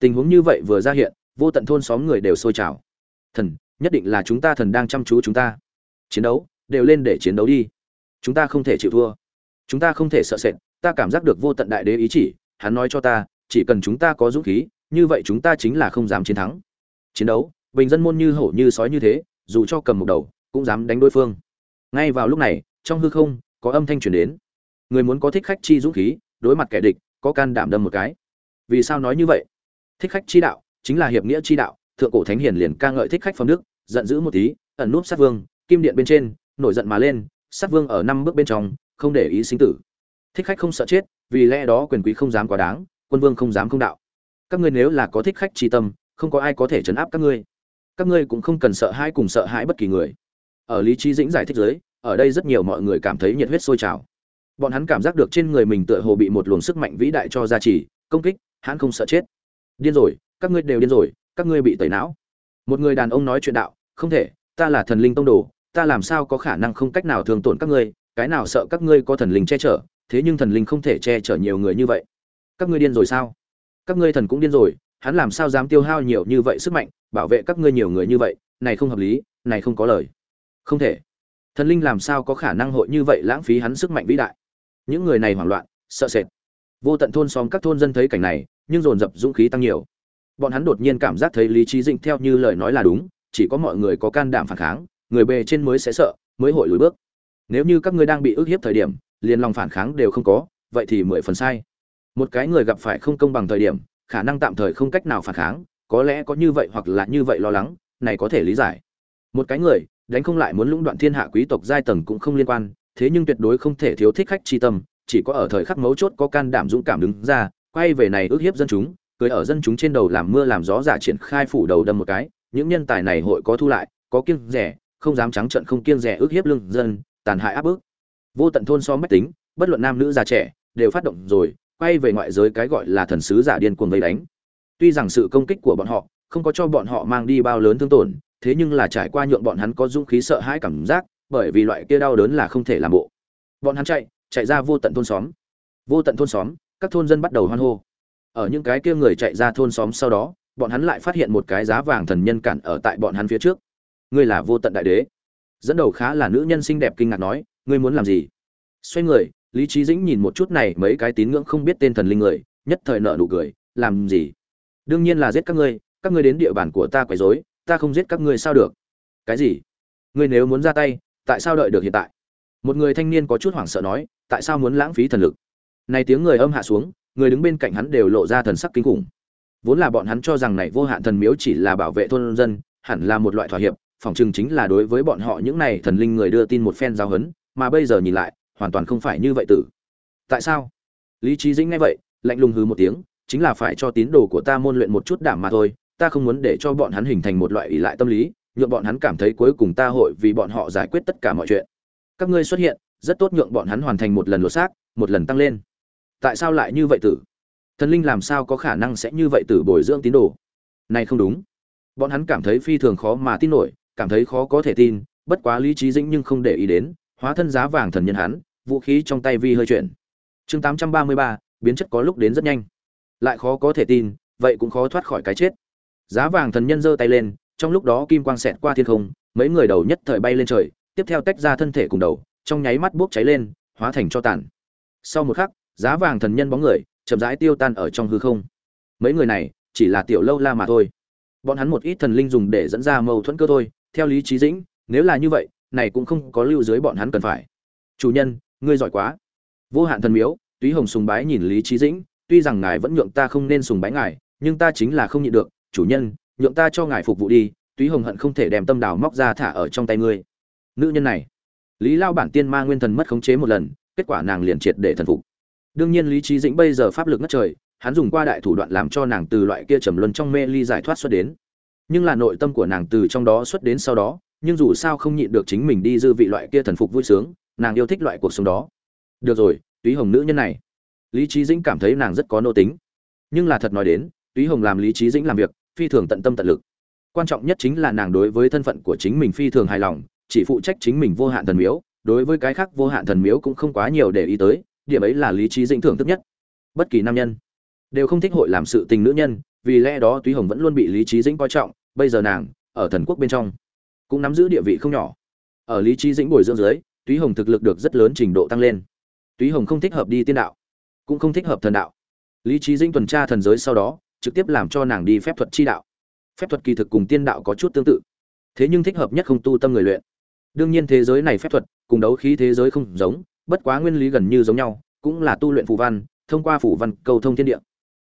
tình huống như vậy vừa ra hiện, vô tận thôn xóm người đều sôi trào. Thần, nhất định là chúng ta thần đang chăm chú chúng ta. Chiến đấu, đều lên để chiến đấu đi. Chúng ta không thể chịu thua. Chúng ta không thể sợ sệt, ta cảm giác được vô tận đại đế ý chỉ, hắn nói cho ta, chỉ cần chúng ta có dũng khí, như vậy chúng ta chính là không dám chiến thắng. Chiến đấu, bình dân môn như hổ như sói như thế, dù cho cầm một đầu, cũng dám đánh đối phương. Ngay vào lúc này, trong hư không, có âm thanh truyền đến. Người muốn có thích khách chi dũng khí, đối mặt kẻ địch, có can đảm đâm một cái. Vì sao nói như vậy? Thích khách chi đạo, chính là hiệp nghĩa chi đạo, thượng cổ thánh hiền liền ca ngợi thích khách phẩm đức, giận dữ một tí, ẩn núp sát vương, kim điện bên trên, nổi giận mà lên, sát vương ở năm bước bên trong, không để ý sinh tử. Thích khách không sợ chết, vì lẽ đó quyền quý không dám quá đáng, quân vương không dám không đạo. Các ngươi nếu là có thích khách chi tâm, không có ai có thể chấn áp các ngươi. Các ngươi cũng không cần sợ hãi cùng sợ hãi bất kỳ người. Ở lý trí dĩnh giải thích giới, ở đây rất nhiều mọi người cảm thấy nhiệt huyết sôi trào. Bọn hắn cảm giác được trên người mình tựa hồ bị một luồng sức mạnh vĩ đại cho gia trì, công kích, hắn không sợ chết điên rồi, các ngươi đều điên rồi, các ngươi bị tẩy não. Một người đàn ông nói chuyện đạo, không thể, ta là thần linh tông đồ, ta làm sao có khả năng không cách nào thường tổn các ngươi, cái nào sợ các ngươi có thần linh che chở, thế nhưng thần linh không thể che chở nhiều người như vậy. Các ngươi điên rồi sao? Các ngươi thần cũng điên rồi, hắn làm sao dám tiêu hao nhiều như vậy sức mạnh, bảo vệ các ngươi nhiều người như vậy, này không hợp lý, này không có lời. Không thể. Thần linh làm sao có khả năng hội như vậy lãng phí hắn sức mạnh vĩ đại? Những người này hoảng loạn, sợ sệt. Vô tận thôn xóm các thôn dân thấy cảnh này nhưng dồn dập dũng khí tăng nhiều. Bọn hắn đột nhiên cảm giác thấy lý trí dĩnh theo như lời nói là đúng, chỉ có mọi người có can đảm phản kháng, người bề trên mới sẽ sợ, mới hội lùi bước. Nếu như các ngươi đang bị ức hiếp thời điểm, liền lòng phản kháng đều không có, vậy thì mười phần sai. Một cái người gặp phải không công bằng thời điểm, khả năng tạm thời không cách nào phản kháng, có lẽ có như vậy hoặc là như vậy lo lắng, này có thể lý giải. Một cái người, đánh không lại muốn lũng đoạn thiên hạ quý tộc giai tầng cũng không liên quan, thế nhưng tuyệt đối không thể thiếu thích khách chi tâm, chỉ có ở thời khắc mấu chốt có can đảm dũng cảm đứng ra quay về này ước hiếp dân chúng, cưới ở dân chúng trên đầu làm mưa làm gió giả triển khai phủ đầu đâm một cái, những nhân tài này hội có thu lại, có kiêng rẻ, không dám trắng trận không kiêng rẻ ước hiếp lương dân, tàn hại áp bức. Vô tận thôn so mách tính, bất luận nam nữ già trẻ, đều phát động rồi, quay về ngoại giới cái gọi là thần sứ giả điên cuồng vây đánh. Tuy rằng sự công kích của bọn họ không có cho bọn họ mang đi bao lớn thương tổn, thế nhưng là trải qua nhượng bọn hắn có dũng khí sợ hãi cảm giác, bởi vì loại kia đau đớn là không thể làm bộ. Bọn hắn chạy chạy ra vô tận thôn xóm. Vô tận thôn xóm các thôn dân bắt đầu hoan hô. Ở những cái kia người chạy ra thôn xóm sau đó, bọn hắn lại phát hiện một cái giá vàng thần nhân cản ở tại bọn hắn phía trước. Ngươi là vô tận đại đế. Dẫn đầu khá là nữ nhân xinh đẹp kinh ngạc nói, ngươi muốn làm gì? Xoay người, lý trí dĩnh nhìn một chút này mấy cái tín ngưỡng không biết tên thần linh người, nhất thời nợ nụ cười, làm gì? Đương nhiên là giết các ngươi các ngươi đến địa bàn của ta quấy rối, ta không giết các ngươi sao được? Cái gì? Ngươi nếu muốn ra tay, tại sao đợi được hiện tại? Một người thanh niên có chút hoảng sợ nói, tại sao muốn lãng phí thần lực? Này tiếng người âm hạ xuống, người đứng bên cạnh hắn đều lộ ra thần sắc kinh khủng. Vốn là bọn hắn cho rằng này vô hạn thần miếu chỉ là bảo vệ thôn dân, hẳn là một loại thỏa hiệp phòng chừng chính là đối với bọn họ những này thần linh người đưa tin một phen giao hấn, mà bây giờ nhìn lại, hoàn toàn không phải như vậy tử. Tại sao? Lý Chí dĩnh nghe vậy, lạnh lùng hừ một tiếng, chính là phải cho tín đồ của ta môn luyện một chút đảm mà thôi, ta không muốn để cho bọn hắn hình thành một loại ỷ lại tâm lý, nhượng bọn hắn cảm thấy cuối cùng ta hội vì bọn họ giải quyết tất cả mọi chuyện. Các ngươi xuất hiện, rất tốt nhượng bọn hắn hoàn thành một lần lột xác, một lần tăng lên tại sao lại như vậy tử? Thần linh làm sao có khả năng sẽ như vậy tử bồi dưỡng tín đồ? Này không đúng. Bọn hắn cảm thấy phi thường khó mà tin nổi, cảm thấy khó có thể tin, bất quá lý trí dĩnh nhưng không để ý đến, hóa thân giá vàng thần nhân hắn, vũ khí trong tay vi hơi chuyển. Chương tám trăm ba mươi ba, biến chất có lúc đến rất nhanh. Lại khó có thể tin, vậy cũng khó thoát khỏi cái chết. Giá vàng thần nhân giơ tay lên, trong lúc đó kim quang xẹt qua thiên không, mấy người đầu nhất thời bay lên trời, tiếp theo tách ra thân thể cùng đầu, trong nháy mắt bốc cháy lên, hóa thành cho tàn. Sau một khắc giá vàng thần nhân bóng người, chậm rãi tiêu tan ở trong hư không. Mấy người này, chỉ là tiểu lâu la mà thôi. Bọn hắn một ít thần linh dùng để dẫn ra mâu thuẫn cơ thôi. Theo lý trí dĩnh, nếu là như vậy, này cũng không có lưu dưới bọn hắn cần phải. Chủ nhân, ngươi giỏi quá. Vô hạn thần miếu, túy hồng sùng bái nhìn lý trí dĩnh, tuy rằng ngài vẫn nhượng ta không nên sùng bái ngài, nhưng ta chính là không nhịn được. Chủ nhân, nhượng ta cho ngài phục vụ đi, túy hồng hận không thể đem tâm đào móc ra thả ở trong tay ngươi. Nữ nhân này, lý lao bản tiên ma nguyên thần mất khống chế một lần, kết quả nàng liền triệt để thần phục đương nhiên lý trí dĩnh bây giờ pháp lực ngất trời, hắn dùng qua đại thủ đoạn làm cho nàng từ loại kia trầm luân trong mê ly giải thoát xuất đến. Nhưng là nội tâm của nàng từ trong đó xuất đến sau đó, nhưng dù sao không nhịn được chính mình đi dư vị loại kia thần phục vui sướng, nàng yêu thích loại cuộc sống đó. Được rồi, túy hồng nữ nhân này. Lý trí dĩnh cảm thấy nàng rất có nô tính. Nhưng là thật nói đến, túy hồng làm lý trí dĩnh làm việc, phi thường tận tâm tận lực. Quan trọng nhất chính là nàng đối với thân phận của chính mình phi thường hài lòng, chỉ phụ trách chính mình vô hạn thần miếu, đối với cái khác vô hạn thần miếu cũng không quá nhiều để ý tới điểm ấy là lý trí dĩnh thưởng thức nhất. Bất kỳ nam nhân đều không thích hội làm sự tình nữ nhân, vì lẽ đó túy hồng vẫn luôn bị lý trí dĩnh coi trọng, bây giờ nàng ở thần quốc bên trong cũng nắm giữ địa vị không nhỏ. Ở lý trí dĩnh bồi dưỡng dưới, túy hồng thực lực được rất lớn trình độ tăng lên. Túy hồng không thích hợp đi tiên đạo, cũng không thích hợp thần đạo. Lý trí dĩnh tuần tra thần giới sau đó, trực tiếp làm cho nàng đi phép thuật chi đạo. Phép thuật kỳ thực cùng tiên đạo có chút tương tự, thế nhưng thích hợp nhất không tu tâm người luyện. Đương nhiên thế giới này phép thuật cùng đấu khí thế giới không giống bất quá nguyên lý gần như giống nhau, cũng là tu luyện phù văn, thông qua phù văn cầu thông thiên địa.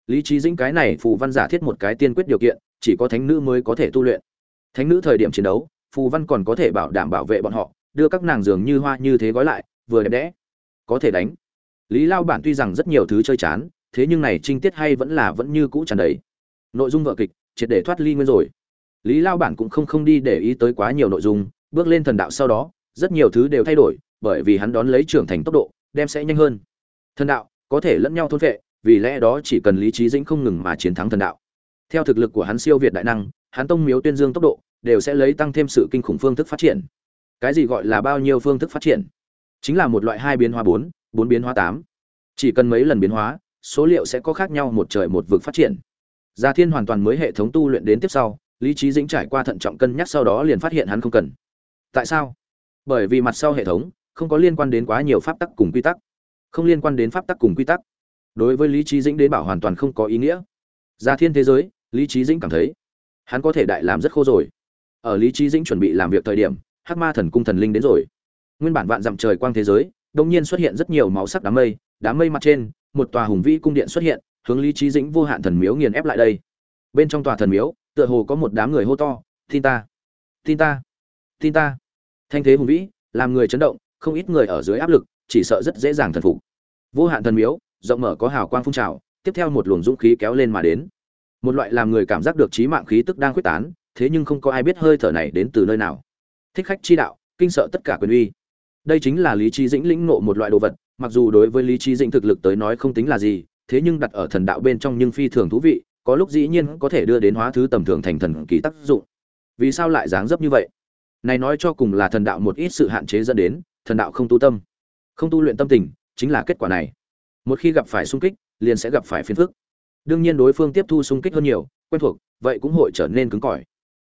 Lý trí dĩnh cái này phù văn giả thiết một cái tiên quyết điều kiện, chỉ có thánh nữ mới có thể tu luyện. Thánh nữ thời điểm chiến đấu, phù văn còn có thể bảo đảm bảo vệ bọn họ, đưa các nàng dường như hoa như thế gói lại, vừa đẹp đẽ, có thể đánh. Lý lao bản tuy rằng rất nhiều thứ chơi chán, thế nhưng này trinh tiết hay vẫn là vẫn như cũ tràn đầy. Nội dung vợ kịch, triệt để thoát ly nguyên rồi. Lý lao bản cũng không không đi để ý tới quá nhiều nội dung, bước lên thần đạo sau đó, rất nhiều thứ đều thay đổi bởi vì hắn đón lấy trưởng thành tốc độ, đem sẽ nhanh hơn. Thần đạo có thể lẫn nhau thôn vệ vì lẽ đó chỉ cần lý trí dĩnh không ngừng mà chiến thắng thần đạo. Theo thực lực của hắn siêu việt đại năng, hắn tông miếu tuyên dương tốc độ đều sẽ lấy tăng thêm sự kinh khủng phương thức phát triển. Cái gì gọi là bao nhiêu phương thức phát triển? Chính là một loại hai biến hóa bốn bốn biến hóa tám. Chỉ cần mấy lần biến hóa, số liệu sẽ có khác nhau một trời một vực phát triển. Gia thiên hoàn toàn mới hệ thống tu luyện đến tiếp sau, lý trí dĩnh trải qua thận trọng cân nhắc sau đó liền phát hiện hắn không cần. Tại sao? Bởi vì mặt sau hệ thống không có liên quan đến quá nhiều pháp tắc cùng quy tắc. Không liên quan đến pháp tắc cùng quy tắc. Đối với lý trí dĩnh đến bảo hoàn toàn không có ý nghĩa. Gia thiên thế giới, lý trí dĩnh cảm thấy, hắn có thể đại làm rất khô rồi. Ở lý trí dĩnh chuẩn bị làm việc thời điểm, hắc ma thần cung thần linh đến rồi. Nguyên bản vạn dặm trời quang thế giới đông nhiên xuất hiện rất nhiều màu sắc đám mây đám mây mặt trên, một tòa hùng vĩ cung điện xuất hiện, hướng lý trí dĩnh vô hạn thần miếu nghiền ép lại đây. Bên trong tòa thần miếu, tựa hồ có một đám người hô to tin ta! Tin ta! Tin ta! Thanh thế hùng vĩ, làm người chấn động không ít người ở dưới áp lực, chỉ sợ rất dễ dàng thần phục. Vô hạn thần miếu, rộng mở có hào quang phun trào, tiếp theo một luồng dũng khí kéo lên mà đến. Một loại làm người cảm giác được trí mạng khí tức đang quyết tán, thế nhưng không có ai biết hơi thở này đến từ nơi nào. Thích khách chi đạo, kinh sợ tất cả quyền uy. Đây chính là lý trí dĩnh lĩnh ngộ một loại đồ vật, mặc dù đối với lý trí dĩnh thực lực tới nói không tính là gì, thế nhưng đặt ở thần đạo bên trong nhưng phi thường thú vị, có lúc dĩ nhiên có thể đưa đến hóa thứ tầm thường thành thần kỳ tác dụng. Vì sao lại dáng dấp như vậy? Này nói cho cùng là thần đạo một ít sự hạn chế dẫn đến thần đạo không tu tâm. Không tu luyện tâm tình chính là kết quả này. Một khi gặp phải sung kích, liền sẽ gặp phải phiền phức. Đương nhiên đối phương tiếp thu sung kích hơn nhiều, quen thuộc, vậy cũng hội trở nên cứng cỏi.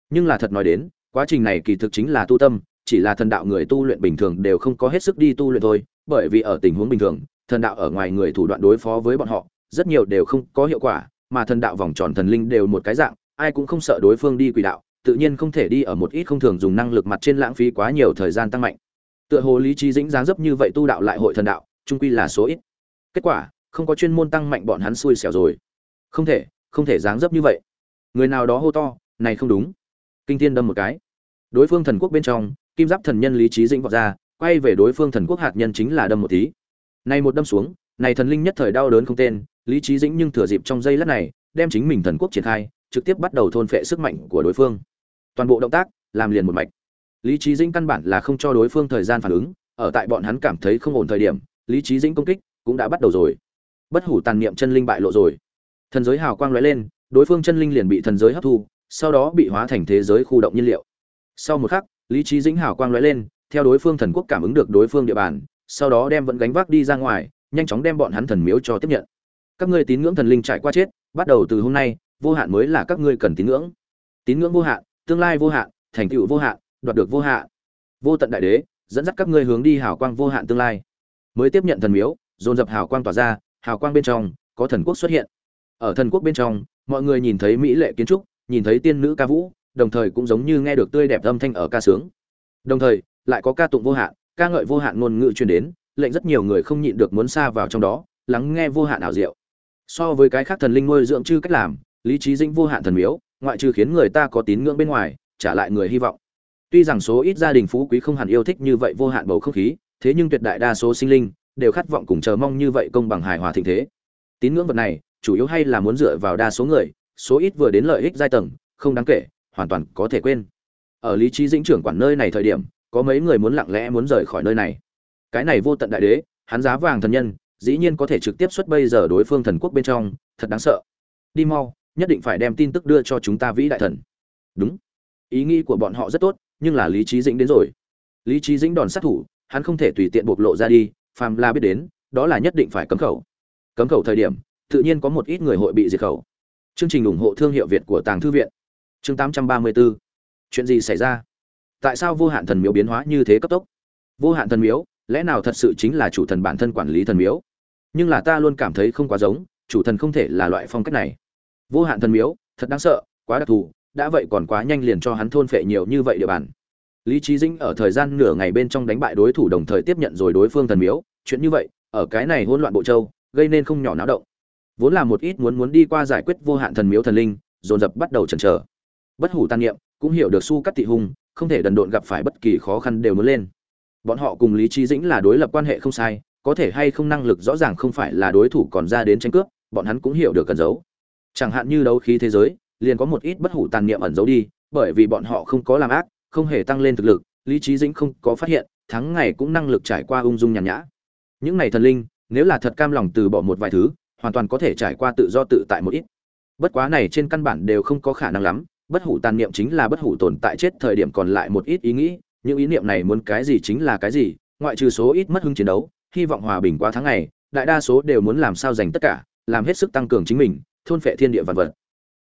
Nhưng là thật nói đến, quá trình này kỳ thực chính là tu tâm, chỉ là thần đạo người tu luyện bình thường đều không có hết sức đi tu luyện thôi, bởi vì ở tình huống bình thường, thần đạo ở ngoài người thủ đoạn đối phó với bọn họ, rất nhiều đều không có hiệu quả, mà thần đạo vòng tròn thần linh đều một cái dạng, ai cũng không sợ đối phương đi quỷ đạo, tự nhiên không thể đi ở một ít không thường dùng năng lực mặt trên lãng phí quá nhiều thời gian tăng mạnh tựa hồ lý trí dĩnh dáng dấp như vậy tu đạo lại hội thần đạo trung quy là số ít. Kết quả, không có chuyên môn tăng mạnh bọn hắn xui xẻo rồi. Không thể không thể dáng dấp như vậy. Người nào đó hô to, này không đúng. Kinh thiên đâm một cái. Đối phương thần quốc bên trong, kim giáp thần nhân lý trí dĩnh vọt ra, quay về đối phương thần quốc hạt nhân chính là đâm một tí. Này một đâm xuống, này thần linh nhất thời đau đớn không tên, lý trí dĩnh nhưng thừa dịp trong giây lát này, đem chính mình thần quốc triển khai, trực tiếp bắt đầu thôn phệ sức mạnh của đối phương. Toàn bộ động tác, làm liền một mạch lý trí dĩnh căn bản là không cho đối phương thời gian phản ứng, ở tại bọn hắn cảm thấy không ổn thời điểm, lý trí dĩnh công kích cũng đã bắt đầu rồi. Bất hủ tàn niệm chân linh bại lộ rồi. Thần giới hào quang lóe lên, đối phương chân linh liền bị thần giới hấp thu, sau đó bị hóa thành thế giới khu động nhiên liệu. Sau một khắc, lý trí dĩnh hào quang lóe lên, theo đối phương thần quốc cảm ứng được đối phương địa bàn, sau đó đem vẫn gánh vác đi ra ngoài, nhanh chóng đem bọn hắn thần miếu cho tiếp nhận. Các ngươi tín ngưỡng thần linh trải qua chết, bắt đầu từ hôm nay, vô hạn mới là các ngươi cần tín ngưỡng. Tín ngưỡng vô hạn, tương lai vô hạn, thành tựu vô hạn đoạt được vô hạn. Vô tận đại đế, dẫn dắt các ngươi hướng đi hào quang vô hạn tương lai. Mới tiếp nhận thần miếu, dồn dập hào quang tỏa ra, hào quang bên trong, có thần quốc xuất hiện. Ở thần quốc bên trong, mọi người nhìn thấy mỹ lệ kiến trúc, nhìn thấy tiên nữ ca vũ, đồng thời cũng giống như nghe được tươi đẹp âm thanh ở ca sướng. Đồng thời, lại có ca tụng vô hạn, ca ngợi vô hạn ngôn ngữ truyền đến, lệnh rất nhiều người không nhịn được muốn xa vào trong đó, lắng nghe vô hạn ảo diệu. So với cái khác thần linh nuôi dưỡng chư cách làm, lý trí dĩnh vô hạn thần miếu, ngoại trừ khiến người ta có tín ngưỡng bên ngoài, trả lại người hy vọng tuy rằng số ít gia đình phú quý không hẳn yêu thích như vậy vô hạn bầu không khí, thế nhưng tuyệt đại đa số sinh linh đều khát vọng cùng chờ mong như vậy công bằng hài hòa thịnh thế. Tín ngưỡng vật này, chủ yếu hay là muốn dựa vào đa số người, số ít vừa đến lợi ích giai tầng, không đáng kể, hoàn toàn có thể quên. Ở lý trí dĩnh trưởng quản nơi này thời điểm, có mấy người muốn lặng lẽ muốn rời khỏi nơi này. Cái này vô tận đại đế, hắn giá vàng thần nhân, dĩ nhiên có thể trực tiếp xuất bây giờ đối phương thần quốc bên trong, thật đáng sợ. Đi mau, nhất định phải đem tin tức đưa cho chúng ta vĩ đại thần. Đúng. Ý nghĩ của bọn họ rất tốt nhưng là lý trí dĩnh đến rồi lý trí dĩnh đòn sát thủ hắn không thể tùy tiện bộc lộ ra đi phàm la biết đến đó là nhất định phải cấm khẩu cấm khẩu thời điểm tự nhiên có một ít người hội bị diệt khẩu Chương trình ủng hộ thương hiệu Việt của Tàng thư viện. Chương 834. Chuyện gì xảy ra? Tại sao vô hạn thần miếu biến hóa như thế cấp tốc? Vô hạn thần miếu, lẽ nào thật sự chính là chủ thần bản thân quản lý thần miếu? Nhưng là ta luôn cảm thấy không quá giống, chủ thần không thể là loại phong cách này. Vô hạn thần miếu, thật đáng sợ, quá đặc thù, đã vậy còn quá nhanh liền cho hắn thôn phệ nhiều như vậy địa bàn. Lý Chí Dĩnh ở thời gian nửa ngày bên trong đánh bại đối thủ đồng thời tiếp nhận rồi đối phương thần miếu, chuyện như vậy, ở cái này hỗn loạn bộ châu, gây nên không nhỏ náo động. Vốn là một ít muốn muốn đi qua giải quyết vô hạn thần miếu thần linh dồn dập bắt đầu chần chờ. Bất hủ tan niệm cũng hiểu được su cắt thị hùng, không thể đần độn gặp phải bất kỳ khó khăn đều muốn lên. Bọn họ cùng lý trí dĩnh là đối lập quan hệ không sai có thể hay không năng lực rõ ràng không phải là đối thủ còn ra đến tranh cướp bọn hắn cũng hiểu được cần giấu. Chẳng hạn như đấu khí thế giới liền có một ít bất hủ tàn niệm ẩn giấu đi, bởi vì bọn họ không có làm ác, không hề tăng lên thực lực, lý trí dĩnh không có phát hiện tháng ngày cũng năng lực trải qua ung dung nhàn nhã. Những này thần linh, nếu là thật cam lòng từ bỏ một vài thứ, hoàn toàn có thể trải qua tự do tự tại một ít. Bất quá này trên căn bản đều không có khả năng lắm, bất hủ tàn niệm chính là bất hủ tồn tại chết thời điểm còn lại một ít ý nghĩ, những ý niệm này muốn cái gì chính là cái gì, ngoại trừ số ít mất hứng chiến đấu, hy vọng hòa bình qua tháng ngày, đại đa số đều muốn làm sao giành tất cả, làm hết sức tăng cường chính mình, thôn phệ thiên địa vạn vật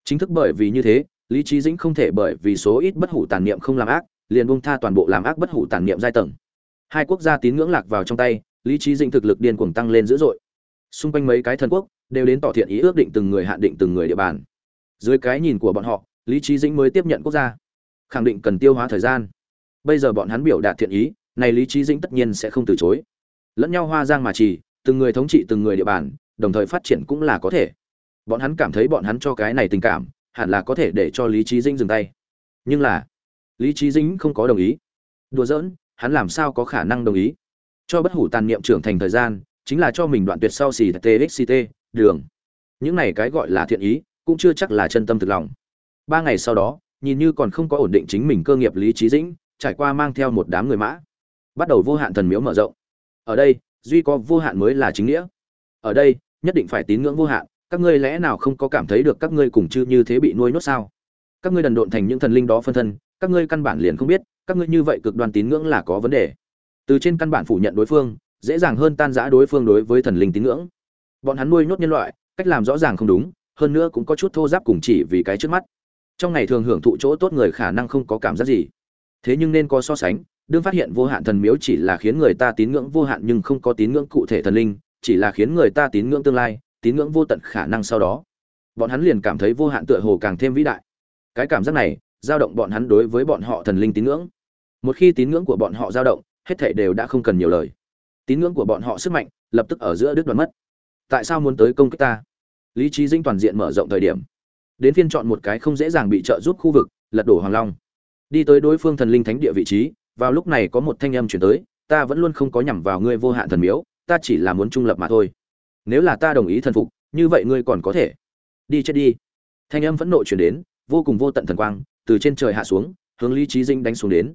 chính thức bởi vì như thế, lý trí dĩnh không thể bởi vì số ít bất hủ tàn niệm không làm ác, liền buông tha toàn bộ làm ác bất hủ tàn niệm giai tầng. Hai quốc gia tín ngưỡng lạc vào trong tay, lý trí dĩnh thực lực điên cuồng tăng lên dữ dội. Xung quanh mấy cái thần quốc đều đến tỏ thiện ý ước định từng người hạn định từng người địa bàn. Dưới cái nhìn của bọn họ, lý trí dĩnh mới tiếp nhận quốc gia, khẳng định cần tiêu hóa thời gian. Bây giờ bọn hắn biểu đạt thiện ý, này lý trí dĩnh tất nhiên sẽ không từ chối. Lẫn nhau hoa giang mà chỉ, từng người thống trị từng người địa bàn, đồng thời phát triển cũng là có thể bọn hắn cảm thấy bọn hắn cho cái này tình cảm, hẳn là có thể để cho lý trí dĩnh dừng tay. Nhưng là, lý trí dĩnh không có đồng ý. Đùa giỡn, hắn làm sao có khả năng đồng ý? Cho bất hủ tàn niệm trưởng thành thời gian, chính là cho mình đoạn tuyệt sau xì txct đường. Những này cái gọi là thiện ý, cũng chưa chắc là chân tâm thực lòng. Ba ngày sau đó, nhìn như còn không có ổn định chính mình cơ nghiệp lý trí dĩnh, trải qua mang theo một đám người mã, bắt đầu vô hạn thần miếu mở rộng. Ở đây, duy có vô hạn mới là chính nghĩa. Ở đây, nhất định phải tín ngưỡng vô hạn các ngươi lẽ nào không có cảm thấy được các ngươi cùng chư như thế bị nuôi nốt sao? Các ngươi đần độn thành những thần linh đó phân thân, các ngươi căn bản liền không biết, các ngươi như vậy cực đoan tín ngưỡng là có vấn đề. Từ trên căn bản phủ nhận đối phương, dễ dàng hơn tan rã đối phương đối với thần linh tín ngưỡng. Bọn hắn nuôi nhốt nhân loại, cách làm rõ ràng không đúng, hơn nữa cũng có chút thô giáp cùng chỉ vì cái trước mắt. Trong ngày thường hưởng thụ chỗ tốt người khả năng không có cảm giác gì. Thế nhưng nên có so sánh, đương phát hiện vô hạn thần miếu chỉ là khiến người ta tín ngưỡng vô hạn nhưng không có tín ngưỡng cụ thể thần linh, chỉ là khiến người ta tín ngưỡng tương lai tín ngưỡng vô tận khả năng sau đó. Bọn hắn liền cảm thấy vô hạn tựa hồ càng thêm vĩ đại. Cái cảm giác này, dao động bọn hắn đối với bọn họ thần linh tín ngưỡng. Một khi tín ngưỡng của bọn họ dao động, hết thảy đều đã không cần nhiều lời. Tín ngưỡng của bọn họ sức mạnh, lập tức ở giữa đứt đoạn mất. Tại sao muốn tới công kích ta? Lý trí dinh toàn diện mở rộng thời điểm. Đến phiên chọn một cái không dễ dàng bị trợ giúp khu vực, lật đổ hoàng long. Đi tới đối phương thần linh thánh địa vị trí, vào lúc này có một thanh âm chuyển tới, ta vẫn luôn không có nhằm vào ngươi vô hạn thần miếu, ta chỉ là muốn trung lập mà thôi nếu là ta đồng ý thần phục, như vậy ngươi còn có thể. Đi chết đi. Thanh âm phẫn nộ chuyển đến, vô cùng vô tận thần quang, từ trên trời hạ xuống, hướng lý trí dinh đánh xuống đến.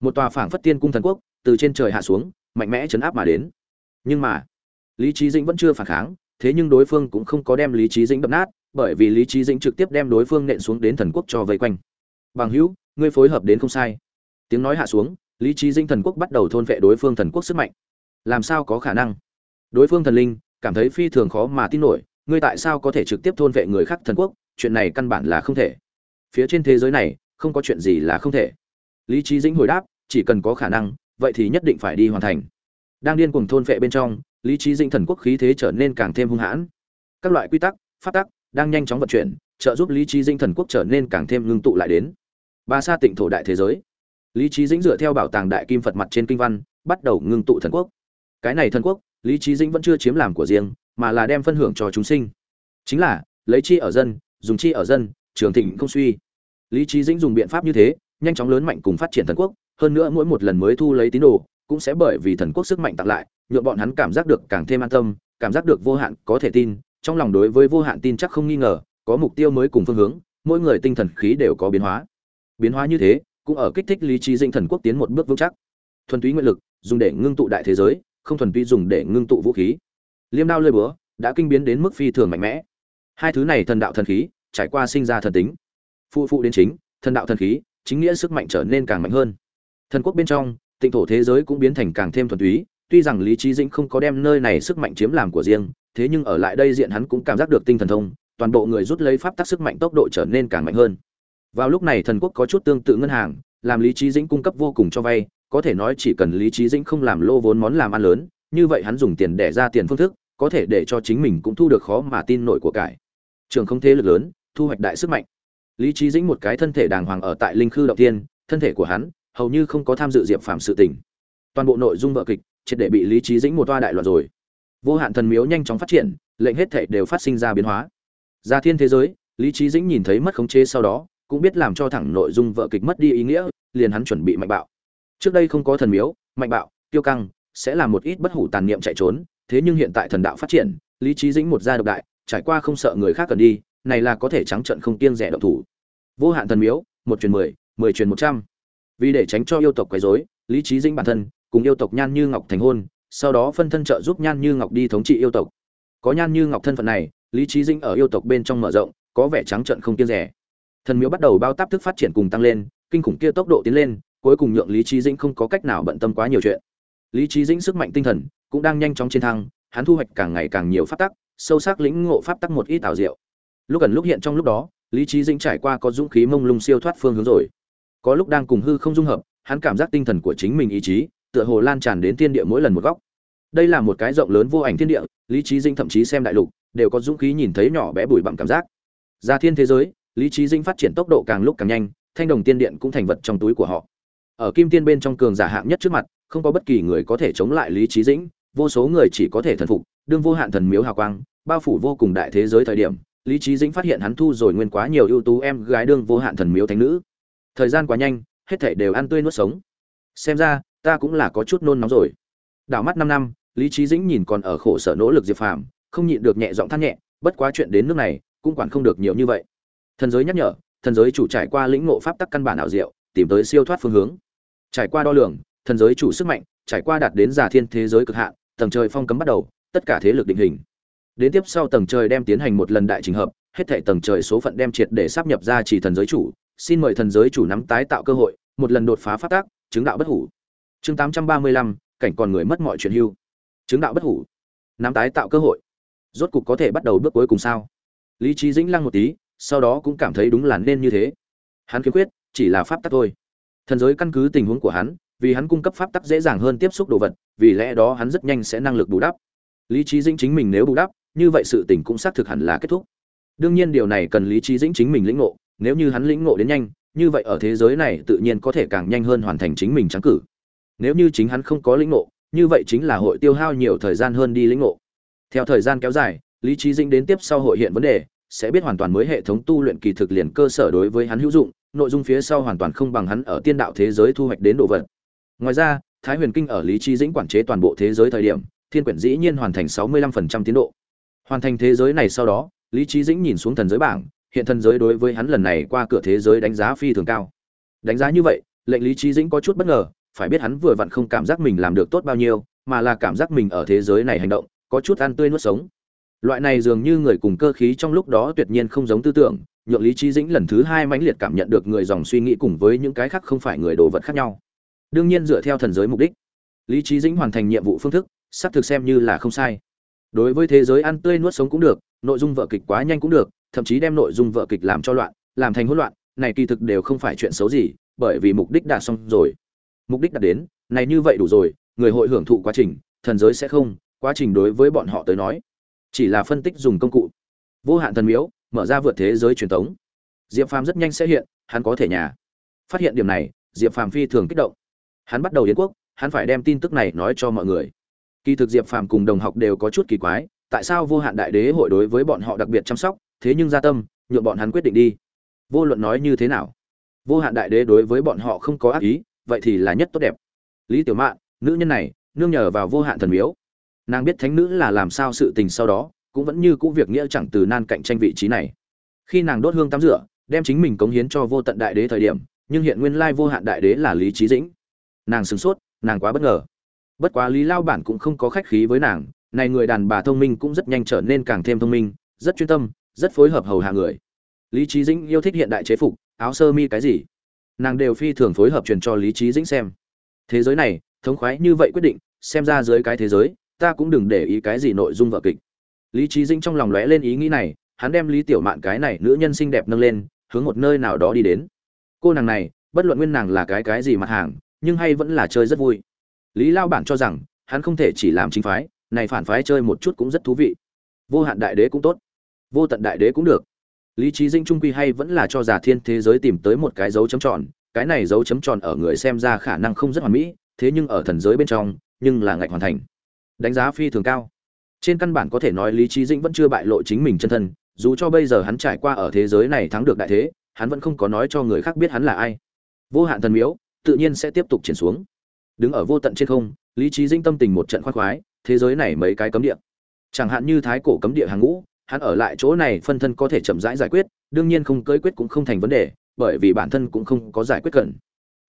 Một tòa phảng phất tiên cung thần quốc, từ trên trời hạ xuống, mạnh mẽ chấn áp mà đến. Nhưng mà, lý trí dĩnh vẫn chưa phản kháng, thế nhưng đối phương cũng không có đem lý trí dĩnh đập nát, bởi vì lý trí dĩnh trực tiếp đem đối phương nện xuống đến thần quốc cho vây quanh. Bằng hữu, ngươi phối hợp đến không sai. Tiếng nói hạ xuống, lý trí dĩnh thần quốc bắt đầu thôn vệ đối phương thần quốc sức mạnh. Làm sao có khả năng? Đối phương thần linh cảm thấy phi thường khó mà tin nổi, ngươi tại sao có thể trực tiếp thôn vệ người khác thần quốc? Chuyện này căn bản là không thể. Phía trên thế giới này, không có chuyện gì là không thể. Lý trí dĩnh hồi đáp, chỉ cần có khả năng, vậy thì nhất định phải đi hoàn thành. Đang điên cuồng thôn vệ bên trong, lý trí dĩnh thần quốc khí thế trở nên càng thêm hung hãn. Các loại quy tắc phát tắc đang nhanh chóng vận chuyển, trợ giúp lý trí dĩnh thần quốc trở nên càng thêm ngưng tụ lại đến. Ba sa tịnh thổ đại thế giới. Lý trí dĩnh dựa theo bảo tàng đại kim phật mặt trên kinh văn, bắt đầu ngưng tụ thần quốc. Cái này thần quốc lý trí dĩnh vẫn chưa chiếm làm của riêng, mà là đem phân hưởng cho chúng sinh. Chính là, lấy chi ở dân, dùng chi ở dân, trường thịnh không suy. Lý trí dĩnh dùng biện pháp như thế, nhanh chóng lớn mạnh cùng phát triển thần quốc, hơn nữa mỗi một lần mới thu lấy tín đồ, cũng sẽ bởi vì thần quốc sức mạnh tặng lại nhuộm bọn hắn cảm giác được càng thêm an tâm, cảm giác được vô hạn có thể tin, trong lòng đối với vô hạn tin chắc không nghi ngờ, có mục tiêu mới cùng phương hướng, mỗi người tinh thần khí đều có biến hóa. Biến hóa như thế, cũng ở kích thích lý trí dinh thần quốc tiến một bước vững chắc. Thuần túy nguyện lực, dùng để ngưng tụ đại thế giới không thuần túy dùng để ngưng tụ vũ khí. Liêm đao lơi búa đã kinh biến đến mức phi thường mạnh mẽ. Hai thứ này thần đạo thần khí trải qua sinh ra thần tính. Phụ phụ đến chính, thần đạo thần khí, chính nghĩa sức mạnh trở nên càng mạnh hơn. Thần quốc bên trong, tịnh thổ thế giới cũng biến thành càng thêm thuần túy, tuy rằng lý trí dĩnh không có đem nơi này sức mạnh chiếm làm của riêng, thế nhưng ở lại đây diện hắn cũng cảm giác được tinh thần thông, toàn bộ người rút lấy pháp tắc sức mạnh tốc độ trở nên càng mạnh hơn. Vào lúc này thần quốc có chút tương tự ngân hàng, làm lý trí dĩnh cung cấp vô cùng cho vay có thể nói chỉ cần lý trí dĩnh không làm lô vốn món làm ăn lớn, như vậy hắn dùng tiền để ra tiền phương thức, có thể để cho chính mình cũng thu được khó mà tin nổi của cải. Trường không thế lực lớn, thu hoạch đại sức mạnh. Lý trí dĩnh một cái thân thể đàng hoàng ở tại linh khư động tiên thân thể của hắn hầu như không có tham dự diệp phạm sự tình. Toàn bộ nội dung vợ kịch, triệt để bị lý trí dĩnh một toa đại loạn rồi. Vô hạn thần miếu nhanh chóng phát triển, lệnh hết thể đều phát sinh ra biến hóa. Ra thiên thế giới, lý trí dĩnh nhìn thấy mất khống chế sau đó, cũng biết làm cho thẳng nội dung vợ kịch mất đi ý nghĩa, liền hắn chuẩn bị mạnh bạo trước đây không có thần miếu, mạnh bạo tiêu căng, sẽ là một ít bất hủ tàn niệm chạy trốn, thế nhưng hiện tại thần đạo phát triển, lý trí dĩnh một gia độc đại, trải qua không sợ người khác cần đi, này là có thể trắng trận không kiêng rẻ động thủ. Vô hạn thần miếu, một truyền mười mười truyền một trăm. Vì để tránh cho yêu tộc quấy rối, lý trí dĩnh bản thân, cùng yêu tộc nhan như ngọc thành hôn, sau đó phân thân trợ giúp nhan như ngọc đi thống trị yêu tộc. Có nhan như ngọc thân phận này, lý trí dĩnh ở yêu tộc bên trong mở rộng, có vẻ trắng trận không kiêng rẻ. Thần miếu bắt đầu bao táp thức phát triển cùng tăng lên, kinh khủng kia tốc độ tiến lên cuối cùng nhượng lý trí dĩnh không có cách nào bận tâm quá nhiều chuyện. Lý trí dĩnh sức mạnh tinh thần cũng đang nhanh chóng chiến thăng hắn thu hoạch càng ngày càng nhiều pháp tắc, sâu sắc lĩnh ngộ pháp tắc một ít ảo diệu. Lúc gần lúc hiện trong lúc đó, lý trí dĩnh trải qua có dũng khí mông lung siêu thoát phương hướng rồi. Có lúc đang cùng hư không dung hợp, hắn cảm giác tinh thần của chính mình ý chí, tựa hồ lan tràn đến thiên địa mỗi lần một góc. Đây là một cái rộng lớn vô ảnh thiên địa, lý trí dĩnh thậm chí xem đại lục, đều có dũng khí nhìn thấy nhỏ bé bụi bặm cảm giác. Ra thiên thế giới, lý trí dĩnh phát triển tốc độ càng lúc càng nhanh, thanh đồng tiên điện cũng thành vật trong túi của họ ở kim tiên bên trong cường giả hạng nhất trước mặt, không có bất kỳ người có thể chống lại lý trí dĩnh, vô số người chỉ có thể thần phục, đương vô hạn thần miếu hào quang, bao phủ vô cùng đại thế giới thời điểm, lý trí dĩnh phát hiện hắn thu rồi nguyên quá nhiều ưu tú em gái đương vô hạn thần miếu thánh nữ. Thời gian quá nhanh, hết thảy đều ăn tươi nuốt sống. Xem ra, ta cũng là có chút nôn nóng rồi. Đảo mắt năm năm, lý trí dĩnh nhìn còn ở khổ sở nỗ lực diệp phàm, không nhịn được nhẹ giọng than nhẹ, bất quá chuyện đến nước này, cũng quản không được nhiều như vậy. Thần giới nhắc nhở, thần giới chủ trải qua lĩnh ngộ pháp tắc căn bản ảo diệu, tìm tới siêu thoát phương hướng trải qua đo lường, thần giới chủ sức mạnh, trải qua đạt đến giả thiên thế giới cực hạn, tầng trời phong cấm bắt đầu, tất cả thế lực định hình. Đến tiếp sau tầng trời đem tiến hành một lần đại trình hợp, hết thảy tầng trời số phận đem triệt để sắp nhập ra chỉ thần giới chủ. Xin mời thần giới chủ nắm tái tạo cơ hội, một lần đột phá phát tác, chứng đạo bất hủ. Chương tám trăm ba mươi lăm, cảnh còn người mất mọi chuyện hưu. Chứng đạo bất hủ. Nắm tái tạo cơ hội. Rốt cục có thể bắt đầu bước cuối cùng sao? Lý trí dĩnh lăng một tí, sau đó cũng cảm thấy đúng là nên như thế. Hắn khiếm khuyết, chỉ là pháp tắc thôi thần giới căn cứ tình huống của hắn, vì hắn cung cấp pháp tắc dễ dàng hơn tiếp xúc đồ vật, vì lẽ đó hắn rất nhanh sẽ năng lực bù đắp. Lý trí dĩnh chính mình nếu bù đắp, như vậy sự tình cũng xác thực hẳn là kết thúc. Đương nhiên điều này cần lý trí dĩnh chính mình lĩnh ngộ, nếu như hắn lĩnh ngộ đến nhanh, như vậy ở thế giới này tự nhiên có thể càng nhanh hơn hoàn thành chính mình trắng cử. Nếu như chính hắn không có lĩnh ngộ, như vậy chính là hội tiêu hao nhiều thời gian hơn đi lĩnh ngộ. Theo thời gian kéo dài, lý trí dĩnh đến tiếp sau hội hiện vấn đề, sẽ biết hoàn toàn mới hệ thống tu luyện kỳ thực liền cơ sở đối với hắn hữu dụng nội dung phía sau hoàn toàn không bằng hắn ở tiên đạo thế giới thu hoạch đến đồ vật. Ngoài ra, thái huyền kinh ở lý Chi dĩnh quản chế toàn bộ thế giới thời điểm, thiên quyển dĩ nhiên hoàn thành sáu mươi lăm phần trăm tiến độ. Hoàn thành thế giới này sau đó, lý Chi dĩnh nhìn xuống thần giới bảng, hiện thần giới đối với hắn lần này qua cửa thế giới đánh giá phi thường cao. Đánh giá như vậy, lệnh lý Chi dĩnh có chút bất ngờ, phải biết hắn vừa vặn không cảm giác mình làm được tốt bao nhiêu, mà là cảm giác mình ở thế giới này hành động, có chút ăn tươi nuốt sống. Loại này dường như người cùng cơ khí trong lúc đó tuyệt nhiên không giống tư tưởng nhượng lý trí dĩnh lần thứ hai mãnh liệt cảm nhận được người dòng suy nghĩ cùng với những cái khác không phải người đồ vật khác nhau. Đương nhiên dựa theo thần giới mục đích, lý trí dĩnh hoàn thành nhiệm vụ phương thức sắp thực xem như là không sai. Đối với thế giới ăn tươi nuốt sống cũng được, nội dung vợ kịch quá nhanh cũng được, thậm chí đem nội dung vợ kịch làm cho loạn, làm thành hỗn loạn, này kỳ thực đều không phải chuyện xấu gì, bởi vì mục đích đạt xong rồi. Mục đích đạt đến, này như vậy đủ rồi, người hội hưởng thụ quá trình, thần giới sẽ không, quá trình đối với bọn họ tới nói, chỉ là phân tích dùng công cụ. Vô hạn thần miếu mở ra vượt thế giới truyền thống. Diệp phàm rất nhanh sẽ hiện, hắn có thể nhà. Phát hiện điểm này, diệp phàm phi thường kích động. Hắn bắt đầu yến quốc, hắn phải đem tin tức này nói cho mọi người. Kỳ thực diệp phàm cùng đồng học đều có chút kỳ quái, tại sao vô hạn đại đế hội đối với bọn họ đặc biệt chăm sóc, thế nhưng gia tâm, nhượng bọn hắn quyết định đi. Vô luận nói như thế nào, vô hạn đại đế đối với bọn họ không có ác ý, vậy thì là nhất tốt đẹp. Lý tiểu mạn, nữ nhân này, nương nhờ vào vô hạn thần miếu. Nàng biết thánh nữ là làm sao sự tình sau đó cũng vẫn như cũ việc nghĩa chẳng từ nan cạnh tranh vị trí này. Khi nàng đốt hương tắm rửa, đem chính mình cống hiến cho vô tận đại đế thời điểm, nhưng hiện nguyên lai vô hạn đại đế là lý trí dĩnh. Nàng sửng sốt, nàng quá bất ngờ. Bất quá lý lao bản cũng không có khách khí với nàng, này người đàn bà thông minh cũng rất nhanh trở nên càng thêm thông minh, rất chuyên tâm, rất phối hợp hầu hạ người. Lý trí dĩnh yêu thích hiện đại chế phục, áo sơ mi cái gì? Nàng đều phi thường phối hợp truyền cho lý trí dĩnh xem. Thế giới này, thống khoái như vậy quyết định, xem ra dưới cái thế giới, ta cũng đừng để ý cái gì nội dung vở kịch lý trí dĩnh trong lòng lóe lên ý nghĩ này, hắn đem lý tiểu mạn cái này nữ nhân xinh đẹp nâng lên, hướng một nơi nào đó đi đến. Cô nàng này, bất luận nguyên nàng là cái cái gì mặt hàng, nhưng hay vẫn là chơi rất vui. Lý lao bản cho rằng, hắn không thể chỉ làm chính phái, này phản phái chơi một chút cũng rất thú vị. Vô hạn đại đế cũng tốt. Vô tận đại đế cũng được. Lý trí dinh trung quy hay vẫn là cho giả thiên thế giới tìm tới một cái dấu chấm tròn, cái này dấu chấm tròn ở người xem ra khả năng không rất hoàn mỹ, thế nhưng ở thần giới bên trong, nhưng là ngạch hoàn thành. Đánh giá phi thường cao trên căn bản có thể nói lý trí dĩnh vẫn chưa bại lộ chính mình chân thân, dù cho bây giờ hắn trải qua ở thế giới này thắng được đại thế, hắn vẫn không có nói cho người khác biết hắn là ai. Vô hạn thần miếu, tự nhiên sẽ tiếp tục triển xuống. Đứng ở vô tận trên không, lý trí dĩnh tâm tình một trận khoác khoái, thế giới này mấy cái cấm địa. Chẳng hạn như thái cổ cấm địa hàng ngũ, hắn ở lại chỗ này phân thân có thể chậm rãi giải quyết, đương nhiên không cưới quyết cũng không thành vấn đề, bởi vì bản thân cũng không có giải quyết cần.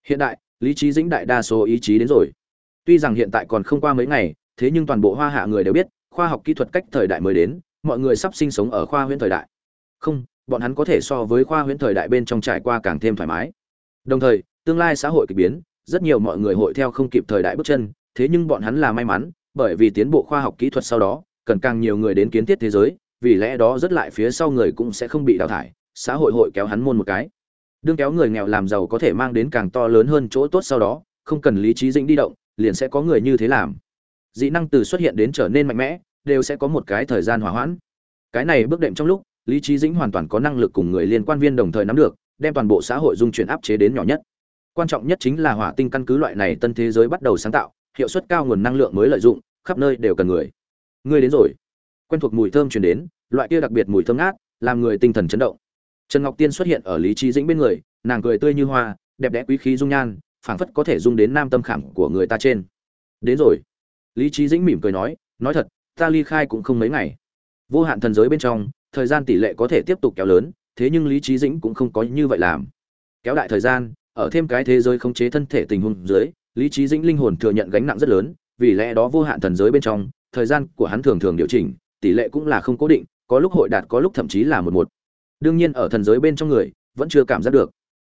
Hiện đại, lý trí dĩnh đại đa số ý chí đến rồi. Tuy rằng hiện tại còn không qua mấy ngày, thế nhưng toàn bộ hoa hạ người đều biết khoa học kỹ thuật cách thời đại mới đến, mọi người sắp sinh sống ở khoa huyễn thời đại. Không, bọn hắn có thể so với khoa huyễn thời đại bên trong trải qua càng thêm thoải mái. Đồng thời, tương lai xã hội kỳ biến, rất nhiều mọi người hội theo không kịp thời đại bước chân, thế nhưng bọn hắn là may mắn, bởi vì tiến bộ khoa học kỹ thuật sau đó, cần càng nhiều người đến kiến thiết thế giới, vì lẽ đó rất lại phía sau người cũng sẽ không bị đào thải, xã hội hội kéo hắn môn một cái. Đương kéo người nghèo làm giàu có thể mang đến càng to lớn hơn chỗ tốt sau đó, không cần lý trí dĩnh đi động, liền sẽ có người như thế làm. Dị năng từ xuất hiện đến trở nên mạnh mẽ đều sẽ có một cái thời gian hòa hoãn. Cái này bước đệm trong lúc, lý trí dĩnh hoàn toàn có năng lực cùng người liên quan viên đồng thời nắm được, đem toàn bộ xã hội dung chuyển áp chế đến nhỏ nhất. Quan trọng nhất chính là hỏa tinh căn cứ loại này tân thế giới bắt đầu sáng tạo, hiệu suất cao nguồn năng lượng mới lợi dụng, khắp nơi đều cần người. Người đến rồi. Quen thuộc mùi thơm truyền đến, loại kia đặc biệt mùi thơm ngát, làm người tinh thần chấn động. Trần ngọc tiên xuất hiện ở lý trí dĩnh bên người, nàng cười tươi như hoa, đẹp đẽ quý khí dung nhan, phảng phất có thể dung đến nam tâm khảm của người ta trên. Đến rồi. Lý trí dĩnh mỉm cười nói nói thật ta ly khai cũng không mấy ngày. Vô hạn thần giới bên trong, thời gian tỷ lệ có thể tiếp tục kéo lớn, thế nhưng lý trí dĩnh cũng không có như vậy làm. Kéo đại thời gian, ở thêm cái thế giới khống chế thân thể tình huống dưới, lý trí dĩnh linh hồn thừa nhận gánh nặng rất lớn, vì lẽ đó vô hạn thần giới bên trong, thời gian của hắn thường thường điều chỉnh, tỷ lệ cũng là không cố định, có lúc hội đạt, có lúc thậm chí là một một. Đương nhiên ở thần giới bên trong người, vẫn chưa cảm giác được.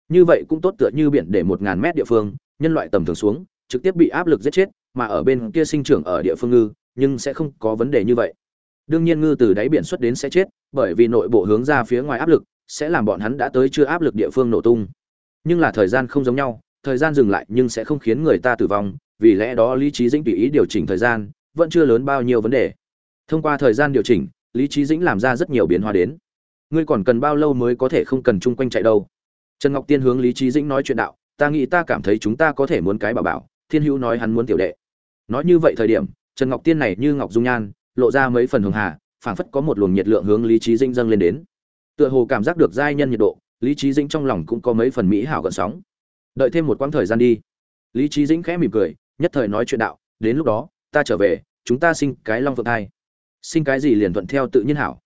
Như vậy cũng tốt tựa như biển để một ngàn mét địa phương, nhân loại tầm thường xuống, trực tiếp bị áp lực giết chết, mà ở bên kia sinh trưởng ở địa phương ngư nhưng sẽ không có vấn đề như vậy. Đương nhiên ngư từ đáy biển xuất đến sẽ chết, bởi vì nội bộ hướng ra phía ngoài áp lực, sẽ làm bọn hắn đã tới chưa áp lực địa phương nổ tung. Nhưng là thời gian không giống nhau, thời gian dừng lại nhưng sẽ không khiến người ta tử vong, vì lẽ đó lý trí dĩnh tùy ý điều chỉnh thời gian, vẫn chưa lớn bao nhiêu vấn đề. Thông qua thời gian điều chỉnh, lý trí dĩnh làm ra rất nhiều biến hóa đến. Ngươi còn cần bao lâu mới có thể không cần chung quanh chạy đâu? Trần ngọc tiên hướng lý trí dĩnh nói chuyện đạo, ta nghĩ ta cảm thấy chúng ta có thể muốn cái bảo bảo, thiên hữu nói hắn muốn tiểu đệ. Nói như vậy thời điểm trần ngọc tiên này như ngọc dung nhan, lộ ra mấy phần hường hà, phảng phất có một luồng nhiệt lượng hướng lý trí dĩnh dâng lên đến. Tựa hồ cảm giác được giai nhân nhiệt độ, lý trí dĩnh trong lòng cũng có mấy phần mỹ hảo gợn sóng. Đợi thêm một quãng thời gian đi. Lý trí dĩnh khẽ mỉm cười, nhất thời nói chuyện đạo, đến lúc đó, ta trở về, chúng ta sinh cái long phượng thai. Sinh cái gì liền thuận theo tự nhiên hảo.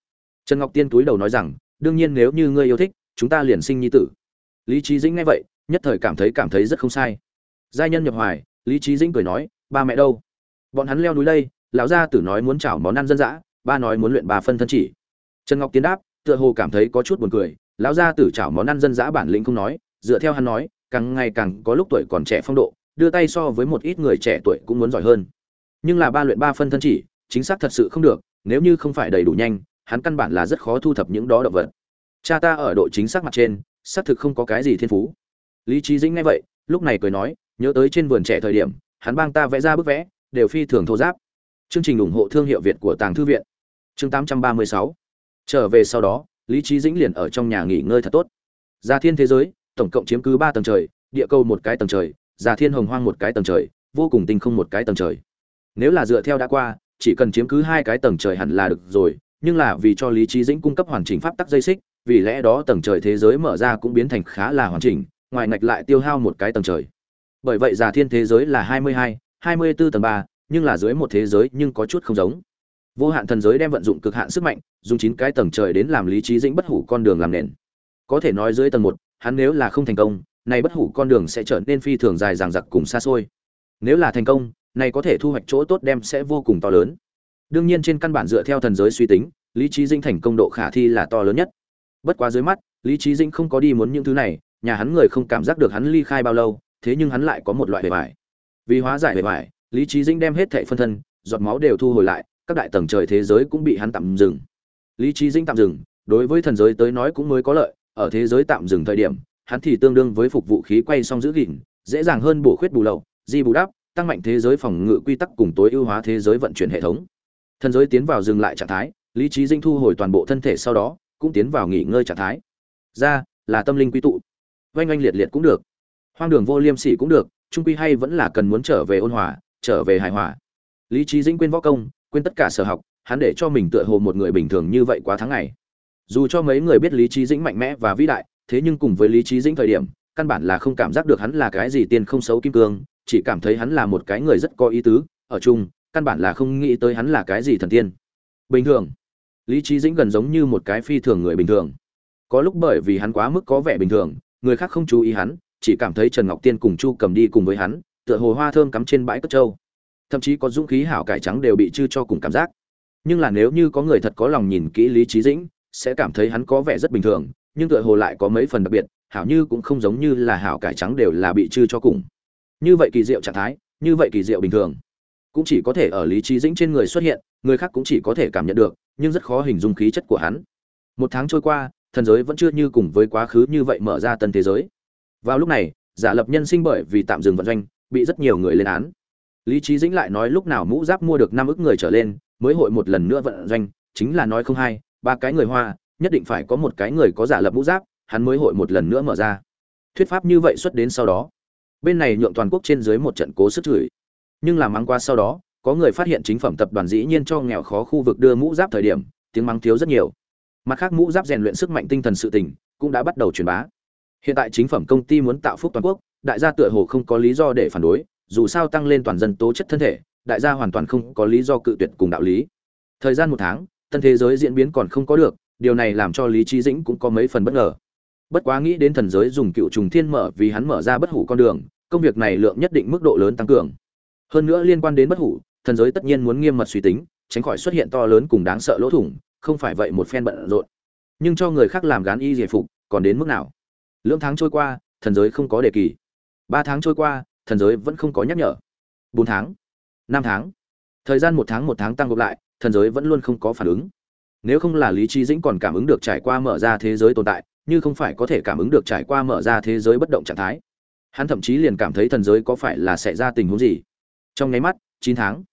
Trần ngọc tiên túi đầu nói rằng, đương nhiên nếu như ngươi yêu thích, chúng ta liền sinh nhi tử. Lý trí dĩnh nghe vậy, nhất thời cảm thấy cảm thấy rất không sai. Giai nhân nhập hoài, lý trí dĩnh cười nói, ba mẹ đâu? Bọn hắn leo núi đây, lão gia tử nói muốn chảo món ăn dân dã, ba nói muốn luyện bà phân thân chỉ. Trần ngọc tiến đáp, tựa hồ cảm thấy có chút buồn cười, lão gia tử chảo món ăn dân dã bản lĩnh không nói, dựa theo hắn nói, càng ngày càng có lúc tuổi còn trẻ phong độ, đưa tay so với một ít người trẻ tuổi cũng muốn giỏi hơn. Nhưng là ba luyện ba phân thân chỉ, chính xác thật sự không được, nếu như không phải đầy đủ nhanh, hắn căn bản là rất khó thu thập những đó động vật. Cha ta ở độ chính xác mặt trên, xác thực không có cái gì thiên phú. Lý trí dĩnh nghe vậy, lúc này cười nói, nhớ tới trên vườn trẻ thời điểm, hắn bang ta vẽ ra bức vẽ đều phi thường thô giáp. Chương trình ủng hộ thương hiệu việt của tàng thư viện. Chương 836 trở về sau đó, lý Chí dĩnh liền ở trong nhà nghỉ ngơi thật tốt. Gia thiên thế giới, tổng cộng chiếm cứ ba tầng trời, địa cầu một cái tầng trời, gia thiên hồng hoang một cái tầng trời, vô cùng tinh không một cái tầng trời. Nếu là dựa theo đã qua, chỉ cần chiếm cứ hai cái tầng trời hẳn là được rồi, nhưng là vì cho lý Chí dĩnh cung cấp hoàn chỉnh pháp tắc dây xích, vì lẽ đó tầng trời thế giới mở ra cũng biến thành khá là hoàn chỉnh, ngoài ngạch lại tiêu hao một cái tầng trời. Bởi vậy già thiên thế giới là hai mươi hai hai mươi bốn tầng ba, nhưng là dưới một thế giới nhưng có chút không giống. Vô hạn thần giới đem vận dụng cực hạn sức mạnh, dùng chín cái tầng trời đến làm lý trí dĩnh bất hủ con đường làm nền. Có thể nói dưới tầng một, hắn nếu là không thành công, này bất hủ con đường sẽ trở nên phi thường dài dằng dặc cùng xa xôi. Nếu là thành công, này có thể thu hoạch chỗ tốt đem sẽ vô cùng to lớn. Đương nhiên trên căn bản dựa theo thần giới suy tính, lý trí dĩnh thành công độ khả thi là to lớn nhất. Bất quá dưới mắt, lý trí dĩnh không có đi muốn những thứ này, nhà hắn người không cảm giác được hắn ly khai bao lâu, thế nhưng hắn lại có một loại bề bài vì hóa giải bề ngoài, lý trí dĩnh đem hết thệ phân thân, giọt máu đều thu hồi lại, các đại tầng trời thế giới cũng bị hắn tạm dừng. Lý trí dĩnh tạm dừng, đối với thần giới tới nói cũng mới có lợi, ở thế giới tạm dừng thời điểm, hắn thì tương đương với phục vụ khí quay xong giữ gìn, dễ dàng hơn bổ khuyết bù lậu, di bù đắp, tăng mạnh thế giới phòng ngự quy tắc cùng tối ưu hóa thế giới vận chuyển hệ thống. Thần giới tiến vào dừng lại trạng thái, lý trí dinh thu hồi toàn bộ thân thể sau đó, cũng tiến vào nghỉ ngơi trạng thái. Ra, là tâm linh quy tụ. Oanh oanh liệt liệt cũng được. Hoang đường vô liêm sỉ cũng được trung quy hay vẫn là cần muốn trở về ôn hòa, trở về hài hòa. Lý trí dĩnh quên võ công, quên tất cả sở học, hắn để cho mình tựa hồ một người bình thường như vậy quá tháng ngày. Dù cho mấy người biết lý trí dĩnh mạnh mẽ và vĩ đại, thế nhưng cùng với lý trí dĩnh thời điểm, căn bản là không cảm giác được hắn là cái gì tiên không xấu kim cương, chỉ cảm thấy hắn là một cái người rất có ý tứ, ở chung, căn bản là không nghĩ tới hắn là cái gì thần tiên. Bình thường, lý trí dĩnh gần giống như một cái phi thường người bình thường. Có lúc bởi vì hắn quá mức có vẻ bình thường, người khác không chú ý hắn chỉ cảm thấy trần ngọc tiên cùng chu cầm đi cùng với hắn, tựa hồ hoa thơm cắm trên bãi cất trâu. Thậm chí có dũng khí hảo cải trắng đều bị chư cho cùng cảm giác. Nhưng là nếu như có người thật có lòng nhìn kỹ lý trí dĩnh, sẽ cảm thấy hắn có vẻ rất bình thường, nhưng tựa hồ lại có mấy phần đặc biệt, hảo như cũng không giống như là hảo cải trắng đều là bị chư cho cùng. Như vậy kỳ diệu trạng thái, như vậy kỳ diệu bình thường. Cũng chỉ có thể ở lý trí dĩnh trên người xuất hiện, người khác cũng chỉ có thể cảm nhận được, nhưng rất khó hình dung khí chất của hắn. Một tháng trôi qua, thần giới vẫn chưa như cùng với quá khứ như vậy mở ra tân thế giới vào lúc này, giả lập nhân sinh bởi vì tạm dừng vận doanh, bị rất nhiều người lên án. Lý trí dĩnh lại nói lúc nào mũ giáp mua được năm ức người trở lên, mới hội một lần nữa vận doanh, chính là nói không hai, ba cái người hoa, nhất định phải có một cái người có giả lập mũ giáp, hắn mới hội một lần nữa mở ra. Thuyết pháp như vậy xuất đến sau đó, bên này nhượng toàn quốc trên dưới một trận cố sức chửi. Nhưng làm mắng qua sau đó, có người phát hiện chính phẩm tập đoàn dĩ nhiên cho nghèo khó khu vực đưa mũ giáp thời điểm, tiếng mắng thiếu rất nhiều. Mặt khác mũ giáp rèn luyện sức mạnh tinh thần sự tình, cũng đã bắt đầu truyền bá hiện tại chính phẩm công ty muốn tạo phúc toàn quốc, đại gia tựa hồ không có lý do để phản đối, dù sao tăng lên toàn dân tố chất thân thể, đại gia hoàn toàn không có lý do cự tuyệt cùng đạo lý. Thời gian một tháng, tân thế giới diễn biến còn không có được, điều này làm cho lý trí dĩnh cũng có mấy phần bất ngờ. Bất quá nghĩ đến thần giới dùng cựu trùng thiên mở vì hắn mở ra bất hủ con đường, công việc này lượng nhất định mức độ lớn tăng cường. Hơn nữa liên quan đến bất hủ, thần giới tất nhiên muốn nghiêm mật suy tính, tránh khỏi xuất hiện to lớn cùng đáng sợ lỗ thủng, không phải vậy một phen bận rộn. Nhưng cho người khác làm gán y giải phục, còn đến mức nào? Lưỡng tháng trôi qua, thần giới không có đề kỳ. Ba tháng trôi qua, thần giới vẫn không có nhắc nhở. Bốn tháng, năm tháng, thời gian một tháng một tháng tăng gộp lại, thần giới vẫn luôn không có phản ứng. Nếu không là lý trí dĩnh còn cảm ứng được trải qua mở ra thế giới tồn tại, như không phải có thể cảm ứng được trải qua mở ra thế giới bất động trạng thái. Hắn thậm chí liền cảm thấy thần giới có phải là sẽ ra tình huống gì. Trong nháy mắt, chín tháng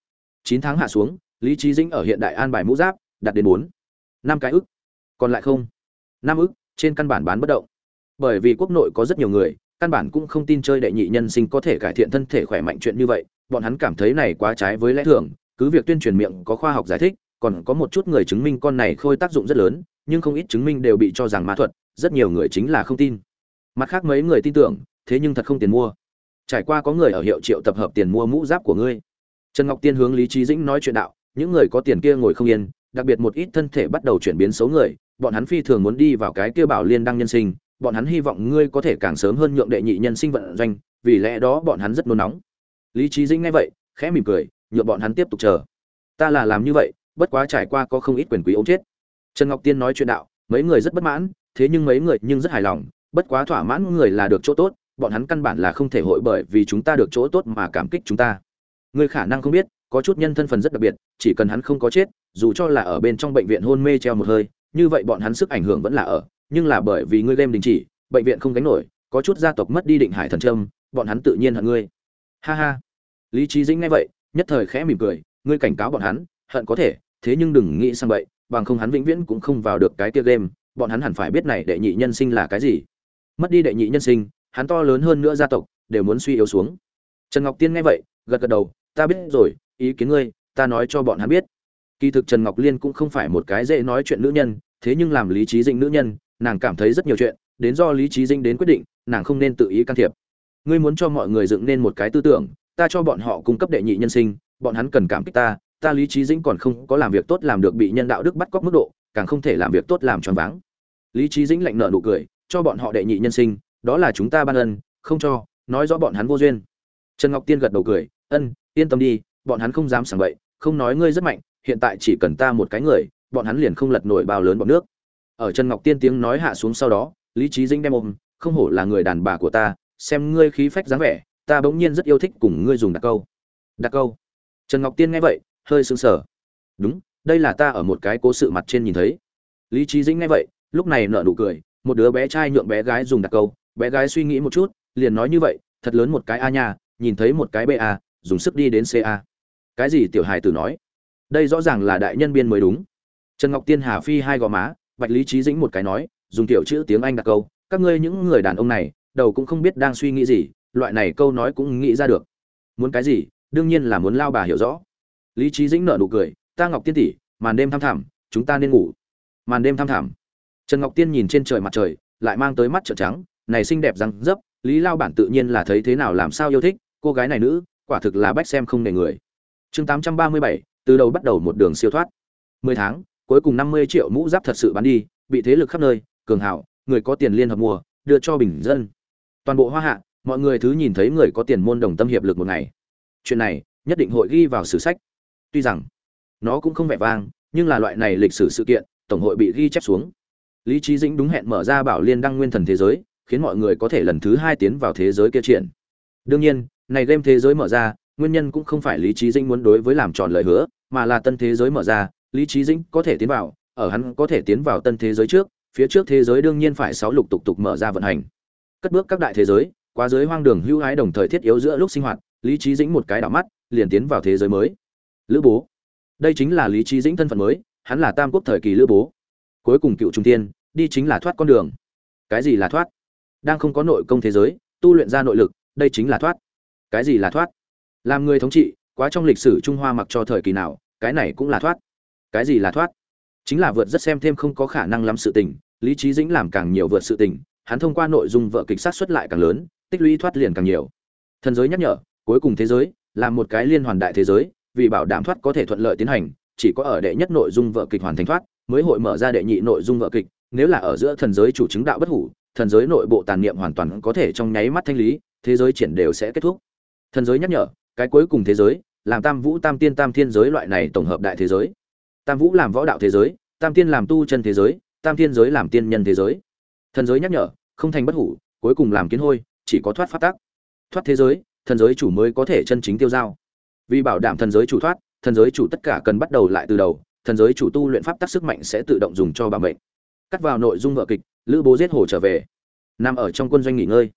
chín tháng hạ xuống, lý trí dĩnh ở hiện đại an bài mũ giáp đạt đến bốn. Năm cái ức, còn lại không. Năm ức, trên căn bản bán bất động bởi vì quốc nội có rất nhiều người, căn bản cũng không tin chơi đệ nhị nhân sinh có thể cải thiện thân thể khỏe mạnh chuyện như vậy, bọn hắn cảm thấy này quá trái với lẽ thường, cứ việc tuyên truyền miệng có khoa học giải thích, còn có một chút người chứng minh con này khôi tác dụng rất lớn, nhưng không ít chứng minh đều bị cho rằng ma thuật, rất nhiều người chính là không tin. Mặt khác mấy người tin tưởng, thế nhưng thật không tiền mua. Trải qua có người ở hiệu triệu tập hợp tiền mua mũ giáp của ngươi. Trần ngọc tiên hướng lý trí dĩnh nói chuyện đạo, những người có tiền kia ngồi không yên, đặc biệt một ít thân thể bắt đầu chuyển biến xấu người, bọn hắn phi thường muốn đi vào cái kia bảo liên đăng nhân sinh bọn hắn hy vọng ngươi có thể càng sớm hơn nhượng đệ nhị nhân sinh vận doanh, vì lẽ đó bọn hắn rất nôn nóng. Lý trí dĩnh nghe vậy, khẽ mỉm cười, nhượng bọn hắn tiếp tục chờ. Ta là làm như vậy, bất quá trải qua có không ít quyền quý ốm chết. Trần ngọc tiên nói chuyện đạo, mấy người rất bất mãn, thế nhưng mấy người nhưng rất hài lòng, bất quá thỏa mãn người là được chỗ tốt, bọn hắn căn bản là không thể hội bởi vì chúng ta được chỗ tốt mà cảm kích chúng ta. Ngươi khả năng không biết, có chút nhân thân phần rất đặc biệt, chỉ cần hắn không có chết, dù cho là ở bên trong bệnh viện hôn mê treo một hơi, như vậy bọn hắn sức ảnh hưởng vẫn là ở nhưng là bởi vì ngươi game đình chỉ, bệnh viện không gánh nổi, có chút gia tộc mất đi định hải thần trâm bọn hắn tự nhiên hận ngươi. Ha ha. Lý trí dĩnh nghe vậy, nhất thời khẽ mỉm cười, ngươi cảnh cáo bọn hắn, hận có thể, thế nhưng đừng nghĩ sang vậy bằng không hắn vĩnh viễn cũng không vào được cái kia game, bọn hắn hẳn phải biết này đệ nhị nhân sinh là cái gì. Mất đi đệ nhị nhân sinh, hắn to lớn hơn nữa gia tộc, đều muốn suy yếu xuống. Trần ngọc tiên nghe vậy, gật gật đầu, ta biết rồi, ý kiến ngươi, ta nói cho bọn hắn biết. Kỳ thực trần ngọc liên cũng không phải một cái dễ nói chuyện nữ nhân, thế nhưng làm lý trí dĩnh nữ nhân nàng cảm thấy rất nhiều chuyện, đến do lý trí dinh đến quyết định, nàng không nên tự ý can thiệp. Ngươi muốn cho mọi người dựng nên một cái tư tưởng, ta cho bọn họ cung cấp đệ nhị nhân sinh, bọn hắn cần cảm kích ta ta lý trí dĩnh còn không có làm việc tốt làm được bị nhân đạo đức bắt cóc mức độ, càng không thể làm việc tốt làm choáng váng. Lý trí dĩnh lạnh nợ nụ cười, cho bọn họ đệ nhị nhân sinh, đó là chúng ta ban ân, không cho, nói rõ bọn hắn vô duyên. Trần ngọc tiên gật đầu cười, ân, yên tâm đi, bọn hắn không dám sảng bậy, không nói ngươi rất mạnh, hiện tại chỉ cần ta một cái người, bọn hắn liền không lật nổi bao lớn bọn nước ở trần ngọc tiên tiếng nói hạ xuống sau đó, lý trí dĩnh đem ôm, không hổ là người đàn bà của ta, xem ngươi khí phách dáng vẻ, ta bỗng nhiên rất yêu thích cùng ngươi dùng đặc câu. Đặc câu? Trần ngọc tiên nghe vậy, hơi sững sờ. Đúng, đây là ta ở một cái cố sự mặt trên nhìn thấy. Lý trí dĩnh nghe vậy, lúc này nở nụ cười, một đứa bé trai nhượng bé gái dùng đặc câu. Bé gái suy nghĩ một chút, liền nói như vậy, thật lớn một cái a nha, nhìn thấy một cái ba dùng sức đi đến ca cái gì tiểu hài tử nói? Đây rõ ràng là đại nhân biên mới đúng. Trần ngọc tiên hà phi hai gò má bạch lý trí dĩnh một cái nói, dùng tiểu chữ tiếng anh đặt câu, các ngươi những người đàn ông này, đầu cũng không biết đang suy nghĩ gì, loại này câu nói cũng nghĩ ra được. Muốn cái gì? Đương nhiên là muốn lao bà hiểu rõ. Lý trí dĩnh nở nụ cười, ta ngọc tiên tỷ, màn đêm thăm thẳm, chúng ta nên ngủ. Màn đêm thăm thẳm. Trần ngọc tiên nhìn trên trời mặt trời, lại mang tới mắt trợn trắng, này xinh đẹp răng dấp, lý lao bản tự nhiên là thấy thế nào làm sao yêu thích, cô gái này nữ, quả thực là bách xem không nề người. Chương tám trăm ba mươi bảy, từ đầu bắt đầu một đường siêu thoát. mười tháng cuối cùng năm mươi triệu mũ giáp thật sự bán đi, bị thế lực khắp nơi, cường hảo người có tiền liên hợp mua, đưa cho bình dân. Toàn bộ hoa hạ, mọi người thứ nhìn thấy người có tiền môn đồng tâm hiệp lực một ngày. Chuyện này, nhất định hội ghi vào sử sách. Tuy rằng, nó cũng không vẻ vang, nhưng là loại này lịch sử sự kiện, tổng hội bị ghi chép xuống. Lý Chí dĩnh đúng hẹn mở ra bảo liên đăng nguyên thần thế giới, khiến mọi người có thể lần thứ hai tiến vào thế giới kia triển. Đương nhiên, này game thế giới mở ra, nguyên nhân cũng không phải lý Chí dĩnh muốn đối với làm tròn lời hứa, mà là tân thế giới mở ra lý trí dĩnh có thể tiến vào, ở hắn có thể tiến vào tân thế giới trước, phía trước thế giới đương nhiên phải sáu lục tục tục mở ra vận hành. Cất bước các đại thế giới, qua giới hoang đường hưu hái đồng thời thiết yếu giữa lúc sinh hoạt, lý trí dĩnh một cái đảo mắt, liền tiến vào thế giới mới. Lữ bố. Đây chính là lý trí dĩnh thân phận mới, hắn là tam quốc thời kỳ lữ bố. Cuối cùng cựu trung tiên, đi chính là thoát con đường. Cái gì là thoát? Đang không có nội công thế giới, tu luyện ra nội lực, đây chính là thoát. Cái gì là thoát? Làm người thống trị, quá trong lịch sử trung hoa mặc cho thời kỳ nào, cái này cũng là thoát cái gì là thoát? Chính là vượt rất xem thêm không có khả năng lắm sự tình, lý trí dĩnh làm càng nhiều vượt sự tình, hắn thông qua nội dung vợ kịch sát xuất lại càng lớn, tích lũy thoát liền càng nhiều. Thần giới nhắc nhở, cuối cùng thế giới, là một cái liên hoàn đại thế giới, vì bảo đảm thoát có thể thuận lợi tiến hành, chỉ có ở đệ nhất nội dung vợ kịch hoàn thành thoát, mới hội mở ra đệ nhị nội dung vợ kịch, nếu là ở giữa thần giới chủ chứng đạo bất hủ, thần giới nội bộ tàn niệm hoàn toàn có thể trong nháy mắt thanh lý, thế giới triển đều sẽ kết thúc. Thần giới nhắc nhở, cái cuối cùng thế giới, làm tam vũ tam tiên tam thiên giới loại này tổng hợp đại thế giới tam vũ làm võ đạo thế giới, tam tiên làm tu chân thế giới, tam thiên giới làm tiên nhân thế giới. Thần giới nhắc nhở, không thành bất hủ, cuối cùng làm kiến hôi, chỉ có thoát phát tác thoát thế giới, thần giới chủ mới có thể chân chính tiêu dao. vì bảo đảm thần giới chủ thoát, thần giới chủ tất cả cần bắt đầu lại từ đầu, thần giới chủ tu luyện pháp tắc sức mạnh sẽ tự động dùng cho bà mệnh. Cắt vào nội dung vợ kịch, lữ bố giết hồ trở về. Nằm ở trong quân doanh nghỉ ngơi.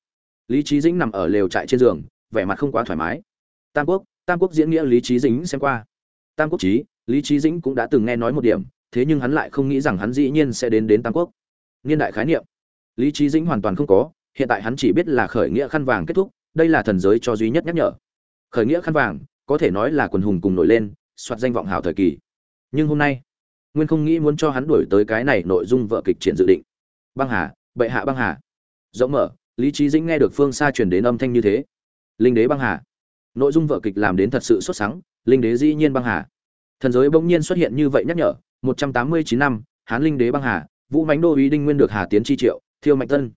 Lý trí dĩnh nằm ở lều trại trên giường, vẻ mặt không quá thoải mái. Tam quốc tam quốc diễn nghĩa lý trí dĩnh xem qua. Tam quốc trí lý trí dĩnh cũng đã từng nghe nói một điểm, thế nhưng hắn lại không nghĩ rằng hắn dĩ nhiên sẽ đến đến tam quốc. Niên đại khái niệm. Lý trí dĩnh hoàn toàn không có, hiện tại hắn chỉ biết là khởi nghĩa khăn vàng kết thúc, đây là thần giới cho duy nhất nhắc nhở. Khởi nghĩa khăn vàng, có thể nói là quần hùng cùng nổi lên, soạt danh vọng hào thời kỳ. Nhưng hôm nay, nguyên không nghĩ muốn cho hắn đuổi tới cái này nội dung vợ kịch triển dự định. Băng hà, bệ hạ băng hà. Rộng mở, lý trí dĩnh nghe được phương xa truyền đến âm thanh như thế. Linh đế băng hà. Nội dung vợ kịch làm đến thật sự xuất sắc, linh đế dĩ nhiên băng hà thần giới bỗng nhiên xuất hiện như vậy nhắc nhở, một trăm tám mươi chín năm, hán linh đế băng hà, vũ mánh đô uy đinh nguyên được hà tiến chi triệu, thiêu mạnh tân.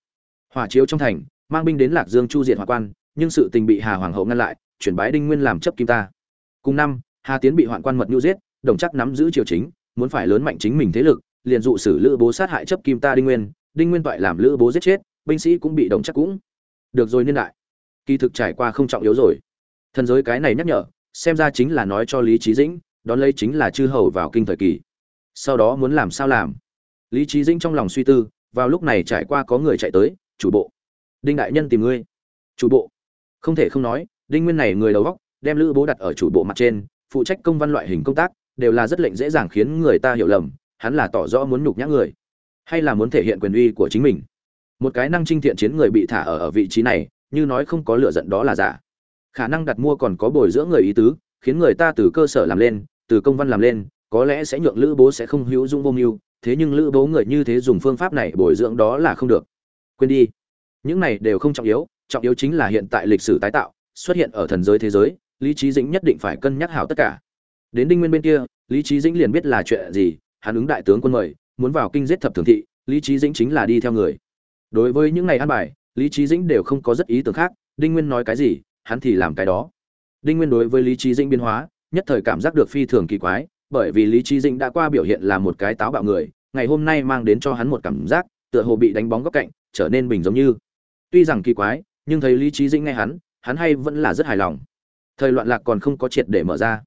Hỏa chiếu trong thành, mang binh đến lạc dương chu diệt hòa quan, nhưng sự tình bị hà hoàng hậu ngăn lại, chuyển bái đinh nguyên làm chấp kim ta. Cùng năm, hà tiến bị hoạn quan mật nhu giết, đồng chắc nắm giữ triều chính, muốn phải lớn mạnh chính mình thế lực, liền dụ xử lữ bố sát hại chấp kim ta đinh nguyên đinh nguyên toại làm lữ bố giết chết, binh sĩ cũng bị đồng chắc cũng. Được rồi niên đại. Kỳ thực trải qua không trọng yếu rồi. Thần giới cái này nhắc nhở, xem ra chính là nói cho lý trí dĩnh đón lấy chính là chư hầu vào kinh thời kỳ. Sau đó muốn làm sao làm? Lý trí dĩnh trong lòng suy tư, vào lúc này trải qua có người chạy tới, chủ bộ, đinh đại nhân tìm ngươi. Chủ bộ? Không thể không nói, đinh nguyên này người đầu góc đem lữ bố đặt ở chủ bộ mặt trên, phụ trách công văn loại hình công tác, đều là rất lệnh dễ dàng khiến người ta hiểu lầm, hắn là tỏ rõ muốn nhục nhã người, hay là muốn thể hiện quyền uy của chính mình. Một cái năng trinh thiện chiến người bị thả ở ở vị trí này, như nói không có lựa giận đó là giả. Khả năng đặt mua còn có bồi dưỡng người ý tứ, khiến người ta từ cơ sở làm lên từ công văn làm lên, có lẽ sẽ nhượng lữ bố sẽ không hữu dung vô mưu, thế nhưng lữ bố người như thế dùng phương pháp này bồi dưỡng đó là không được. Quên đi. Những này đều không trọng yếu trọng yếu chính là hiện tại lịch sử tái tạo, xuất hiện ở thần giới thế giới, lý trí dĩnh nhất định phải cân nhắc hảo tất cả. Đến đinh nguyên bên kia, lý trí dĩnh liền biết là chuyện gì, hắn ứng đại tướng quân mời, muốn vào kinh giết thập thường thị, lý trí dĩnh chính là đi theo người. Đối với những ngày ăn bài, lý trí dĩnh đều không có rất ý tưởng khác, đinh nguyên nói cái gì, hắn thì làm cái đó. Đinh nguyên đối với lý trí dĩnh biến hóa nhất thời cảm giác được phi thường kỳ quái, bởi vì lý Chí dĩnh đã qua biểu hiện là một cái táo bạo người, ngày hôm nay mang đến cho hắn một cảm giác, tựa hồ bị đánh bóng góc cạnh, trở nên bình giống như. Tuy rằng kỳ quái, nhưng thấy lý Chí dĩnh nghe hắn hắn hay vẫn là rất hài lòng. Thời loạn lạc còn không có triệt để mở ra.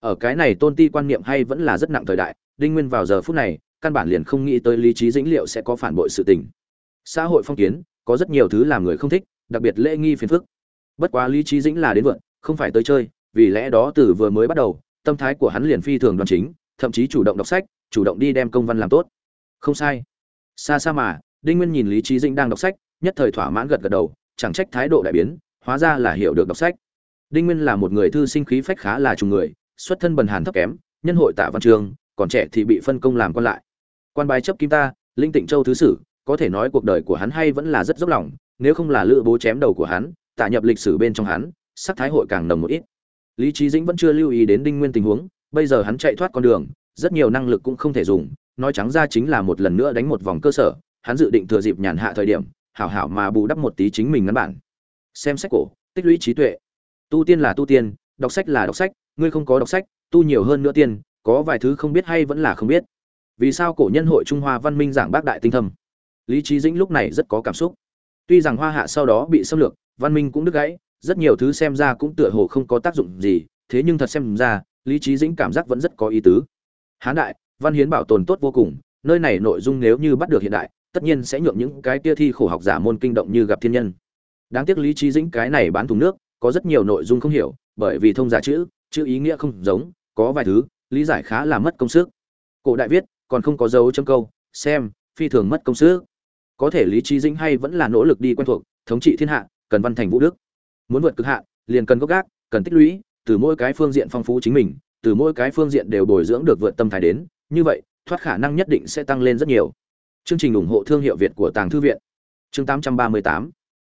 Ở cái này tôn ti quan niệm hay vẫn là rất nặng thời đại, đinh nguyên vào giờ phút này, căn bản liền không nghĩ tới lý Chí dĩnh liệu sẽ có phản bội sự tình. Xã hội phong kiến, có rất nhiều thứ làm người không thích, đặc biệt lễ nghi phiền phức. Bất quá lý Chí dĩnh là đến vượn, không phải tới chơi vì lẽ đó từ vừa mới bắt đầu, tâm thái của hắn liền phi thường đoan chính, thậm chí chủ động đọc sách, chủ động đi đem công văn làm tốt. Không sai. Xa xa mà, đinh nguyên nhìn lý trí dĩnh đang đọc sách, nhất thời thỏa mãn gật gật đầu, chẳng trách thái độ đại biến, hóa ra là hiểu được đọc sách. Đinh nguyên là một người thư sinh khí phách khá là trùng người, xuất thân bần hàn thấp kém, nhân hội tạ văn trường, còn trẻ thì bị phân công làm quan lại. Quan bài chấp kim ta, linh tịnh châu thứ sử, có thể nói cuộc đời của hắn hay vẫn là rất dốc lòng, nếu không là lữ bố chém đầu của hắn, tạ nhập lịch sử bên trong hắn, sắc thái hội càng nồng một ít lý trí dĩnh vẫn chưa lưu ý đến đinh nguyên tình huống, bây giờ hắn chạy thoát con đường, rất nhiều năng lực cũng không thể dùng, nói trắng ra chính là một lần nữa đánh một vòng cơ sở, hắn dự định thừa dịp nhàn hạ thời điểm, hảo hảo mà bù đắp một tí chính mình ngắn bản. Xem sách cổ, tích lũy trí tuệ. Tu tiên là tu tiên, đọc sách là đọc sách, ngươi không có đọc sách, tu nhiều hơn nữa tiên, có vài thứ không biết hay vẫn là không biết. Vì sao cổ nhân hội trung hoa văn minh giảng bác đại tinh thâm? Lý trí dĩnh lúc này rất có cảm xúc. Tuy rằng hoa hạ sau đó bị xâm lược, văn minh cũng đứt gãy rất nhiều thứ xem ra cũng tựa hồ không có tác dụng gì, thế nhưng thật xem ra, lý trí dĩnh cảm giác vẫn rất có ý tứ. Hán đại, văn hiến bảo tồn tốt vô cùng, nơi này nội dung nếu như bắt được hiện đại, tất nhiên sẽ nhượng những cái kia thi khổ học giả môn kinh động như gặp thiên nhân. Đáng tiếc lý trí dĩnh cái này bán thùng nước, có rất nhiều nội dung không hiểu, bởi vì thông giả chữ chữ ý nghĩa không giống, có vài thứ, lý giải khá là mất công sức. Cổ đại viết, còn không có dấu chấm câu, xem, phi thường mất công sức. Có thể lý trí dĩnh hay vẫn là nỗ lực đi quen thuộc, thống trị thiên hạ, cần văn thành vũ đức muốn vượt cực hạn, liền cần gốc gác, cần tích lũy, từ mỗi cái phương diện phong phú chính mình, từ mỗi cái phương diện đều bồi dưỡng được vượt tâm thái đến, như vậy, thoát khả năng nhất định sẽ tăng lên rất nhiều. Chương trình ủng hộ thương hiệu việt của tàng thư viện. Chương 838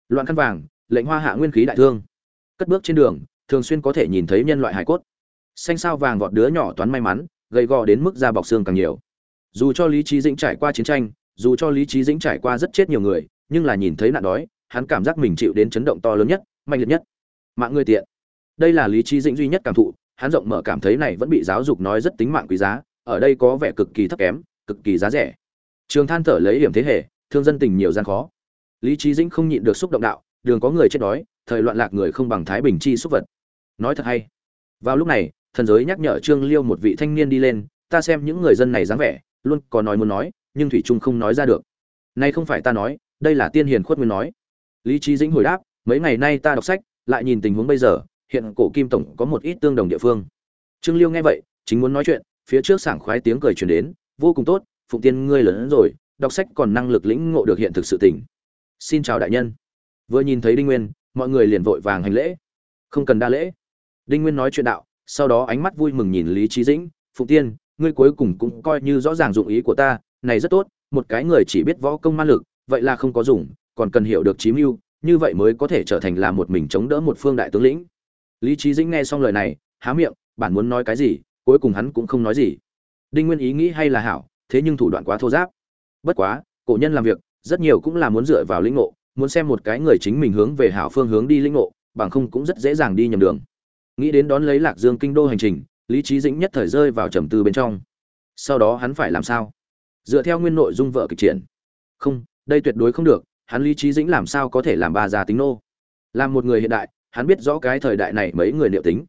loạn căn vàng, lệnh hoa hạ nguyên khí đại thương. Cất bước trên đường, thường xuyên có thể nhìn thấy nhân loại hải cốt. Xanh sao vàng vọt đứa nhỏ toán may mắn, gầy gò đến mức da bọc xương càng nhiều. Dù cho lý trí dĩnh trải qua chiến tranh, dù cho lý trí dĩnh trải qua rất chết nhiều người, nhưng là nhìn thấy nạn đói, hắn cảm giác mình chịu đến chấn động to lớn nhất mạnh liệt nhất. Mạng người tiện. Đây là lý trí dĩnh duy nhất cảm thụ, hắn rộng mở cảm thấy này vẫn bị giáo dục nói rất tính mạng quý giá, ở đây có vẻ cực kỳ thấp kém, cực kỳ giá rẻ. Trường than thở lấy hiểm thế hệ, thương dân tình nhiều gian khó. Lý trí dĩnh không nhịn được xúc động đạo, đường có người chết đói, thời loạn lạc người không bằng thái bình chi xúc vật. Nói thật hay. Vào lúc này, thần giới nhắc nhở trương liêu một vị thanh niên đi lên, ta xem những người dân này dáng vẻ, luôn có nói muốn nói, nhưng thủy trung không nói ra được. Nay không phải ta nói, đây là tiên hiền khuất nguyên nói. Lý trí dĩnh hồi đáp mấy ngày nay ta đọc sách, lại nhìn tình huống bây giờ, hiện cổ kim tổng có một ít tương đồng địa phương. Trương liêu nghe vậy, chính muốn nói chuyện, phía trước sảng khoái tiếng cười truyền đến, vô cùng tốt, phụng tiên ngươi lớn hơn rồi, đọc sách còn năng lực lĩnh ngộ được hiện thực sự tình. Xin chào đại nhân. Vừa nhìn thấy đinh nguyên, mọi người liền vội vàng hành lễ. Không cần đa lễ. Đinh nguyên nói chuyện đạo, sau đó ánh mắt vui mừng nhìn lý trí dĩnh, phụng tiên, ngươi cuối cùng cũng coi như rõ ràng dụng ý của ta, này rất tốt, một cái người chỉ biết võ công man lực, vậy là không có dùng, còn cần hiểu được chí mưu như vậy mới có thể trở thành là một mình chống đỡ một phương đại tướng lĩnh. Lý trí dĩnh nghe xong lời này, há miệng, bản muốn nói cái gì, cuối cùng hắn cũng không nói gì. Đinh nguyên ý nghĩ hay là hảo, thế nhưng thủ đoạn quá thô giáp. Bất quá, cổ nhân làm việc, rất nhiều cũng là muốn dựa vào lĩnh ngộ, muốn xem một cái người chính mình hướng về hảo phương hướng đi lĩnh ngộ, bằng không cũng rất dễ dàng đi nhầm đường. Nghĩ đến đón lấy lạc dương kinh đô hành trình, lý trí dĩnh nhất thời rơi vào trầm tư bên trong. Sau đó hắn phải làm sao? Dựa theo nguyên nội dung vợ kịch triển. Không, đây tuyệt đối không được hắn lý trí dĩnh làm sao có thể làm ba già tính nô? Làm một người hiện đại, hắn biết rõ cái thời đại này mấy người liệu tính.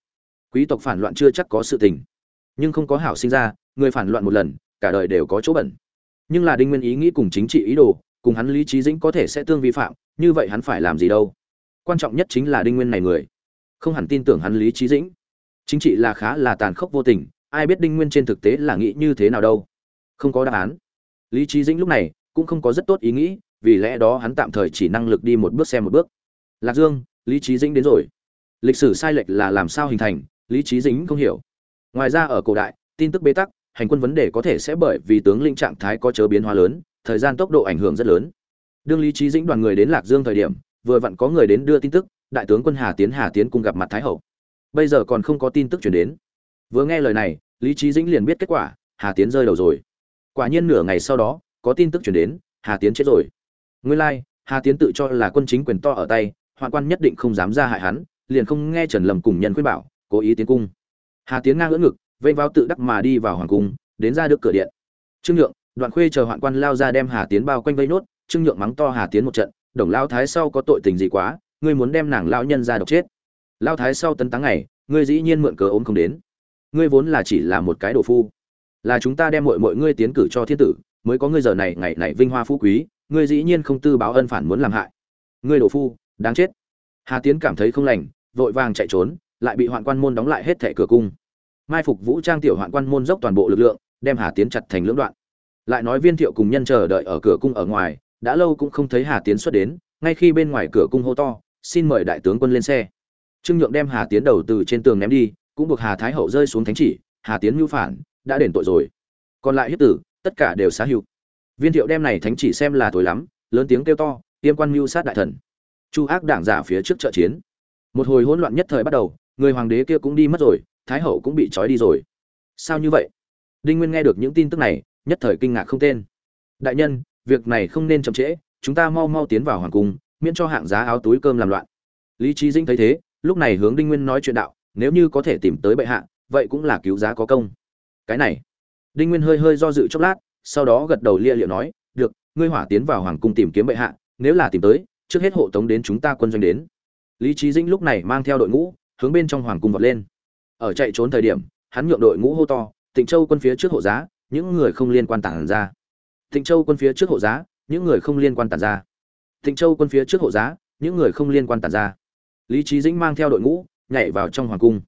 Quý tộc phản loạn chưa chắc có sự tình. Nhưng không có hảo sinh ra, người phản loạn một lần, cả đời đều có chỗ bẩn. Nhưng là đinh nguyên ý nghĩ cùng chính trị ý đồ, cùng hắn lý trí dĩnh có thể sẽ tương vi phạm, như vậy hắn phải làm gì đâu? Quan trọng nhất chính là đinh nguyên này người. Không hẳn tin tưởng hắn lý trí dĩnh. Chính trị là khá là tàn khốc vô tình, ai biết đinh nguyên trên thực tế là nghĩ như thế nào đâu? Không có đáp án. Lý trí dĩnh lúc này cũng không có rất tốt ý nghĩ vì lẽ đó hắn tạm thời chỉ năng lực đi một bước xem một bước. Lạc dương, lý trí dĩnh đến rồi. Lịch sử sai lệch là làm sao hình thành, lý trí dĩnh không hiểu. Ngoài ra ở cổ đại, tin tức bế tắc, hành quân vấn đề có thể sẽ bởi vì tướng lĩnh trạng thái có chớ biến hóa lớn, thời gian tốc độ ảnh hưởng rất lớn. Đương lý trí dĩnh đoàn người đến lạc dương thời điểm, vừa vặn có người đến đưa tin tức, đại tướng quân hà tiến hà tiến cùng gặp mặt thái hậu. Bây giờ còn không có tin tức chuyển đến. Vừa nghe lời này, lý trí dĩnh liền biết kết quả, hà tiến rơi đầu rồi. Quả nhiên nửa ngày sau đó, có tin tức chuyển đến, hà tiến chết rồi nguyên lai、like, hà tiến tự cho là quân chính quyền to ở tay hoạn quan nhất định không dám ra hại hắn liền không nghe trần lầm cùng nhân khuyên bảo cố ý tiến cung. Hà tiến ngang ngưỡng ngực vênh vào tự đắc mà đi vào hoàng cung đến ra được cửa điện. Trương nhượng đoạn khuê chờ hoạn quan lao ra đem hà tiến bao quanh vây nốt trương nhượng mắng to hà tiến một trận đồng lao thái sau có tội tình gì quá ngươi muốn đem nàng lão nhân ra độc chết. Lao thái sau tấn táng ngày ngươi dĩ nhiên mượn cớ ốm không đến. Ngươi vốn là chỉ là một cái đồ phu là chúng ta đem muội muội ngươi tiến cử cho thiên tử mới có ngươi giờ này ngày này vinh hoa phú quý ngươi dĩ nhiên không tư báo ân phản muốn làm hại. Ngươi đổ phu, đáng chết. Hà tiến cảm thấy không lành, vội vàng chạy trốn, lại bị hoạn quan môn đóng lại hết thẻ cửa cung. Mai phục vũ trang tiểu hoạn quan môn dốc toàn bộ lực lượng, đem hà tiến chặt thành lưỡng đoạn. Lại nói viên thiệu cùng nhân chờ đợi ở cửa cung ở ngoài, đã lâu cũng không thấy hà tiến xuất đến, ngay khi bên ngoài cửa cung hô to, xin mời đại tướng quân lên xe. Trương nhượng đem hà tiến đầu từ trên tường ném đi, cũng buộc hà thái hậu rơi xuống thánh chỉ, hà tiến mưu phản, đã đền tội rồi. Còn lại hiếp tử, tất cả đều xá hữu viên thiệu đem này thánh chỉ xem là tối lắm, lớn tiếng kêu to, tiêm quan mưu sát đại thần. Chu ác đảng giả phía trước trợ chiến. Một hồi hỗn loạn nhất thời bắt đầu, người hoàng đế kia cũng đi mất rồi, thái hậu cũng bị trói đi rồi. Sao như vậy? Đinh nguyên nghe được những tin tức này, nhất thời kinh ngạc không tên. Đại nhân, việc này không nên chậm trễ, chúng ta mau mau tiến vào hoàng cung, miễn cho hạng giá áo túi cơm làm loạn. Lý trí dinh thấy thế, lúc này hướng đinh nguyên nói chuyện đạo, nếu như có thể tìm tới bệ hạ, vậy cũng là cứu giá có công. Cái này. Đinh nguyên hơi hơi do dự chốc lát sau đó gật đầu lia liệu nói, được, ngươi hỏa tiến vào hoàng cung tìm kiếm bệ hạ, nếu là tìm tới, trước hết hộ tống đến chúng ta quân doanh đến. Lý trí dĩnh lúc này mang theo đội ngũ, hướng bên trong hoàng cung vọt lên. Ở chạy trốn thời điểm, hắn nhượng đội ngũ hô to, tịnh châu quân phía trước hộ giá, những người không liên quan tản ra. Tịnh châu quân phía trước hộ giá, những người không liên quan tản ra. Tịnh châu quân phía trước hộ giá, những người không liên quan tản ra. Lý trí dĩnh mang theo đội ngũ, nhảy vào trong hoàng cung.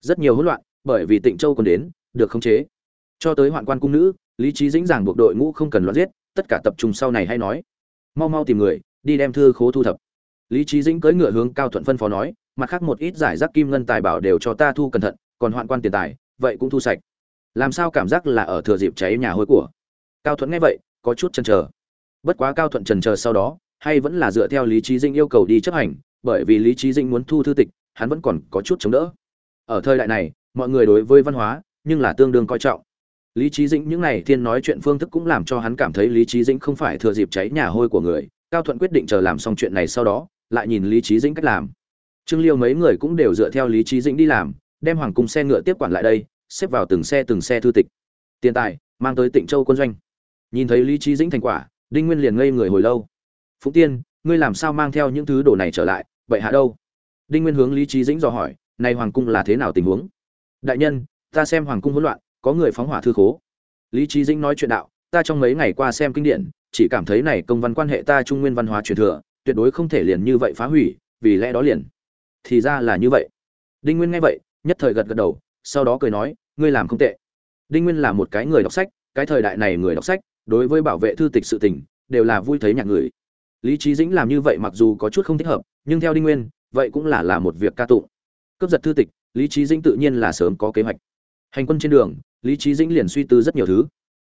Rất nhiều hỗn loạn, bởi vì tịnh châu quân đến, được khống chế. Cho tới hoạn quan cung nữ lý trí dĩnh giảng buộc đội ngũ không cần loạn giết, tất cả tập trung sau này hay nói. Mau mau tìm người, đi đem thư khố thu thập. Lý trí dĩnh cưỡi ngựa hướng cao thuận phân phó nói, mặt khác một ít giải rác kim ngân tài bảo đều cho ta thu cẩn thận, còn hoạn quan tiền tài, vậy cũng thu sạch. Làm sao cảm giác là ở thừa dịp cháy nhà hôi của? Cao thuận nghe vậy, có chút chần chờ. Bất quá cao thuận chần chờ sau đó, hay vẫn là dựa theo lý trí dĩnh yêu cầu đi chấp hành, bởi vì lý trí dĩnh muốn thu thư tịch, hắn vẫn còn có chút chống đỡ. Ở thời đại này, mọi người đối với văn hóa, nhưng là tương đương coi trọng lý trí dĩnh những ngày thiên nói chuyện phương thức cũng làm cho hắn cảm thấy lý trí dĩnh không phải thừa dịp cháy nhà hôi của người. Cao thuận quyết định chờ làm xong chuyện này sau đó, lại nhìn lý trí dĩnh cách làm. Trương liêu mấy người cũng đều dựa theo lý trí dĩnh đi làm, đem hoàng cung xe ngựa tiếp quản lại đây, xếp vào từng xe từng xe thư tịch. Tiền tài, mang tới tịnh châu quân doanh. Nhìn thấy lý trí dĩnh thành quả, đinh nguyên liền ngây người hồi lâu. Phụng tiên, ngươi làm sao mang theo những thứ đồ này trở lại, vậy hạ đâu? Đinh nguyên hướng lý trí dĩnh dò hỏi nay hoàng cung là thế nào tình huống? Đại nhân, ta xem hoàng cung hỗn loạn có người phóng hỏa thư khố. Lý trí dĩnh nói chuyện đạo, ta trong mấy ngày qua xem kinh điển, chỉ cảm thấy này công văn quan hệ ta trung nguyên văn hóa truyền thừa, tuyệt đối không thể liền như vậy phá hủy, vì lẽ đó liền. Thì ra là như vậy. Đinh nguyên nghe vậy, nhất thời gật gật đầu, sau đó cười nói, ngươi làm không tệ. Đinh nguyên là một cái người đọc sách, cái thời đại này người đọc sách, đối với bảo vệ thư tịch sự tình, đều là vui thấy nhạc người. Lý trí dĩnh làm như vậy mặc dù có chút không thích hợp, nhưng theo đinh nguyên, vậy cũng là là một việc ca tụng. Cướp giật thư tịch, lý trí dĩnh tự nhiên là sớm có kế hoạch hành quân trên đường lý trí dĩnh liền suy tư rất nhiều thứ.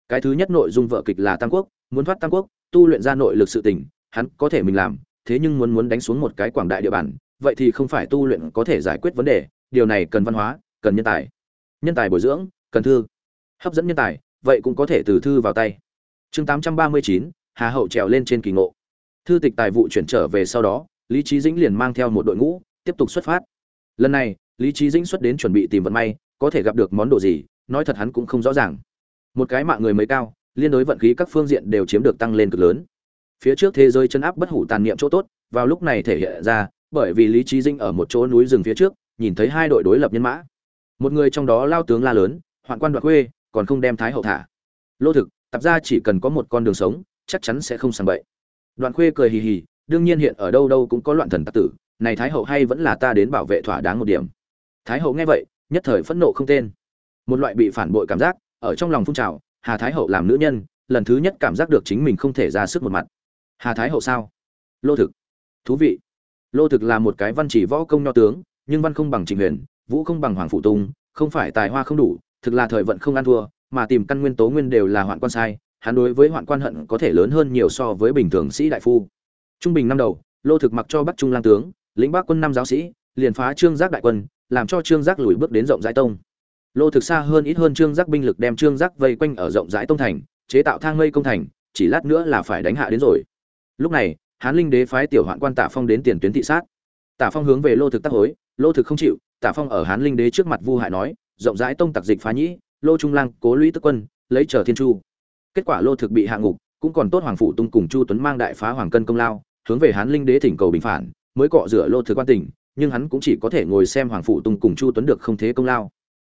Cái thứ nhất nội dung vợ kịch là tam quốc muốn thoát tam quốc tu luyện ra nội lực sự tỉnh, hắn có thể mình làm thế nhưng muốn muốn đánh xuống một cái quảng đại địa bàn vậy thì không phải tu luyện có thể giải quyết vấn đề điều này cần văn hóa cần nhân tài. Nhân tài bồi dưỡng cần thư. Hấp dẫn nhân tài vậy cũng có thể từ thư vào tay. Chương tám trăm ba mươi chín hà hậu trèo lên trên kỳ ngộ. Thư tịch tài vụ chuyển trở về sau đó lý trí dĩnh liền mang theo một đội ngũ tiếp tục xuất phát. Lần này lý trí dĩnh xuất đến chuẩn bị tìm vận may có thể gặp được món đồ gì, nói thật hắn cũng không rõ ràng. Một cái mạng người mới cao, liên đối vận khí các phương diện đều chiếm được tăng lên cực lớn. Phía trước thế giới chân áp bất hủ tàn niệm chỗ tốt, vào lúc này thể hiện ra, bởi vì lý trí dinh ở một chỗ núi rừng phía trước, nhìn thấy hai đội đối lập nhân mã. Một người trong đó lao tướng la lớn, hoạn quan đoạt khuê, còn không đem thái hậu thả. Lô thực, tập ra chỉ cần có một con đường sống, chắc chắn sẽ không sàng bậy. Đoạn khuê cười hì hì, đương nhiên hiện ở đâu đâu cũng có loạn thần tặc tử, này thái hậu hay vẫn là ta đến bảo vệ thỏa đáng một điểm. Thái hậu nghe vậy nhất thời phẫn nộ không tên. Một loại bị phản bội cảm giác, ở trong lòng phun trào, hà thái hậu làm nữ nhân, lần thứ nhất cảm giác được chính mình không thể ra sức một mặt. Hà thái hậu sao? Lô thực. Thú vị. Lô thực là một cái văn chỉ võ công nho tướng, nhưng văn không bằng Trình huyền, vũ không bằng hoàng phụ tung không phải tài hoa không đủ, thực là thời vận không ăn thua, mà tìm căn nguyên tố nguyên đều là hoạn quan sai, hắn đối với hoạn quan hận có thể lớn hơn nhiều so với bình thường sĩ đại phu. Trung bình năm đầu, lô thực mặc cho bắc trung lang tướng, lĩnh bắc quân năm giáo sĩ, liền phá trương giác đại quân làm cho trương giác lùi bước đến rộng rãi tông. Lô thực xa hơn ít hơn trương giác binh lực đem trương giác vây quanh ở rộng rãi tông thành, chế tạo thang mây công thành, chỉ lát nữa là phải đánh hạ đến rồi. Lúc này, hán linh đế phái tiểu hoạn quan tả phong đến tiền tuyến thị sát. Tả phong hướng về lô thực tác hối, lô thực không chịu, tả phong ở hán linh đế trước mặt vu hại nói, rộng rãi tông tặc dịch phá nhĩ, lô trung lang cố lũy tức quân, lấy chờ thiên chu. Kết quả lô thực bị hạ ngục, cũng còn tốt hoàng phụ tung cùng chu tuấn mang đại phá hoàng cân công lao, hướng về hán linh đế thỉnh cầu bình phản, mới cọ rửa lô thực quan tỉnh nhưng hắn cũng chỉ có thể ngồi xem hoàng phụ tung cùng chu tuấn được không thế công lao.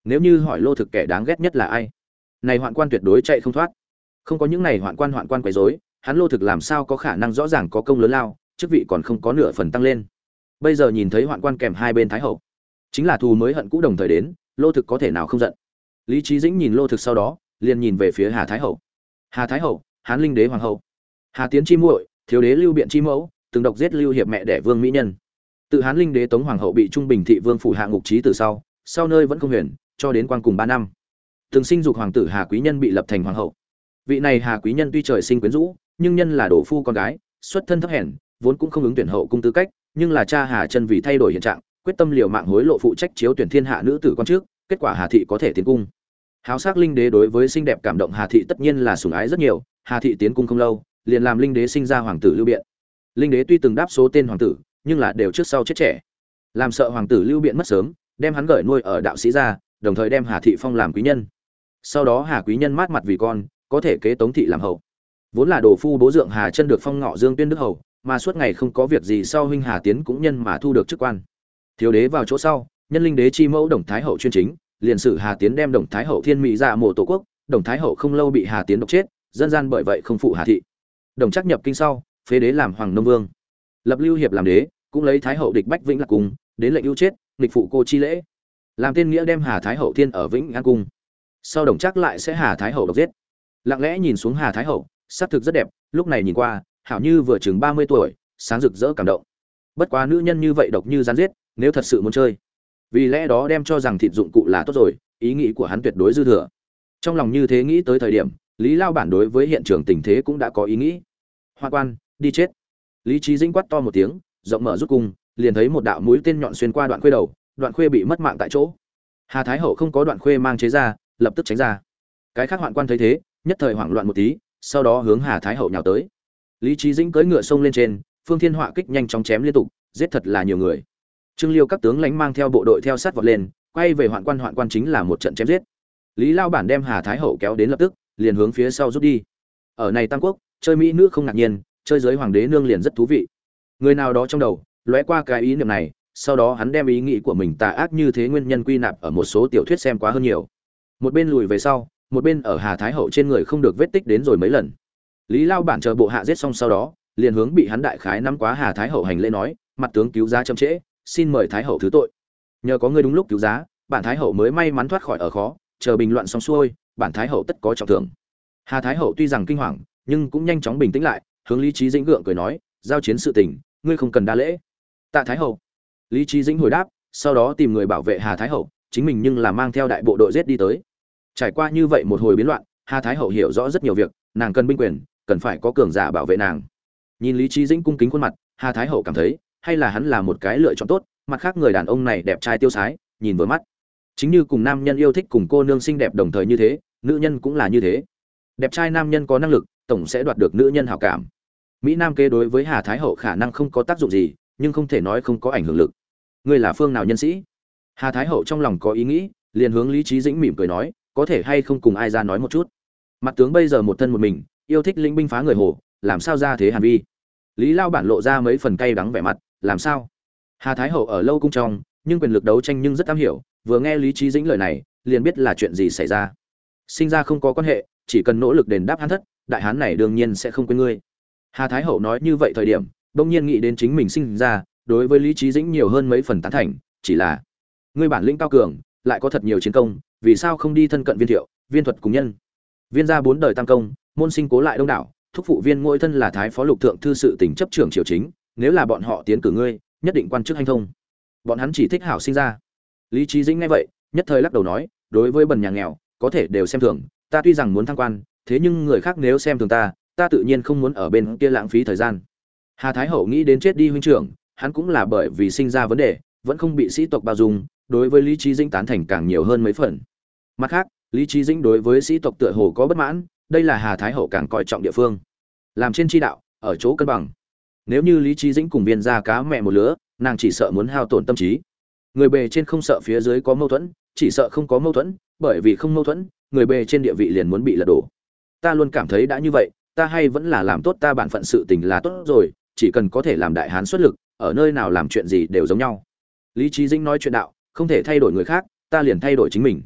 Nếu như hỏi lô thực kẻ đáng ghét nhất là ai? Này hoạn quan tuyệt đối chạy không thoát. Không có những này hoạn quan hoạn quan quấy rối, hắn lô thực làm sao có khả năng rõ ràng có công lớn lao, chức vị còn không có nửa phần tăng lên. Bây giờ nhìn thấy hoạn quan kèm hai bên thái hậu, chính là thù mới hận cũ đồng thời đến, lô thực có thể nào không giận? Lý trí dĩnh nhìn lô thực sau đó, liền nhìn về phía hà thái hậu. Hà thái hậu, hán linh đế hoàng hậu. Hà tiến chi muội, thiếu đế lưu biện chi mẫu, từng độc giết lưu hiệp mẹ đẻ vương mỹ nhân tự hán linh đế tống hoàng hậu bị trung bình thị vương phủ hạ ngục trí từ sau sau nơi vẫn không huyền, cho đến quan cùng ba năm. Từng sinh dục hoàng tử hà quý nhân bị lập thành hoàng hậu. Vị này hà quý nhân tuy trời sinh quyến rũ, nhưng nhân là đổ phu con gái, xuất thân thấp hèn, vốn cũng không ứng tuyển hậu cung tư cách, nhưng là cha hà chân vì thay đổi hiện trạng, quyết tâm liều mạng hối lộ phụ trách chiếu tuyển thiên hạ nữ tử con trước, kết quả hà thị có thể tiến cung. Háo sắc linh đế đối với xinh đẹp cảm động hà thị tất nhiên là sủng ái rất nhiều, hà thị tiến cung không lâu, liền làm linh đế sinh ra hoàng tử lưu biện. Linh đế tuy từng đáp số tên hoàng tử nhưng là đều trước sau chết trẻ. Làm sợ hoàng tử lưu biện mất sớm, đem hắn gửi nuôi ở đạo sĩ gia đồng thời đem hà thị phong làm quý nhân. Sau đó hà quý nhân mát mặt vì con, có thể kế tống thị làm hậu. Vốn là đồ phu bố dượng hà chân được phong ngọ dương tuyên đức hầu, mà suốt ngày không có việc gì sau huynh hà tiến cũng nhân mà thu được chức quan. Thiếu đế vào chỗ sau, nhân linh đế chi mẫu đồng thái hậu chuyên chính, liền sử hà tiến đem đồng thái hậu thiên mỹ ra mộ tổ quốc, đồng thái hậu không lâu bị hà tiến độc chết, dân gian bởi vậy không phụ hà thị. Đồng trắc nhập kinh sau, phế đế làm hoàng nông vương lập lưu hiệp làm đế cũng lấy thái hậu địch bách vĩnh lạc cung, đến lệnh ưu chết nghịch phụ cô chi lễ. Làm tên nghĩa đem hà thái hậu thiên ở vĩnh an cung. Sau đồng chắc lại sẽ hà thái hậu độc giết. Lặng lẽ nhìn xuống hà thái hậu sắc thực rất đẹp lúc này nhìn qua hảo như vừa chừng ba mươi tuổi sáng rực rỡ cảm động. Bất quá nữ nhân như vậy độc như gián giết nếu thật sự muốn chơi. Vì lẽ đó đem cho rằng thịt dụng cụ là tốt rồi ý nghĩ của hắn tuyệt đối dư thừa. Trong lòng như thế nghĩ tới thời điểm lý lao bản đối với hiện trường tình thế cũng đã có ý nghĩ. Hoa quan đi chết lý trí dĩnh quát to một tiếng, rộng mở rút cung, liền thấy một đạo mũi tên nhọn xuyên qua đoạn khuê đầu, đoạn khuê bị mất mạng tại chỗ. Hà thái hậu không có đoạn khuê mang chế ra, lập tức tránh ra. Cái khác hoạn quan thấy thế, nhất thời hoảng loạn một tí, sau đó hướng hà thái hậu nhào tới. Lý trí dĩnh cưỡi ngựa sông lên trên, phương thiên họa kích nhanh chóng chém liên tục, giết thật là nhiều người. Trương liêu các tướng lãnh mang theo bộ đội theo sát vọt lên, quay về hoạn quan hoạn quan chính là một trận chém giết. Lý lao bản đem hà thái hậu kéo đến lập tức, liền hướng phía sau rút đi. Ở này tam quốc, chơi mỹ nữ không ngạc nhiên chơi giới hoàng đế nương liền rất thú vị. Người nào đó trong đầu, lóe qua cái ý niệm này, sau đó hắn đem ý nghĩ của mình tà ác như thế nguyên nhân quy nạp ở một số tiểu thuyết xem quá hơn nhiều. Một bên lùi về sau, một bên ở hà thái hậu trên người không được vết tích đến rồi mấy lần. Lý lao bản chờ bộ hạ giết xong sau đó, liền hướng bị hắn đại khái nắm quá hà thái hậu hành lễ nói, mặt tướng cứu giá chậm trễ, xin mời thái hậu thứ tội. Nhờ có ngươi đúng lúc cứu giá, bản thái hậu mới may mắn thoát khỏi ở khó, chờ bình loạn xong xuôi, bản thái hậu tất có trọng thưởng. Hà thái hậu tuy rằng kinh hoàng, nhưng cũng nhanh chóng bình tĩnh lại hướng lý trí dĩnh gượng cười nói, giao chiến sự tình, ngươi không cần đa lễ. Tạ thái hậu. Lý trí dĩnh hồi đáp, sau đó tìm người bảo vệ hà thái hậu, chính mình nhưng là mang theo đại bộ đội giết đi tới. Trải qua như vậy một hồi biến loạn, hà thái hậu hiểu rõ rất nhiều việc, nàng cần binh quyền, cần phải có cường giả bảo vệ nàng. Nhìn lý trí dĩnh cung kính khuôn mặt, hà thái hậu cảm thấy, hay là hắn là một cái lựa chọn tốt, mặt khác người đàn ông này đẹp trai tiêu sái, nhìn vừa mắt. Chính như cùng nam nhân yêu thích cùng cô nương xinh đẹp đồng thời như thế, nữ nhân cũng là như thế. Đẹp trai nam nhân có năng lực tổng sẽ đoạt được nữ nhân hảo cảm. Mỹ nam kế đối với hà thái hậu khả năng không có tác dụng gì, nhưng không thể nói không có ảnh hưởng lực. Ngươi là phương nào nhân sĩ? Hà thái hậu trong lòng có ý nghĩ, liền hướng lý trí dĩnh mỉm cười nói, có thể hay không cùng ai ra nói một chút? Mặt tướng bây giờ một thân một mình, yêu thích linh binh phá người hồ, làm sao ra thế hàn vi? Lý lao bản lộ ra mấy phần cay đắng vẻ mặt, làm sao? Hà thái hậu ở lâu cung trong, nhưng quyền lực đấu tranh nhưng rất am hiểu, vừa nghe lý trí dĩnh lời này, liền biết là chuyện gì xảy ra. Sinh ra không có quan hệ, chỉ cần nỗ lực đền đáp hắn thất đại hán này đương nhiên sẽ không quên ngươi. Hà thái hậu nói như vậy thời điểm, bỗng nhiên nghĩ đến chính mình sinh ra, đối với lý trí dĩnh nhiều hơn mấy phần tán thành, chỉ là, ngươi bản lĩnh cao cường, lại có thật nhiều chiến công, vì sao không đi thân cận viên thiệu, viên thuật cùng nhân? Viên gia bốn đời tam công, môn sinh cố lại đông đảo, thúc phụ viên ngôi thân là thái phó lục thượng thư sự tỉnh chấp trưởng triều chính, nếu là bọn họ tiến cử ngươi, nhất định quan chức hành thông. Bọn hắn chỉ thích hảo sinh ra. Lý trí dĩnh nghe vậy, nhất thời lắc đầu nói, đối với bần nhà nghèo, có thể đều xem thường, ta tuy rằng muốn thăng quan thế nhưng người khác nếu xem thường ta ta tự nhiên không muốn ở bên kia lãng phí thời gian. Hà thái hậu nghĩ đến chết đi huynh trưởng, hắn cũng là bởi vì sinh ra vấn đề, vẫn không bị sĩ tộc bao dung, đối với lý trí dĩnh tán thành càng nhiều hơn mấy phần. Mặt khác, lý trí dĩnh đối với sĩ tộc tựa hồ có bất mãn, đây là hà thái hậu càng coi trọng địa phương. Làm trên tri đạo, ở chỗ cân bằng. Nếu như lý trí dĩnh cùng viên ra cá mẹ một lứa, nàng chỉ sợ muốn hao tổn tâm trí. Người bề trên không sợ phía dưới có mâu thuẫn, chỉ sợ không có mâu thuẫn, bởi vì không mâu thuẫn, người bề trên địa vị liền muốn bị lật đổ ta luôn cảm thấy đã như vậy, ta hay vẫn là làm tốt ta bản phận sự tình là tốt rồi, chỉ cần có thể làm đại hán xuất lực, ở nơi nào làm chuyện gì đều giống nhau. Lý trí dĩnh nói chuyện đạo, không thể thay đổi người khác, ta liền thay đổi chính mình.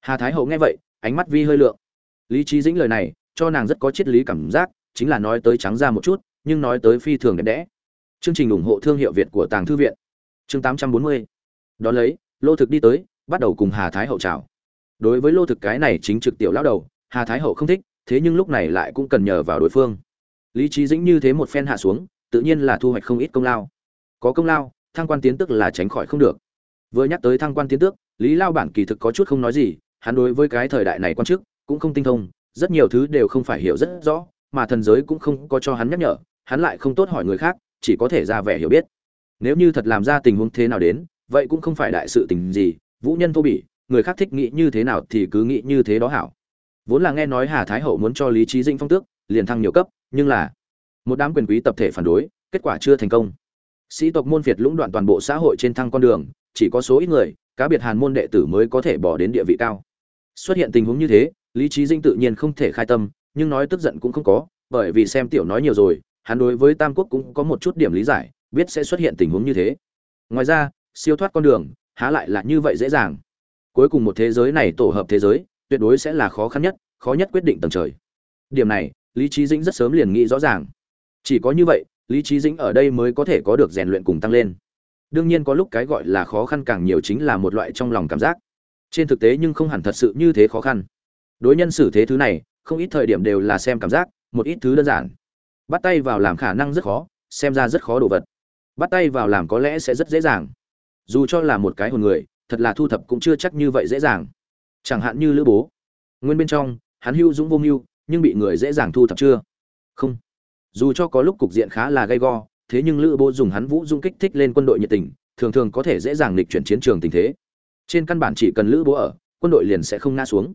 Hà thái hậu nghe vậy, ánh mắt vi hơi lượng. Lý trí dĩnh lời này, cho nàng rất có triết lý cảm giác, chính là nói tới trắng ra một chút, nhưng nói tới phi thường đẹp đẽ. Chương trình ủng hộ thương hiệu việt của tàng thư viện. Chương 840 đón lấy, lô thực đi tới, bắt đầu cùng hà thái hậu chào. Đối với lô thực cái này chính trực tiểu lão đầu, hà thái hậu không thích thế nhưng lúc này lại cũng cần nhờ vào đối phương. Lý trí dĩnh như thế một phen hạ xuống, tự nhiên là thu hoạch không ít công lao. Có công lao, thăng quan tiến tức là tránh khỏi không được. Vừa nhắc tới thăng quan tiến tước, lý lao bản kỳ thực có chút không nói gì, hắn đối với cái thời đại này quan chức, cũng không tinh thông, rất nhiều thứ đều không phải hiểu rất rõ, mà thần giới cũng không có cho hắn nhắc nhở, hắn lại không tốt hỏi người khác, chỉ có thể ra vẻ hiểu biết. Nếu như thật làm ra tình huống thế nào đến, vậy cũng không phải đại sự tình gì, vũ nhân thô bỉ, người khác thích nghĩ như thế nào thì cứ nghĩ như thế đó hảo vốn là nghe nói hà thái hậu muốn cho lý trí dinh phong tước, liền thăng nhiều cấp, nhưng là một đám quyền quý tập thể phản đối, kết quả chưa thành công. Sĩ tộc môn việt lũng đoạn toàn bộ xã hội trên thăng con đường, chỉ có số ít người, cá biệt hàn môn đệ tử mới có thể bỏ đến địa vị cao. Xuất hiện tình huống như thế, lý trí dinh tự nhiên không thể khai tâm, nhưng nói tức giận cũng không có, bởi vì xem tiểu nói nhiều rồi, hắn đối với tam quốc cũng có một chút điểm lý giải, biết sẽ xuất hiện tình huống như thế. Ngoài ra, siêu thoát con đường, há lại là như vậy dễ dàng. Cuối cùng một thế giới này tổ hợp thế giới tuyệt đối sẽ là khó khăn nhất, khó nhất quyết định tầng trời. Điểm này, lý trí dĩnh rất sớm liền nghĩ rõ ràng. Chỉ có như vậy, lý trí dĩnh ở đây mới có thể có được rèn luyện cùng tăng lên. Đương nhiên có lúc cái gọi là khó khăn càng nhiều chính là một loại trong lòng cảm giác. Trên thực tế nhưng không hẳn thật sự như thế khó khăn. Đối nhân xử thế thứ này, không ít thời điểm đều là xem cảm giác, một ít thứ đơn giản. Bắt tay vào làm khả năng rất khó, xem ra rất khó đồ vật. Bắt tay vào làm có lẽ sẽ rất dễ dàng. Dù cho là một cái hồn người, thật là thu thập cũng chưa chắc như vậy dễ dàng chẳng hạn như lữ bố. Nguyên bên trong, hắn hưu dũng vô mưu, nhưng bị người dễ dàng thu thập chưa? Không. Dù cho có lúc cục diện khá là gay go, thế nhưng lữ bố dùng hắn vũ dung kích thích lên quân đội nhiệt tình, thường thường có thể dễ dàng lịch chuyển chiến trường tình thế. Trên căn bản chỉ cần lữ bố ở, quân đội liền sẽ không ngã xuống.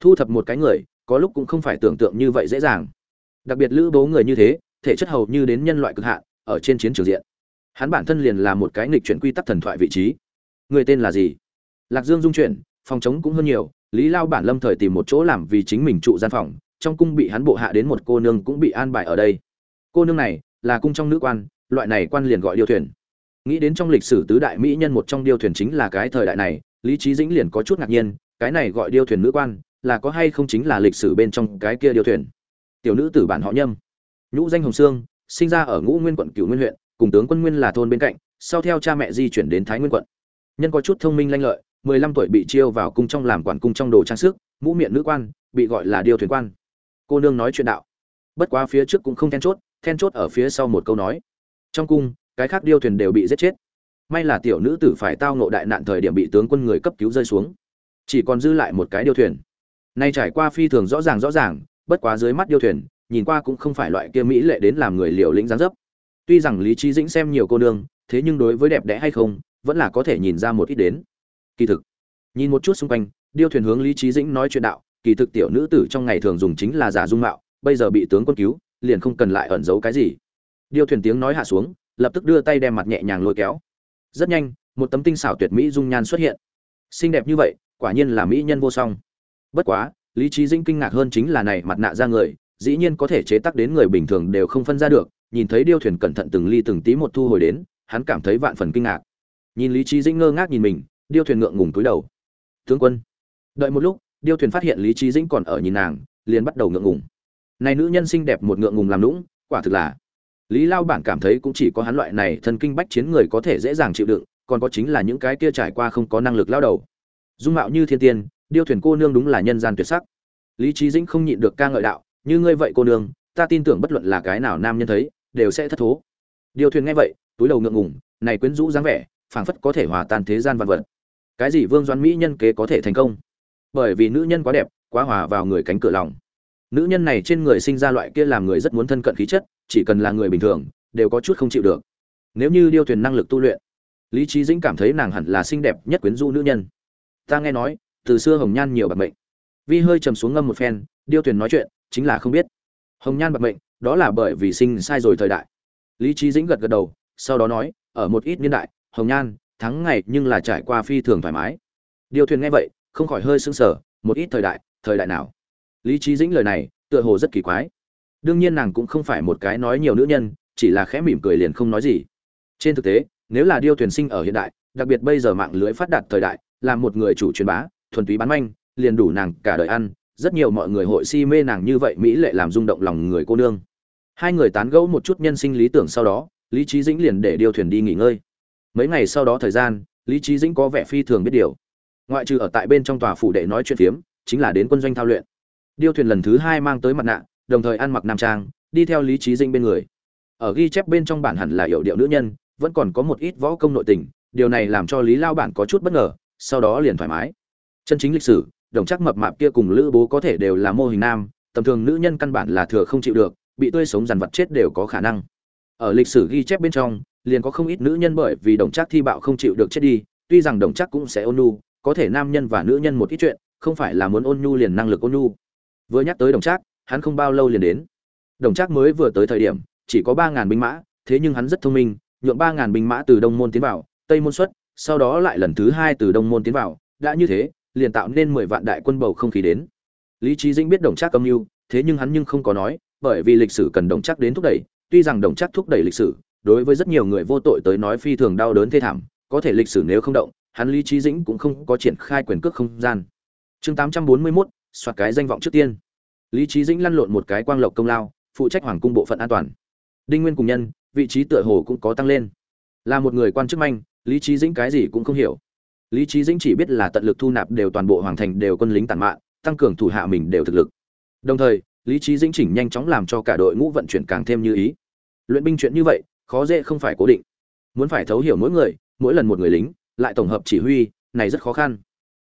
Thu thập một cái người, có lúc cũng không phải tưởng tượng như vậy dễ dàng. Đặc biệt lữ bố người như thế, thể chất hầu như đến nhân loại cực hạn, ở trên chiến trường diện. Hắn bản thân liền là một cái nghịch chuyển quy tắc thần thoại vị trí. Người tên là gì? Lạc dương dung chuyển phòng chống cũng hơn nhiều, lý lao bản lâm thời tìm một chỗ làm vì chính mình trụ gian phòng, trong cung bị hắn bộ hạ đến một cô nương cũng bị an bài ở đây. Cô nương này là cung trong nữ quan, loại này quan liền gọi điêu thuyền. Nghĩ đến trong lịch sử tứ đại mỹ nhân một trong điêu thuyền chính là cái thời đại này, lý trí dĩnh liền có chút ngạc nhiên, cái này gọi điêu thuyền nữ quan là có hay không chính là lịch sử bên trong cái kia điêu thuyền. Tiểu nữ tử bản họ nhâm. Nhũ danh hồng sương, sinh ra ở ngũ nguyên quận cửu nguyên huyện, cùng tướng quân nguyên là thôn bên cạnh, sau theo cha mẹ di chuyển đến thái nguyên quận. Nhân có chút thông minh lanh lợi mười lăm tuổi bị chiêu vào cung trong làm quản cung trong đồ trang sức, mũ miệng nữ quan, bị gọi là điêu thuyền quan. Cô nương nói chuyện đạo. Bất quá phía trước cũng không then chốt then chốt ở phía sau một câu nói. Trong cung, cái khác điêu thuyền đều bị giết chết. May là tiểu nữ tử phải tao ngộ đại nạn thời điểm bị tướng quân người cấp cứu rơi xuống. Chỉ còn dư lại một cái điêu thuyền. Nay trải qua phi thường rõ ràng rõ ràng, bất quá dưới mắt điêu thuyền, nhìn qua cũng không phải loại kia mỹ lệ đến làm người liều lĩnh dáng dấp. Tuy rằng lý Chí dĩnh xem nhiều cô nương, thế nhưng đối với đẹp đẽ hay không, vẫn là có thể nhìn ra một ít đến kỳ thực. Nhìn một chút xung quanh, điêu thuyền hướng lý trí dĩnh nói chuyện đạo, kỳ thực tiểu nữ tử trong ngày thường dùng chính là giả dung mạo, bây giờ bị tướng quân cứu, liền không cần lại ẩn giấu cái gì. Điêu thuyền tiếng nói hạ xuống, lập tức đưa tay đem mặt nhẹ nhàng lôi kéo. Rất nhanh, một tấm tinh xảo tuyệt mỹ dung nhan xuất hiện. Xinh đẹp như vậy, quả nhiên là mỹ nhân vô song. Bất quá, lý trí dĩnh kinh ngạc hơn chính là này mặt nạ ra người, dĩ nhiên có thể chế tác đến người bình thường đều không phân ra được, nhìn thấy điêu thuyền cẩn thận từng ly từng tí một thu hồi đến, hắn cảm thấy vạn phần kinh ngạc. Nhìn lý trí dĩnh ngơ ngác nhìn mình điêu thuyền ngượng ngùng túi đầu. Tướng quân. Đợi một lúc, điêu thuyền phát hiện lý trí dĩnh còn ở nhìn nàng, liền bắt đầu ngượng ngùng. Này nữ nhân xinh đẹp một ngượng ngùng làm lũng quả thực là. Lý lao bản cảm thấy cũng chỉ có hắn loại này thân kinh bách chiến người có thể dễ dàng chịu đựng, còn có chính là những cái kia trải qua không có năng lực lao đầu. Dung mạo như thiên tiên, điêu thuyền cô nương đúng là nhân gian tuyệt sắc. Lý trí dĩnh không nhịn được ca ngợi đạo, như ngươi vậy cô nương, ta tin tưởng bất luận là cái nào nam nhân thấy, đều sẽ thất thố. Điêu thuyền nghe vậy, túi đầu ngượng ngùng, này quyến rũ dáng vẻ, phảng phất có thể hòa tan thế gian vạn vật cái gì vương doãn mỹ nhân kế có thể thành công? Bởi vì nữ nhân quá đẹp, quá hòa vào người cánh cửa lòng. Nữ nhân này trên người sinh ra loại kia làm người rất muốn thân cận khí chất, chỉ cần là người bình thường, đều có chút không chịu được. Nếu như điêu thuyền năng lực tu luyện, lý trí dĩnh cảm thấy nàng hẳn là xinh đẹp nhất quyến Du nữ nhân. Ta nghe nói, từ xưa hồng nhan nhiều bạc mệnh. Vi hơi trầm xuống ngâm một phen, điêu thuyền nói chuyện, chính là không biết. Hồng nhan bạc mệnh, đó là bởi vì sinh sai rồi thời đại. Lý trí dĩnh gật gật đầu, sau đó nói, ở một ít niên đại, hồng nhan thắng ngày nhưng là trải qua phi thường thoải mái. Điêu thuyền nghe vậy, không khỏi hơi sững sờ, một ít thời đại thời đại nào. Lý trí dĩnh lời này, tựa hồ rất kỳ quái. Đương nhiên nàng cũng không phải một cái nói nhiều nữ nhân, chỉ là khẽ mỉm cười liền không nói gì. Trên thực tế, nếu là điêu thuyền sinh ở hiện đại, đặc biệt bây giờ mạng lưới phát đạt thời đại, là một người chủ truyền bá, thuần túy bán manh, liền đủ nàng cả đời ăn, rất nhiều mọi người hội si mê nàng như vậy mỹ lệ làm rung động lòng người cô nương. Hai người tán gẫu một chút nhân sinh lý tưởng sau đó, lý trí dĩnh liền để Điêu thuyền đi nghỉ ngơi mấy ngày sau đó thời gian, lý trí dĩnh có vẻ phi thường biết điều. Ngoại trừ ở tại bên trong tòa phủ đệ nói chuyện phiếm, chính là đến quân doanh thao luyện. Điêu thuyền lần thứ hai mang tới mặt nạ, đồng thời ăn mặc nam trang, đi theo lý trí dĩnh bên người. Ở ghi chép bên trong bản hẳn là hiệu điệu nữ nhân, vẫn còn có một ít võ công nội tình, điều này làm cho lý lao bản có chút bất ngờ, sau đó liền thoải mái. Chân chính lịch sử, đồng chắc mập mạp kia cùng lữ bố có thể đều là mô hình nam, tầm thường nữ nhân căn bản là thừa không chịu được, bị tươi sống dằn vặt chết đều có khả năng. Ở lịch sử ghi chép bên trong liền có không ít nữ nhân bởi vì đồng chắc thi bạo không chịu được chết đi, tuy rằng đồng chắc cũng sẽ ôn nhu, có thể nam nhân và nữ nhân một ít chuyện, không phải là muốn ôn nhu liền năng lực ôn nhu. Vừa nhắc tới đồng trác, hắn không bao lâu liền đến. Đồng trác mới vừa tới thời điểm, chỉ có ba ngàn binh mã, thế nhưng hắn rất thông minh, nhượng ba ngàn binh mã từ đông môn tiến vào, tây môn xuất, sau đó lại lần thứ hai từ đông môn tiến vào, đã như thế, liền tạo nên mười vạn đại quân bầu không khí đến. Lý trí dĩnh biết đồng trác âm mưu, thế nhưng hắn nhưng không có nói, bởi vì lịch sử cần đồng trác đến thúc đẩy, tuy rằng đồng trác thúc đẩy lịch sử đối với rất nhiều người vô tội tới nói phi thường đau đớn thê thảm có thể lịch sử nếu không động hắn lý trí dĩnh cũng không có triển khai quyền cước không gian. Chương tám trăm bốn mươi 841, soạt cái danh vọng trước tiên. Lý trí dĩnh lăn lộn một cái quang lộc công lao phụ trách hoàng cung bộ phận an toàn. Đinh nguyên cùng nhân vị trí tựa hồ cũng có tăng lên. Là một người quan chức manh lý trí dĩnh cái gì cũng không hiểu. Lý trí dĩnh chỉ biết là tận lực thu nạp đều toàn bộ hoàng thành đều quân lính tàn mạng, tăng cường thủ hạ mình đều thực lực. Đồng thời lý trí dĩnh chỉnh nhanh chóng làm cho cả đội ngũ vận chuyển càng thêm như ý. Luyện binh chuyện như vậy khó dễ không phải cố định. Muốn phải thấu hiểu mỗi người, mỗi lần một người lính, lại tổng hợp chỉ huy, này rất khó khăn.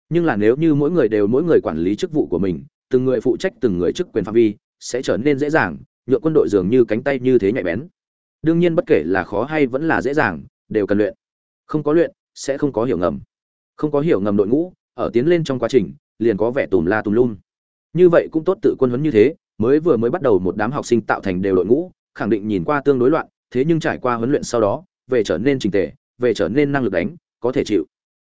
Nhưng là nếu như mỗi người đều mỗi người quản lý chức vụ của mình, từng người phụ trách từng người chức quyền phạm vi, sẽ trở nên dễ dàng nhựa quân đội dường như cánh tay như thế nhạy bén. Đương nhiên bất kể là khó hay vẫn là dễ dàng, đều cần luyện. Không có luyện, sẽ không có hiểu ngầm. Không có hiểu ngầm đội ngũ, ở tiến lên trong quá trình, liền có vẻ tùm la tùm lum. Như vậy cũng tốt tự quân huấn như thế, mới vừa mới bắt đầu một đám học sinh tạo thành đều đội ngũ, khẳng định nhìn qua tương đối loạn thế nhưng trải qua huấn luyện sau đó, về trở nên trình tề, về trở nên năng lực đánh, có thể chịu.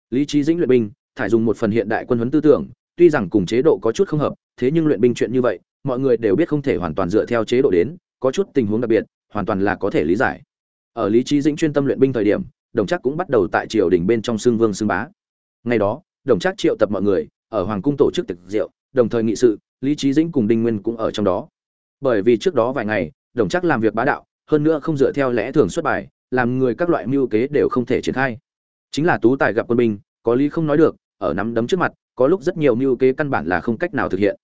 Lý trí dĩnh luyện binh, thải dùng một phần hiện đại quân huấn tư tưởng, tuy rằng cùng chế độ có chút không hợp, thế nhưng luyện binh chuyện như vậy, mọi người đều biết không thể hoàn toàn dựa theo chế độ đến, có chút tình huống đặc biệt, hoàn toàn là có thể lý giải. Ở lý trí dĩnh chuyên tâm luyện binh thời điểm, đồng chắc cũng bắt đầu tại triều đình bên trong xương vương xương bá. Ngày đó, đồng chắc triệu tập mọi người, ở hoàng cung tổ chức tiệc rượu, đồng thời nghị sự, lý trí dĩnh cùng đinh nguyên cũng ở trong đó. Bởi vì trước đó vài ngày, đồng chắc làm việc bá đạo hơn nữa không dựa theo lẽ thường xuất bài, làm người các loại mưu kế đều không thể triển khai. Chính là tú tài gặp quân binh, có lý không nói được, ở nắm đấm trước mặt, có lúc rất nhiều mưu kế căn bản là không cách nào thực hiện.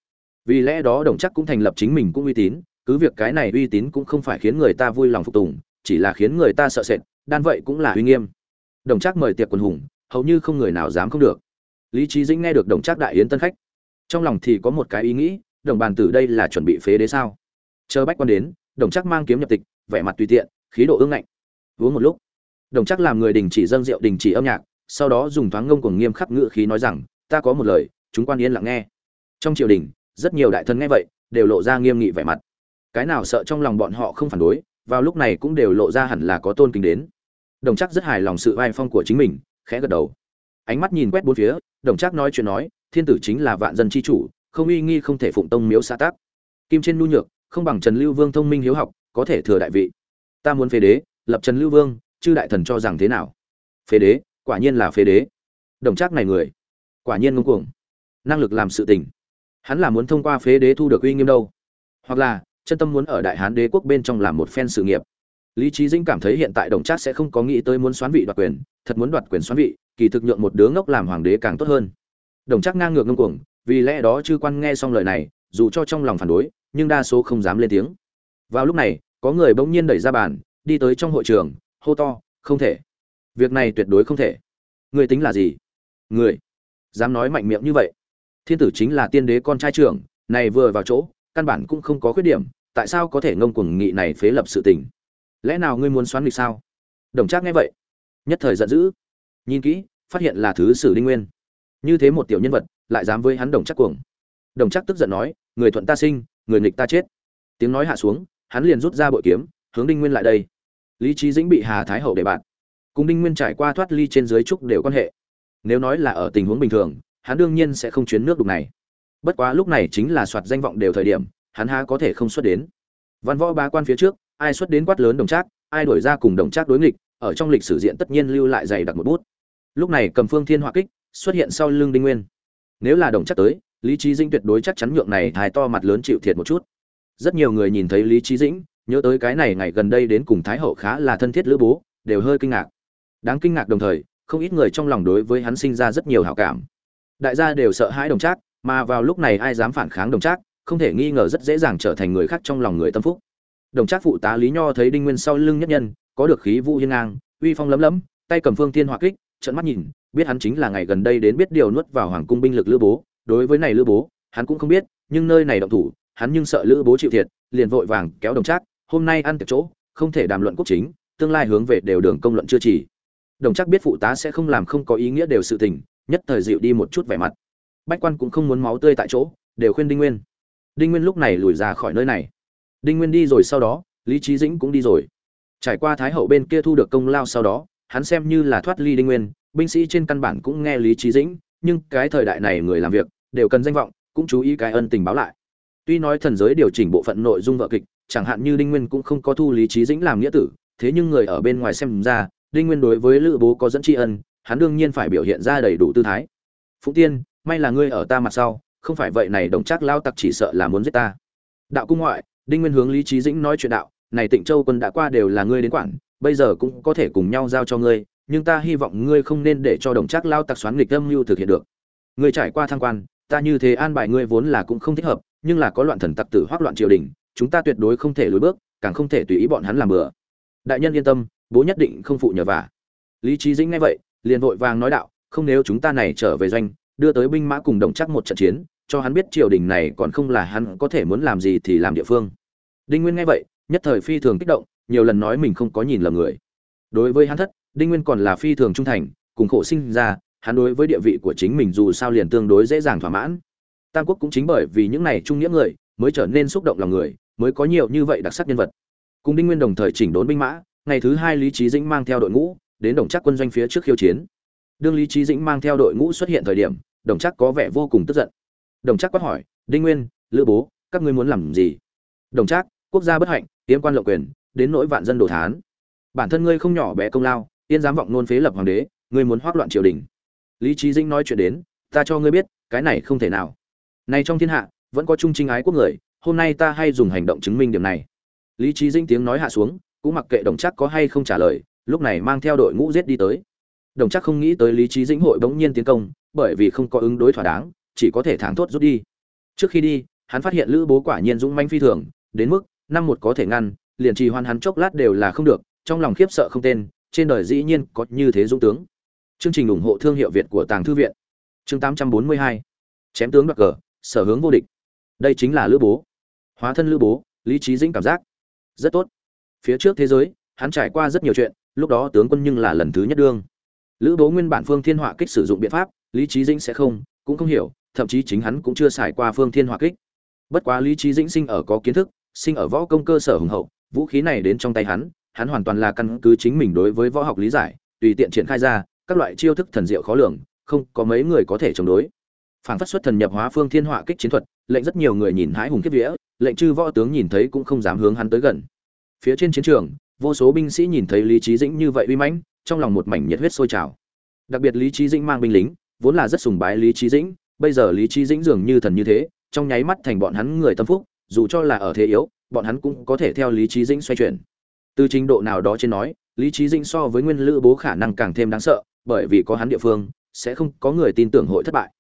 Vì lẽ đó đồng chắc cũng thành lập chính mình cũng uy tín, cứ việc cái này uy tín cũng không phải khiến người ta vui lòng phục tùng, chỉ là khiến người ta sợ sệt, đan vậy cũng là uy nghiêm. Đồng chắc mời tiệc quần hùng, hầu như không người nào dám không được. Lý trí dĩnh nghe được đồng chắc đại yến tân khách, trong lòng thì có một cái ý nghĩ, đồng bàn tử đây là chuẩn bị phế đế sao? Chờ bách quan đến, đồng chắc mang kiếm nhập tịch vẻ mặt tùy tiện, khí độ ương ngạnh. Uống một lúc. Đồng chắc làm người đình chỉ dâng rượu, đình chỉ âm nhạc, sau đó dùng thoáng ngông cuồng nghiêm khắc ngữ khí nói rằng, ta có một lời, chúng quan yên lặng nghe. Trong triều đình, rất nhiều đại thần nghe vậy, đều lộ ra nghiêm nghị vẻ mặt. Cái nào sợ trong lòng bọn họ không phản đối, vào lúc này cũng đều lộ ra hẳn là có tôn kính đến. Đồng chắc rất hài lòng sự vai phong của chính mình, khẽ gật đầu. Ánh mắt nhìn quét bốn phía, đồng chắc nói chuyện nói, thiên tử chính là vạn dân chi chủ, không uy nghi không thể phụng tông miếu xã tác kim trên nhu nhược, không bằng trần lưu vương thông minh hiếu học có thể thừa đại vị. Ta muốn phế đế, lập trần lưu vương, chư đại thần cho rằng thế nào? Phế đế, quả nhiên là phế đế. Đồng trác này người, quả nhiên ngông cuồng. Năng lực làm sự tình. Hắn là muốn thông qua phế đế thu được uy nghiêm đâu? Hoặc là, chân tâm muốn ở đại hán đế quốc bên trong làm một phen sự nghiệp. Lý trí dĩnh cảm thấy hiện tại đồng trác sẽ không có nghĩ tới muốn xoán vị đoạt quyền, thật muốn đoạt quyền xoán vị, kỳ thực nhượng một đứa ngốc làm hoàng đế càng tốt hơn. Đồng trác ngang ngược ngông cuồng, vì lẽ đó chư quan nghe xong lời này, dù cho trong lòng phản đối, nhưng đa số không dám lên tiếng vào lúc này, có người bỗng nhiên đẩy ra bàn, đi tới trong hội trường, hô to, không thể. Việc này tuyệt đối không thể. Người tính là gì? Người. Dám nói mạnh miệng như vậy. Thiên tử chính là tiên đế con trai trưởng, này vừa vào chỗ, căn bản cũng không có khuyết điểm, tại sao có thể ngông cuồng nghị này phế lập sự tình? Lẽ nào ngươi muốn xoắn nghịch sao? Đồng trác nghe vậy, nhất thời giận dữ. Nhìn kỹ, phát hiện là thứ sử đinh nguyên. Như thế một tiểu nhân vật, lại dám với hắn đồng trác cuồng. Đồng trác tức giận nói, người thuận ta sinh, người nghịch ta chết. Tiếng nói hạ xuống hắn liền rút ra bội kiếm, hướng đinh nguyên lại đây. Lý trí dĩnh bị hà thái hậu để bạn cùng đinh nguyên trải qua thoát ly trên dưới trúc đều quan hệ. Nếu nói là ở tình huống bình thường, hắn đương nhiên sẽ không chuyến nước đục này. Bất quá lúc này chính là soạt danh vọng đều thời điểm, hắn há có thể không xuất đến. Văn võ bá quan phía trước, ai xuất đến quát lớn đồng trác, ai đổi ra cùng đồng trác đối nghịch, ở trong lịch sử diện tất nhiên lưu lại dày đặc một bút. Lúc này cầm phương thiên hỏa kích, xuất hiện sau lưng đinh nguyên. Nếu là đồng trác tới, lý trí dĩnh tuyệt đối chắc chắn nhượng này thái to mặt lớn chịu thiệt một chút rất nhiều người nhìn thấy lý trí dĩnh, nhớ tới cái này ngày gần đây đến cùng thái hậu khá là thân thiết lữ bố, đều hơi kinh ngạc. Đáng kinh ngạc đồng thời, không ít người trong lòng đối với hắn sinh ra rất nhiều hảo cảm. Đại gia đều sợ hãi đồng trác, mà vào lúc này ai dám phản kháng đồng trác, không thể nghi ngờ rất dễ dàng trở thành người khác trong lòng người tâm phúc. Đồng trác phụ tá lý nho thấy đinh nguyên sau lưng nhất nhân, có được khí vũ hiên ngang, uy phong lấm lấm, tay cầm phương tiên hỏa kích trận mắt nhìn, biết hắn chính là ngày gần đây đến biết điều nuốt vào hoàng cung binh lực lữ bố. Đối với này lữ bố, hắn cũng không biết, nhưng nơi này động thủ hắn nhưng sợ lữ bố chịu thiệt, liền vội vàng kéo đồng trác, hôm nay ăn tiệc chỗ, không thể đàm luận quốc chính, tương lai hướng về đều đường công luận chưa chỉ. Đồng trác biết phụ tá sẽ không làm không có ý nghĩa đều sự tình, nhất thời dịu đi một chút vẻ mặt. Bách quan cũng không muốn máu tươi tại chỗ, đều khuyên đinh nguyên. Đinh nguyên lúc này lùi ra khỏi nơi này. Đinh nguyên đi rồi sau đó, lý trí dĩnh cũng đi rồi. Trải qua thái hậu bên kia thu được công lao sau đó, hắn xem như là thoát ly đinh nguyên, binh sĩ trên căn bản cũng nghe lý trí dĩnh, nhưng cái thời đại này người làm việc, đều cần danh vọng, cũng chú ý cái ân tình báo lại tuy nói thần giới điều chỉnh bộ phận nội dung vợ kịch, chẳng hạn như đinh nguyên cũng không có thu lý trí dĩnh làm nghĩa tử, thế nhưng người ở bên ngoài xem ra, đinh nguyên đối với lữ bố có dẫn tri ân, hắn đương nhiên phải biểu hiện ra đầy đủ tư thái. Phụng tiên, may là ngươi ở ta mặt sau, không phải vậy này đồng chắc lao tặc chỉ sợ là muốn giết ta. Đạo cung ngoại, đinh nguyên hướng lý trí dĩnh nói chuyện đạo, này tịnh châu quân đã qua đều là ngươi đến quản, bây giờ cũng có thể cùng nhau giao cho ngươi, nhưng ta hy vọng ngươi không nên để cho đồng chắc lao tặc xoán nghịch âm mưu thực hiện được. Ngươi trải qua thăng quan, ta như thế an bài ngươi vốn là cũng không thích hợp nhưng là có loạn thần tặc tử hoác loạn triều đình, chúng ta tuyệt đối không thể lùi bước, càng không thể tùy ý bọn hắn làm bừa. Đại nhân yên tâm, bố nhất định không phụ nhờ vả. Lý trí dĩnh nghe vậy, liền vội vàng nói đạo, không nếu chúng ta này trở về doanh, đưa tới binh mã cùng đồng chắc một trận chiến, cho hắn biết triều đình này còn không là hắn có thể muốn làm gì thì làm địa phương. Đinh nguyên nghe vậy, nhất thời phi thường kích động, nhiều lần nói mình không có nhìn lầm người. Đối với hắn thất, đinh nguyên còn là phi thường trung thành, cùng khổ sinh ra, hắn đối với địa vị của chính mình dù sao liền tương đối dễ dàng thỏa mãn tam quốc cũng chính bởi vì những này trung nghĩa người mới trở nên xúc động lòng người, mới có nhiều như vậy đặc sắc nhân vật. Cùng đinh nguyên đồng thời chỉnh đốn binh mã, ngày thứ hai lý trí dĩnh mang theo đội ngũ đến đồng chắc quân doanh phía trước khiêu chiến. Đương lý trí dĩnh mang theo đội ngũ xuất hiện thời điểm, đồng chắc có vẻ vô cùng tức giận. Đồng chắc quát hỏi, đinh nguyên, lữ bố, các ngươi muốn làm gì? Đồng chắc quốc gia bất hạnh tiến quan lộng quyền, đến nỗi vạn dân đồ thán. Bản thân ngươi không nhỏ bé công lao yên dám vọng nôn phế lập hoàng đế, ngươi muốn hoác loạn triều đình. Lý trí dĩnh nói chuyện đến, ta cho ngươi biết, cái này không thể nào nay trong thiên hạ, vẫn có trung trinh ái quốc người, hôm nay ta hay dùng hành động chứng minh điểm này. Lý trí dĩnh tiếng nói hạ xuống, cũng mặc kệ đồng chắc có hay không trả lời, lúc này mang theo đội ngũ giết đi tới. Đồng chắc không nghĩ tới lý trí dĩnh hội bỗng nhiên tiến công, bởi vì không có ứng đối thỏa đáng, chỉ có thể thẳng thốt rút đi. Trước khi đi, hắn phát hiện lữ bố quả nhiên dũng manh phi thường, đến mức, năm một có thể ngăn, liền trì hoan hắn chốc lát đều là không được, trong lòng khiếp sợ không tên, trên đời dĩ nhiên có như thế dũng tướng. Chương trình ủng hộ thương hiệu việt của tàng thư viện. Chương 842 chém tướng đoạt cờ sở hướng vô địch. Đây chính là lữ bố. Hóa thân lữ bố, lý trí dĩnh cảm giác. Rất tốt. Phía trước thế giới, hắn trải qua rất nhiều chuyện, lúc đó tướng quân nhưng là lần thứ nhất đương. Lữ bố nguyên bản phương thiên họa kích sử dụng biện pháp, lý trí dĩnh sẽ không, cũng không hiểu, thậm chí chính hắn cũng chưa xài qua phương thiên họa kích. Bất quá lý trí dĩnh sinh ở có kiến thức, sinh ở võ công cơ sở hùng hậu, vũ khí này đến trong tay hắn hắn hoàn toàn là căn cứ chính mình đối với võ học lý giải, tùy tiện triển khai ra, các loại chiêu thức thần diệu khó lường, không có mấy người có thể chống đối phản phất xuất thần nhập hóa phương thiên họa kích chiến thuật, lệnh rất nhiều người nhìn hãi hùng kiếp vía, lệnh chư võ tướng nhìn thấy cũng không dám hướng hắn tới gần. Phía trên chiến trường, vô số binh sĩ nhìn thấy lý trí dĩnh như vậy uy mãnh, trong lòng một mảnh nhiệt huyết sôi trào. Đặc biệt lý trí dĩnh mang binh lính, vốn là rất sùng bái lý trí dĩnh, bây giờ lý trí dĩnh dường như thần như thế, trong nháy mắt thành bọn hắn người tâm phúc, dù cho là ở thế yếu, bọn hắn cũng có thể theo lý trí dĩnh xoay chuyển. Từ trình độ nào đó trên nói, lý trí dĩnh so với nguyên lữ bố khả năng càng thêm đáng sợ, bởi vì có hắn địa phương, sẽ không có người tin tưởng hội thất bại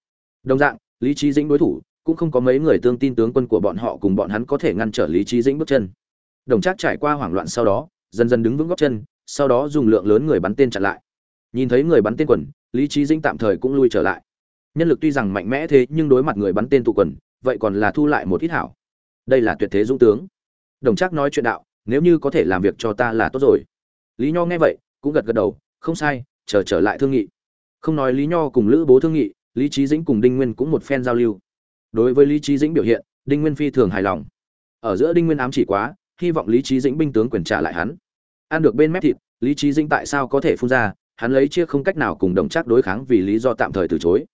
đồng dạng, lý trí dĩnh đối thủ, cũng không có mấy người tương tin tướng quân của bọn họ cùng bọn hắn có thể ngăn trở lý trí dĩnh bước chân. Đồng trác trải qua hoảng loạn sau đó, dần dần đứng vững góc chân, sau đó dùng lượng lớn người bắn tên chặn lại. Nhìn thấy người bắn tên quần, lý trí dĩnh tạm thời cũng lui trở lại. Nhân lực tuy rằng mạnh mẽ thế, nhưng đối mặt người bắn tên tụ quần, vậy còn là thu lại một ít hảo. Đây là tuyệt thế dũng tướng. Đồng trác nói chuyện đạo, nếu như có thể làm việc cho ta là tốt rồi. Lý nho nghe vậy, cũng gật gật đầu, không sai, chờ trở lại thương nghị. Không nói lý nho cùng lữ bố thương nghị lý trí dĩnh cùng đinh nguyên cũng một phen giao lưu. Đối với lý trí dĩnh biểu hiện, đinh nguyên phi thường hài lòng. Ở giữa đinh nguyên ám chỉ quá, hy vọng lý trí dĩnh binh tướng quyền trả lại hắn. Ăn được bên mép thịt, lý trí dĩnh tại sao có thể phun ra, hắn lấy chia không cách nào cùng đồng chắc đối kháng vì lý do tạm thời từ chối.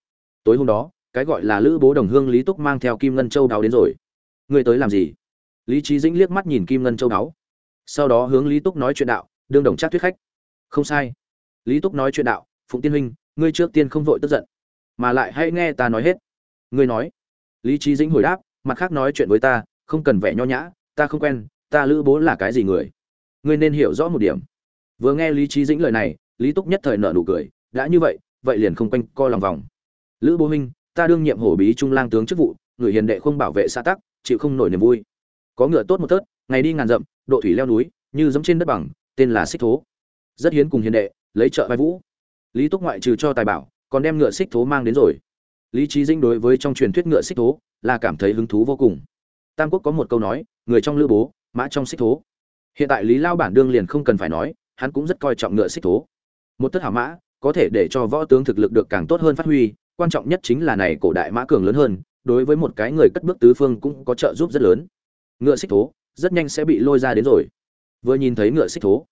Tối hôm đó, cái gọi là lữ bố đồng hương lý túc mang theo kim ngân châu đáo đến rồi. Người tới làm gì? Lý trí dĩnh liếc mắt nhìn kim ngân châu đáo. Sau đó hướng lý túc nói chuyện đạo, đương đồng chắc thuyết khách. Không sai. Lý túc nói chuyện đạo, phụng tiên huynh, ngươi trước tiên không vội tức giận mà lại hãy nghe ta nói hết. Ngươi nói. Lý trí dĩnh hồi đáp, mặt khác nói chuyện với ta, không cần vẻ nho nhã, ta không quen, ta lữ bố là cái gì người? Ngươi nên hiểu rõ một điểm. Vừa nghe lý trí dĩnh lời này, lý túc nhất thời nợ nụ cười, đã như vậy vậy liền không quanh co lòng vòng. Lữ bố huynh, ta đương nhiệm hổ bí trung lang tướng chức vụ, người hiền đệ không bảo vệ xã tắc, chịu không nổi niềm vui. Có ngựa tốt một tớt ngày đi ngàn dặm, độ thủy leo núi, như giống trên đất bằng, tên là xích thố. Rất hiến cùng hiền đệ, lấy trợ vai vũ. Lý túc ngoại trừ cho tài bảo còn đem ngựa xích thố mang đến rồi. Lý trí dinh đối với trong truyền thuyết ngựa xích thố là cảm thấy hứng thú vô cùng. Tam quốc có một câu nói, người trong lữ bố, mã trong xích thố. Hiện tại lý lao bản đương liền không cần phải nói, hắn cũng rất coi trọng ngựa xích thố. Một thất hảo mã, có thể để cho võ tướng thực lực được càng tốt hơn phát huy, quan trọng nhất chính là này cổ đại mã cường lớn hơn, đối với một cái người cất bước tứ phương cũng có trợ giúp rất lớn. Ngựa xích thố, rất nhanh sẽ bị lôi ra đến rồi. Vừa nhìn thấy ngựa xích thố,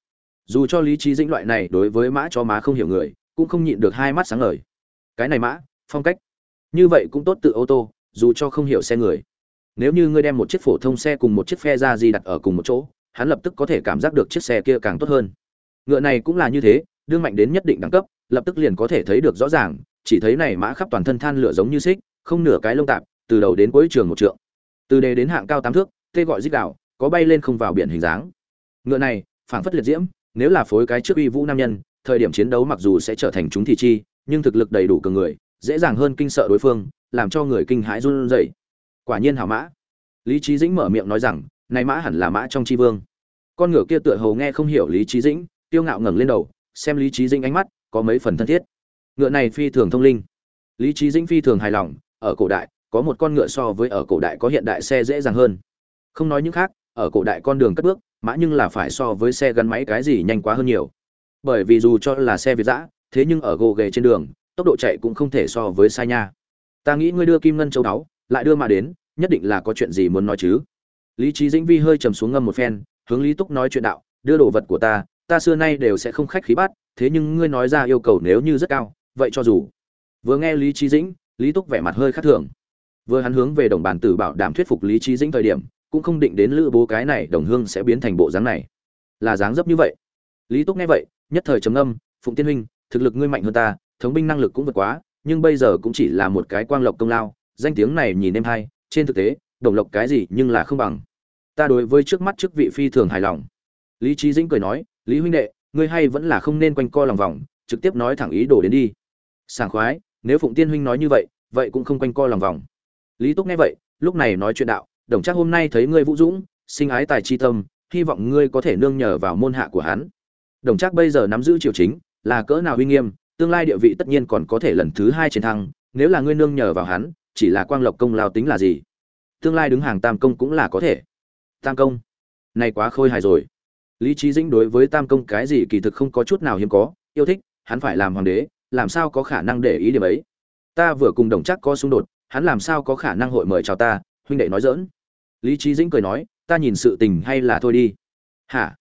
dù cho lý trí dĩnh loại này đối với mã cho má không hiểu người cũng không nhịn được hai mắt sáng ngời. Cái này mã, phong cách. Như vậy cũng tốt tự ô tô, dù cho không hiểu xe người. Nếu như ngươi đem một chiếc phổ thông xe cùng một chiếc phe ra di đặt ở cùng một chỗ, hắn lập tức có thể cảm giác được chiếc xe kia càng tốt hơn. Ngựa này cũng là như thế, đương mạnh đến nhất định đẳng cấp, lập tức liền có thể thấy được rõ ràng, chỉ thấy này mã khắp toàn thân than lửa giống như xích, không nửa cái lông tạp, từ đầu đến cuối trường một trượng. Từ đề đến hạng cao tám thước, tê gọi dích đạo, có bay lên không vào biển hình dáng. Ngựa này, phảng phất liệt diễm, nếu là phối cái trước uy vũ nam nhân thời điểm chiến đấu mặc dù sẽ trở thành chúng thị chi, nhưng thực lực đầy đủ cường người, dễ dàng hơn kinh sợ đối phương, làm cho người kinh hãi run rẩy. Quả nhiên hảo mã. Lý trí dĩnh mở miệng nói rằng, này mã hẳn là mã trong tri vương. Con ngựa kia tựa hồ nghe không hiểu lý trí dĩnh tiêu ngạo ngẩng lên đầu, xem lý trí dĩnh ánh mắt, có mấy phần thân thiết. Ngựa này phi thường thông linh. Lý trí dĩnh phi thường hài lòng, ở cổ đại, có một con ngựa so với ở cổ đại có hiện đại xe dễ dàng hơn. Không nói những khác, ở cổ đại con đường cất bước, mã nhưng là phải so với xe gắn máy cái gì nhanh quá hơn nhiều bởi vì dù cho là xe việt giã thế nhưng ở gồ ghề trên đường, tốc độ chạy cũng không thể so với sai nha. Ta nghĩ ngươi đưa kim ngân châu đáo, lại đưa mà đến, nhất định là có chuyện gì muốn nói chứ. Lý trí dĩnh vi hơi trầm xuống ngâm một phen, hướng lý túc nói chuyện đạo, đưa đồ vật của ta ta xưa nay đều sẽ không khách khí bắt, thế nhưng ngươi nói ra yêu cầu nếu như rất cao, vậy cho dù. Vừa nghe lý trí dĩnh, lý túc vẻ mặt hơi khác thường. Vừa hắn hướng về đồng bàn tử bảo đảm thuyết phục lý trí dĩnh thời điểm, cũng không định đến lữ bố cái này đồng hương sẽ biến thành bộ dáng này. Là dáng dấp như vậy. Lý túc nghe vậy nhất thời trầm âm phụng tiên huynh, thực lực ngươi mạnh hơn ta, thống binh năng lực cũng vượt quá, nhưng bây giờ cũng chỉ là một cái quang lộc công lao, danh tiếng này nhìn em hay, trên thực tế, đồng lộc cái gì nhưng là không bằng. Ta đối với trước mắt chức vị phi thường hài lòng. Lý trí dĩnh cười nói, lý huynh đệ, ngươi hay vẫn là không nên quanh co lòng vòng, trực tiếp nói thẳng ý đồ đến đi. Sảng khoái, nếu phụng tiên huynh nói như vậy vậy cũng không quanh co lòng vòng. Lý túc nghe vậy, lúc này nói chuyện đạo, đồng chắc hôm nay thấy ngươi vũ dũng, sinh ái tài chi tâm, hy vọng ngươi có thể nương nhờ vào môn hạ của hắn đồng trác bây giờ nắm giữ triều chính, là cỡ nào uy nghiêm, tương lai địa vị tất nhiên còn có thể lần thứ hai chiến thắng, nếu là ngươi nương nhờ vào hắn, chỉ là quang lộc công lao tính là gì? Tương lai đứng hàng tam công cũng là có thể. Tam công, này quá khôi hài rồi. Lý trí dĩnh đối với tam công cái gì kỳ thực không có chút nào hiếm có, yêu thích, hắn phải làm hoàng đế, làm sao có khả năng để ý điểm ấy? Ta vừa cùng đồng chắc có xung đột, hắn làm sao có khả năng hội mời chào ta? Huynh đệ nói dỡn lý trí dĩnh cười nói, ta nhìn sự tình hay là thôi đi. Hả?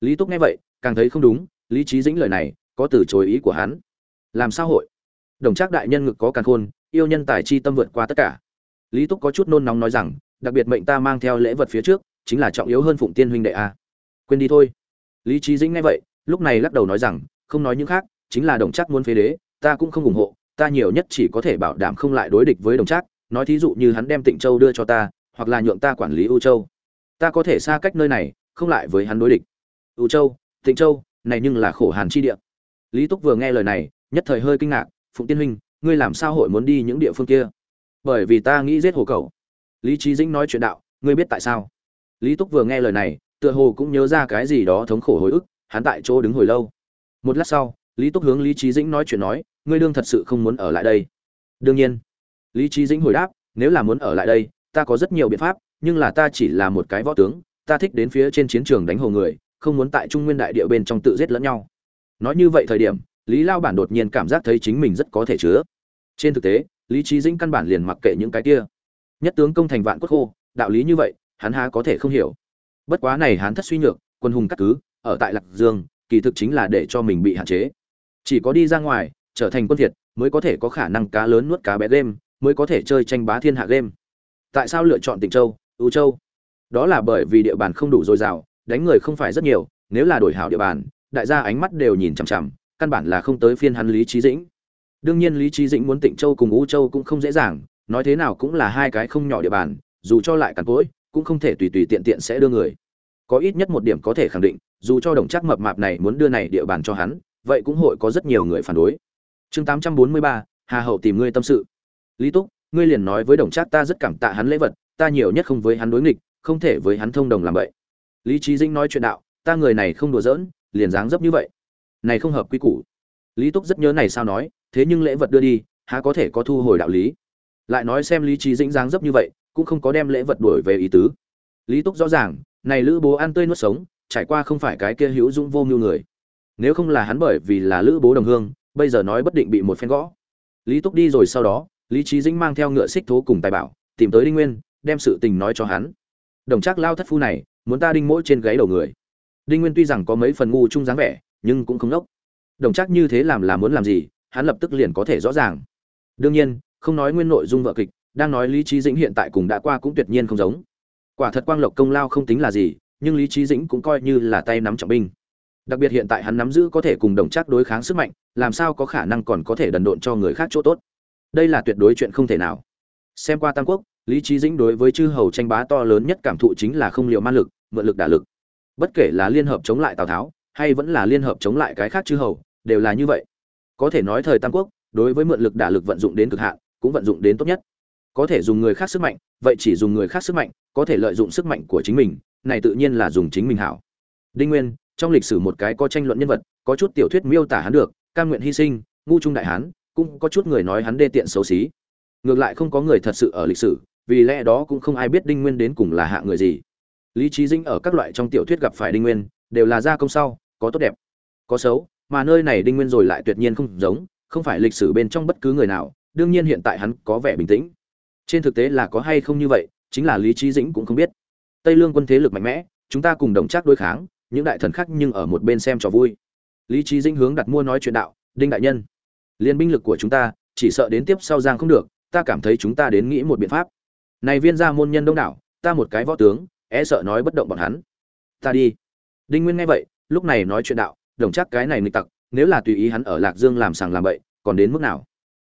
Lý túc nghe vậy càng thấy không đúng, lý trí dĩnh lời này có từ chối ý của hắn. Làm sao hội? Đồng trác đại nhân ngực có càng khôn, yêu nhân tài chi tâm vượt qua tất cả. Lý túc có chút nôn nóng nói rằng, đặc biệt mệnh ta mang theo lễ vật phía trước, chính là trọng yếu hơn phụng tiên huynh đệ a. Quên đi thôi. Lý trí dĩnh nghe vậy, lúc này lắc đầu nói rằng, không nói những khác, chính là đồng trác muốn phế đế, ta cũng không ủng hộ, ta nhiều nhất chỉ có thể bảo đảm không lại đối địch với đồng trác, nói thí dụ như hắn đem tịnh châu đưa cho ta, hoặc là nhượng ta quản lý ưu châu. Ta có thể xa cách nơi này, không lại với hắn đối địch. Ưu châu tịnh châu, này nhưng là khổ hàn chi địa. Lý túc vừa nghe lời này, nhất thời hơi kinh ngạc, phụng tiên huynh, ngươi làm sao hội muốn đi những địa phương kia? Bởi vì ta nghĩ giết hồ cầu lý trí dĩnh nói chuyện đạo, ngươi biết tại sao? Lý túc vừa nghe lời này, tựa hồ cũng nhớ ra cái gì đó thống khổ hồi ức, hắn tại chỗ đứng hồi lâu. Một lát sau, lý túc hướng lý trí dĩnh nói chuyện nói, ngươi đương thật sự không muốn ở lại đây. Đương nhiên. Lý trí dĩnh hồi đáp, nếu là muốn ở lại đây, ta có rất nhiều biện pháp, nhưng là ta chỉ là một cái võ tướng, ta thích đến phía trên chiến trường đánh hồ người không muốn tại trung nguyên đại địa bên trong tự giết lẫn nhau. Nói như vậy thời điểm, lý lao bản đột nhiên cảm giác thấy chính mình rất có thể chứa. Trên thực tế, lý trí dĩnh căn bản liền mặc kệ những cái kia. Nhất tướng công thành vạn quốc khô, đạo lý như vậy, hắn há có thể không hiểu. Bất quá này hắn thất suy nhược, quân hùng cắt cứ, ở tại lạc dương, kỳ thực chính là để cho mình bị hạn chế. Chỉ có đi ra ngoài, trở thành quân thiệt, mới có thể có khả năng cá lớn nuốt cá bé game, mới có thể chơi tranh bá thiên hạ game. Tại sao lựa chọn tịnh châu, ưu châu? Đó là bởi vì địa bàn không đủ dồi dào đánh người không phải rất nhiều nếu là đổi hảo địa bàn đại gia ánh mắt đều nhìn chằm chằm căn bản là không tới phiên hắn lý trí dĩnh. Đương nhiên lý trí dĩnh muốn tịnh châu cùng ưu châu cũng không dễ dàng nói thế nào cũng là hai cái không nhỏ địa bàn dù cho lại cằn cỗi cũng không thể tùy tùy tiện tiện sẽ đưa người. Có ít nhất một điểm có thể khẳng định dù cho đồng chắc mập mạp này muốn đưa này địa bàn cho hắn vậy cũng hội có rất nhiều người phản đối. Chương 843, hà hậu tìm ngươi tâm sự. Lý túc ngươi liền nói với đồng trác ta rất cảm tạ hắn lễ vật ta nhiều nhất không với hắn đối nghịch không thể với hắn thông đồng làm vậy lý trí dĩnh nói chuyện đạo, ta người này không đùa giỡn, liền dáng dấp như vậy. Này không hợp quy củ. Lý túc rất nhớ này sao nói, thế nhưng lễ vật đưa đi, há có thể có thu hồi đạo lý? Lại nói xem lý trí dĩnh dáng dấp như vậy, cũng không có đem lễ vật đuổi về ý tứ. Lý túc rõ ràng, này lữ bố ăn tươi nuốt sống, trải qua không phải cái kia hữu dũng vô mưu người. Nếu không là hắn bởi vì là lữ bố đồng hương, bây giờ nói bất định bị một phen gõ. Lý túc đi rồi sau đó, lý trí dĩnh mang theo ngựa xích thố cùng tài bảo, tìm tới đinh nguyên, đem sự tình nói cho hắn. Đồng trác lao thất phu này muốn ta đinh mỗi trên gáy đầu người. Đinh nguyên tuy rằng có mấy phần ngu chung dáng vẻ, nhưng cũng không nốc. Đồng chắc như thế làm là muốn làm gì, hắn lập tức liền có thể rõ ràng. Đương nhiên, không nói nguyên nội dung vợ kịch, đang nói lý trí dĩnh hiện tại cùng đã qua cũng tuyệt nhiên không giống. Quả thật quang lộc công lao không tính là gì, nhưng lý trí dĩnh cũng coi như là tay nắm trọng binh. Đặc biệt hiện tại hắn nắm giữ có thể cùng đồng chắc đối kháng sức mạnh, làm sao có khả năng còn có thể đần độn cho người khác chỗ tốt. Đây là tuyệt đối chuyện không thể nào. Xem qua tam quốc, lý trí dĩnh đối với chư hầu tranh bá to lớn nhất cảm thụ chính là không liệu man lực mượn lực đả lực. Bất kể là liên hợp chống lại tào tháo, hay vẫn là liên hợp chống lại cái khác chư hầu, đều là như vậy. Có thể nói thời tam quốc, đối với mượn lực đả lực vận dụng đến cực hạn, cũng vận dụng đến tốt nhất. Có thể dùng người khác sức mạnh, vậy chỉ dùng người khác sức mạnh, có thể lợi dụng sức mạnh của chính mình, này tự nhiên là dùng chính mình hảo. Đinh nguyên, trong lịch sử một cái có tranh luận nhân vật, có chút tiểu thuyết miêu tả hắn được, cam nguyện hy sinh, ngu trung đại hán, cũng có chút người nói hắn đê tiện xấu xí. Ngược lại không có người thật sự ở lịch sử, vì lẽ đó cũng không ai biết đinh nguyên đến cùng là hạ người gì lý trí dinh ở các loại trong tiểu thuyết gặp phải đinh nguyên, đều là gia công sau, có tốt đẹp, có xấu, mà nơi này đinh nguyên rồi lại tuyệt nhiên không giống, không phải lịch sử bên trong bất cứ người nào, đương nhiên hiện tại hắn có vẻ bình tĩnh. Trên thực tế là có hay không như vậy, chính là lý trí dĩnh cũng không biết. Tây lương quân thế lực mạnh mẽ, chúng ta cùng đồng chắc đối kháng, những đại thần khác nhưng ở một bên xem trò vui. Lý trí dĩnh hướng đặt mua nói chuyện đạo, đinh đại nhân, liên binh lực của chúng ta, chỉ sợ đến tiếp sau giang không được, ta cảm thấy chúng ta đến nghĩ một biện pháp. Này viên gia môn nhân đông đảo, ta một cái võ tướng e sợ nói bất động bọn hắn. Ta đi. Đinh nguyên nghe vậy, lúc này nói chuyện đạo, đồng chắc cái này nghịch tặc, nếu là tùy ý hắn ở lạc dương làm sàng làm bậy, còn đến mức nào?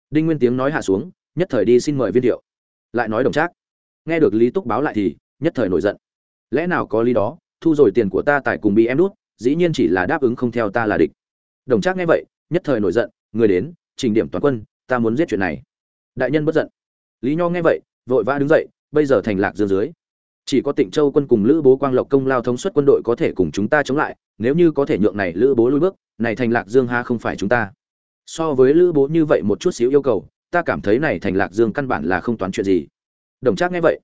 Đinh nguyên tiếng nói hạ xuống, nhất thời đi xin mời viên thiệu. Lại nói đồng trác nghe được lý túc báo lại thì, nhất thời nổi giận. Lẽ nào có lý đó, thu rồi tiền của ta tại cùng bị em đút, dĩ nhiên chỉ là đáp ứng không theo ta là địch. Đồng trác nghe vậy, nhất thời nổi giận, người đến, trình điểm toàn quân, ta muốn giết chuyện này. Đại nhân bất giận. Lý nho nghe vậy, vội vã đứng dậy, bây giờ thành lạc dương dưới chỉ có tịnh châu quân cùng lữ bố quang lộc công lao thống suất quân đội có thể cùng chúng ta chống lại, nếu như có thể nhượng này lữ bố lui bước, này thành lạc dương ha không phải chúng ta. So với lữ bố như vậy một chút xíu yêu cầu, ta cảm thấy này thành lạc dương căn bản là không toán chuyện gì. Đồng trác nghe vậy,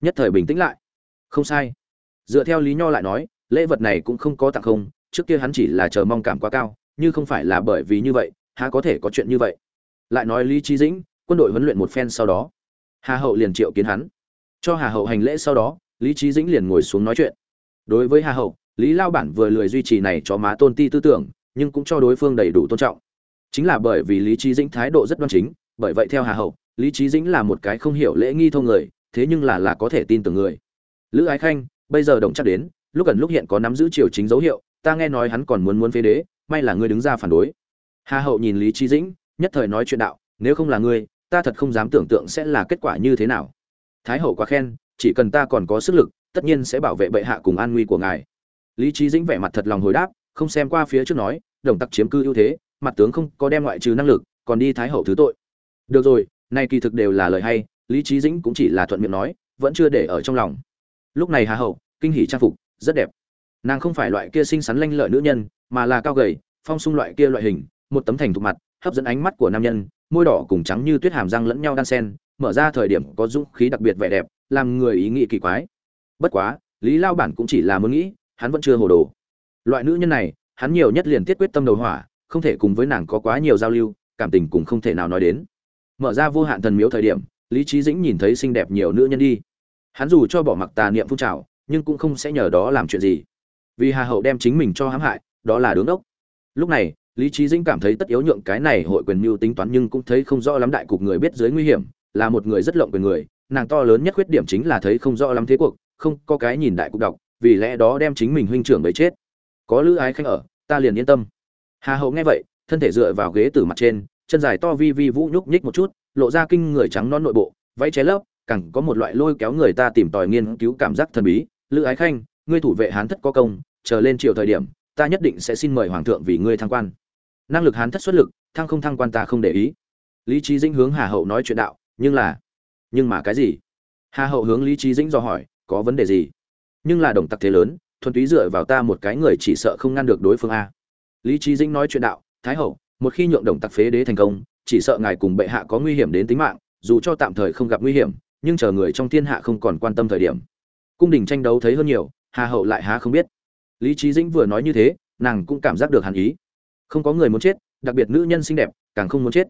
nhất thời bình tĩnh lại. Không sai. Dựa theo lý nho lại nói, lễ vật này cũng không có tặng không, trước kia hắn chỉ là chờ mong cảm quá cao, như không phải là bởi vì như vậy, há có thể có chuyện như vậy. Lại nói lý trí dĩnh, quân đội huấn luyện một phen sau đó. Hà hậu liền triệu kiến hắn. Cho hà hậu hành lễ sau đó lý trí dĩnh liền ngồi xuống nói chuyện. Đối với hà hậu, lý lao bản vừa lười duy trì này cho má tôn ti tư tưởng, nhưng cũng cho đối phương đầy đủ tôn trọng. Chính là bởi vì lý trí dĩnh thái độ rất đoan chính, bởi vậy theo hà hậu, lý trí dĩnh là một cái không hiểu lễ nghi thông người, thế nhưng là là có thể tin tưởng người. Lữ ái khanh, bây giờ đồng chắc đến, lúc gần lúc hiện có nắm giữ triều chính dấu hiệu, ta nghe nói hắn còn muốn muốn phế đế, may là ngươi đứng ra phản đối. Hà hậu nhìn lý trí dĩnh, nhất thời nói chuyện đạo, nếu không là ngươi, ta thật không dám tưởng tượng sẽ là kết quả như thế nào. Thái hậu quá khen chỉ cần ta còn có sức lực, tất nhiên sẽ bảo vệ bệ hạ cùng an nguy của ngài. Lý trí dĩnh vẻ mặt thật lòng hồi đáp, không xem qua phía trước nói, đồng tặc chiếm cư ưu thế, mặt tướng không có đem ngoại trừ năng lực, còn đi thái hậu thứ tội. Được rồi, nay kỳ thực đều là lời hay, lý trí dĩnh cũng chỉ là thuận miệng nói, vẫn chưa để ở trong lòng. Lúc này hà hậu, kinh hỉ trang phục, rất đẹp. Nàng không phải loại kia xinh xắn lanh lợi nữ nhân, mà là cao gầy, phong sung loại kia loại hình, một tấm thành thục mặt, hấp dẫn ánh mắt của nam nhân, môi đỏ cùng trắng như tuyết hàm răng lẫn nhau đan sen, mở ra thời điểm có dũng khí đặc biệt vẻ đẹp làm người ý nghĩ kỳ quái. Bất quá, lý lao bản cũng chỉ là muốn nghĩ, hắn vẫn chưa hồ đồ. Loại nữ nhân này, hắn nhiều nhất liền tiết quyết tâm đầu hỏa, không thể cùng với nàng có quá nhiều giao lưu, cảm tình cũng không thể nào nói đến. Mở ra vô hạn thần miếu thời điểm, lý trí dĩnh nhìn thấy xinh đẹp nhiều nữ nhân đi. Hắn dù cho bỏ mặc tà niệm phun trào, nhưng cũng không sẽ nhờ đó làm chuyện gì. Vì hà hậu đem chính mình cho hãm hại, đó là đứng đốc. lúc này, lý trí dĩnh cảm thấy tất yếu nhượng cái này hội quyền mưu tính toán nhưng cũng thấy không rõ lắm đại cục người biết dưới nguy hiểm, là một người rất lộng quyền người nàng to lớn nhất khuyết điểm chính là thấy không rõ lắm thế cuộc, không có cái nhìn đại cục đọc, vì lẽ đó đem chính mình huynh trưởng bấy chết. Có lữ ái khanh ở, ta liền yên tâm. Hà hậu nghe vậy, thân thể dựa vào ghế từ mặt trên, chân dài to vi vi vũ nhúc nhích một chút, lộ ra kinh người trắng non nội bộ, váy ché lớp càng có một loại lôi kéo người ta tìm tòi nghiên cứu cảm giác thần bí. Lữ ái khanh, ngươi thủ vệ hán thất có công, chờ lên triều thời điểm, ta nhất định sẽ xin mời hoàng thượng vì ngươi thăng quan. Năng lực hán thất xuất lực, thăng không thăng quan ta không để ý. Lý trí dĩnh hướng hà hậu nói chuyện đạo, nhưng là nhưng mà cái gì? Hà hậu hướng lý trí dĩnh do hỏi, có vấn đề gì? Nhưng là đồng tặc thế lớn, thuần túy dựa vào ta một cái người chỉ sợ không ngăn được đối phương a. Lý trí dĩnh nói chuyện đạo, thái hậu, một khi nhượng đồng tặc phế đế thành công, chỉ sợ ngài cùng bệ hạ có nguy hiểm đến tính mạng, dù cho tạm thời không gặp nguy hiểm, nhưng chờ người trong thiên hạ không còn quan tâm thời điểm. Cung đình tranh đấu thấy hơn nhiều, hà hậu lại há không biết. Lý trí dĩnh vừa nói như thế, nàng cũng cảm giác được hàn ý. Không có người muốn chết, đặc biệt nữ nhân xinh đẹp, càng không muốn chết.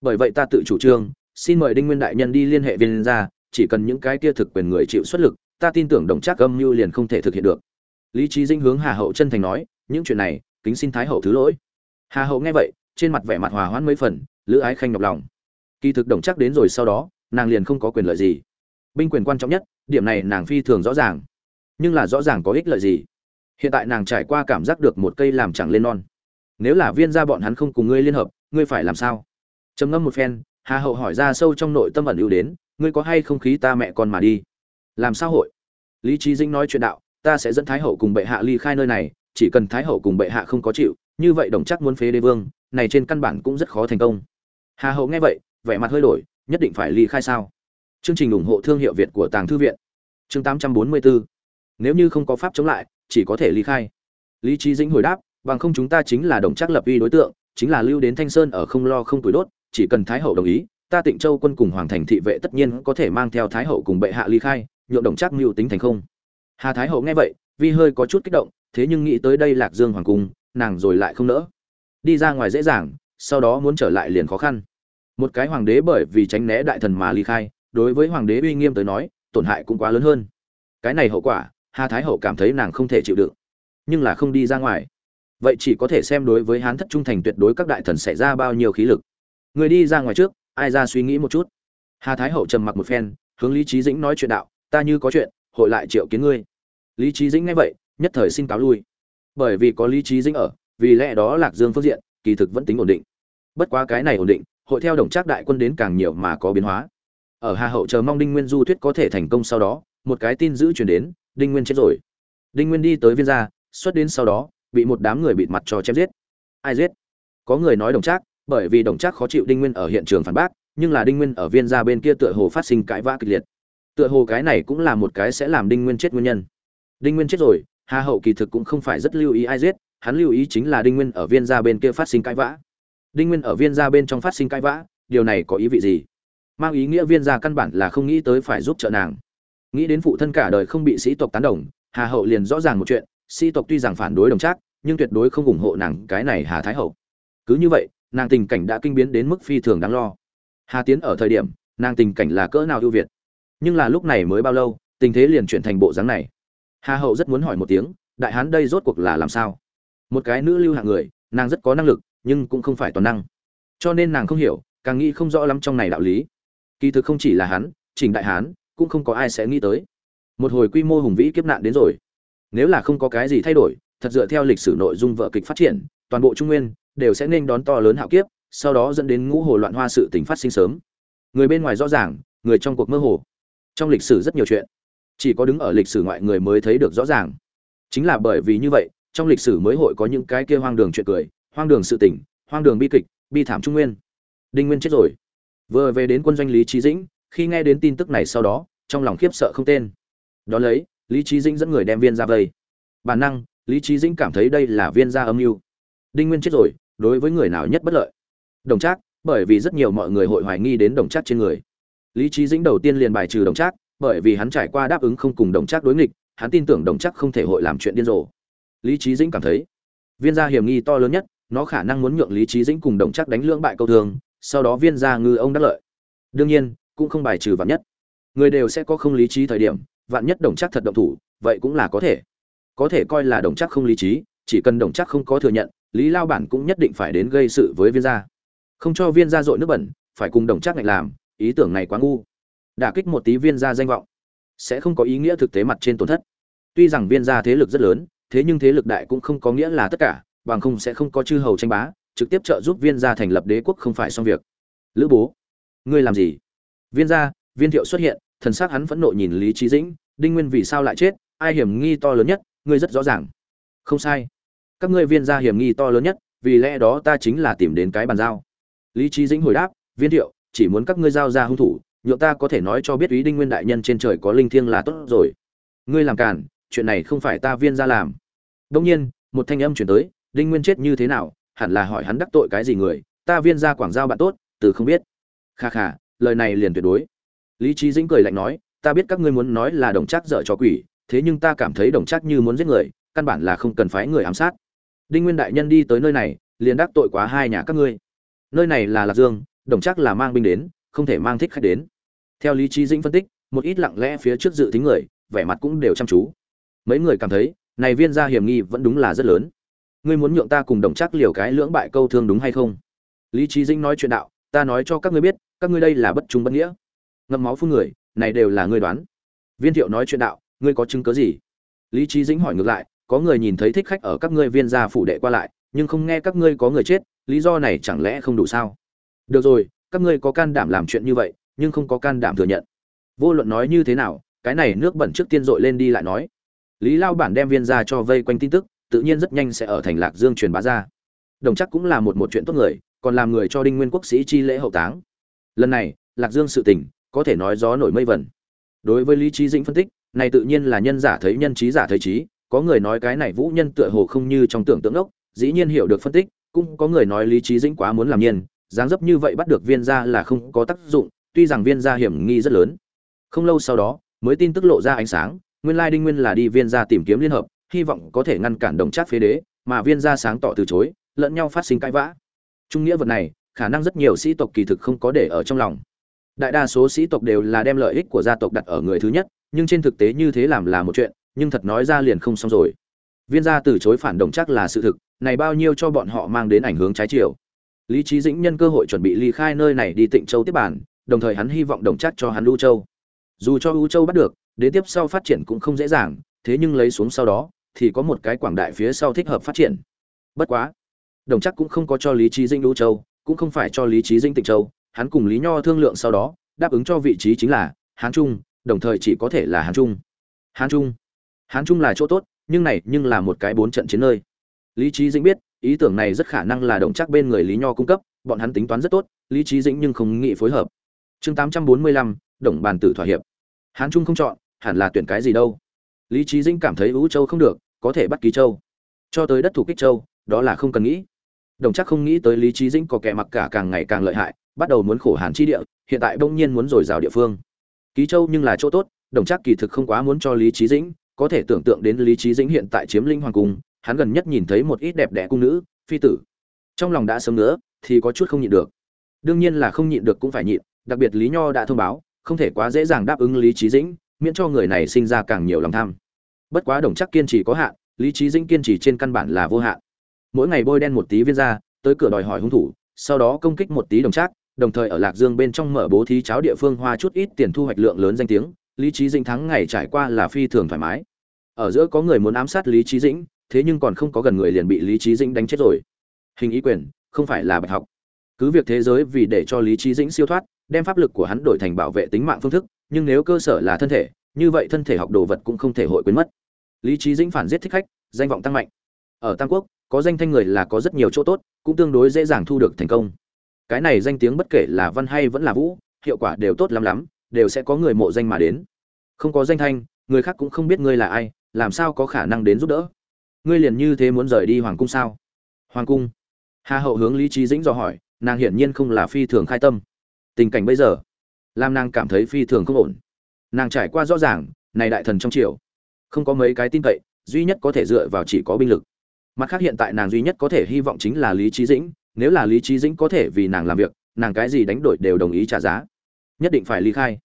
Bởi vậy ta tự chủ trương xin mời đinh nguyên đại nhân đi liên hệ viên ra chỉ cần những cái kia thực quyền người chịu xuất lực, ta tin tưởng đồng trác âm mưu liền không thể thực hiện được. Lý trí dinh hướng hà hậu chân thành nói, những chuyện này, kính xin thái hậu thứ lỗi. Hà hậu nghe vậy, trên mặt vẻ mặt hòa hoãn mấy phần, lữ ái khanh nhọc lòng. Kỳ thực đồng trác đến rồi sau đó, nàng liền không có quyền lợi gì. Binh quyền quan trọng nhất, điểm này nàng phi thường rõ ràng. Nhưng là rõ ràng có ích lợi gì? Hiện tại nàng trải qua cảm giác được một cây làm chẳng lên non. Nếu là viên gia bọn hắn không cùng ngươi liên hợp, ngươi phải làm sao? Trầm ngâm một phen hà hậu hỏi ra sâu trong nội tâm ẩn ưu đến, ngươi có hay không khí ta mẹ con mà đi? Làm sao hội? Lý trí dĩnh nói chuyện đạo, ta sẽ dẫn thái hậu cùng bệ hạ ly khai nơi này, chỉ cần thái hậu cùng bệ hạ không có chịu, như vậy đồng chắc muốn phế đế vương, này trên căn bản cũng rất khó thành công. Hà hậu nghe vậy, vẻ mặt hơi đổi, nhất định phải ly khai sao? Chương trình ủng hộ thương hiệu việt của tàng thư viện. Chương 844 nếu như không có pháp chống lại, chỉ có thể ly khai. Lý trí dĩnh hồi đáp, bằng không chúng ta chính là đồng chắc lập uy đối tượng, chính là lưu đến thanh sơn ở không lo không tuổi đốt chỉ cần thái hậu đồng ý, ta tịnh châu quân cùng hoàng thành thị vệ tất nhiên có thể mang theo thái hậu cùng bệ hạ ly khai, nhượng đồng chắc mưu tính thành không. Hà thái hậu nghe vậy, vi hơi có chút kích động, thế nhưng nghĩ tới đây lạc dương hoàng cung, nàng rồi lại không nỡ. Đi ra ngoài dễ dàng, sau đó muốn trở lại liền khó khăn. Một cái hoàng đế bởi vì tránh né đại thần mà ly khai, đối với hoàng đế uy nghiêm tới nói, tổn hại cũng quá lớn hơn. Cái này hậu quả, hà thái hậu cảm thấy nàng không thể chịu đựng, nhưng là không đi ra ngoài. Vậy chỉ có thể xem đối với hán thất trung thành tuyệt đối các đại thần xảy ra bao nhiêu khí lực người đi ra ngoài trước, ai ra suy nghĩ một chút? Hà thái hậu trầm mặc một phen, hướng lý trí dĩnh nói chuyện đạo, ta như có chuyện, hội lại triệu kiến ngươi. Lý trí dĩnh nghe vậy, nhất thời xin cáo lui. Bởi vì có lý trí dĩnh ở, vì lẽ đó lạc dương phương diện, kỳ thực vẫn tính ổn định. Bất quá cái này ổn định, hội theo đồng trác đại quân đến càng nhiều mà có biến hóa. Ở hà hậu chờ mong đinh nguyên du thuyết có thể thành công sau đó, một cái tin dữ chuyển đến, đinh nguyên chết rồi. Đinh nguyên đi tới viên gia, xuất đến sau đó, bị một đám người bịt mặt cho chém giết. Ai giết? Có người nói đồng trác bởi vì đồng trác khó chịu đinh nguyên ở hiện trường phản bác, nhưng là đinh nguyên ở viên gia bên kia tựa hồ phát sinh cãi vã kịch liệt. Tựa hồ cái này cũng là một cái sẽ làm đinh nguyên chết nguyên nhân. Đinh nguyên chết rồi, hà hậu kỳ thực cũng không phải rất lưu ý ai giết, hắn lưu ý chính là đinh nguyên ở viên gia bên kia phát sinh cãi vã. Đinh nguyên ở viên gia bên trong phát sinh cãi vã, điều này có ý vị gì? Mang ý nghĩa viên gia căn bản là không nghĩ tới phải giúp trợ nàng. Nghĩ đến phụ thân cả đời không bị sĩ tộc tán đồng, hà hậu liền rõ ràng một chuyện, sĩ tộc tuy rằng phản đối đồng trác, nhưng tuyệt đối không ủng hộ nàng cái này hà thái hậu. Cứ như vậy nàng tình cảnh đã kinh biến đến mức phi thường đáng lo. Hà tiến ở thời điểm, nàng tình cảnh là cỡ nào ưu việt? Nhưng là lúc này mới bao lâu, tình thế liền chuyển thành bộ dáng này? Hà hậu rất muốn hỏi một tiếng, đại hán đây rốt cuộc là làm sao? Một cái nữ lưu hạng người, nàng rất có năng lực, nhưng cũng không phải toàn năng. Cho nên nàng không hiểu, càng nghĩ không rõ lắm trong này đạo lý. Kỳ thực không chỉ là hắn chỉnh đại hán, cũng không có ai sẽ nghĩ tới. Một hồi quy mô hùng vĩ kiếp nạn đến rồi. Nếu là không có cái gì thay đổi, thật dựa theo lịch sử nội dung vợ kịch phát triển, toàn bộ trung nguyên đều sẽ nên đón to lớn hạo kiếp, sau đó dẫn đến ngũ hồ loạn hoa sự tình phát sinh sớm. Người bên ngoài rõ ràng, người trong cuộc mơ hồ. Trong lịch sử rất nhiều chuyện, chỉ có đứng ở lịch sử ngoại người mới thấy được rõ ràng. Chính là bởi vì như vậy, trong lịch sử mới hội có những cái kia hoang đường chuyện cười, hoang đường sự tình, hoang đường bi kịch, bi thảm trung nguyên. Đinh nguyên chết rồi. Vừa về đến quân doanh lý Chí dĩnh, khi nghe đến tin tức này sau đó, trong lòng khiếp sợ không tên. Đó lấy, lý Chí dĩnh dẫn người đem viên ra vây. Bản năng, lý Chí dĩnh cảm thấy đây là viên gia âm mưu. Đinh nguyên chết rồi đối với người nào nhất bất lợi. Đồng trác, bởi vì rất nhiều mọi người hội hoài nghi đến đồng trác trên người. Lý trí dĩnh đầu tiên liền bài trừ đồng trác, bởi vì hắn trải qua đáp ứng không cùng đồng trác đối nghịch, hắn tin tưởng đồng trác không thể hội làm chuyện điên rồ. Lý trí dĩnh cảm thấy, viên gia hiểm nghi to lớn nhất, nó khả năng muốn nhượng lý trí dĩnh cùng đồng trác đánh lưỡng bại câu thường, sau đó viên gia ngư ông đắc lợi. Đương nhiên, cũng không bài trừ vạn nhất. Người đều sẽ có không lý trí thời điểm, vạn nhất đồng trác thật động thủ, vậy cũng là có thể. Có thể coi là đồng trác không lý trí, chỉ cần đồng trác không có thừa nhận lý lao bản cũng nhất định phải đến gây sự với viên gia. Không cho viên gia dội nước bẩn, phải cùng đồng trác ngạch làm, ý tưởng này quá ngu. Đả kích một tí viên gia danh vọng, sẽ không có ý nghĩa thực tế mặt trên tổn thất. Tuy rằng viên gia thế lực rất lớn, thế nhưng thế lực đại cũng không có nghĩa là tất cả, bằng không sẽ không có chư hầu tranh bá, trực tiếp trợ giúp viên gia thành lập đế quốc không phải xong việc. Lữ bố, ngươi làm gì? Viên gia, viên thiệu xuất hiện, thần sắc hắn phẫn nộ nhìn lý trí dĩnh, đinh nguyên vì sao lại chết, ai hiểm nghi to lớn nhất, ngươi rất rõ ràng. Không sai các ngươi viên gia hiểm nghi to lớn nhất, vì lẽ đó ta chính là tìm đến cái bàn giao. Lý trí dĩnh hồi đáp, viên thiệu, chỉ muốn các ngươi giao ra hung thủ, nhượng ta có thể nói cho biết ý đinh nguyên đại nhân trên trời có linh thiêng là tốt rồi. Ngươi làm cản chuyện này không phải ta viên gia làm. Đông nhiên, một thanh âm chuyển tới, đinh nguyên chết như thế nào, hẳn là hỏi hắn đắc tội cái gì người, ta viên gia quảng giao bạn tốt, từ không biết. Kha kha, lời này liền tuyệt đối. Lý trí dĩnh cười lạnh nói, ta biết các ngươi muốn nói là đồng chắc dở cho quỷ, thế nhưng ta cảm thấy đồng chắc như muốn giết người, căn bản là không cần phái người ám sát đinh nguyên đại nhân đi tới nơi này, liền đắc tội quá hai nhà các ngươi. Nơi này là lạc dương, đồng chắc là mang binh đến, không thể mang thích khách đến. Theo lý trí dĩnh phân tích, một ít lặng lẽ phía trước dự tính người, vẻ mặt cũng đều chăm chú. Mấy người cảm thấy, này viên gia hiểm nghi vẫn đúng là rất lớn. Ngươi muốn nhượng ta cùng đồng chắc liều cái lưỡng bại câu thương đúng hay không? Lý trí dĩnh nói chuyện đạo, ta nói cho các ngươi biết, các ngươi đây là bất trung bất nghĩa. Ngậm máu phun người, này đều là ngươi đoán. Viên thiệu nói chuyện đạo, ngươi có chứng cớ gì? Lý trí dĩnh hỏi ngược lại có người nhìn thấy thích khách ở các ngươi viên gia phủ đệ qua lại, nhưng không nghe các ngươi có người chết, lý do này chẳng lẽ không đủ sao? Được rồi, các ngươi có can đảm làm chuyện như vậy, nhưng không có can đảm thừa nhận. Vô luận nói như thế nào, cái này nước bẩn trước tiên dội lên đi lại nói. Lý lao bản đem viên ra cho vây quanh tin tức, tự nhiên rất nhanh sẽ ở thành lạc dương truyền bá ra. Đồng chắc cũng là một một chuyện tốt người, còn làm người cho đinh nguyên quốc sĩ chi lễ hậu táng. Lần này, lạc dương sự tình, có thể nói gió nổi mây vẩn đối với lý trí dĩnh phân tích, này tự nhiên là nhân giả thấy nhân trí giả thấy trí có người nói cái này vũ nhân tựa hồ không như trong tưởng tượng ốc, dĩ nhiên hiểu được phân tích, cũng có người nói lý trí dĩnh quá muốn làm nhiên, dáng dấp như vậy bắt được viên gia là không có tác dụng, tuy rằng viên gia hiểm nghi rất lớn. Không lâu sau đó, mới tin tức lộ ra ánh sáng, nguyên lai đinh nguyên là đi viên gia tìm kiếm liên hợp, hy vọng có thể ngăn cản đồng trác phế đế, mà viên gia sáng tỏ từ chối, lẫn nhau phát sinh cãi vã. Trung nghĩa vật này, khả năng rất nhiều sĩ tộc kỳ thực không có để ở trong lòng. Đại đa số sĩ tộc đều là đem lợi ích của gia tộc đặt ở người thứ nhất, nhưng trên thực tế như thế làm là một chuyện nhưng thật nói ra liền không xong rồi. Viên gia từ chối phản đồng chắc là sự thực, này bao nhiêu cho bọn họ mang đến ảnh hưởng trái chiều. Lý trí dĩnh nhân cơ hội chuẩn bị ly khai nơi này đi tịnh châu tiếp bản, đồng thời hắn hy vọng đồng chắc cho hắn lưu châu. Dù cho u châu bắt được, đến tiếp sau phát triển cũng không dễ dàng, thế nhưng lấy xuống sau đó, thì có một cái quảng đại phía sau thích hợp phát triển. Bất quá, đồng chắc cũng không có cho lý trí dĩnh u châu, cũng không phải cho lý trí dĩnh tịnh châu, hắn cùng lý nho thương lượng sau đó, đáp ứng cho vị trí chính là hán trung, đồng thời chỉ có thể là hán trung. Hán trung hán trung là chỗ tốt, nhưng này nhưng là một cái bốn trận chiến nơi. Lý trí dĩnh biết, ý tưởng này rất khả năng là đồng chắc bên người lý nho cung cấp, bọn hắn tính toán rất tốt, lý trí dĩnh nhưng không nghĩ phối hợp. Chương tám trăm bốn mươi lăm, đồng bàn tử thỏa hiệp. Hán trung không chọn, hẳn là tuyển cái gì đâu. Lý trí dĩnh cảm thấy vũ châu không được, có thể bắt ký châu. Cho tới đất thủ kích châu, đó là không cần nghĩ. Đồng chắc không nghĩ tới lý trí dĩnh có kẻ mặc cả càng ngày càng lợi hại, bắt đầu muốn khổ hàn chi địa, hiện tại bỗng nhiên muốn dồi dào địa phương. Ký châu nhưng là chỗ tốt, đồng chắc kỳ thực không quá muốn cho lý trí dĩnh có thể tưởng tượng đến lý trí dĩnh hiện tại chiếm linh hoàng cung, hắn gần nhất nhìn thấy một ít đẹp đẽ cung nữ, phi tử. Trong lòng đã sớm nữa thì có chút không nhịn được. Đương nhiên là không nhịn được cũng phải nhịn, đặc biệt lý nho đã thông báo, không thể quá dễ dàng đáp ứng lý trí dĩnh, miễn cho người này sinh ra càng nhiều lòng tham. Bất quá đồng chắc kiên trì có hạn, lý trí dĩnh kiên trì trên căn bản là vô hạn. Mỗi ngày bôi đen một tí viên ra, tới cửa đòi hỏi hung thủ, sau đó công kích một tí đồng chắc, đồng thời ở lạc dương bên trong mở bố thí cháo địa phương hoa chút ít tiền thu hoạch lượng lớn danh tiếng lý trí dĩnh thắng ngày trải qua là phi thường thoải mái. Ở giữa có người muốn ám sát lý trí dĩnh, thế nhưng còn không có gần người liền bị lý trí dĩnh đánh chết rồi. Hình ý quyền, không phải là bạch học. Cứ việc thế giới vì để cho lý trí dĩnh siêu thoát, đem pháp lực của hắn đổi thành bảo vệ tính mạng phương thức, nhưng nếu cơ sở là thân thể, như vậy thân thể học đồ vật cũng không thể hội quên mất. Lý trí dĩnh phản giết thích khách, danh vọng tăng mạnh. Ở tam quốc, có danh thanh người là có rất nhiều chỗ tốt, cũng tương đối dễ dàng thu được thành công. Cái này danh tiếng bất kể là văn hay vẫn là vũ, hiệu quả đều tốt lắm lắm đều sẽ có người mộ danh mà đến. Không có danh thanh, người khác cũng không biết ngươi là ai, làm sao có khả năng đến giúp đỡ? Ngươi liền như thế muốn rời đi hoàng cung sao? Hoàng cung? Hà hậu hướng lý trí dĩnh dò hỏi, nàng hiển nhiên không là phi thường khai tâm. Tình cảnh bây giờ, làm nàng cảm thấy phi thường không ổn. Nàng trải qua rõ ràng, này đại thần trong triều, không có mấy cái tin cậy, duy nhất có thể dựa vào chỉ có binh lực. Mặt khác hiện tại nàng duy nhất có thể hy vọng chính là lý trí dĩnh, nếu là lý trí dĩnh có thể vì nàng làm việc, nàng cái gì đánh đổi đều đồng ý trả giá. Nhất định phải ly khai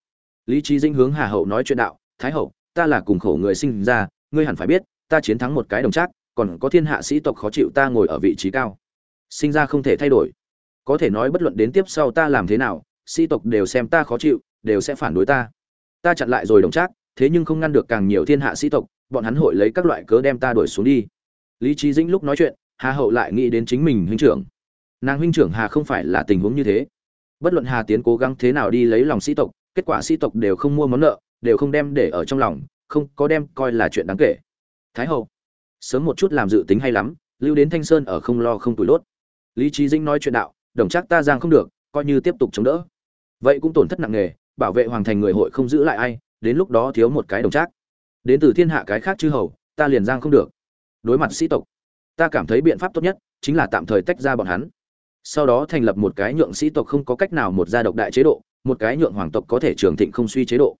lý trí dĩnh hướng hà hậu nói chuyện đạo, thái hậu, ta là cùng khổ người sinh ra, ngươi hẳn phải biết, ta chiến thắng một cái đồng trác, còn có thiên hạ sĩ tộc khó chịu ta ngồi ở vị trí cao. Sinh ra không thể thay đổi. Có thể nói bất luận đến tiếp sau ta làm thế nào, sĩ tộc đều xem ta khó chịu, đều sẽ phản đối ta. Ta chặn lại rồi đồng trác, thế nhưng không ngăn được càng nhiều thiên hạ sĩ tộc, bọn hắn hội lấy các loại cớ đem ta đuổi xuống đi. Lý trí dĩnh lúc nói chuyện, hà hậu lại nghĩ đến chính mình huynh trưởng. Nàng huynh trưởng hà không phải là tình huống như thế. Bất luận hà tiến cố gắng thế nào đi lấy lòng sĩ tộc kết quả sĩ tộc đều không mua món nợ, đều không đem để ở trong lòng, không có đem coi là chuyện đáng kể. Thái hậu, sớm một chút làm dự tính hay lắm, lưu đến thanh sơn ở không lo không tuổi lốt lý trí dĩnh nói chuyện đạo, đồng chắc ta giang không được, coi như tiếp tục chống đỡ. Vậy cũng tổn thất nặng nề, bảo vệ hoàng thành người hội không giữ lại ai, đến lúc đó thiếu một cái đồng trác đến từ thiên hạ cái khác chư hầu, ta liền giang không được. Đối mặt sĩ tộc, ta cảm thấy biện pháp tốt nhất chính là tạm thời tách ra bọn hắn. Sau đó thành lập một cái nhượng sĩ tộc không có cách nào một gia độc đại chế độ một cái nhượng hoàng tộc có thể trường thịnh không suy chế độ.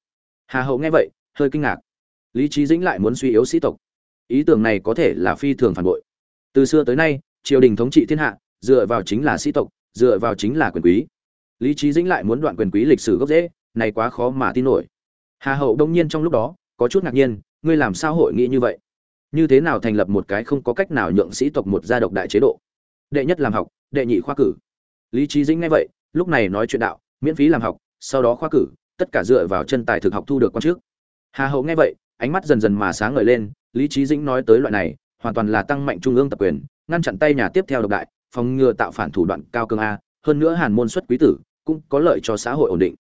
Hà hậu nghe vậy, hơi kinh ngạc. Lý trí dĩnh lại muốn suy yếu sĩ tộc. Ý tưởng này có thể là phi thường phản bội. Từ xưa tới nay, triều đình thống trị thiên hạ, dựa vào chính là sĩ tộc, dựa vào chính là quyền quý. Lý trí dĩnh lại muốn đoạn quyền quý lịch sử gốc rễ, này quá khó mà tin nổi. Hà hậu đông nhiên trong lúc đó, có chút ngạc nhiên, ngươi làm sao hội nghị như vậy? Như thế nào thành lập một cái không có cách nào nhượng sĩ tộc một gia độc đại chế độ? Đệ nhất làm học, đệ nhị khoa cử. Lý trí dĩnh nghe vậy, lúc này nói chuyện đạo miễn phí làm học, sau đó khoa cử, tất cả dựa vào chân tài thực học thu được quan trước. Hà hậu nghe vậy, ánh mắt dần dần mà sáng ngời lên, lý trí dĩnh nói tới loại này, hoàn toàn là tăng mạnh trung ương tập quyền, ngăn chặn tay nhà tiếp theo độc đại, phòng ngừa tạo phản thủ đoạn cao cường a, hơn nữa hàn môn xuất quý tử, cũng có lợi cho xã hội ổn định.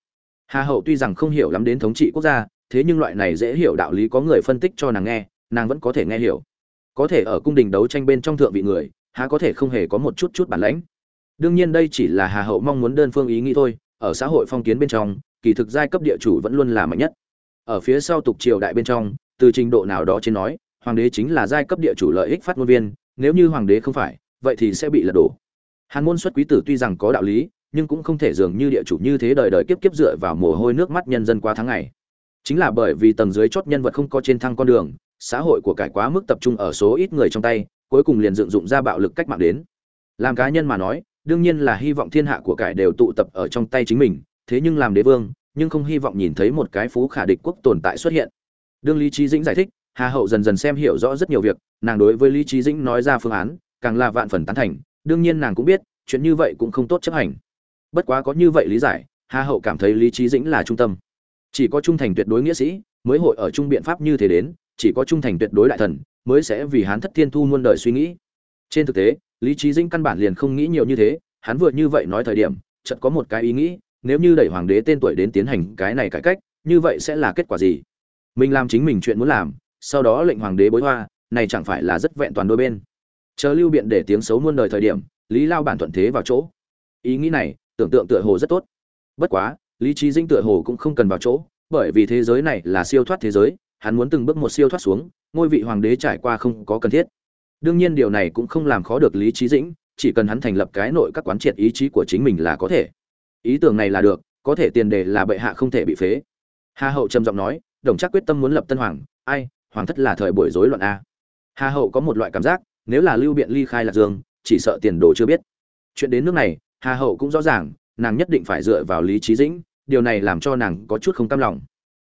Hà hậu tuy rằng không hiểu lắm đến thống trị quốc gia, thế nhưng loại này dễ hiểu đạo lý có người phân tích cho nàng nghe, nàng vẫn có thể nghe hiểu. Có thể ở cung đình đấu tranh bên trong thượng vị người, há có thể không hề có một chút chút bản lãnh. Đương nhiên đây chỉ là hà hậu mong muốn đơn phương ý nghĩ thôi ở xã hội phong kiến bên trong, kỳ thực giai cấp địa chủ vẫn luôn là mạnh nhất. Ở phía sau tục triều đại bên trong, từ trình độ nào đó trên nói, hoàng đế chính là giai cấp địa chủ lợi ích phát ngôn viên, nếu như hoàng đế không phải, vậy thì sẽ bị lật đổ. Hàn môn xuất quý tử tuy rằng có đạo lý, nhưng cũng không thể dường như địa chủ như thế đời đời kiếp kiếp dựa vào mồ hôi nước mắt nhân dân qua tháng ngày. Chính là bởi vì tầng dưới chót nhân vật không có trên thăng con đường, xã hội của cải quá mức tập trung ở số ít người trong tay, cuối cùng liền dựng dụng ra bạo lực cách mạng đến. Làm cá nhân mà nói đương nhiên là hy vọng thiên hạ của cải đều tụ tập ở trong tay chính mình, thế nhưng làm đế vương, nhưng không hy vọng nhìn thấy một cái phú khả địch quốc tồn tại xuất hiện. Đương lý trí dĩnh giải thích, hà hậu dần dần xem hiểu rõ rất nhiều việc, nàng đối với lý trí dĩnh nói ra phương án, càng là vạn phần tán thành, đương nhiên nàng cũng biết, chuyện như vậy cũng không tốt chấp hành. Bất quá có như vậy lý giải, hà hậu cảm thấy lý trí dĩnh là trung tâm. Chỉ có trung thành tuyệt đối nghĩa sĩ, mới hội ở trung biện pháp như thế đến, chỉ có trung thành tuyệt đối đại thần, mới sẽ vì hắn thất thiên thu muôn đời suy nghĩ. Trên thực tế lý trí dĩnh căn bản liền không nghĩ nhiều như thế, hắn vừa như vậy nói thời điểm, chợt có một cái ý nghĩ, nếu như đẩy hoàng đế tên tuổi đến tiến hành cái này cải cách, như vậy sẽ là kết quả gì? Mình làm chính mình chuyện muốn làm, sau đó lệnh hoàng đế bối hoa, này chẳng phải là rất vẹn toàn đôi bên. Chờ lưu biện để tiếng xấu muôn đời thời điểm, lý lao bản thuận thế vào chỗ. Ý nghĩ này, tưởng tượng tựa hồ rất tốt. Bất quá, lý trí dinh tựa hồ cũng không cần vào chỗ, bởi vì thế giới này là siêu thoát thế giới, hắn muốn từng bước một siêu thoát xuống, ngôi vị hoàng đế trải qua không có cần thiết đương nhiên điều này cũng không làm khó được lý trí dĩnh, chỉ cần hắn thành lập cái nội các quán triệt ý chí của chính mình là có thể. Ý tưởng này là được, có thể tiền đề là bệ hạ không thể bị phế. Hà hậu trầm giọng nói, đồng chắc quyết tâm muốn lập tân hoàng, ai, hoàng thất là thời buổi rối loạn a. Hà hậu có một loại cảm giác, nếu là lưu biện ly khai lạc dương, chỉ sợ tiền đồ chưa biết. Chuyện đến nước này, hà hậu cũng rõ ràng, nàng nhất định phải dựa vào lý trí dĩnh, điều này làm cho nàng có chút không cam lòng.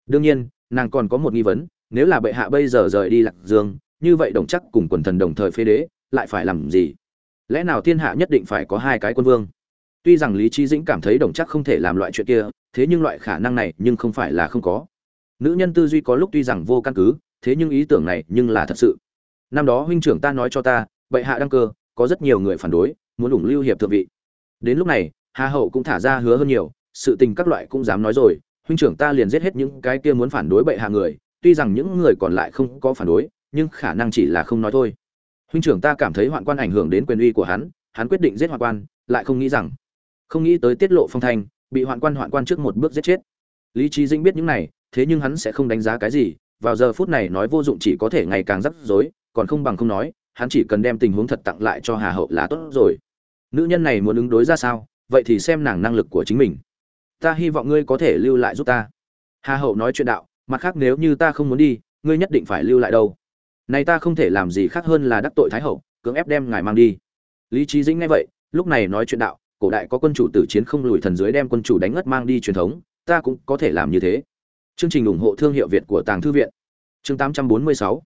Đương nhiên, nàng còn có một nghi vấn, nếu là bệ hạ bây giờ rời đi lạc dương như vậy đồng chắc cùng quần thần đồng thời phế đế, lại phải làm gì? Lẽ nào thiên hạ nhất định phải có hai cái quân vương? Tuy rằng lý trí dĩnh cảm thấy đồng chắc không thể làm loại chuyện kia, thế nhưng loại khả năng này nhưng không phải là không có. Nữ nhân tư duy có lúc tuy rằng vô căn cứ, thế nhưng ý tưởng này nhưng là thật sự. Năm đó huynh trưởng ta nói cho ta, bệ hạ đăng cơ, có rất nhiều người phản đối, muốn ủng lưu hiệp thượng vị. Đến lúc này, hà hậu cũng thả ra hứa hơn nhiều, sự tình các loại cũng dám nói rồi, huynh trưởng ta liền giết hết những cái kia muốn phản đối bệ hạ người, tuy rằng những người còn lại không có phản đối nhưng khả năng chỉ là không nói thôi. Huynh trưởng ta cảm thấy hoạn quan ảnh hưởng đến quyền uy của hắn hắn quyết định giết hoạn quan, lại không nghĩ rằng, không nghĩ tới tiết lộ phong thanh, bị hoạn quan hoạn quan trước một bước giết chết. Lý trí dĩnh biết những này, thế nhưng hắn sẽ không đánh giá cái gì, vào giờ phút này nói vô dụng chỉ có thể ngày càng rắc rối, còn không bằng không nói, hắn chỉ cần đem tình huống thật tặng lại cho hà hậu là tốt rồi. Nữ nhân này muốn ứng đối ra sao, vậy thì xem nàng năng lực của chính mình. Ta hy vọng ngươi có thể lưu lại giúp ta. Hà hậu nói chuyện đạo, mặt khác nếu như ta không muốn đi, ngươi nhất định phải lưu lại đâu này ta không thể làm gì khác hơn là đắc tội thái hậu, cưỡng ép đem ngài mang đi. Lý trí dĩnh nghe vậy, lúc này nói chuyện đạo, cổ đại có quân chủ tử chiến không lùi thần dưới đem quân chủ đánh ngất mang đi truyền thống, ta cũng có thể làm như thế. Chương trình ủng hộ thương hiệu việt của tàng thư viện. Chương 846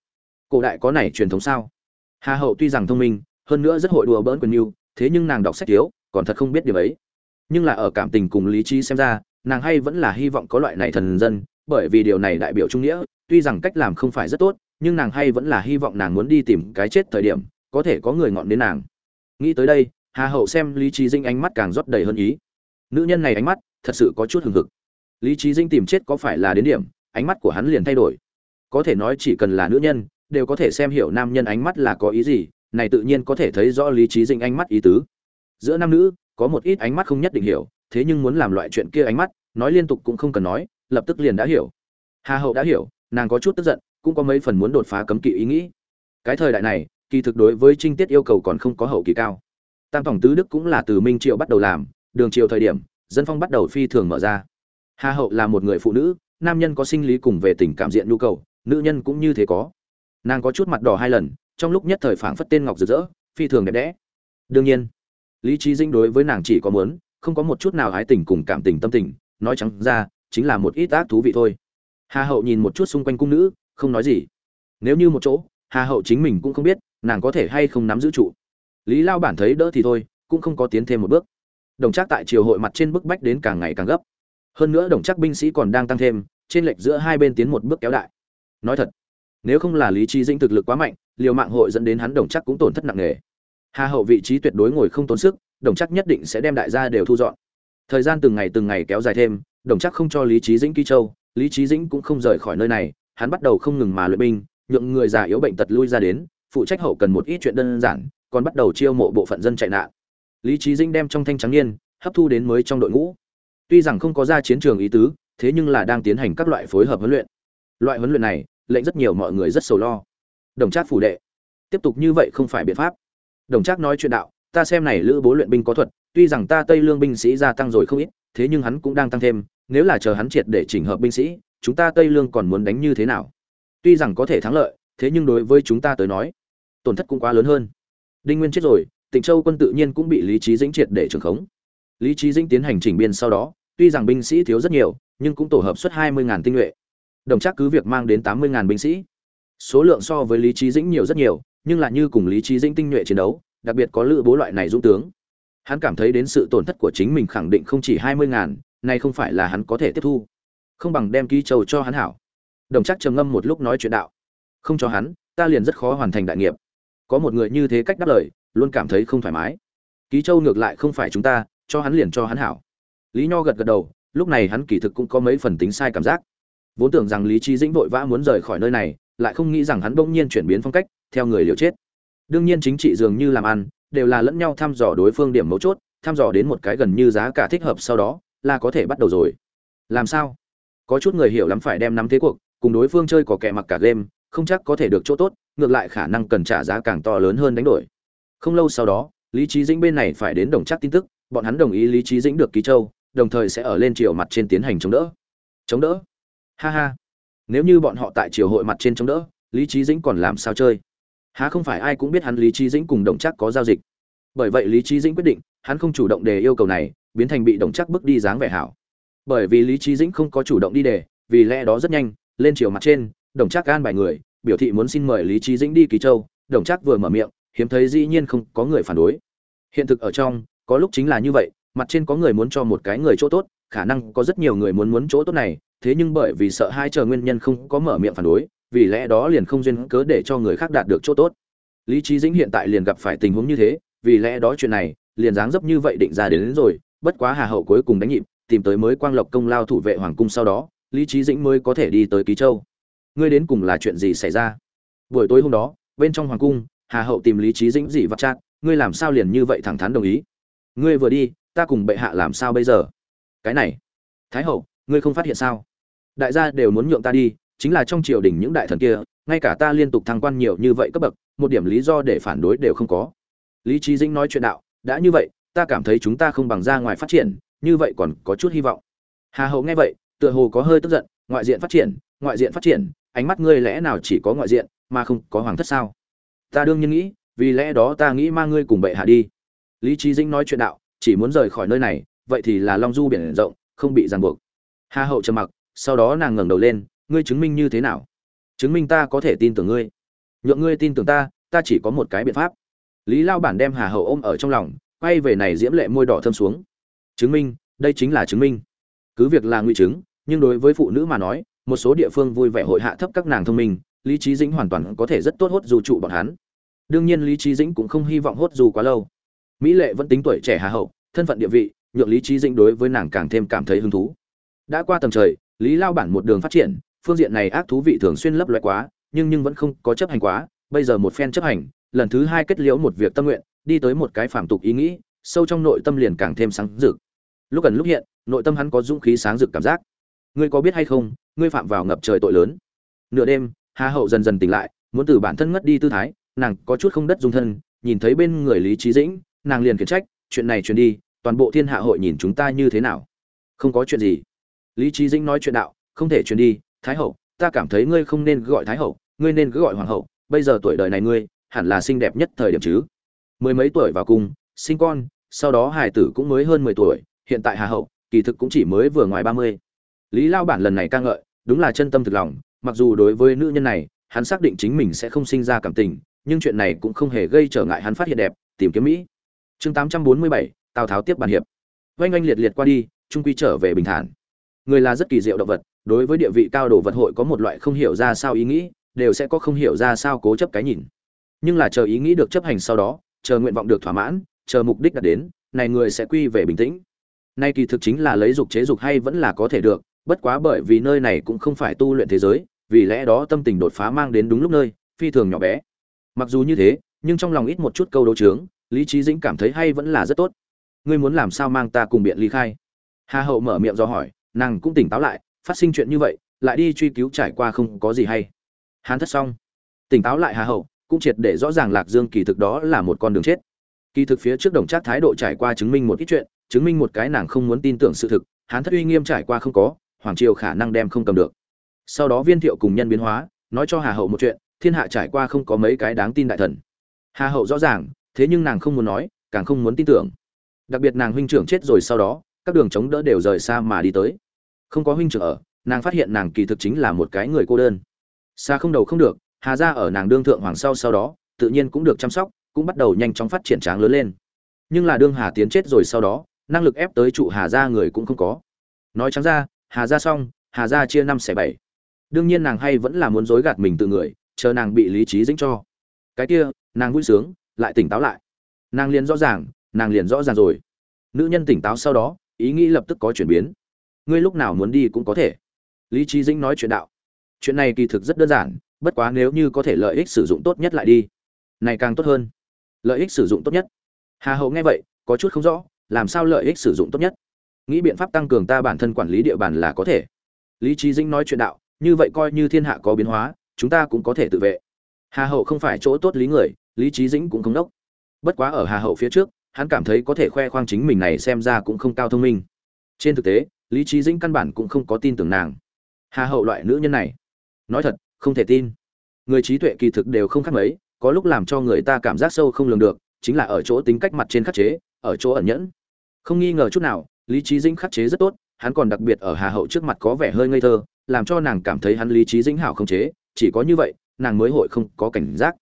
cổ đại có này truyền thống sao? Hà hậu tuy rằng thông minh, hơn nữa rất hội đùa bỡn quyền mưu thế nhưng nàng đọc sách thiếu, còn thật không biết điều ấy. Nhưng là ở cảm tình cùng lý trí xem ra, nàng hay vẫn là hy vọng có loại này thần dân, bởi vì điều này đại biểu trung nghĩa, tuy rằng cách làm không phải rất tốt nhưng nàng hay vẫn là hy vọng nàng muốn đi tìm cái chết thời điểm, có thể có người ngọn đến nàng. Nghĩ tới đây, hà hậu xem lý trí dinh ánh mắt càng rót đầy hơn ý. Nữ nhân này ánh mắt thật sự có chút hừng hực. Lý trí dinh tìm chết có phải là đến điểm, ánh mắt của hắn liền thay đổi. Có thể nói chỉ cần là nữ nhân, đều có thể xem hiểu nam nhân ánh mắt là có ý gì, này tự nhiên có thể thấy rõ lý trí dinh ánh mắt ý tứ. Giữa nam nữ, có một ít ánh mắt không nhất định hiểu, thế nhưng muốn làm loại chuyện kia ánh mắt, nói liên tục cũng không cần nói, lập tức liền đã hiểu. Hà hậu đã hiểu, nàng có chút tức giận cũng có mấy phần muốn đột phá cấm kỵ ý nghĩ. Cái thời đại này, kỳ thực đối với trinh tiết yêu cầu còn không có hậu kỳ cao. Tam tổng tứ đức cũng là từ minh triệu bắt đầu làm, đường triều thời điểm, dân phong bắt đầu phi thường mở ra. Hà hậu là một người phụ nữ, nam nhân có sinh lý cùng về tình cảm diện nhu cầu, nữ nhân cũng như thế có. Nàng có chút mặt đỏ hai lần, trong lúc nhất thời phảng phất tên ngọc rực rỡ, phi thường đẹp đẽ. Đương nhiên, lý trí dinh đối với nàng chỉ có muốn, không có một chút nào hái tình cùng cảm tình tâm tình, nói trắng ra, chính là một ít ác thú vị thôi. Hà hậu nhìn một chút xung quanh cung nữ không nói gì. Nếu như một chỗ, hà hậu chính mình cũng không biết, nàng có thể hay không nắm giữ trụ. Lý lao bản thấy đỡ thì thôi, cũng không có tiến thêm một bước. Đồng trác tại triều hội mặt trên bức bách đến càng ngày càng gấp. Hơn nữa đồng trác binh sĩ còn đang tăng thêm, trên lệch giữa hai bên tiến một bước kéo đại. Nói thật, nếu không là lý trí dĩnh thực lực quá mạnh, liều mạng hội dẫn đến hắn đồng chắc cũng tổn thất nặng nề. Hà hậu vị trí tuyệt đối ngồi không tốn sức, đồng chắc nhất định sẽ đem đại gia đều thu dọn. Thời gian từng ngày từng ngày kéo dài thêm, đồng chắc không cho lý trí dĩnh ký châu, lý trí dĩnh cũng không rời khỏi nơi này hắn bắt đầu không ngừng mà luyện binh, nhượng người già yếu bệnh tật lui ra đến, phụ trách hậu cần một ít chuyện đơn giản, còn bắt đầu chiêu mộ bộ phận dân chạy nạn. Lý Chí dĩnh đem trong thanh trắng niên, hấp thu đến mới trong đội ngũ. Tuy rằng không có ra chiến trường ý tứ, thế nhưng là đang tiến hành các loại phối hợp huấn luyện. Loại huấn luyện này, lệnh rất nhiều mọi người rất sầu lo. Đồng trác phủ đệ. Tiếp tục như vậy không phải biện pháp. Đồng trác nói chuyện đạo, ta xem này lữ bố luyện binh có thuật, tuy rằng ta tây lương binh sĩ gia tăng rồi không ít, thế nhưng hắn cũng đang tăng thêm, nếu là chờ hắn triệt để chỉnh hợp binh sĩ chúng ta tây lương còn muốn đánh như thế nào? Tuy rằng có thể thắng lợi, thế nhưng đối với chúng ta tới nói, tổn thất cũng quá lớn hơn. Đinh nguyên chết rồi, tịnh châu quân tự nhiên cũng bị lý Chí dĩnh triệt để trưởng khống. Lý Chí dĩnh tiến hành chỉnh biên sau đó, tuy rằng binh sĩ thiếu rất nhiều, nhưng cũng tổ hợp suất 20.000 tinh nhuệ. Đồng chắc cứ việc mang đến 80.000 binh sĩ. Số lượng so với lý Chí dĩnh nhiều rất nhiều, nhưng là như cùng lý Chí dĩnh tinh nhuệ chiến đấu, đặc biệt có lữ bố loại này dũng tướng. Hắn cảm thấy đến sự tổn thất của chính mình khẳng định không chỉ hai mươi ngàn này không phải là hắn có thể tiếp thu không bằng đem ký châu cho hắn hảo. Đồng chắc trầm ngâm một lúc nói chuyện đạo. Không cho hắn, ta liền rất khó hoàn thành đại nghiệp. Có một người như thế cách đáp lời, luôn cảm thấy không thoải mái. Ký châu ngược lại không phải chúng ta, cho hắn liền cho hắn hảo. Lý nho gật gật đầu, lúc này hắn kỳ thực cũng có mấy phần tính sai cảm giác. Vốn tưởng rằng lý trí dĩnh vội vã muốn rời khỏi nơi này, lại không nghĩ rằng hắn bỗng nhiên chuyển biến phong cách, theo người liều chết. Đương nhiên chính trị dường như làm ăn, đều là lẫn nhau thăm dò đối phương điểm mấu chốt, thăm dò đến một cái gần như giá cả thích hợp sau đó, là có thể bắt đầu rồi. Làm sao? Có chút người hiểu lắm phải đem nắm thế cuộc, cùng đối phương chơi có kẻ mặc cả game, không chắc có thể được chỗ tốt, ngược lại khả năng cần trả giá càng to lớn hơn đánh đổi. Không lâu sau đó, lý trí dĩnh bên này phải đến đồng chắc tin tức, bọn hắn đồng ý lý trí dĩnh được ký châu, đồng thời sẽ ở lên triều mặt trên tiến hành chống đỡ. Chống đỡ? Ha ha. Nếu như bọn họ tại triều hội mặt trên chống đỡ, lý trí dĩnh còn làm sao chơi? Há không phải ai cũng biết hắn lý trí dĩnh cùng đồng chắc có giao dịch. Bởi vậy lý trí dĩnh quyết định, hắn không chủ động đề yêu cầu này, biến thành bị đồng chắc bước đi dáng vẻ hảo bởi vì lý trí dĩnh không có chủ động đi để vì lẽ đó rất nhanh lên chiều mặt trên đồng chắc gan bài người biểu thị muốn xin mời lý trí dĩnh đi kỳ châu. Đồng chắc vừa mở miệng hiếm thấy dĩ nhiên không có người phản đối. Hiện thực ở trong có lúc chính là như vậy mặt trên có người muốn cho một cái người chỗ tốt khả năng có rất nhiều người muốn muốn chỗ tốt này thế nhưng bởi vì sợ hai chờ nguyên nhân không có mở miệng phản đối vì lẽ đó liền không duyên cớ để cho người khác đạt được chỗ tốt. Lý trí dĩnh hiện tại liền gặp phải tình huống như thế vì lẽ đó chuyện này liền dáng dấp như vậy định ra đến, đến rồi bất quá hà hậu cuối cùng đánh nhịp tìm tới mới quang lộc công lao thủ vệ hoàng cung sau đó, lý trí dĩnh mới có thể đi tới ký châu. Ngươi đến cùng là chuyện gì xảy ra? Buổi tối hôm đó, bên trong hoàng cung, hà hậu tìm lý trí dĩnh dị vặt chát, ngươi làm sao liền như vậy thẳng thắn đồng ý? Ngươi vừa đi, ta cùng bệ hạ làm sao bây giờ? Cái này, thái hậu, ngươi không phát hiện sao? Đại gia đều muốn nhượng ta đi, chính là trong triều đình những đại thần kia, ngay cả ta liên tục thăng quan nhiều như vậy cấp bậc, một điểm lý do để phản đối đều không có. Lý trí dĩnh nói chuyện đạo, đã như vậy, ta cảm thấy chúng ta không bằng ra ngoài phát triển như vậy còn có chút hy vọng. Hà hậu nghe vậy, tựa hồ có hơi tức giận, ngoại diện phát triển, ngoại diện phát triển, ánh mắt ngươi lẽ nào chỉ có ngoại diện, mà không có hoàng thất sao? Ta đương nhiên nghĩ, vì lẽ đó ta nghĩ mang ngươi cùng bệ hạ đi. Lý trí dĩnh nói chuyện đạo, chỉ muốn rời khỏi nơi này, vậy thì là long du biển rộng, không bị ràng buộc. Hà hậu trầm mặc, sau đó nàng ngẩng đầu lên, ngươi chứng minh như thế nào? Chứng minh ta có thể tin tưởng ngươi. Nhượng ngươi tin tưởng ta ta chỉ có một cái biện pháp. Lý lao bản đem hà hậu ôm ở trong lòng, quay về này diễm lệ môi đỏ thơm xuống chứng minh, đây chính là chứng minh. Cứ việc là nguy chứng, nhưng đối với phụ nữ mà nói, một số địa phương vui vẻ hội hạ thấp các nàng thông minh, lý trí dĩnh hoàn toàn có thể rất tốt hốt dù trụ bọn hắn. Đương nhiên lý trí dĩnh cũng không hy vọng hốt dù quá lâu. Mỹ lệ vẫn tính tuổi trẻ hà hậu, thân phận địa vị, nhượng lý trí dĩnh đối với nàng càng thêm cảm thấy hứng thú. Đã qua tầng trời, lý lao bản một đường phát triển, phương diện này ác thú vị thường xuyên lấp loại quá, nhưng nhưng vẫn không có chấp hành quá, bây giờ một phen chấp hành, lần thứ hai kết liễu một việc tâm nguyện, đi tới một cái phạm tục ý nghĩ sâu trong nội tâm liền càng thêm sáng rực. Lúc gần lúc hiện, nội tâm hắn có dũng khí sáng rực cảm giác. Ngươi có biết hay không, ngươi phạm vào ngập trời tội lớn. Nửa đêm, hà hậu dần dần tỉnh lại, muốn từ bản thân ngất đi tư thái, nàng có chút không đất dung thân, nhìn thấy bên người lý trí dĩnh, nàng liền khiển trách, chuyện này truyền đi, toàn bộ thiên hạ hội nhìn chúng ta như thế nào? Không có chuyện gì. Lý trí dĩnh nói chuyện đạo, không thể truyền đi, thái hậu, ta cảm thấy ngươi không nên gọi thái hậu, ngươi nên cứ gọi hoàng hậu, bây giờ tuổi đời này ngươi, hẳn là xinh đẹp nhất thời điểm chứ. Mười mấy tuổi vào cung sinh con, sau đó hải tử cũng mới hơn mười tuổi, hiện tại hà hậu, kỳ thực cũng chỉ mới vừa ngoài ba mươi. Lý lao bản lần này ca ngợi, đúng là chân tâm thực lòng, mặc dù đối với nữ nhân này, hắn xác định chính mình sẽ không sinh ra cảm tình, nhưng chuyện này cũng không hề gây trở ngại hắn phát hiện đẹp, tìm kiếm mỹ. Chương tám trăm bốn mươi bảy, tào tháo tiếp bàn hiệp. Oanh oanh liệt liệt qua đi, trung quy trở về bình thản. Người là rất kỳ diệu động vật, đối với địa vị cao đồ vật hội có một loại không hiểu ra sao ý nghĩ, đều sẽ có không hiểu ra sao cố chấp cái nhìn. Nhưng là chờ ý nghĩ được chấp hành sau đó, chờ nguyện vọng được thỏa mãn chờ mục đích đạt đến, này người sẽ quy về bình tĩnh. Nay kỳ thực chính là lấy dục chế dục hay vẫn là có thể được, bất quá bởi vì nơi này cũng không phải tu luyện thế giới, vì lẽ đó tâm tình đột phá mang đến đúng lúc nơi, phi thường nhỏ bé. Mặc dù như thế, nhưng trong lòng ít một chút câu đấu trướng lý trí dĩnh cảm thấy hay vẫn là rất tốt. Ngươi muốn làm sao mang ta cùng biện ly khai? Hà hậu mở miệng do hỏi, nàng cũng tỉnh táo lại, phát sinh chuyện như vậy, lại đi truy cứu trải qua không có gì hay. Hán thất xong. Tỉnh táo lại hà hậu, cũng triệt để rõ ràng lạc dương kỳ thực đó là một con đường chết kỳ thực phía trước đồng trác thái độ trải qua chứng minh một ít chuyện, chứng minh một cái nàng không muốn tin tưởng sự thực, hán thất uy nghiêm trải qua không có, hoàng triều khả năng đem không cầm được. Sau đó viên thiệu cùng nhân biến hóa, nói cho hà hậu một chuyện, thiên hạ trải qua không có mấy cái đáng tin đại thần. Hà hậu rõ ràng, thế nhưng nàng không muốn nói, càng không muốn tin tưởng. Đặc biệt nàng huynh trưởng chết rồi sau đó, các đường chống đỡ đều rời xa mà đi tới. Không có huynh trưởng ở, nàng phát hiện nàng kỳ thực chính là một cái người cô đơn. Xa không đầu không được, hà ra ở nàng đương thượng hoàng sau sau đó, tự nhiên cũng được chăm sóc cũng bắt đầu nhanh chóng phát triển tráng lớn lên. Nhưng là đương hà tiến chết rồi sau đó, năng lực ép tới trụ hà gia người cũng không có. Nói trắng ra, hà gia xong, hà gia chia năm xẻ bảy. Đương nhiên nàng hay vẫn là muốn dối gạt mình từ người, chờ nàng bị lý trí dính cho. Cái kia, nàng vui sướng, lại tỉnh táo lại. Nàng liền rõ ràng, nàng liền rõ ràng rồi. Nữ nhân tỉnh táo sau đó, ý nghĩ lập tức có chuyển biến. Ngươi lúc nào muốn đi cũng có thể. Lý trí dĩnh nói chuyện đạo. Chuyện này kỳ thực rất đơn giản, bất quá nếu như có thể lợi ích sử dụng tốt nhất lại đi. Này càng tốt hơn lợi ích sử dụng tốt nhất. Hà hậu nghe vậy, có chút không rõ, làm sao lợi ích sử dụng tốt nhất? Nghĩ biện pháp tăng cường ta bản thân quản lý địa bàn là có thể. Lý trí dĩnh nói chuyện đạo, như vậy coi như thiên hạ có biến hóa, chúng ta cũng có thể tự vệ. Hà hậu không phải chỗ tốt lý người, lý trí dĩnh cũng không đốc. Bất quá ở hà hậu phía trước, hắn cảm thấy có thể khoe khoang chính mình này xem ra cũng không cao thông minh. Trên thực tế, lý trí dĩnh căn bản cũng không có tin tưởng nàng. Hà hậu loại nữ nhân này. Nói thật, không thể tin. Người trí tuệ kỳ thực đều không khác mấy có lúc làm cho người ta cảm giác sâu không lường được, chính là ở chỗ tính cách mặt trên khắc chế, ở chỗ ẩn nhẫn. Không nghi ngờ chút nào, lý trí dĩnh khắc chế rất tốt, hắn còn đặc biệt ở hà hậu trước mặt có vẻ hơi ngây thơ, làm cho nàng cảm thấy hắn lý trí dĩnh hảo không chế, chỉ có như vậy, nàng mới hội không có cảnh giác.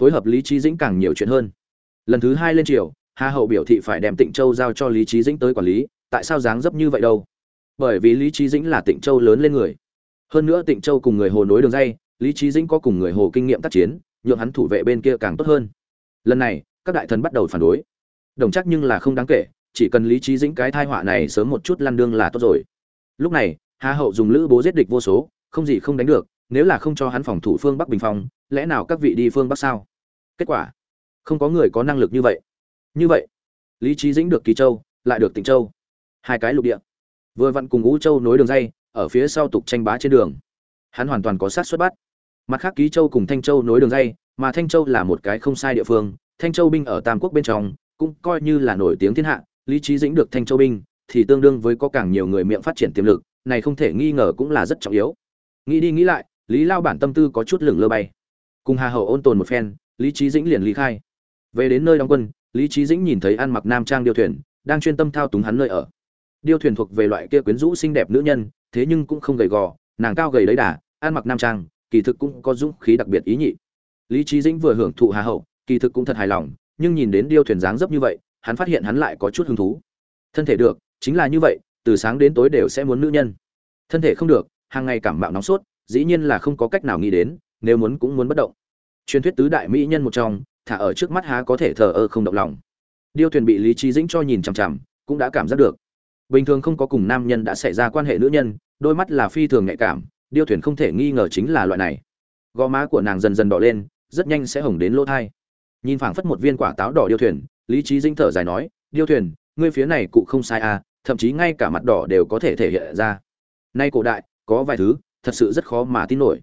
Phối hợp lý trí dĩnh càng nhiều chuyện hơn. Lần thứ hai lên triều, hà hậu biểu thị phải đem tịnh châu giao cho lý trí dĩnh tới quản lý, tại sao dáng dấp như vậy đâu? Bởi vì lý trí dĩnh là tịnh châu lớn lên người. Hơn nữa tịnh châu cùng người hồ nối đường dây, lý trí dĩnh có cùng người hồ kinh nghiệm tác chiến nhượng hắn thủ vệ bên kia càng tốt hơn. Lần này, các đại thần bắt đầu phản đối. Đồng chắc nhưng là không đáng kể, chỉ cần lý trí dĩnh cái thai họa này sớm một chút lăn đương là tốt rồi. Lúc này, hà hậu dùng lữ bố giết địch vô số, không gì không đánh được, nếu là không cho hắn phòng thủ phương bắc bình phong, lẽ nào các vị đi phương bắc sao? Kết quả, không có người có năng lực như vậy. Như vậy, lý trí dĩnh được kỳ châu, lại được tịnh châu. Hai cái lục địa. Vừa vặn cùng ngũ châu nối đường dây, ở phía sau tục tranh bá trên đường. Hắn hoàn toàn có sát xuất bắt mặt khác ký châu cùng thanh châu nối đường dây, mà thanh châu là một cái không sai địa phương. Thanh châu binh ở tam quốc bên trong, cũng coi như là nổi tiếng thiên hạ, lý trí dĩnh được thanh châu binh, thì tương đương với có càng nhiều người miệng phát triển tiềm lực, này không thể nghi ngờ cũng là rất trọng yếu. Nghĩ đi nghĩ lại, lý lao bản tâm tư có chút lửng lơ bay. Cùng hà hậu ôn tồn một phen, lý trí dĩnh liền lý khai. Về đến nơi đóng quân, lý trí dĩnh nhìn thấy ăn mặc nam trang điêu thuyền, đang chuyên tâm thao túng hắn nơi ở. Điêu thuyền thuộc về loại kia quyến rũ xinh đẹp nữ nhân, thế nhưng cũng không gầy gò, nàng cao gầy đấy đà, ăn mặc nam trang kỳ thực cũng có dũng khí đặc biệt ý nhị. Lý trí dĩnh vừa hưởng thụ hà hậu, kỳ thực cũng thật hài lòng, nhưng nhìn đến điêu thuyền dáng dấp như vậy, hắn phát hiện hắn lại có chút hứng thú. Thân thể được, chính là như vậy, từ sáng đến tối đều sẽ muốn nữ nhân. Thân thể không được, hàng ngày cảm mạo nóng sốt, dĩ nhiên là không có cách nào nghĩ đến, nếu muốn cũng muốn bất động. Truyền thuyết tứ đại mỹ nhân một trong, thả ở trước mắt há có thể thờ ơ không động lòng. Điêu thuyền bị lý trí dĩnh cho nhìn chằm chằm, cũng đã cảm giác được. Bình thường không có cùng nam nhân đã xảy ra quan hệ nữ nhân, đôi mắt là phi thường nhạy cảm điêu thuyền không thể nghi ngờ chính là loại này. Gò má của nàng dần dần đỏ lên, rất nhanh sẽ hồng đến lỗ thai. Nhìn phảng phất một viên quả táo đỏ điêu thuyền, lý trí dinh thở dài nói, điêu thuyền, ngươi phía này cụ không sai à thậm chí ngay cả mặt đỏ đều có thể thể hiện ra. Nay cổ đại, có vài thứ, thật sự rất khó mà tin nổi.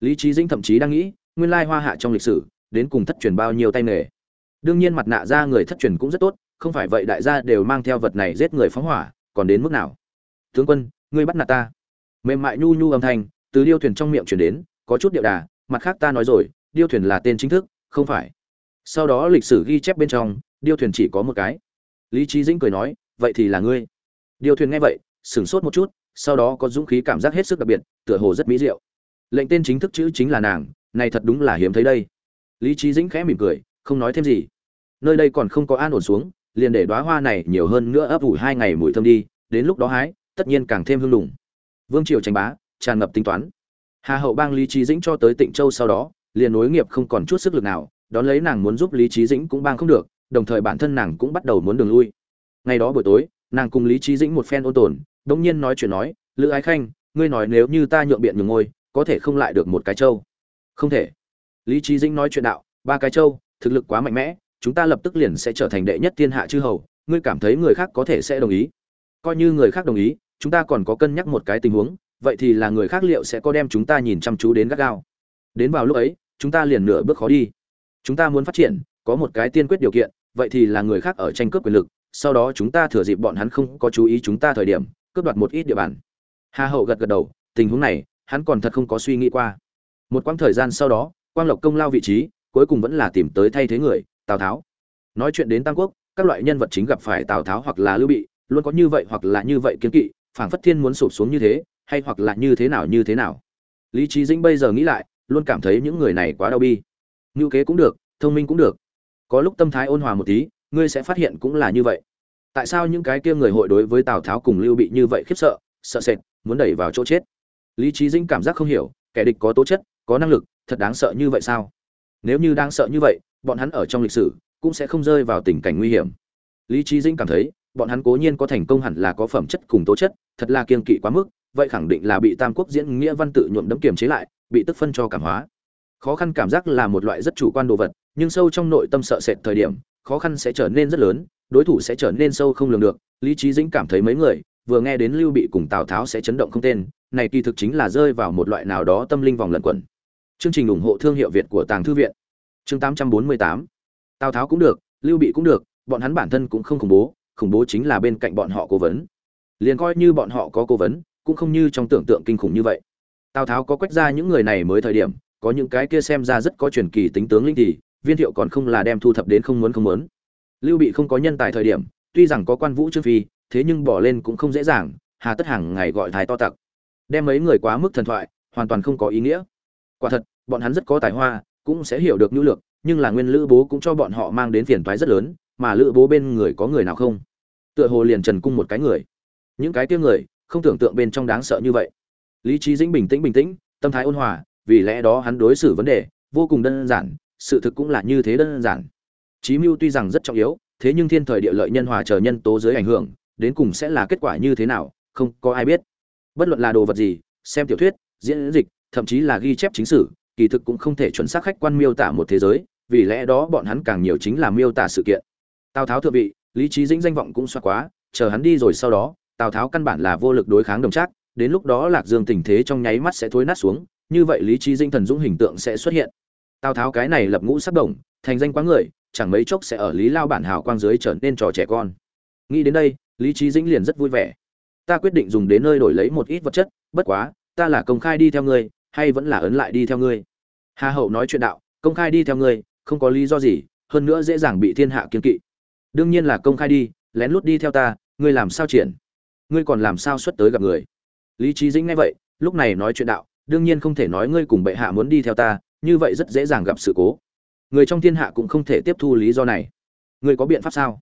Lý trí dinh thậm chí đang nghĩ, nguyên lai hoa hạ trong lịch sử, đến cùng thất truyền bao nhiêu tay nghề. Đương nhiên mặt nạ ra người thất truyền cũng rất tốt, không phải vậy đại gia đều mang theo vật này giết người phóng hỏa, còn đến mức nào? Tướng quân, ngươi bắt nạt ta mềm mại nhu nhu âm thanh từ điêu thuyền trong miệng chuyển đến, có chút điệu đà, mặt khác ta nói rồi, điêu thuyền là tên chính thức, không phải. Sau đó lịch sử ghi chép bên trong, điêu thuyền chỉ có một cái. Lý trí dĩnh cười nói, vậy thì là ngươi. Điêu thuyền nghe vậy, sửng sốt một chút, sau đó có dũng khí cảm giác hết sức đặc biệt, tựa hồ rất mỹ diệu. Lệnh tên chính thức chữ chính là nàng, này thật đúng là hiếm thấy đây. Lý trí dĩnh khẽ mỉm cười, không nói thêm gì. Nơi đây còn không có an ổn xuống, liền để đóa hoa này nhiều hơn nữa ấp ủ hai ngày mùi thơm đi, đến lúc đó hái, tất nhiên càng thêm hương đủng vương triều tranh bá, tràn ngập tính toán. Hà hậu bang lý trí dĩnh cho tới tịnh châu sau đó, liền nối nghiệp không còn chút sức lực nào, đón lấy nàng muốn giúp lý trí dĩnh cũng bang không được, đồng thời bản thân nàng cũng bắt đầu muốn đường lui. Ngày đó buổi tối, nàng cùng lý trí dĩnh một phen ôn tồn, đống nhiên nói chuyện nói, lữ ái khanh, ngươi nói nếu như ta nhượng biện nhường ngôi, có thể không lại được một cái châu? Không thể. Lý trí dĩnh nói chuyện đạo, ba cái châu, thực lực quá mạnh mẽ, chúng ta lập tức liền sẽ trở thành đệ nhất thiên hạ chư hầu, ngươi cảm thấy người khác có thể sẽ đồng ý? Coi như người khác đồng ý chúng ta còn có cân nhắc một cái tình huống, vậy thì là người khác liệu sẽ có đem chúng ta nhìn chăm chú đến gắt gao. Đến vào lúc ấy, chúng ta liền nửa bước khó đi. Chúng ta muốn phát triển, có một cái tiên quyết điều kiện, vậy thì là người khác ở tranh cướp quyền lực, sau đó chúng ta thừa dịp bọn hắn không có chú ý chúng ta thời điểm, cướp đoạt một ít địa bàn. Hà hậu gật gật đầu, tình huống này, hắn còn thật không có suy nghĩ qua. Một quãng thời gian sau đó, quang lộc công lao vị trí, cuối cùng vẫn là tìm tới thay thế người, tào tháo. Nói chuyện đến tam quốc, các loại nhân vật chính gặp phải tào tháo hoặc là lưu bị, luôn có như vậy hoặc là như vậy kiến kỵ phảng phất thiên muốn sụp xuống như thế, hay hoặc là như thế nào, như thế nào. Lý trí dĩnh bây giờ nghĩ lại, luôn cảm thấy những người này quá đau bi. Ngữ kế cũng được, thông minh cũng được. Có lúc tâm thái ôn hòa một tí, ngươi sẽ phát hiện cũng là như vậy. Tại sao những cái kia người hội đối với tào tháo cùng lưu bị như vậy khiếp sợ sợ sệt, muốn đẩy vào chỗ chết? Lý trí dĩnh cảm giác không hiểu, kẻ địch có tố chất, có năng lực, thật đáng sợ như vậy sao? Nếu như đang sợ như vậy, bọn hắn ở trong lịch sử cũng sẽ không rơi vào tình cảnh nguy hiểm. Lý trí dĩnh cảm thấy bọn hắn cố nhiên có thành công hẳn là có phẩm chất cùng tố chất, thật là kiên kỵ quá mức, vậy khẳng định là bị tam quốc diễn nghĩa văn tự nhuộm đấm kiềm chế lại, bị tức phân cho cảm hóa. Khó khăn cảm giác là một loại rất chủ quan đồ vật, nhưng sâu trong nội tâm sợ sệt thời điểm, khó khăn sẽ trở nên rất lớn, đối thủ sẽ trở nên sâu không lường được, lý trí dĩnh cảm thấy mấy người, vừa nghe đến lưu bị cùng tào tháo sẽ chấn động không tên, này kỳ thực chính là rơi vào một loại nào đó tâm linh vòng lẩn quẩn. Chương trình ủng hộ thương hiệu việt của tàng thư viện. Chương 848 tào tháo cũng được, lưu bị cũng được, bọn hắn bản thân cũng không khủng bố khủng bố chính là bên cạnh bọn họ cố vấn. Liền coi như bọn họ có cố vấn, cũng không như trong tưởng tượng kinh khủng như vậy. Tào tháo có quét ra những người này mới thời điểm, có những cái kia xem ra rất có truyền kỳ tính tướng linh thì, viên thiệu còn không là đem thu thập đến không muốn không muốn. Lưu bị không có nhân tài thời điểm, tuy rằng có quan vũ trương phi, thế nhưng bỏ lên cũng không dễ dàng, hà tất hàng ngày gọi thái to tặc. Đem mấy người quá mức thần thoại, hoàn toàn không có ý nghĩa. Quả thật, bọn hắn rất có tài hoa, cũng sẽ hiểu được nhu lược, nhưng là nguyên lữ bố cũng cho bọn họ mang đến phiền toái rất lớn mà lữ bố bên người có người nào không? Tựa hồ liền trần cung một cái người. Những cái tiếng người, không tưởng tượng bên trong đáng sợ như vậy. Lý trí dĩnh bình tĩnh bình tĩnh, tâm thái ôn hòa, vì lẽ đó hắn đối xử vấn đề vô cùng đơn giản, sự thực cũng là như thế đơn giản. Chí mưu tuy rằng rất trọng yếu, thế nhưng thiên thời địa lợi nhân hòa chờ nhân tố dưới ảnh hưởng, đến cùng sẽ là kết quả như thế nào, không có ai biết. Bất luận là đồ vật gì, xem tiểu thuyết, diễn dịch, thậm chí là ghi chép chính sử, kỳ thực cũng không thể chuẩn xác khách quan miêu tả một thế giới, vì lẽ đó bọn hắn càng nhiều chính là miêu tả sự kiện tào tháo thượng vị, lý trí dĩnh danh vọng cũng xoa quá, chờ hắn đi rồi sau đó, tào tháo căn bản là vô lực đối kháng đồng trác, đến lúc đó lạc dương tình thế trong nháy mắt sẽ thối nát xuống, như vậy lý trí dĩnh thần dũng hình tượng sẽ xuất hiện. Tào tháo cái này lập ngũ sắc đồng, thành danh quá người, chẳng mấy chốc sẽ ở lý lao bản hào quang dưới trở nên trò trẻ con. Nghĩ đến đây, lý trí dĩnh liền rất vui vẻ. Ta quyết định dùng đến nơi đổi lấy một ít vật chất, bất quá, ta là công khai đi theo ngươi, hay vẫn là ấn lại đi theo ngươi? Hà hậu nói chuyện đạo, công khai đi theo ngươi, không có lý do gì, hơn nữa dễ dàng bị thiên hạ kiên kỵ đương nhiên là công khai đi, lén lút đi theo ta, ngươi làm sao triển? Ngươi còn làm sao xuất tới gặp người? Lý trí dĩnh nghe vậy, lúc này nói chuyện đạo, đương nhiên không thể nói ngươi cùng bệ hạ muốn đi theo ta, như vậy rất dễ dàng gặp sự cố. Người trong thiên hạ cũng không thể tiếp thu lý do này. Ngươi có biện pháp sao?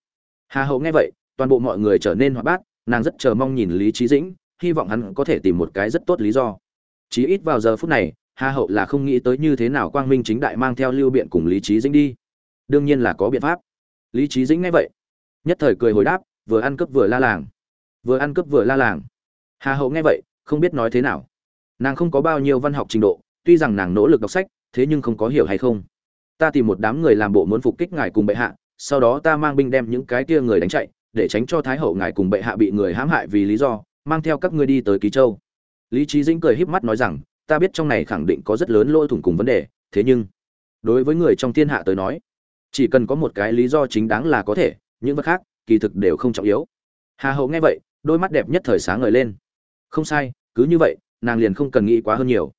Hà hậu nghe vậy, toàn bộ mọi người trở nên hoạt bát, nàng rất chờ mong nhìn lý trí dĩnh, hy vọng hắn có thể tìm một cái rất tốt lý do. Chí ít vào giờ phút này, hà hậu là không nghĩ tới như thế nào quang minh chính đại mang theo lưu biện cùng lý trí dĩnh đi. Đương nhiên là có biện pháp lý trí dĩnh nghe vậy, nhất thời cười hồi đáp, vừa ăn cướp vừa la làng. Vừa ăn cướp vừa la làng. Hà hậu nghe vậy, không biết nói thế nào. Nàng không có bao nhiêu văn học trình độ, tuy rằng nàng nỗ lực đọc sách, thế nhưng không có hiểu hay không. Ta tìm một đám người làm bộ muốn phục kích ngài cùng bệ hạ, sau đó ta mang binh đem những cái kia người đánh chạy, để tránh cho thái hậu ngài cùng bệ hạ bị người hãm hại vì lý do, mang theo các ngươi đi tới ký châu. Lý trí dĩnh cười híp mắt nói rằng, ta biết trong này khẳng định có rất lớn lỗ thủng cùng vấn đề, thế nhưng, đối với người trong thiên hạ tới nói chỉ cần có một cái lý do chính đáng là có thể, những vật khác, kỳ thực đều không trọng yếu. Hà hậu nghe vậy, đôi mắt đẹp nhất thời sáng ngời lên. Không sai, cứ như vậy, nàng liền không cần nghĩ quá hơn nhiều.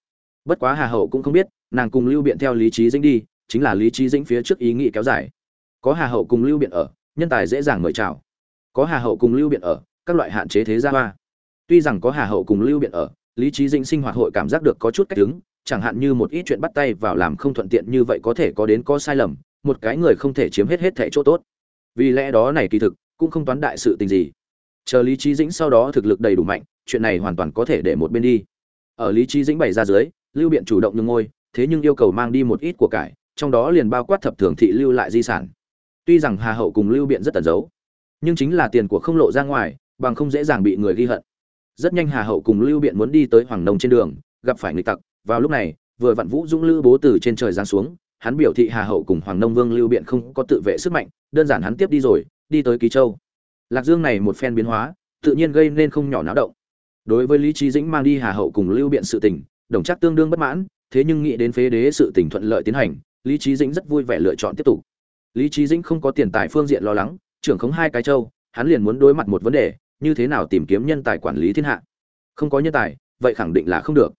Bất quá hà hậu cũng không biết, nàng cùng lưu biện theo lý trí dĩnh đi, chính là lý trí dĩnh phía trước ý nghĩ kéo dài. Có hà hậu cùng lưu biện ở, nhân tài dễ dàng mời chào. Có hà hậu cùng lưu biện ở, các loại hạn chế thế gia hoa. Tuy rằng có hà hậu cùng lưu biện ở, lý trí dĩnh sinh hoạt hội cảm giác được có chút cách đứng, chẳng hạn như một ít chuyện bắt tay vào làm không thuận tiện như vậy có thể có đến có sai lầm một cái người không thể chiếm hết hết thẻ chỗ tốt. Vì lẽ đó này kỳ thực, cũng không toán đại sự tình gì. Chờ lý trí dĩnh sau đó thực lực đầy đủ mạnh, chuyện này hoàn toàn có thể để một bên đi. Ở lý trí dĩnh bày ra dưới, lưu biện chủ động nhường ngôi, thế nhưng yêu cầu mang đi một ít của cải, trong đó liền bao quát thập thường thị lưu lại di sản. Tuy rằng hà hậu cùng lưu biện rất tẩn giấu, nhưng chính là tiền của không lộ ra ngoài, bằng không dễ dàng bị người ghi hận. Rất nhanh hà hậu cùng lưu biện muốn đi tới hoàng nông trên đường, gặp phải người tặc. Vào lúc này, vừa vặn vũ dũng lữ bố từ trên trời giáng xuống hắn biểu thị hà hậu cùng hoàng nông vương lưu biện không có tự vệ sức mạnh, đơn giản hắn tiếp đi rồi, đi tới ký châu. Lạc dương này một phen biến hóa, tự nhiên gây nên không nhỏ náo động. Đối với lý trí dĩnh mang đi hà hậu cùng lưu biện sự tình, đồng chắc tương đương bất mãn, thế nhưng nghĩ đến phế đế sự tình thuận lợi tiến hành, lý trí dĩnh rất vui vẻ lựa chọn tiếp tục. Lý trí dĩnh không có tiền tài phương diện lo lắng, trưởng khống hai cái châu, hắn liền muốn đối mặt một vấn đề, như thế nào tìm kiếm nhân tài quản lý thiên hạ. Không có nhân tài, vậy khẳng định là không được.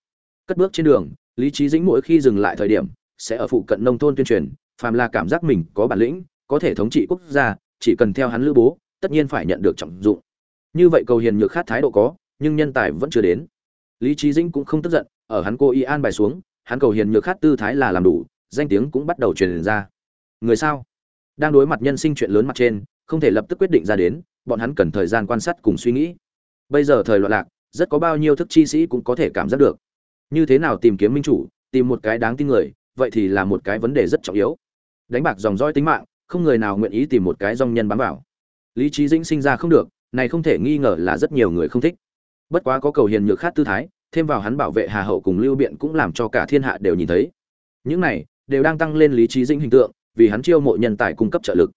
Cất bước trên đường, lý trí dĩnh mỗi khi dừng lại thời điểm sẽ ở phụ cận nông thôn tuyên truyền, phàm là cảm giác mình có bản lĩnh, có thể thống trị quốc gia, chỉ cần theo hắn lữ bố, tất nhiên phải nhận được trọng dụng. Như vậy cầu hiền nhược khát thái độ có, nhưng nhân tài vẫn chưa đến. Lý trí dĩnh cũng không tức giận, ở hắn cô y an bài xuống, hắn cầu hiền nhược khát tư thái là làm đủ, danh tiếng cũng bắt đầu truyền ra. Người sao? Đang đối mặt nhân sinh chuyện lớn mặt trên, không thể lập tức quyết định ra đến, bọn hắn cần thời gian quan sát cùng suy nghĩ. Bây giờ thời loạn lạc, rất có bao nhiêu thức chi sĩ cũng có thể cảm giác được. Như thế nào tìm kiếm minh chủ, tìm một cái đáng tin người vậy thì là một cái vấn đề rất trọng yếu. Đánh bạc dòng dõi tính mạng, không người nào nguyện ý tìm một cái dòng nhân bám vào. Lý trí dĩnh sinh ra không được, này không thể nghi ngờ là rất nhiều người không thích. Bất quá có cầu hiền nhược khát tư thái, thêm vào hắn bảo vệ hà hậu cùng lưu biện cũng làm cho cả thiên hạ đều nhìn thấy. Những này, đều đang tăng lên lý trí dĩnh hình tượng, vì hắn chiêu mộ nhân tài cung cấp trợ lực.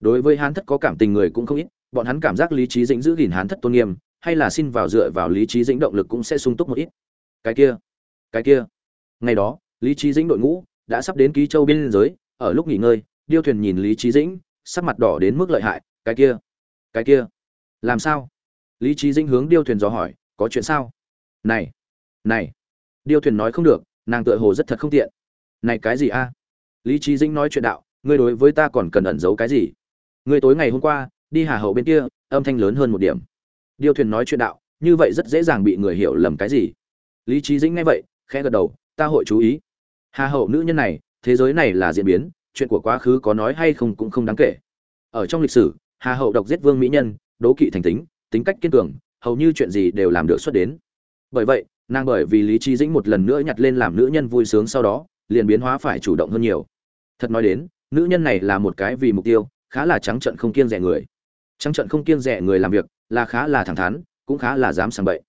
Đối với hắn thất có cảm tình người cũng không ít, bọn hắn cảm giác lý trí dĩnh giữ gìn hắn thất tôn nghiêm, hay là xin vào dựa vào lý trí dĩnh động lực cũng sẽ sung túc một ít. Cái kia cái kia. Ngày đó lý trí dĩnh đội ngũ đã sắp đến ký châu biên giới, ở lúc nghỉ ngơi, điêu thuyền nhìn lý trí dĩnh, sắc mặt đỏ đến mức lợi hại, cái kia cái kia, làm sao? Lý trí dĩnh hướng điêu thuyền dò hỏi, có chuyện sao? Này này, điêu thuyền nói không được, nàng tựa hồ rất thật không tiện. Này cái gì a? Lý trí dĩnh nói chuyện đạo, ngươi đối với ta còn cần ẩn giấu cái gì? Ngươi tối ngày hôm qua, đi hà hậu bên kia, âm thanh lớn hơn một điểm. Điêu thuyền nói chuyện đạo, như vậy rất dễ dàng bị người hiểu lầm cái gì. Lý trí dĩnh nghe vậy, khẽ gật đầu, ta hội chú ý hà hậu nữ nhân này, thế giới này là diễn biến, chuyện của quá khứ có nói hay không cũng không đáng kể. Ở trong lịch sử, hà hậu độc giết vương mỹ nhân, đố kỵ thành tính tính cách kiên cường, hầu như chuyện gì đều làm được xuất đến. Bởi vậy, nàng bởi vì lý trí dĩnh một lần nữa nhặt lên làm nữ nhân vui sướng sau đó, liền biến hóa phải chủ động hơn nhiều. Thật nói đến, nữ nhân này là một cái vì mục tiêu, khá là trắng trận không kiêng rẻ người. Trắng trận không kiêng rẻ người làm việc, là khá là thẳng thắn, cũng khá là dám sàng bậy.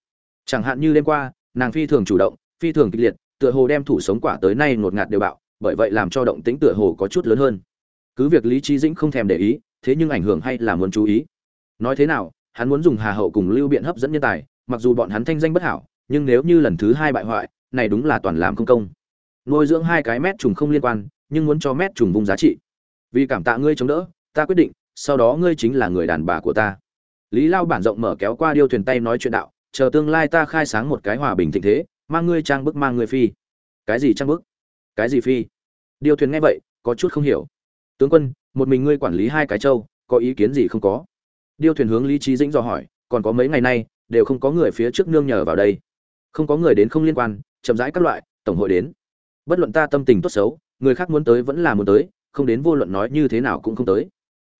Chẳng hạn như đêm qua, nàng phi thường chủ động, phi thường kịch liệt tựa hồ đem thủ sống quả tới nay ngột ngạt đều bạo, bởi vậy làm cho động tĩnh tựa hồ có chút lớn hơn. Cứ việc lý trí dĩnh không thèm để ý, thế nhưng ảnh hưởng hay là muốn chú ý. Nói thế nào, hắn muốn dùng hà hậu cùng lưu biện hấp dẫn nhân tài, mặc dù bọn hắn thanh danh bất hảo, nhưng nếu như lần thứ hai bại hoại, này đúng là toàn làm không công. Nuôi dưỡng hai cái mét trùng không liên quan, nhưng muốn cho mét trùng vùng giá trị. Vì cảm tạ ngươi chống đỡ, ta quyết định, sau đó ngươi chính là người đàn bà của ta. Lý lao bản rộng mở kéo qua điêu thuyền tay nói chuyện đạo, chờ tương lai ta khai sáng một cái hòa bình thịnh thế mang ngươi trang bức mang ngươi phi. Cái gì trang bức? Cái gì phi? Điêu thuyền nghe vậy, có chút không hiểu. Tướng quân, một mình ngươi quản lý hai cái châu, có ý kiến gì không có? Điêu thuyền hướng lý trí dĩnh dò hỏi, còn có mấy ngày nay, đều không có người phía trước nương nhờ vào đây. Không có người đến không liên quan, chậm rãi các loại, tổng hội đến. Bất luận ta tâm tình tốt xấu, người khác muốn tới vẫn là muốn tới, không đến vô luận nói như thế nào cũng không tới.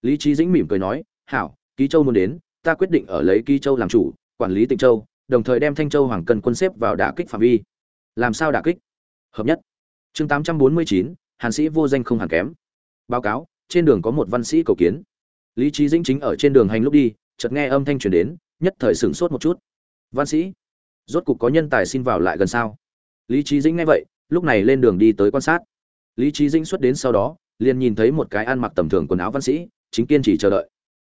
Lý trí dĩnh mỉm cười nói, hảo, ký châu muốn đến, ta quyết định ở lấy ký châu làm chủ, quản lý tịnh châu đồng thời đem thanh châu hoàng cần quân xếp vào đả kích phạm vi. Làm sao đả kích? Hợp nhất. Chương tám trăm bốn mươi chín, hàn sĩ vô danh không hẳn kém. Báo cáo, trên đường có một văn sĩ cầu kiến. Lý trí dĩnh chính ở trên đường hành lúc đi, chợt nghe âm thanh truyền đến, nhất thời sửng sốt một chút. Văn sĩ, rốt cục có nhân tài xin vào lại gần sao? Lý trí dĩnh nghe vậy, lúc này lên đường đi tới quan sát. Lý trí dĩnh xuất đến sau đó, liền nhìn thấy một cái ăn mặc tầm thường quần áo văn sĩ, chính kiên trì chờ đợi.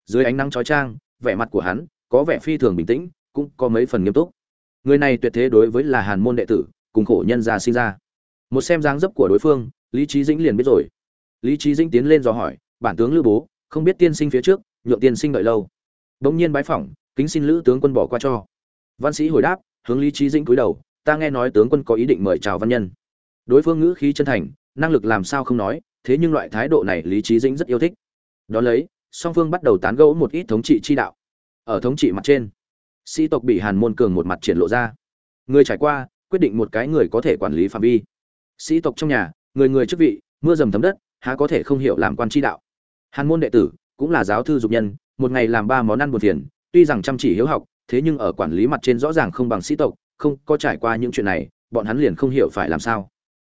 Dưới ánh nắng chói chang, vẻ mặt của hắn có vẻ phi thường bình tĩnh cũng có mấy phần nghiêm túc. Người này tuyệt thế đối với là hàn môn đệ tử, cùng khổ nhân gia sinh ra. Một xem dáng dấp của đối phương, lý trí dĩnh liền biết rồi. Lý trí dĩnh tiến lên dò hỏi, bản tướng lữ bố, không biết tiên sinh phía trước, nhượng tiên sinh đợi lâu? Bỗng nhiên bái phỏng, kính xin lữ tướng quân bỏ qua cho. Văn sĩ hồi đáp, hướng lý trí dĩnh cúi đầu, ta nghe nói tướng quân có ý định mời chào văn nhân. Đối phương ngữ khí chân thành, năng lực làm sao không nói, thế nhưng loại thái độ này lý trí dĩnh rất yêu thích. Đó lấy, song phương bắt đầu tán gẫu một ít thống trị chi đạo. Ở thống trị mặt trên sĩ tộc bị hàn môn cường một mặt triển lộ ra. Người trải qua, quyết định một cái người có thể quản lý phạm vi. Sĩ tộc trong nhà, người người chức vị, mưa dầm thấm đất, há có thể không hiểu làm quan tri đạo. Hàn môn đệ tử, cũng là giáo thư dục nhân, một ngày làm ba món ăn buồn phiền, tuy rằng chăm chỉ hiếu học, thế nhưng ở quản lý mặt trên rõ ràng không bằng sĩ tộc, không có trải qua những chuyện này, bọn hắn liền không hiểu phải làm sao.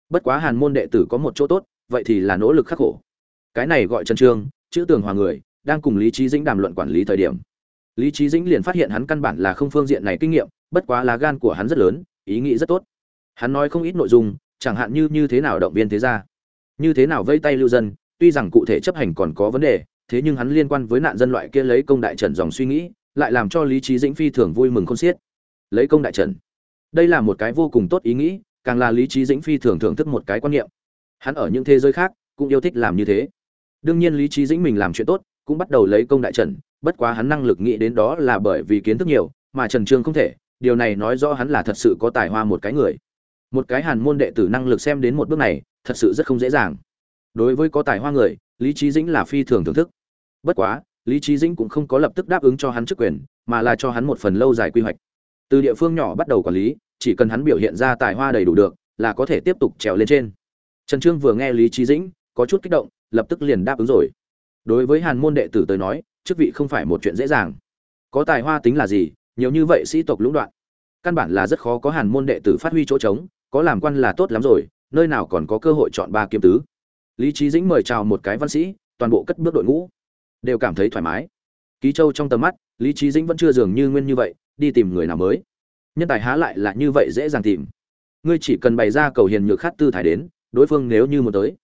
Bất quá hàn môn đệ tử có một chỗ tốt, vậy thì là nỗ lực khắc khổ. Cái này gọi chân trương chữ tường hòa người, đang cùng lý trí dĩnh đàm luận quản lý thời điểm lý trí dĩnh liền phát hiện hắn căn bản là không phương diện này kinh nghiệm, bất quá lá gan của hắn rất lớn, ý nghĩ rất tốt. Hắn nói không ít nội dung, chẳng hạn như như thế nào động viên thế gia, như thế nào vây tay lưu dân, tuy rằng cụ thể chấp hành còn có vấn đề, thế nhưng hắn liên quan với nạn dân loại kia lấy công đại trần dòng suy nghĩ, lại làm cho lý trí dĩnh phi thường vui mừng không xiết. Lấy công đại trần đây là một cái vô cùng tốt ý nghĩ, càng là lý trí dĩnh phi thường thưởng thức một cái quan niệm. Hắn ở những thế giới khác, cũng yêu thích làm như thế. Đương nhiên lý trí dĩnh mình làm chuyện tốt, cũng bắt đầu lấy công đại trần bất quá hắn năng lực nghĩ đến đó là bởi vì kiến thức nhiều, mà trần trương không thể, điều này nói rõ hắn là thật sự có tài hoa một cái người. Một cái hàn môn đệ tử năng lực xem đến một bước này, thật sự rất không dễ dàng. Đối với có tài hoa người, lý trí dĩnh là phi thường thưởng thức. Bất quá, lý trí dĩnh cũng không có lập tức đáp ứng cho hắn chức quyền, mà là cho hắn một phần lâu dài quy hoạch. Từ địa phương nhỏ bắt đầu quản lý, chỉ cần hắn biểu hiện ra tài hoa đầy đủ được, là có thể tiếp tục trèo lên trên. Trần trương vừa nghe lý trí dĩnh, có chút kích động, lập tức liền đáp ứng rồi. Đối với hàn môn đệ tử tới nói chức vị không phải một chuyện dễ dàng. Có tài hoa tính là gì, nhiều như vậy sĩ tộc lũng đoạn. Căn bản là rất khó có hàn môn đệ tử phát huy chỗ trống, có làm quan là tốt lắm rồi, nơi nào còn có cơ hội chọn ba kiếm tứ. Lý trí dĩnh mời chào một cái văn sĩ, toàn bộ cất bước đội ngũ. Đều cảm thấy thoải mái. Ký châu trong tầm mắt, lý trí dĩnh vẫn chưa dường như nguyên như vậy, đi tìm người nào mới. Nhân tài há lại là như vậy dễ dàng tìm. Ngươi chỉ cần bày ra cầu hiền nhược khát tư thái đến, đối phương nếu như một tới,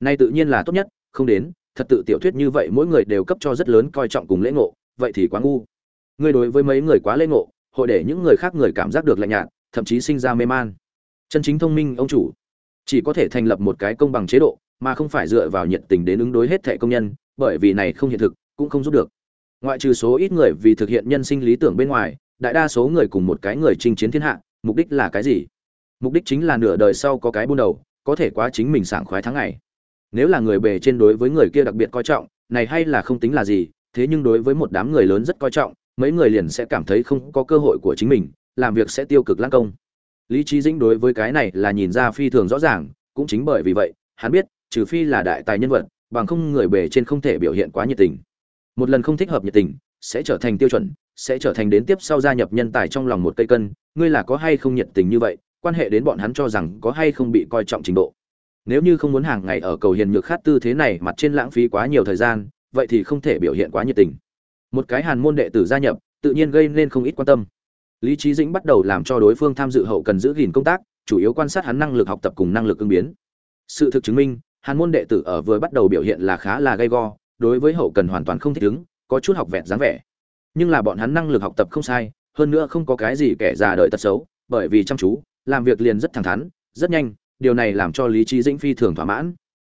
nay tự nhiên là tốt nhất, không đến thật tự tiểu thuyết như vậy mỗi người đều cấp cho rất lớn coi trọng cùng lễ ngộ, vậy thì quá ngu. Ngươi đối với mấy người quá lễ ngộ, hội để những người khác người cảm giác được lạnh nhạt, thậm chí sinh ra mê man. Chân chính thông minh ông chủ chỉ có thể thành lập một cái công bằng chế độ, mà không phải dựa vào nhiệt tình đến ứng đối hết thẻ công nhân, bởi vì này không hiện thực, cũng không giúp được. Ngoại trừ số ít người vì thực hiện nhân sinh lý tưởng bên ngoài, đại đa số người cùng một cái người chinh chiến thiên hạ, mục đích là cái gì? Mục đích chính là nửa đời sau có cái buôn đầu, có thể quá chính mình sảng khoái tháng ngày nếu là người bề trên đối với người kia đặc biệt coi trọng, này hay là không tính là gì, thế nhưng đối với một đám người lớn rất coi trọng, mấy người liền sẽ cảm thấy không có cơ hội của chính mình, làm việc sẽ tiêu cực lãng công. Lý trí dĩnh đối với cái này là nhìn ra phi thường rõ ràng, cũng chính bởi vì vậy, hắn biết, trừ phi là đại tài nhân vật, bằng không người bề trên không thể biểu hiện quá nhiệt tình. Một lần không thích hợp nhiệt tình, sẽ trở thành tiêu chuẩn, sẽ trở thành đến tiếp sau gia nhập nhân tài trong lòng một cây cân, ngươi là có hay không nhiệt tình như vậy, quan hệ đến bọn hắn cho rằng có hay không bị coi trọng trình độ nếu như không muốn hàng ngày ở cầu hiền nhược khát tư thế này mặt trên lãng phí quá nhiều thời gian, vậy thì không thể biểu hiện quá nhiệt tình. Một cái hàn môn đệ tử gia nhập, tự nhiên gây nên không ít quan tâm. Lý trí dĩnh bắt đầu làm cho đối phương tham dự hậu cần giữ gìn công tác, chủ yếu quan sát hắn năng lực học tập cùng năng lực ứng biến. Sự thực chứng minh, hàn môn đệ tử ở vừa bắt đầu biểu hiện là khá là gay go, đối với hậu cần hoàn toàn không thích ứng, có chút học vẹn dáng vẻ. Nhưng là bọn hắn năng lực học tập không sai, hơn nữa không có cái gì kẻ già đợi tật xấu, bởi vì chăm chú, làm việc liền rất thẳng thắn, rất nhanh điều này làm cho lý trí dĩnh phi thường thỏa mãn.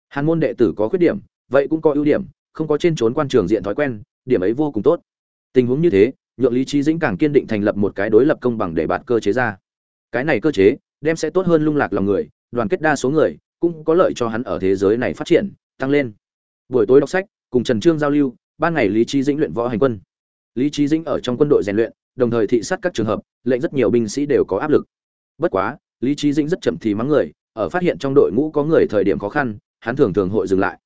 Hàn môn đệ tử có khuyết điểm, vậy cũng có ưu điểm, không có trên trốn quan trường diện thói quen, điểm ấy vô cùng tốt. Tình huống như thế, nhượng lý trí dĩnh càng kiên định thành lập một cái đối lập công bằng để bạt cơ chế ra. Cái này cơ chế, đem sẽ tốt hơn lung lạc lòng người, đoàn kết đa số người, cũng có lợi cho hắn ở thế giới này phát triển, tăng lên. Buổi tối đọc sách, cùng trần trương giao lưu, ban ngày lý trí dĩnh luyện võ hành quân. Lý trí dĩnh ở trong quân đội rèn luyện, đồng thời thị sát các trường hợp, lệnh rất nhiều binh sĩ đều có áp lực. Bất quá, lý trí dĩnh rất chậm thì mắng người ở phát hiện trong đội ngũ có người thời điểm khó khăn, hắn thường thường hội dừng lại.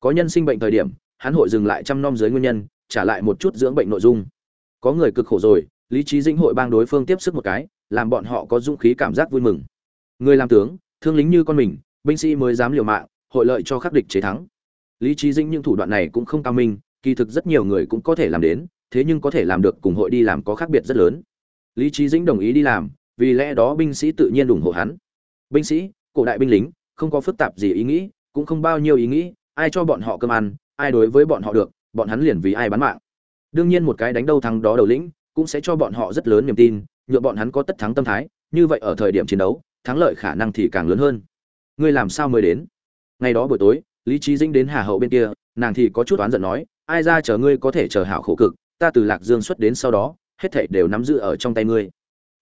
Có nhân sinh bệnh thời điểm, hắn hội dừng lại chăm nom dưới nguyên nhân, trả lại một chút dưỡng bệnh nội dung. Có người cực khổ rồi, lý trí dĩnh hội bang đối phương tiếp sức một cái, làm bọn họ có dũng khí cảm giác vui mừng. Người làm tướng, thương lính như con mình, binh sĩ mới dám liều mạng, hội lợi cho khắc địch chế thắng. Lý trí dĩnh những thủ đoạn này cũng không cao minh, kỳ thực rất nhiều người cũng có thể làm đến, thế nhưng có thể làm được cùng hội đi làm có khác biệt rất lớn. Lý trí dĩnh đồng ý đi làm, vì lẽ đó binh sĩ tự nhiên ủng hộ hắn. Binh sĩ cổ đại binh lính, không có phức tạp gì ý nghĩ, cũng không bao nhiêu ý nghĩ, ai cho bọn họ cơm ăn, ai đối với bọn họ được, bọn hắn liền vì ai bán mạng. Đương nhiên một cái đánh đâu thắng đó đầu lĩnh, cũng sẽ cho bọn họ rất lớn niềm tin nhựa bọn hắn có tất thắng tâm thái, như vậy ở thời điểm chiến đấu, thắng lợi khả năng thì càng lớn hơn. Ngươi làm sao mới đến? Ngày đó buổi tối, lý trí dinh đến hà hậu bên kia, nàng thì có chút oán giận nói, ai ra chờ ngươi có thể chờ hảo khổ cực, ta từ lạc dương xuất đến sau đó, hết thảy đều nắm giữ ở trong tay ngươi.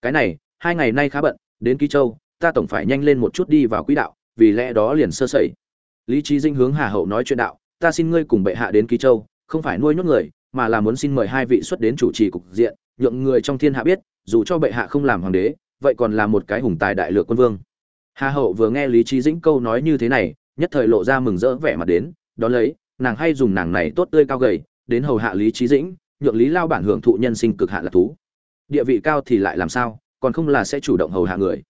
Cái này, hai ngày nay khá bận, đến ký châu ta tổng phải nhanh lên một chút đi vào quỹ đạo, vì lẽ đó liền sơ sẩy. Lý trí dinh hướng hà hậu nói chuyện đạo, ta xin ngươi cùng bệ hạ đến ký châu, không phải nuôi nhốt người, mà là muốn xin mời hai vị xuất đến chủ trì cục diện, nhượng người trong thiên hạ biết, dù cho bệ hạ không làm hoàng đế, vậy còn là một cái hùng tài đại lược quân vương. Hà hậu vừa nghe lý trí dĩnh câu nói như thế này, nhất thời lộ ra mừng rỡ vẻ mặt đến, đón lấy, nàng hay dùng nàng này tốt tươi cao gầy, đến hầu hạ lý trí dĩnh, nhượng lý lao bản hưởng thụ nhân sinh cực hạ là thú. Địa vị cao thì lại làm sao, còn không là sẽ chủ động hầu hạ người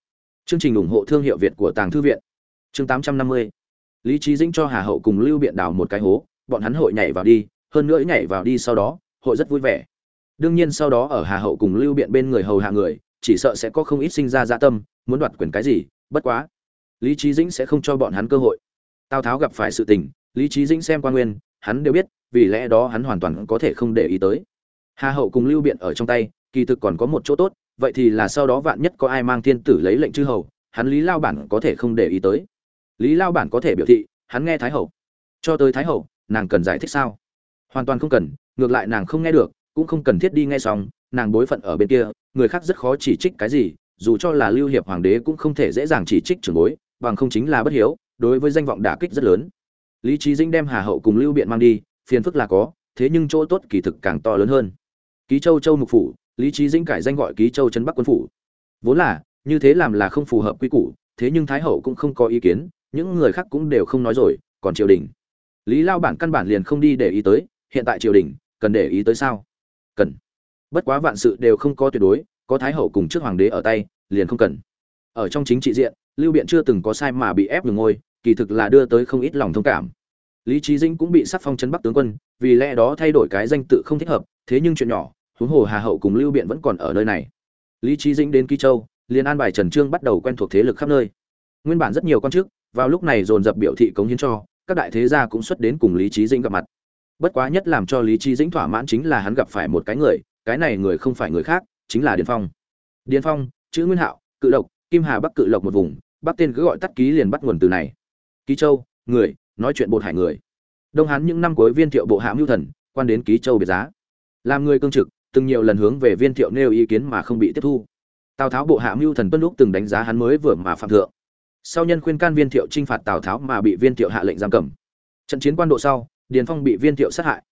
chương trình ủng hộ thương hiệu việt của tàng thư viện. Chương 850 lý trí dĩnh cho hà hậu cùng lưu biện đào một cái hố, bọn hắn hội nhảy vào đi, hơn nữa nhảy vào đi sau đó, hội rất vui vẻ. Đương nhiên sau đó ở hà hậu cùng lưu biện bên người hầu hạ người, chỉ sợ sẽ có không ít sinh ra dạ tâm, muốn đoạt quyền cái gì, bất quá. Lý trí dĩnh sẽ không cho bọn hắn cơ hội. Tào tháo gặp phải sự tình, lý trí dĩnh xem quan nguyên, hắn đều biết, vì lẽ đó hắn hoàn toàn có thể không để ý tới. Hà hậu cùng lưu biện ở trong tay, kỳ thực còn có một chỗ tốt vậy thì là sau đó vạn nhất có ai mang thiên tử lấy lệnh chư hầu, hắn lý lao bản có thể không để ý tới. Lý lao bản có thể biểu thị, hắn nghe thái hậu. Cho tới thái hậu, nàng cần giải thích sao? Hoàn toàn không cần, ngược lại nàng không nghe được, cũng không cần thiết đi nghe xong, nàng bối phận ở bên kia, người khác rất khó chỉ trích cái gì, dù cho là lưu hiệp hoàng đế cũng không thể dễ dàng chỉ trích trưởng bối, bằng không chính là bất hiếu, đối với danh vọng đả kích rất lớn. Lý trí dinh đem hà hậu cùng lưu biện mang đi, phiền phức là có, thế nhưng chỗ tốt kỳ thực càng to lớn hơn. Ký châu châu mục phủ lý trí Dĩnh cải danh gọi ký châu trấn bắc quân phủ. Vốn là, như thế làm là không phù hợp quy củ, thế nhưng thái hậu cũng không có ý kiến, những người khác cũng đều không nói rồi, còn triều đình. Lý lao bản căn bản liền không đi để ý tới, hiện tại triều đình, cần để ý tới sao? Cần. Bất quá vạn sự đều không có tuyệt đối, có thái hậu cùng trước hoàng đế ở tay, liền không cần. Ở trong chính trị diện, lưu biện chưa từng có sai mà bị ép ngừng ngôi, kỳ thực là đưa tới không ít lòng thông cảm. Lý trí dĩnh cũng bị sắc phong chấn bắc tướng quân, vì lẽ đó thay đổi cái danh tự không thích hợp, thế nhưng chuyện nhỏ huống hồ hà hậu cùng lưu biện vẫn còn ở nơi này. Lý trí dĩnh đến kỳ châu, liền an bài trần trương bắt đầu quen thuộc thế lực khắp nơi. Nguyên bản rất nhiều quan chức, vào lúc này dồn dập biểu thị cống hiến cho, các đại thế gia cũng xuất đến cùng lý trí dĩnh gặp mặt. Bất quá nhất làm cho lý trí dĩnh thỏa mãn chính là hắn gặp phải một cái người, cái này người không phải người khác, chính là điền phong. Điền phong, chữ nguyên hạo, cự lộc, kim hà bắc cự lộc một vùng, bắc tên cứ gọi tắt ký liền bắt nguồn từ này. Ký châu, người, nói chuyện bột hải người. Đông hán những năm cuối viên thiệu bộ hạ mưu thần, quan đến ký châu biệt giá. Làm người cương trực từng nhiều lần hướng về viên thiệu nêu ý kiến mà không bị tiếp thu. Tào tháo bộ hạ mưu thần tuân lúc từng đánh giá hắn mới vừa mà phạm thượng. Sau nhân khuyên can viên thiệu trinh phạt tào tháo mà bị viên thiệu hạ lệnh giam cầm. Trận chiến quan độ sau, điền phong bị viên thiệu sát hại.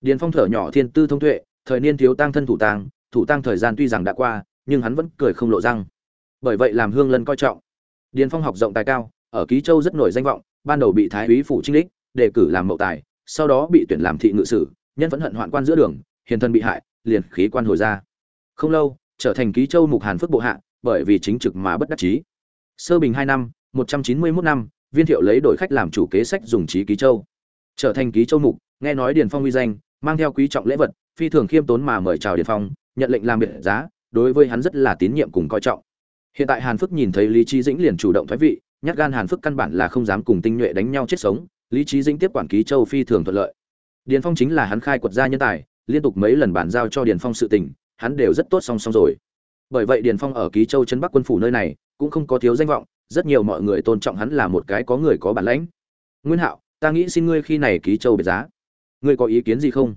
Điền phong thở nhỏ thiên tư thông tuệ, thời niên thiếu tăng thân thủ tàng thủ tăng thời gian tuy rằng đã qua, nhưng hắn vẫn cười không lộ răng. Bởi vậy làm hương lân coi trọng. Điền phong học rộng tài cao, ở ký châu rất nổi danh vọng, ban đầu bị thái úy phủ trinh đích, đề cử làm mậu tài, sau đó bị tuyển làm thị ngự sử, nhân vẫn hận hoạn quan giữa đường, hiền thân bị hại liền khí quan hồi ra. Không lâu, trở thành ký châu mục hàn phước bộ hạ, bởi vì chính trực mà bất đắc chí. Sơ bình hai năm, một trăm chín mươi 191 năm, viên thiệu lấy đổi khách làm chủ kế sách dùng trí ký châu. Trở thành ký châu mục, nghe nói điền phong uy danh, mang theo quý trọng lễ vật, phi thường khiêm tốn mà mời chào điền phong, nhận lệnh làm biệt giá, đối với hắn rất là tín nhiệm cùng coi trọng. Hiện tại hàn phước nhìn thấy lý trí dĩnh liền chủ động thoái vị nhắc gan hàn phước căn bản là không dám cùng tinh nhuệ đánh nhau chết sống, lý trí dĩnh tiếp quản ký châu phi thường thuận lợi. Điền phong chính là hắn khai quật gia nhân tài liên tục mấy lần bàn giao cho điền phong sự tình, hắn đều rất tốt song song rồi. Bởi vậy điền phong ở ký châu trấn bắc quân phủ nơi này cũng không có thiếu danh vọng, rất nhiều mọi người tôn trọng hắn là một cái có người có bản lãnh. Nguyên hạo, ta nghĩ xin ngươi khi này ký châu biệt giá. Ngươi có ý kiến gì không?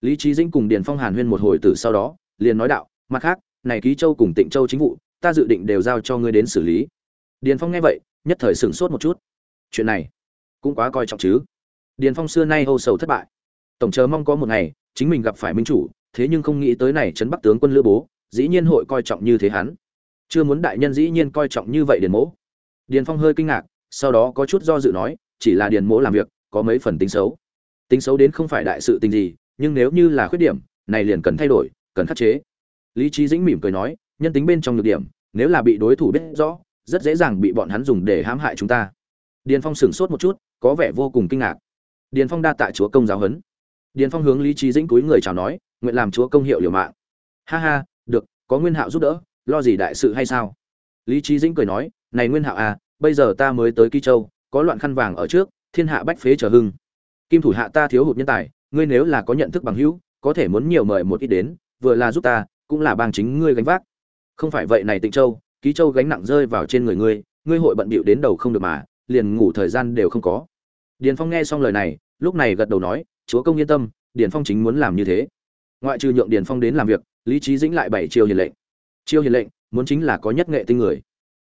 Lý trí dĩnh cùng điền phong hàn huyên một hồi từ sau đó, liền nói đạo, mặt khác, này ký châu cùng tịnh châu chính vụ, ta dự định đều giao cho ngươi đến xử lý. Điền phong nghe vậy, nhất thời sửng sốt một chút. Chuyện này cũng quá coi trọng chứ. Điền phong xưa nay hâu sầu thất bại tổng chờ mong có một ngày, chính mình gặp phải minh chủ, thế nhưng không nghĩ tới này trấn bắc tướng quân lữ bố, dĩ nhiên hội coi trọng như thế hắn. Chưa muốn đại nhân dĩ nhiên coi trọng như vậy điền mỗ. Điền phong hơi kinh ngạc, sau đó có chút do dự nói, chỉ là điền mỗ làm việc, có mấy phần tính xấu. Tính xấu đến không phải đại sự tình gì, nhưng nếu như là khuyết điểm, này liền cần thay đổi, cần khắc chế. Lý trí dĩnh mỉm cười nói, nhân tính bên trong nhược điểm, nếu là bị đối thủ biết rõ, rất dễ dàng bị bọn hắn dùng để hãm hại chúng ta. Điền phong sửng sốt một chút, có vẻ vô cùng kinh ngạc. Điền phong đa tạ chúa công giáo huấn điền phong hướng lý trí dĩnh túi người chào nói, nguyện làm chúa công hiệu liều mạng. Ha ha, được, có nguyên hạo giúp đỡ, lo gì đại sự hay sao? Lý trí dĩnh cười nói, này nguyên hạo à bây giờ ta mới tới kỳ châu, có loạn khăn vàng ở trước, thiên hạ bách phế trở hưng. Kim thủ hạ ta thiếu hụt nhân tài, ngươi nếu là có nhận thức bằng hữu, có thể muốn nhiều mời một ít đến, vừa là giúp ta, cũng là bằng chính ngươi gánh vác. Không phải vậy này tịnh châu, ký châu gánh nặng rơi vào trên người ngươi ngươi hội bận bịu đến đầu không được mà, liền ngủ thời gian đều không có. Điền phong nghe xong lời này, lúc này gật đầu nói chúa công yên tâm, điền phong chính muốn làm như thế. Ngoại trừ nhượng điền phong đến làm việc, lý trí dĩnh lại bảy chiêu hiền lệnh. Chiêu hiền lệnh, muốn chính là có nhất nghệ tinh người.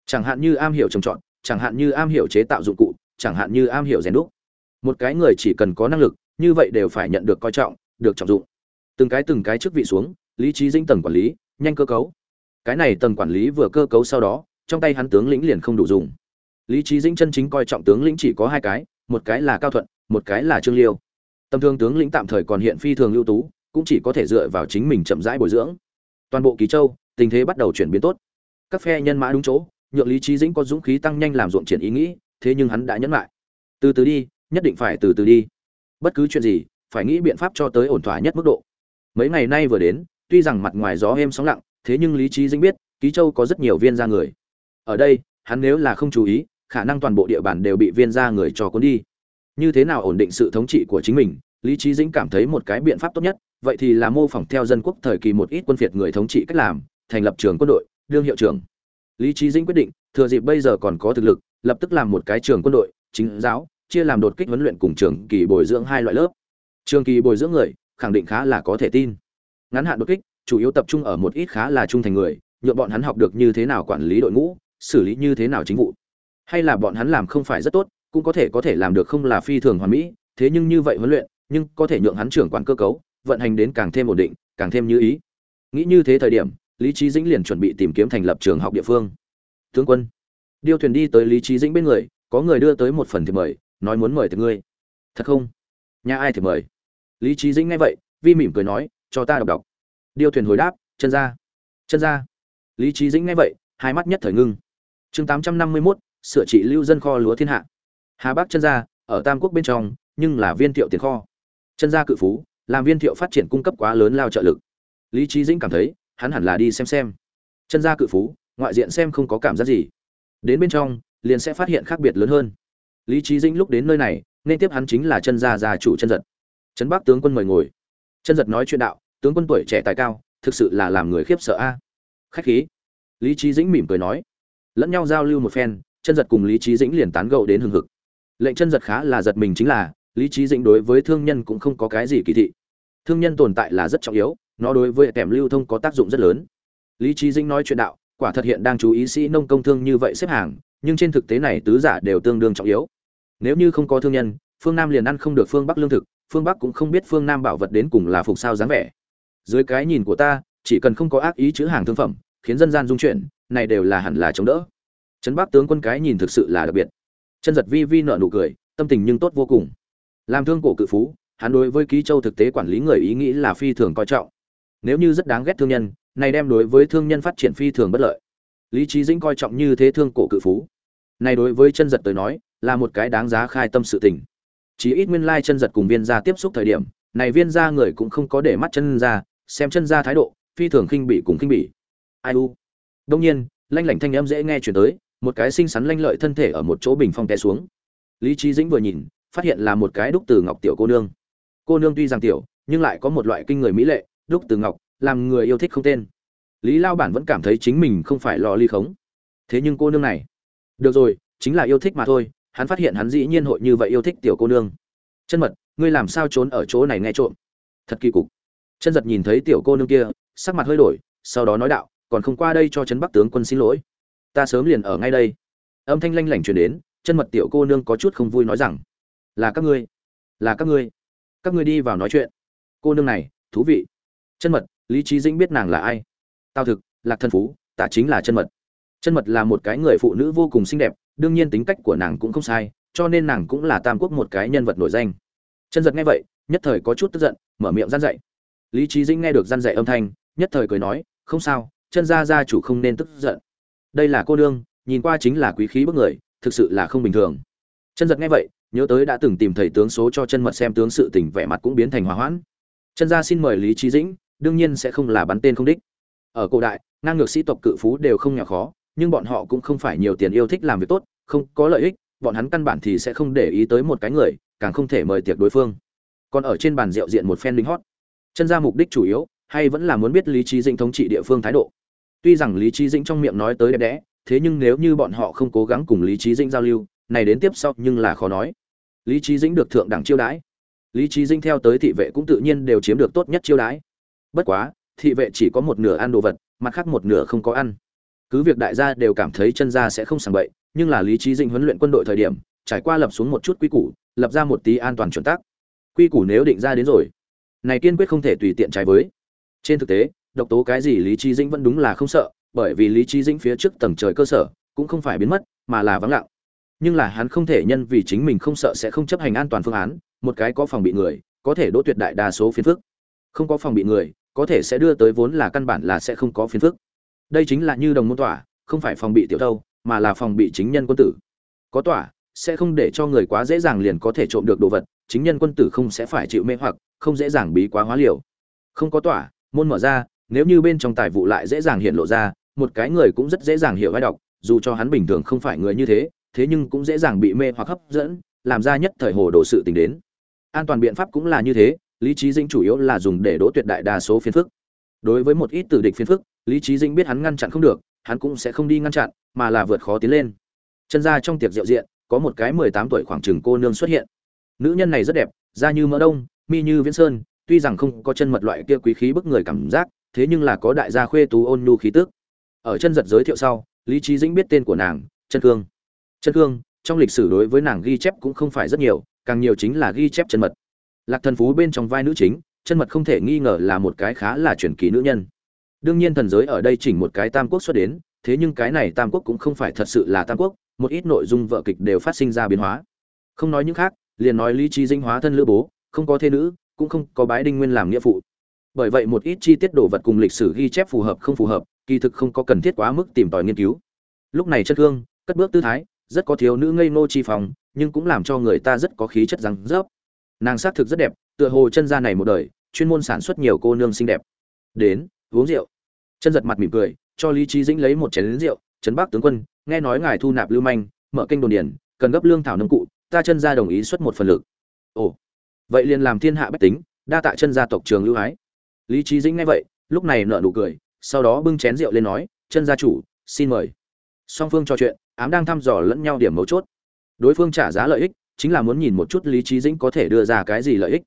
Chẳng hạn như am hiểu trồng trọt, chẳng hạn như am hiểu chế tạo dụng cụ, chẳng hạn như am hiểu rèn đúc. Một cái người chỉ cần có năng lực, như vậy đều phải nhận được coi trọng, được trọng dụng. Từng cái từng cái chức vị xuống, lý trí dĩnh tầng quản lý, nhanh cơ cấu. Cái này tầng quản lý vừa cơ cấu sau đó, trong tay hắn tướng lĩnh liền không đủ dùng. Lý trí dĩnh chân chính coi trọng tướng lĩnh chỉ có hai cái, một cái là cao thuận, một cái là trương liêu tầm thương tướng lĩnh tạm thời còn hiện phi thường ưu tú, cũng chỉ có thể dựa vào chính mình chậm rãi bồi dưỡng. Toàn bộ ký châu, tình thế bắt đầu chuyển biến tốt. Các phe nhân mã đúng chỗ, nhượng lý trí dĩnh có dũng khí tăng nhanh làm ruộng triển ý nghĩ, thế nhưng hắn đã nhẫn lại. Từ từ đi, nhất định phải từ từ đi. Bất cứ chuyện gì, phải nghĩ biện pháp cho tới ổn thỏa nhất mức độ. Mấy ngày nay vừa đến, tuy rằng mặt ngoài gió êm sóng lặng, thế nhưng lý trí dĩnh biết ký châu có rất nhiều viên gia người. Ở đây, hắn nếu là không chú ý, khả năng toàn bộ địa bàn đều bị viên gia người cho cuốn đi. Như thế nào ổn định sự thống trị của chính mình? Lý trí dĩnh cảm thấy một cái biện pháp tốt nhất, vậy thì là mô phỏng theo dân quốc thời kỳ một ít quân phiệt người thống trị cách làm, thành lập trường quân đội, đương hiệu trưởng. Lý trí dĩnh quyết định, thừa dịp bây giờ còn có thực lực, lập tức làm một cái trường quân đội, chính giáo, chia làm đột kích huấn luyện cùng trường kỳ bồi dưỡng hai loại lớp. Trường kỳ bồi dưỡng người, khẳng định khá là có thể tin. Ngắn hạn đột kích, chủ yếu tập trung ở một ít khá là trung thành người nhuộm bọn hắn học được như thế nào quản lý đội ngũ, xử lý như thế nào chính vụ. Hay là bọn hắn làm không phải rất tốt, cũng có thể có thể làm được không là phi thường hoàn mỹ, thế nhưng như vậy huấn luyện nhưng có thể nhượng hắn trưởng quản cơ cấu, vận hành đến càng thêm ổn định, càng thêm như ý. Nghĩ như thế thời điểm, lý trí dĩnh liền chuẩn bị tìm kiếm thành lập trường học địa phương. Tướng quân. Điêu thuyền đi tới lý trí dĩnh bên người, có người đưa tới một phần thiệp mời, nói muốn mời từ ngươi. Thật không? Nhà ai thì mời? Lý trí dĩnh nghe vậy, vi mỉm cười nói, cho ta đọc đọc. Điêu thuyền hồi đáp, chân ra. Chân ra? Lý trí dĩnh nghe vậy, hai mắt nhất thời ngưng. Chương tám trăm năm mươi mốt, sửa trị lưu dân kho lúa thiên hạ. Hà bắc chân ra ở tam quốc bên trong, nhưng là viên thiệu tiền kho chân gia cự phú, làm viên thiệu phát triển cung cấp quá lớn lao trợ lực. Lý trí dĩnh cảm thấy, hắn hẳn là đi xem xem. Chân gia cự phú, ngoại diện xem không có cảm giác gì. Đến bên trong, liền sẽ phát hiện khác biệt lớn hơn. Lý trí dĩnh lúc đến nơi này, nên tiếp hắn chính là chân gia gia chủ chân giật. Trấn bắc tướng quân mời ngồi. Chân giật nói chuyện đạo, tướng quân tuổi trẻ tài cao, thực sự là làm người khiếp sợ a. Khách khí. Lý trí dĩnh mỉm cười nói. Lẫn nhau giao lưu một phen, chân giật cùng lý trí dĩnh liền tán gẫu đến hừng hực. Lệnh chân giật khá là giật mình chính là lý trí dĩnh đối với thương nhân cũng không có cái gì kỳ thị. Thương nhân tồn tại là rất trọng yếu, nó đối với kèm lưu thông có tác dụng rất lớn. Lý trí dĩnh nói chuyện đạo, quả thật hiện đang chú ý sĩ nông công thương như vậy xếp hàng, nhưng trên thực tế này tứ giả đều tương đương trọng yếu. Nếu như không có thương nhân, phương nam liền ăn không được phương bắc lương thực, phương bắc cũng không biết phương nam bảo vật đến cùng là phục sao dáng vẻ. Dưới cái nhìn của ta, chỉ cần không có ác ý chữ hàng thương phẩm, khiến dân gian dung chuyển, này đều là hẳn là chống đỡ. Trấn bắc tướng quân cái nhìn thực sự là đặc biệt. Chân giật vi vi nợ nụ cười, tâm tình nhưng tốt vô cùng làm thương cổ cự phú, hắn đối với ký châu thực tế quản lý người ý nghĩ là phi thường coi trọng. Nếu như rất đáng ghét thương nhân, này đem đối với thương nhân phát triển phi thường bất lợi. Lý trí dĩnh coi trọng như thế thương cổ cự phú. Này đối với chân giật tới nói, là một cái đáng giá khai tâm sự tình. Chỉ ít nguyên lai chân giật cùng viên gia tiếp xúc thời điểm, này viên gia người cũng không có để mắt chân ra, xem chân ra thái độ, phi thường khinh bỉ cùng khinh bỉ. Ai u? Đông nhiên, lanh lảnh thanh âm dễ nghe chuyển tới, một cái xinh xắn lanh lợi thân thể ở một chỗ bình phong té xuống. Lý trí dĩnh vừa nhìn phát hiện là một cái đúc từ ngọc tiểu cô nương. Cô nương tuy rằng tiểu, nhưng lại có một loại kinh người mỹ lệ, đúc từ ngọc, làm người yêu thích không tên. Lý lao bản vẫn cảm thấy chính mình không phải lò ly khống. Thế nhưng cô nương này, được rồi, chính là yêu thích mà thôi, hắn phát hiện hắn dĩ nhiên hội như vậy yêu thích tiểu cô nương. Chân mật, ngươi làm sao trốn ở chỗ này nghe trộm? Thật kỳ cục. Chân giật nhìn thấy tiểu cô nương kia, sắc mặt hơi đổi, sau đó nói đạo, còn không qua đây cho trấn bắc tướng quân xin lỗi. Ta sớm liền ở ngay đây. Âm thanh lanh lảnh truyền đến, chân mật tiểu cô nương có chút không vui nói rằng là các ngươi. Là các ngươi. Các ngươi đi vào nói chuyện. Cô nương này, thú vị. Chân mật, lý trí dĩnh biết nàng là ai? Tao thực, lạc thân phú, tả chính là chân mật. Chân mật là một cái người phụ nữ vô cùng xinh đẹp, đương nhiên tính cách của nàng cũng không sai, cho nên nàng cũng là tam quốc một cái nhân vật nổi danh. Chân giật nghe vậy, nhất thời có chút tức giận, mở miệng gian dạy. Lý trí dĩnh nghe được gian dạy âm thanh, nhất thời cười nói, không sao, chân gia gia chủ không nên tức giận. Đây là cô nương, nhìn qua chính là quý khí bức người, thực sự là không bình thường. Chân giật nghe vậy nhớ tới đã từng tìm thầy tướng số cho chân mật xem tướng sự tình, vẻ mặt cũng biến thành hòa hoãn. Chân gia xin mời lý trí dĩnh, đương nhiên sẽ không là bắn tên không đích. Ở cổ đại, ngang ngược sĩ tộc cự phú đều không nhỏ khó, nhưng bọn họ cũng không phải nhiều tiền yêu thích làm việc tốt, không có lợi ích, bọn hắn căn bản thì sẽ không để ý tới một cái người, càng không thể mời tiệc đối phương. Còn ở trên bàn rượu diện một phen linh hót. Chân ra mục đích chủ yếu, hay vẫn là muốn biết lý trí dĩnh thống trị địa phương thái độ. Tuy rằng lý trí dĩnh trong miệng nói tới đẹp đẽ, thế nhưng nếu như bọn họ không cố gắng cùng lý trí dĩnh giao lưu, này đến tiếp sau nhưng là khó nói lý trí dĩnh được thượng đẳng chiêu đãi. Lý trí dĩnh theo tới thị vệ cũng tự nhiên đều chiếm được tốt nhất chiêu đãi. Bất quá, thị vệ chỉ có một nửa ăn đồ vật, mặt khác một nửa không có ăn. Cứ việc đại gia đều cảm thấy chân gia sẽ không sàng bậy, nhưng là lý trí dĩnh huấn luyện quân đội thời điểm, trải qua lập xuống một chút quy củ, lập ra một tí an toàn chuẩn tắc. Quy củ nếu định ra đến rồi, này kiên quyết không thể tùy tiện trái với. Trên thực tế, độc tố cái gì lý trí dĩnh vẫn đúng là không sợ, bởi vì lý trí dĩnh phía trước tầng trời cơ sở, cũng không phải biến mất, mà là vắng lặng nhưng là hắn không thể nhân vì chính mình không sợ sẽ không chấp hành an toàn phương án, một cái có phòng bị người, có thể đỗ tuyệt đại đa số phiền phức. Không có phòng bị người, có thể sẽ đưa tới vốn là căn bản là sẽ không có phiền phức. Đây chính là như đồng môn tỏa, không phải phòng bị tiểu thâu, mà là phòng bị chính nhân quân tử. Có tỏa, sẽ không để cho người quá dễ dàng liền có thể trộm được đồ vật, chính nhân quân tử không sẽ phải chịu mê hoặc, không dễ dàng bí quá hóa liều. Không có tỏa, môn mở ra, nếu như bên trong tài vụ lại dễ dàng hiện lộ ra, một cái người cũng rất dễ dàng hiểu vai đọc, dù cho hắn bình thường không phải người như thế thế nhưng cũng dễ dàng bị mê hoặc hấp dẫn, làm ra nhất thời hồ đồ sự tình đến. An toàn biện pháp cũng là như thế, lý trí dĩnh chủ yếu là dùng để đỗ tuyệt đại đa số phiền phức. Đối với một ít tử địch phiền phức, lý trí dĩnh biết hắn ngăn chặn không được, hắn cũng sẽ không đi ngăn chặn, mà là vượt khó tiến lên. Chân ra trong tiệc rượu diện, có một cái mười tám tuổi khoảng chừng cô nương xuất hiện. Nữ nhân này rất đẹp, da như mỡ đông, mi như viễn sơn, tuy rằng không có chân mật loại kia quý khí bức người cảm giác, thế nhưng là có đại gia khuê tú ôn nhu khí tức. Ở chân giật giới thiệu sau, lý trí dĩnh biết tên của nàng chân cương chân cương, trong lịch sử đối với nàng ghi chép cũng không phải rất nhiều, càng nhiều chính là ghi chép chân mật. Lạc thần phú bên trong vai nữ chính, chân mật không thể nghi ngờ là một cái khá là truyền kỳ nữ nhân. Đương nhiên thần giới ở đây chỉnh một cái tam quốc xuất đến, thế nhưng cái này tam quốc cũng không phải thật sự là tam quốc, một ít nội dung vợ kịch đều phát sinh ra biến hóa. Không nói những khác, liền nói lý trí dinh hóa thân lữ bố, không có thê nữ, cũng không có bái đinh nguyên làm nghĩa phụ. Bởi vậy một ít chi tiết đồ vật cùng lịch sử ghi chép phù hợp không phù hợp, kỳ thực không có cần thiết quá mức tìm tòi nghiên cứu. Lúc này chất hương cất bước tư thái rất có thiếu nữ ngây ngô chi phòng nhưng cũng làm cho người ta rất có khí chất răng rớp. Nàng xác thực rất đẹp, tựa hồ chân gia này một đời, chuyên môn sản xuất nhiều cô nương xinh đẹp. Đến, uống rượu. Chân giật mặt mỉm cười, cho lý trí dĩnh lấy một chén lính rượu, trấn bắc tướng quân, nghe nói ngài thu nạp lưu manh, mở kênh đồn điền, cần gấp lương thảo nông cụ, ta chân gia đồng ý xuất một phần lực. Ồ, vậy liền làm thiên hạ bách tính, đa tạ chân gia tộc trường lưu ái. Lý trí dĩnh nghe vậy, lúc này nợ nụ cười, sau đó bưng chén rượu lên nói, chân gia chủ, xin mời. Song phương trò chuyện ám đang thăm dò lẫn nhau điểm mấu chốt. Đối phương trả giá lợi ích, chính là muốn nhìn một chút lý trí dĩnh có thể đưa ra cái gì lợi ích.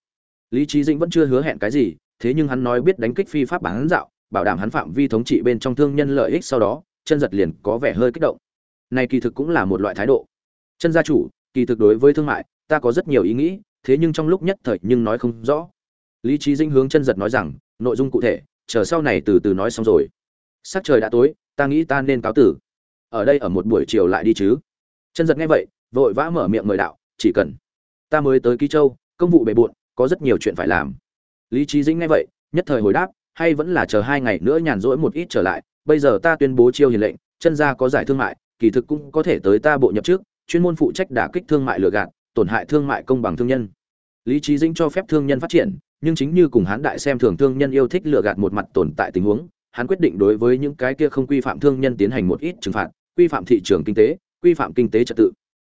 Lý trí dĩnh vẫn chưa hứa hẹn cái gì, thế nhưng hắn nói biết đánh kích phi pháp bán dạo, bảo đảm hắn phạm vi thống trị bên trong thương nhân lợi ích sau đó, chân giật liền có vẻ hơi kích động. Này kỳ thực cũng là một loại thái độ. Chân gia chủ, kỳ thực đối với thương mại, ta có rất nhiều ý nghĩ, thế nhưng trong lúc nhất thời nhưng nói không rõ. Lý trí dinh hướng chân giật nói rằng, nội dung cụ thể, chờ sau này từ từ nói xong rồi. Sắc trời đã tối, ta nghĩ ta nên cáo tử ở đây ở một buổi chiều lại đi chứ? Chân giật nghe vậy, vội vã mở miệng mời đạo, chỉ cần ta mới tới ký châu, công vụ bề bộn, có rất nhiều chuyện phải làm. Lý trí dĩnh nghe vậy, nhất thời hồi đáp, hay vẫn là chờ hai ngày nữa nhàn rỗi một ít trở lại, bây giờ ta tuyên bố chiêu hiền lệnh, chân gia có giải thương mại, kỳ thực cũng có thể tới ta bộ nhập trước, chuyên môn phụ trách đả kích thương mại lừa gạt, tổn hại thương mại công bằng thương nhân. Lý trí dĩnh cho phép thương nhân phát triển, nhưng chính như cùng hán đại xem thường thương nhân yêu thích lừa gạt một mặt tồn tại tình huống, hắn quyết định đối với những cái kia không quy phạm thương nhân tiến hành một ít trừng phạt quy phạm thị trường kinh tế, quy phạm kinh tế trật tự.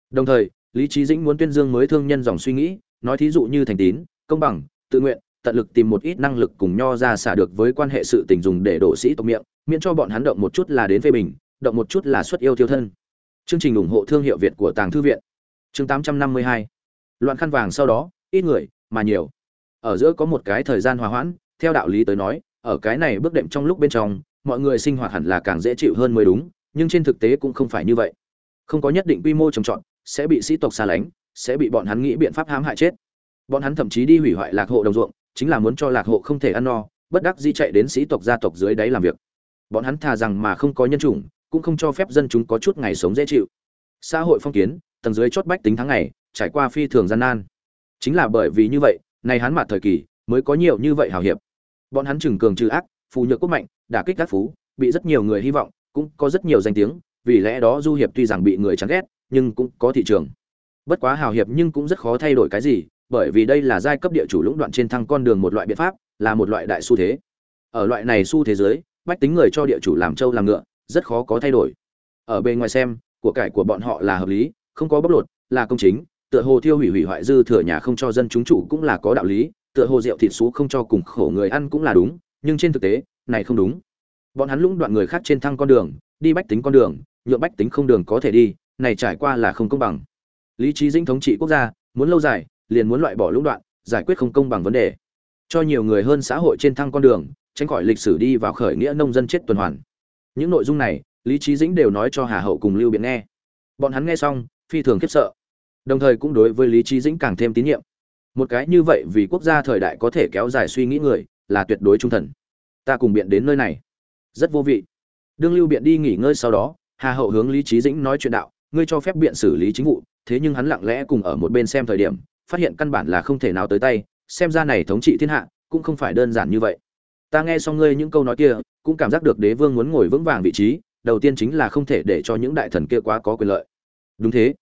Đồng thời, lý trí dĩnh muốn tuyên dương mới thương nhân dòng suy nghĩ, nói thí dụ như thành tín, công bằng, tự nguyện, tận lực tìm một ít năng lực cùng nho ra xả được với quan hệ sự tình dùng để đổ sĩ tộc miệng, miễn cho bọn hắn động một chút là đến phê bình, động một chút là xuất yêu thiêu thân. Chương trình ủng hộ thương hiệu việt của tàng thư viện. Chương 852 loạn khăn vàng sau đó, ít người, mà nhiều. Ở giữa có một cái thời gian hòa hoãn, theo đạo lý tới nói, ở cái này bước đệm trong lúc bên trong, mọi người sinh hoạt hẳn là càng dễ chịu hơn mới đúng nhưng trên thực tế cũng không phải như vậy. Không có nhất định quy mô trồng trọt, sẽ bị sĩ tộc xa lánh, sẽ bị bọn hắn nghĩ biện pháp hãm hại chết. Bọn hắn thậm chí đi hủy hoại lạc hộ đồng ruộng, chính là muốn cho lạc hộ không thể ăn no, bất đắc di chạy đến sĩ tộc gia tộc dưới đáy làm việc. Bọn hắn thà rằng mà không có nhân chủng, cũng không cho phép dân chúng có chút ngày sống dễ chịu. Xã hội phong kiến, tầng dưới chót bách tính tháng ngày, trải qua phi thường gian nan. Chính là bởi vì như vậy này hắn mặt thời kỳ, mới có nhiều như vậy hào hiệp. Bọn hắn trừng cường trừ ác, phù nhược quốc mạnh, đả kích các phú, bị rất nhiều người hy vọng cũng có rất nhiều danh tiếng, vì lẽ đó du hiệp tuy rằng bị người chán ghét, nhưng cũng có thị trường. Bất quá hào hiệp nhưng cũng rất khó thay đổi cái gì, bởi vì đây là giai cấp địa chủ lũng đoạn trên thăng con đường một loại biện pháp, là một loại đại xu thế. Ở loại này xu thế giới, bách tính người cho địa chủ làm trâu làm ngựa, rất khó có thay đổi. Ở bên ngoài xem, của cải của bọn họ là hợp lý, không có bóc lột, là công chính, tựa hồ thiêu hủy hủy hoại dư thừa nhà không cho dân chúng chủ cũng là có đạo lý, tựa hồ rượu thịt xú không cho cùng khổ người ăn cũng là đúng, nhưng trên thực tế, này không đúng bọn hắn lũng đoạn người khác trên thăng con đường, đi bách tính con đường, nhượng bách tính không đường có thể đi, này trải qua là không công bằng. Lý trí dinh thống trị quốc gia, muốn lâu dài, liền muốn loại bỏ lũng đoạn, giải quyết không công bằng vấn đề. Cho nhiều người hơn xã hội trên thăng con đường, tránh khỏi lịch sử đi vào khởi nghĩa nông dân chết tuần hoàn. Những nội dung này, lý trí dĩnh đều nói cho hà hậu cùng lưu biện nghe. Bọn hắn nghe xong, phi thường khiếp sợ. Đồng thời cũng đối với lý trí dĩnh càng thêm tín nhiệm. Một cái như vậy vì quốc gia thời đại có thể kéo dài suy nghĩ người, là tuyệt đối trung thần. Ta cùng biện đến nơi này rất vô vị. Đương lưu biện đi nghỉ ngơi sau đó, hà hậu hướng lý trí dĩnh nói chuyện đạo, ngươi cho phép biện xử lý chính vụ. Thế nhưng hắn lặng lẽ cùng ở một bên xem thời điểm, phát hiện căn bản là không thể nào tới tay, xem ra này thống trị thiên hạ cũng không phải đơn giản như vậy. Ta nghe xong ngươi những câu nói kia, cũng cảm giác được đế vương muốn ngồi vững vàng vị trí, đầu tiên chính là không thể để cho những đại thần kia quá có quyền lợi. Đúng thế.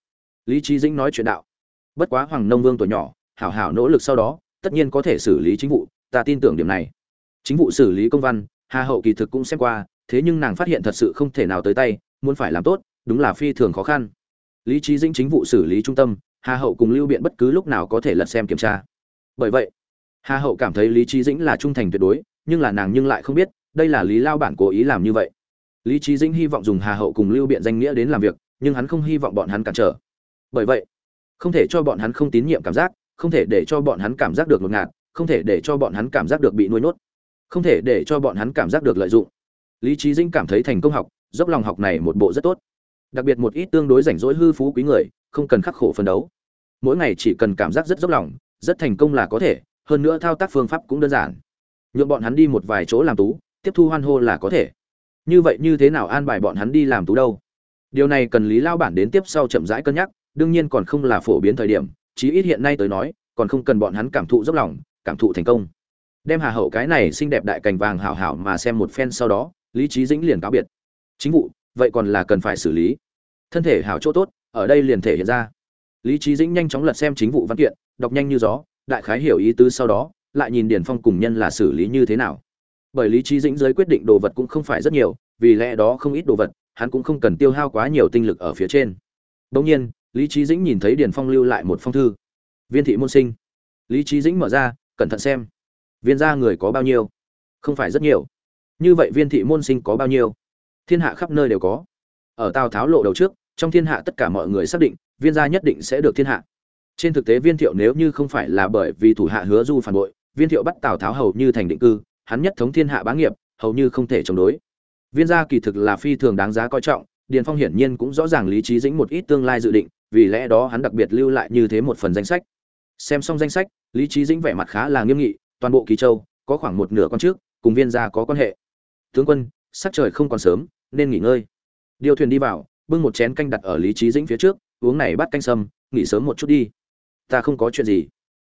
Lý trí dĩnh nói chuyện đạo, bất quá hoàng nông vương tuổi nhỏ, hảo hảo nỗ lực sau đó, tất nhiên có thể xử lý chính vụ, ta tin tưởng điểm này. Chính vụ xử lý công văn hà hậu kỳ thực cũng xem qua, thế nhưng nàng phát hiện thật sự không thể nào tới tay, muốn phải làm tốt, đúng là phi thường khó khăn. Lý trí dĩnh chính vụ xử lý trung tâm, hà hậu cùng lưu biện bất cứ lúc nào có thể lật xem kiểm tra. Bởi vậy, hà hậu cảm thấy lý trí dĩnh là trung thành tuyệt đối, nhưng là nàng nhưng lại không biết, đây là lý lao bản cố ý làm như vậy. Lý trí dĩnh hy vọng dùng hà hậu cùng lưu biện danh nghĩa đến làm việc, nhưng hắn không hy vọng bọn hắn cản trở. Bởi vậy, không thể cho bọn hắn không tín nhiệm cảm giác, không thể để cho bọn hắn cảm giác được ngột ngạt, không thể để cho bọn hắn cảm giác được bị nuôi nhốt không thể để cho bọn hắn cảm giác được lợi dụng. Lý trí dĩnh cảm thấy thành công học, dốc lòng học này một bộ rất tốt. Đặc biệt một ít tương đối rảnh rỗi hư phú quý người, không cần khắc khổ phấn đấu. Mỗi ngày chỉ cần cảm giác rất dốc lòng, rất thành công là có thể, hơn nữa thao tác phương pháp cũng đơn giản. Nhượng bọn hắn đi một vài chỗ làm tú, tiếp thu hoan hô là có thể. Như vậy như thế nào an bài bọn hắn đi làm tú đâu? Điều này cần lý lao bản đến tiếp sau chậm rãi cân nhắc, đương nhiên còn không là phổ biến thời điểm, chí ít hiện nay tới nói, còn không cần bọn hắn cảm thụ dốc lòng, cảm thụ thành công đem hà hậu cái này xinh đẹp đại cành vàng hảo hảo mà xem một phen sau đó, lý trí dĩnh liền cáo biệt. Chính vụ, vậy còn là cần phải xử lý. Thân thể hảo chỗ tốt, ở đây liền thể hiện ra. Lý trí dĩnh nhanh chóng lật xem chính vụ văn kiện, đọc nhanh như gió, đại khái hiểu ý tứ sau đó, lại nhìn điển phong cùng nhân là xử lý như thế nào. Bởi lý trí dĩnh giới quyết định đồ vật cũng không phải rất nhiều, vì lẽ đó không ít đồ vật, hắn cũng không cần tiêu hao quá nhiều tinh lực ở phía trên. Đương nhiên, lý trí dĩnh nhìn thấy điển phong lưu lại một phong thư. Viên thị môn sinh. Lý trí dĩnh mở ra, cẩn thận xem viên gia người có bao nhiêu? Không phải rất nhiều. Như vậy viên thị môn sinh có bao nhiêu? Thiên hạ khắp nơi đều có. Ở tào tháo lộ đầu trước, trong thiên hạ tất cả mọi người xác định, viên gia nhất định sẽ được thiên hạ. Trên thực tế viên thiệu nếu như không phải là bởi vì thủ hạ hứa du phản bội, viên thiệu bắt tào tháo hầu như thành định cư, hắn nhất thống thiên hạ bá nghiệp, hầu như không thể chống đối. Viên gia kỳ thực là phi thường đáng giá coi trọng, điền phong hiển nhiên cũng rõ ràng lý trí dĩnh một ít tương lai dự định, vì lẽ đó hắn đặc biệt lưu lại như thế một phần danh sách. Xem xong danh sách, lý trí dĩnh vẻ mặt khá là nghiêm nghị toàn bộ kỳ châu, có khoảng một nửa con trước, cùng viên gia có quan hệ. Tướng quân, sắc trời không còn sớm, nên nghỉ ngơi. Điều thuyền đi vào, bưng một chén canh đặt ở lý trí dĩnh phía trước, uống này bắt canh sâm, nghỉ sớm một chút đi. Ta không có chuyện gì.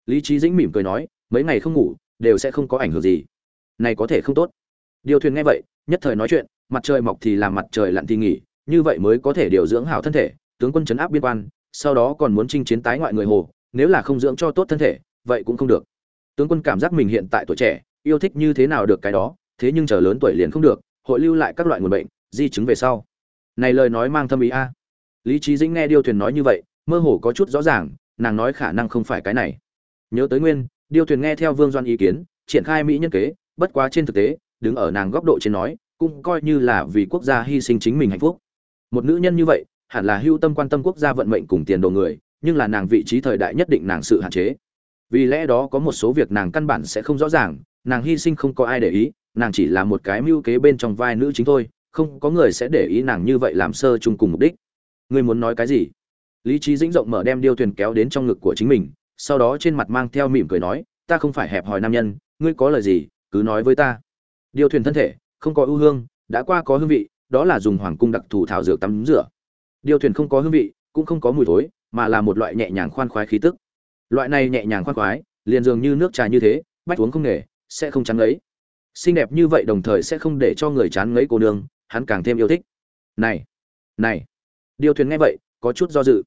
Lý trí dĩnh mỉm cười nói, mấy ngày không ngủ, đều sẽ không có ảnh hưởng gì. Này có thể không tốt. Điều thuyền nghe vậy, nhất thời nói chuyện, mặt trời mọc thì làm mặt trời lặn thì nghỉ, như vậy mới có thể điều dưỡng hảo thân thể, tướng quân chấn áp biên quan, sau đó còn muốn chinh chiến tái ngoại người hồ, nếu là không dưỡng cho tốt thân thể, vậy cũng không được tướng quân cảm giác mình hiện tại tuổi trẻ, yêu thích như thế nào được cái đó, thế nhưng chờ lớn tuổi liền không được, hội lưu lại các loại nguồn bệnh, di chứng về sau. Này lời nói mang thâm ý a. Lý trí dĩnh nghe điêu thuyền nói như vậy, mơ hồ có chút rõ ràng, nàng nói khả năng không phải cái này. Nhớ tới nguyên, điêu thuyền nghe theo vương doan ý kiến, triển khai mỹ nhân kế, bất quá trên thực tế, đứng ở nàng góc độ trên nói, cũng coi như là vì quốc gia hy sinh chính mình hạnh phúc. Một nữ nhân như vậy, hẳn là hưu tâm quan tâm quốc gia vận mệnh cùng tiền đồ người, nhưng là nàng vị trí thời đại nhất định nàng sự hạn chế vì lẽ đó có một số việc nàng căn bản sẽ không rõ ràng, nàng hy sinh không có ai để ý, nàng chỉ là một cái mưu kế bên trong vai nữ chính thôi, không có người sẽ để ý nàng như vậy làm sơ chung cùng mục đích. Ngươi muốn nói cái gì? Lý trí dĩnh rộng mở đem điêu thuyền kéo đến trong ngực của chính mình, sau đó trên mặt mang theo mỉm cười nói, ta không phải hẹp hòi nam nhân, ngươi có lời gì, cứ nói với ta. Điêu thuyền thân thể, không có ưu hương, đã qua có hương vị, đó là dùng hoàng cung đặc thù thảo dược tắm rửa. Điêu thuyền không có hương vị, cũng không có mùi thối, mà là một loại nhẹ nhàng khoan khoái khí tức loại này nhẹ nhàng khoan khoái, liền dường như nước trà như thế, bách uống không nghề, sẽ không chán ngấy. Xinh đẹp như vậy đồng thời sẽ không để cho người chán ngấy cô nương, hắn càng thêm yêu thích. Này này, điều thuyền nghe vậy, có chút do dự.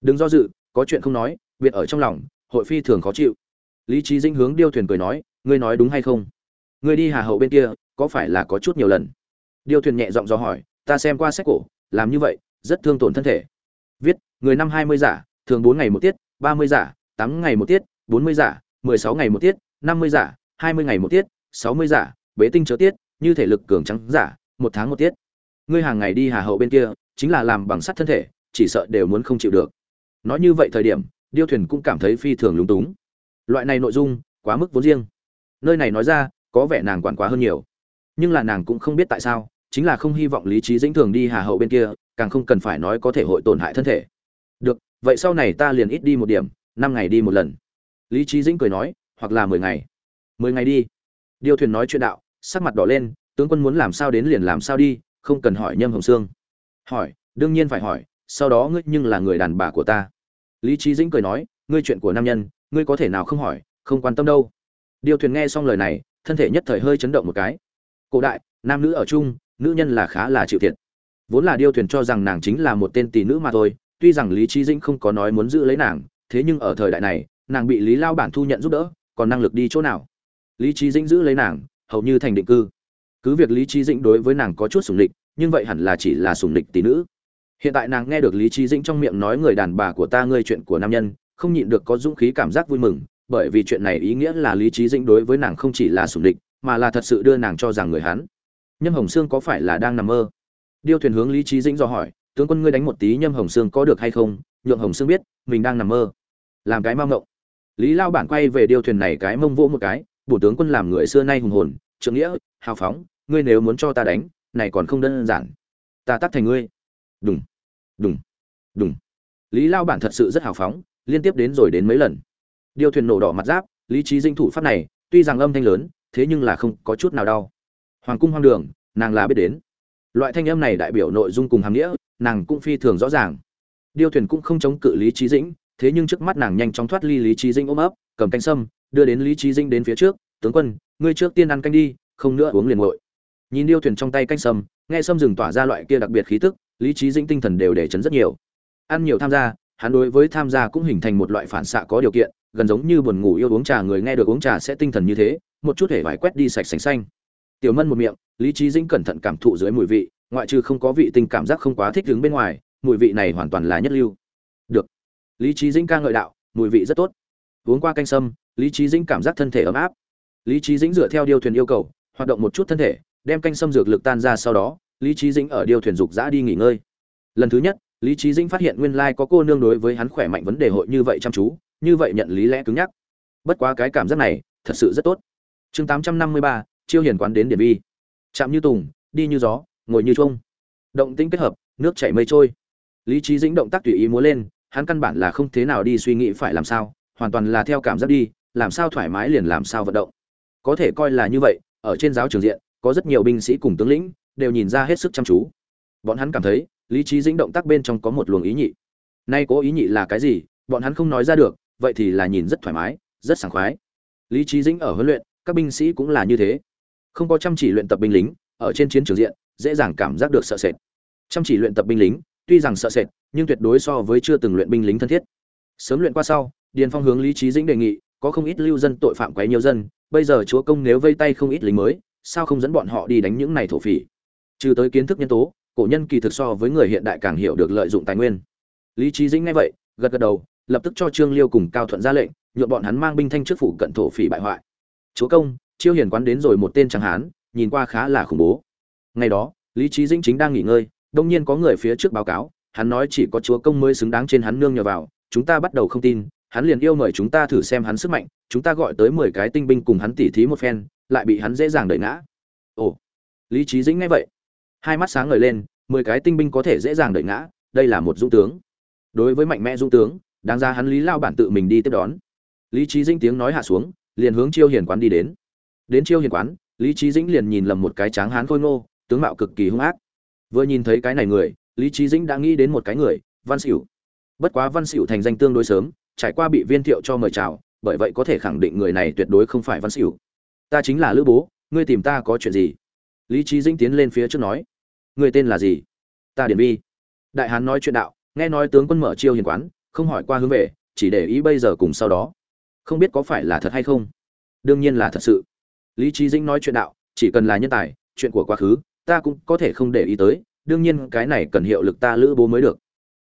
Đừng do dự, có chuyện không nói việc ở trong lòng, hội phi thường khó chịu. Lý trí dinh hướng điêu thuyền cười nói, ngươi nói đúng hay không? Ngươi đi hà hậu bên kia, có phải là có chút nhiều lần? Điêu thuyền nhẹ giọng do hỏi, ta xem qua sách cổ, làm như vậy, rất thương tổn thân thể. Viết, người năm hai mươi giả, thường bốn ngày một tiết, ba mươi giả tám ngày một tiết, bốn mươi giả, mười sáu ngày một tiết, năm mươi giả, hai mươi ngày một tiết, sáu mươi giả, bế tinh chớ tiết, như thể lực cường trắng giả, một tháng một tiết. Ngươi hàng ngày đi hà hậu bên kia, chính là làm bằng sắt thân thể, chỉ sợ đều muốn không chịu được. Nói như vậy thời điểm, điêu thuyền cũng cảm thấy phi thường lúng túng. Loại này nội dung, quá mức vốn riêng. Nơi này nói ra, có vẻ nàng quản quá hơn nhiều. Nhưng là nàng cũng không biết tại sao, chính là không hy vọng lý trí dĩnh thường đi hà hậu bên kia, càng không cần phải nói có thể hội tổn hại thân thể. Được, vậy sau này ta liền ít đi một điểm năm ngày đi một lần. Lý trí dĩnh cười nói, hoặc là mười ngày. Mười ngày đi. Điêu thuyền nói chuyện đạo, sắc mặt đỏ lên, tướng quân muốn làm sao đến liền làm sao đi, không cần hỏi nhâm hồng sương. Hỏi, đương nhiên phải hỏi, sau đó ngươi nhưng là người đàn bà của ta. Lý trí dĩnh cười nói, ngươi chuyện của nam nhân, ngươi có thể nào không hỏi, không quan tâm đâu. Điêu thuyền nghe xong lời này, thân thể nhất thời hơi chấn động một cái. Cổ đại, nam nữ ở chung, nữ nhân là khá là chịu thiệt. Vốn là điêu thuyền cho rằng nàng chính là một tên tỷ nữ mà thôi, tuy rằng lý trí dĩnh không có nói muốn giữ lấy nàng thế nhưng ở thời đại này, nàng bị lý lao bản thu nhận giúp đỡ, còn năng lực đi chỗ nào? Lý trí dĩnh giữ lấy nàng, hầu như thành định cư. Cứ việc lý trí dĩnh đối với nàng có chút sủng lịch nhưng vậy hẳn là chỉ là sủng lịch tỷ nữ. Hiện tại nàng nghe được lý trí dĩnh trong miệng nói người đàn bà của ta ngươi chuyện của nam nhân, không nhịn được có dũng khí cảm giác vui mừng, bởi vì chuyện này ý nghĩa là lý trí dĩnh đối với nàng không chỉ là sủng địch mà là thật sự đưa nàng cho rằng người hắn. Nhâm hồng sương có phải là đang nằm mơ? Điêu thuyền hướng lý trí dĩnh do hỏi, tướng quân ngươi đánh một tí nhâm hồng sương có được hay không? Nhượng hồng sương biết, mình đang nằm mơ làm cái mau ngộng. Lý lao bản quay về điêu thuyền này cái mông vỗ một cái, bổ tướng quân làm người xưa nay hùng hồn trượng nghĩa, hào phóng, ngươi nếu muốn cho ta đánh, này còn không đơn giản. Ta tắt thành ngươi. Đùng đùng đùng. Lý lao bản thật sự rất hào phóng, liên tiếp đến rồi đến mấy lần. Điêu thuyền nổ đỏ mặt giáp, lý trí dinh thủ pháp này, tuy rằng âm thanh lớn, thế nhưng là không có chút nào đau. Hoàng cung hoang đường, nàng là biết đến. Loại thanh âm này đại biểu nội dung cùng hàm nghĩa, nàng cũng phi thường rõ ràng. Điêu thuyền cũng không chống cự lý trí dĩnh thế nhưng trước mắt nàng nhanh chóng thoát ly lý trí Dinh ôm ấp, cầm canh sâm, đưa đến lý trí Dinh đến phía trước, tướng quân, ngươi trước tiên ăn canh đi, không nữa uống liền nguội nhìn điêu thuyền trong tay canh sâm, nghe sâm rừng tỏa ra loại kia đặc biệt khí tức, lý trí Dinh tinh thần đều để chấn rất nhiều. Ăn nhiều tham gia, hắn đối với tham gia cũng hình thành một loại phản xạ có điều kiện, gần giống như buồn ngủ yêu uống trà, người nghe được uống trà sẽ tinh thần như thế, một chút hề vải quét đi sạch sành xanh. Tiểu mân một miệng, lý trí dĩnh cẩn thận cảm thụ dưới mùi vị, ngoại trừ không có vị tình cảm giác không quá thích đứng bên ngoài, mùi vị này hoàn toàn là nhất lưu lý trí dĩnh ca ngợi đạo, mùi vị rất tốt. Uống qua canh sâm, lý trí dĩnh cảm giác thân thể ấm áp. Lý trí dĩnh dựa theo điêu thuyền yêu cầu, hoạt động một chút thân thể, đem canh sâm dược lực tan ra sau đó, lý trí dĩnh ở điêu thuyền dục giã đi nghỉ ngơi. Lần thứ nhất, lý trí dĩnh phát hiện nguyên lai có cô nương đối với hắn khỏe mạnh vấn đề hội như vậy chăm chú, như vậy nhận lý lẽ cứng nhắc. Bất quá cái cảm giác này, thật sự rất tốt. Chương tám trăm năm mươi ba, chiêu hiền quán đến điển vi. Chạm như tùng, đi như gió, ngồi như chuông. Động tĩnh kết hợp, nước chảy mây trôi. Lý trí dĩnh động tác tùy ý múa lên hắn căn bản là không thế nào đi suy nghĩ phải làm sao, hoàn toàn là theo cảm giác đi, làm sao thoải mái liền làm sao vận động. Có thể coi là như vậy, ở trên giáo trường diện, có rất nhiều binh sĩ cùng tướng lĩnh, đều nhìn ra hết sức chăm chú. Bọn hắn cảm thấy, lý trí dĩnh động tác bên trong có một luồng ý nhị. Nay cố ý nhị là cái gì, bọn hắn không nói ra được, vậy thì là nhìn rất thoải mái, rất sảng khoái. Lý trí dĩnh ở huấn luyện, các binh sĩ cũng là như thế. Không có chăm chỉ luyện tập binh lính, ở trên chiến trường diện, dễ dàng cảm giác được sợ sệt. Chăm chỉ luyện tập binh lính tuy rằng sợ sệt, nhưng tuyệt đối so với chưa từng luyện binh lính thân thiết. Sớm luyện qua sau, điền phong hướng lý trí dĩnh đề nghị, có không ít lưu dân tội phạm quấy nhiều dân, bây giờ chúa công nếu vây tay không ít lính mới, sao không dẫn bọn họ đi đánh những này thổ phỉ? Trừ tới kiến thức nhân tố, cổ nhân kỳ thực so với người hiện đại càng hiểu được lợi dụng tài nguyên. Lý trí dĩnh nghe vậy, gật gật đầu, lập tức cho trương liêu cùng cao thuận ra lệnh, nhuộm bọn hắn mang binh thanh trước phủ cận thổ phỉ bại hoại. Chúa công, chiêu hiền quán đến rồi một tên tráng hán, nhìn qua khá là khủng bố. Ngày đó, lý trí dĩnh chính đang nghỉ ngơi đông nhiên có người phía trước báo cáo, hắn nói chỉ có chúa công mới xứng đáng trên hắn nương nhờ vào, chúng ta bắt đầu không tin, hắn liền yêu mời chúng ta thử xem hắn sức mạnh, chúng ta gọi tới mười cái tinh binh cùng hắn tỉ thí một phen, lại bị hắn dễ dàng đẩy ngã. Ồ, lý trí dĩnh nghe vậy, hai mắt sáng ngời lên, mười cái tinh binh có thể dễ dàng đẩy ngã, đây là một dũng tướng. Đối với mạnh mẽ dũng tướng, đáng ra hắn lý lao bản tự mình đi tiếp đón. Lý trí dĩnh tiếng nói hạ xuống, liền hướng chiêu hiền quán đi đến. Đến chiêu hiền quán, lý trí dĩnh liền nhìn lầm một cái tráng hán khôi ngô, tướng mạo cực kỳ hung ác vừa nhìn thấy cái này người, lý trí dĩnh đã nghĩ đến một cái người, văn xỉu bất quá văn xỉu thành danh tương đối sớm, trải qua bị viên thiệu cho mời chào, bởi vậy có thể khẳng định người này tuyệt đối không phải văn xỉu ta chính là lữ bố, ngươi tìm ta có chuyện gì? Lý trí dĩnh tiến lên phía trước nói. Người tên là gì? Ta điển vi. Đại hán nói chuyện đạo, nghe nói tướng quân mở chiêu hiền quán, không hỏi qua hướng về, chỉ để ý bây giờ cùng sau đó. Không biết có phải là thật hay không? Đương nhiên là thật sự. Lý trí dĩnh nói chuyện đạo, chỉ cần là nhân tài, chuyện của quá khứ ta cũng có thể không để ý tới, đương nhiên cái này cần hiệu lực ta lữ bố mới được.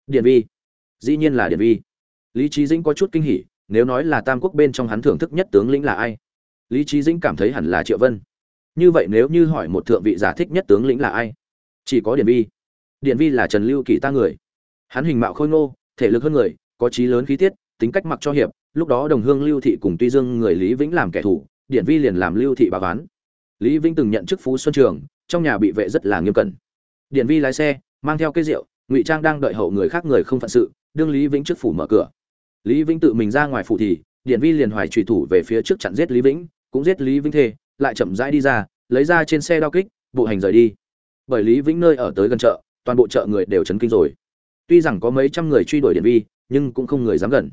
Điện vi. Dĩ nhiên là điện vi. Lý trí dĩnh có chút kinh hỉ, nếu nói là tam quốc bên trong hắn thưởng thức nhất tướng lĩnh là ai? Lý trí dĩnh cảm thấy hẳn là triệu vân. Như vậy nếu như hỏi một thượng vị giả thích nhất tướng lĩnh là ai? Chỉ có điện vi. Điện vi là trần lưu kỳ ta người. Hắn hình mạo khôi ngô, thể lực hơn người, có trí lớn khí tiết, tính cách mặc cho hiệp, lúc đó đồng hương lưu thị cùng tuy dương người lý vĩnh làm kẻ thù điện vi liền làm lưu thị bà ván. Lý vĩnh từng nhận chức phú xuân trường trong nhà bị vệ rất là nghiêm cẩn. Điển vi lái xe, mang theo cây rượu, ngụy trang đang đợi hậu người khác người không phận sự, đương lý vĩnh trước phủ mở cửa. Lý vĩnh tự mình ra ngoài phủ thì, điển vi liền hoài trùy thủ về phía trước chặn giết lý vĩnh, cũng giết lý vĩnh thê, lại chậm rãi đi ra, lấy ra trên xe đao kích, bộ hành rời đi. Bởi lý vĩnh nơi ở tới gần chợ, toàn bộ chợ người đều chấn kinh rồi. Tuy rằng có mấy trăm người truy đuổi điển vi, nhưng cũng không người dám gần.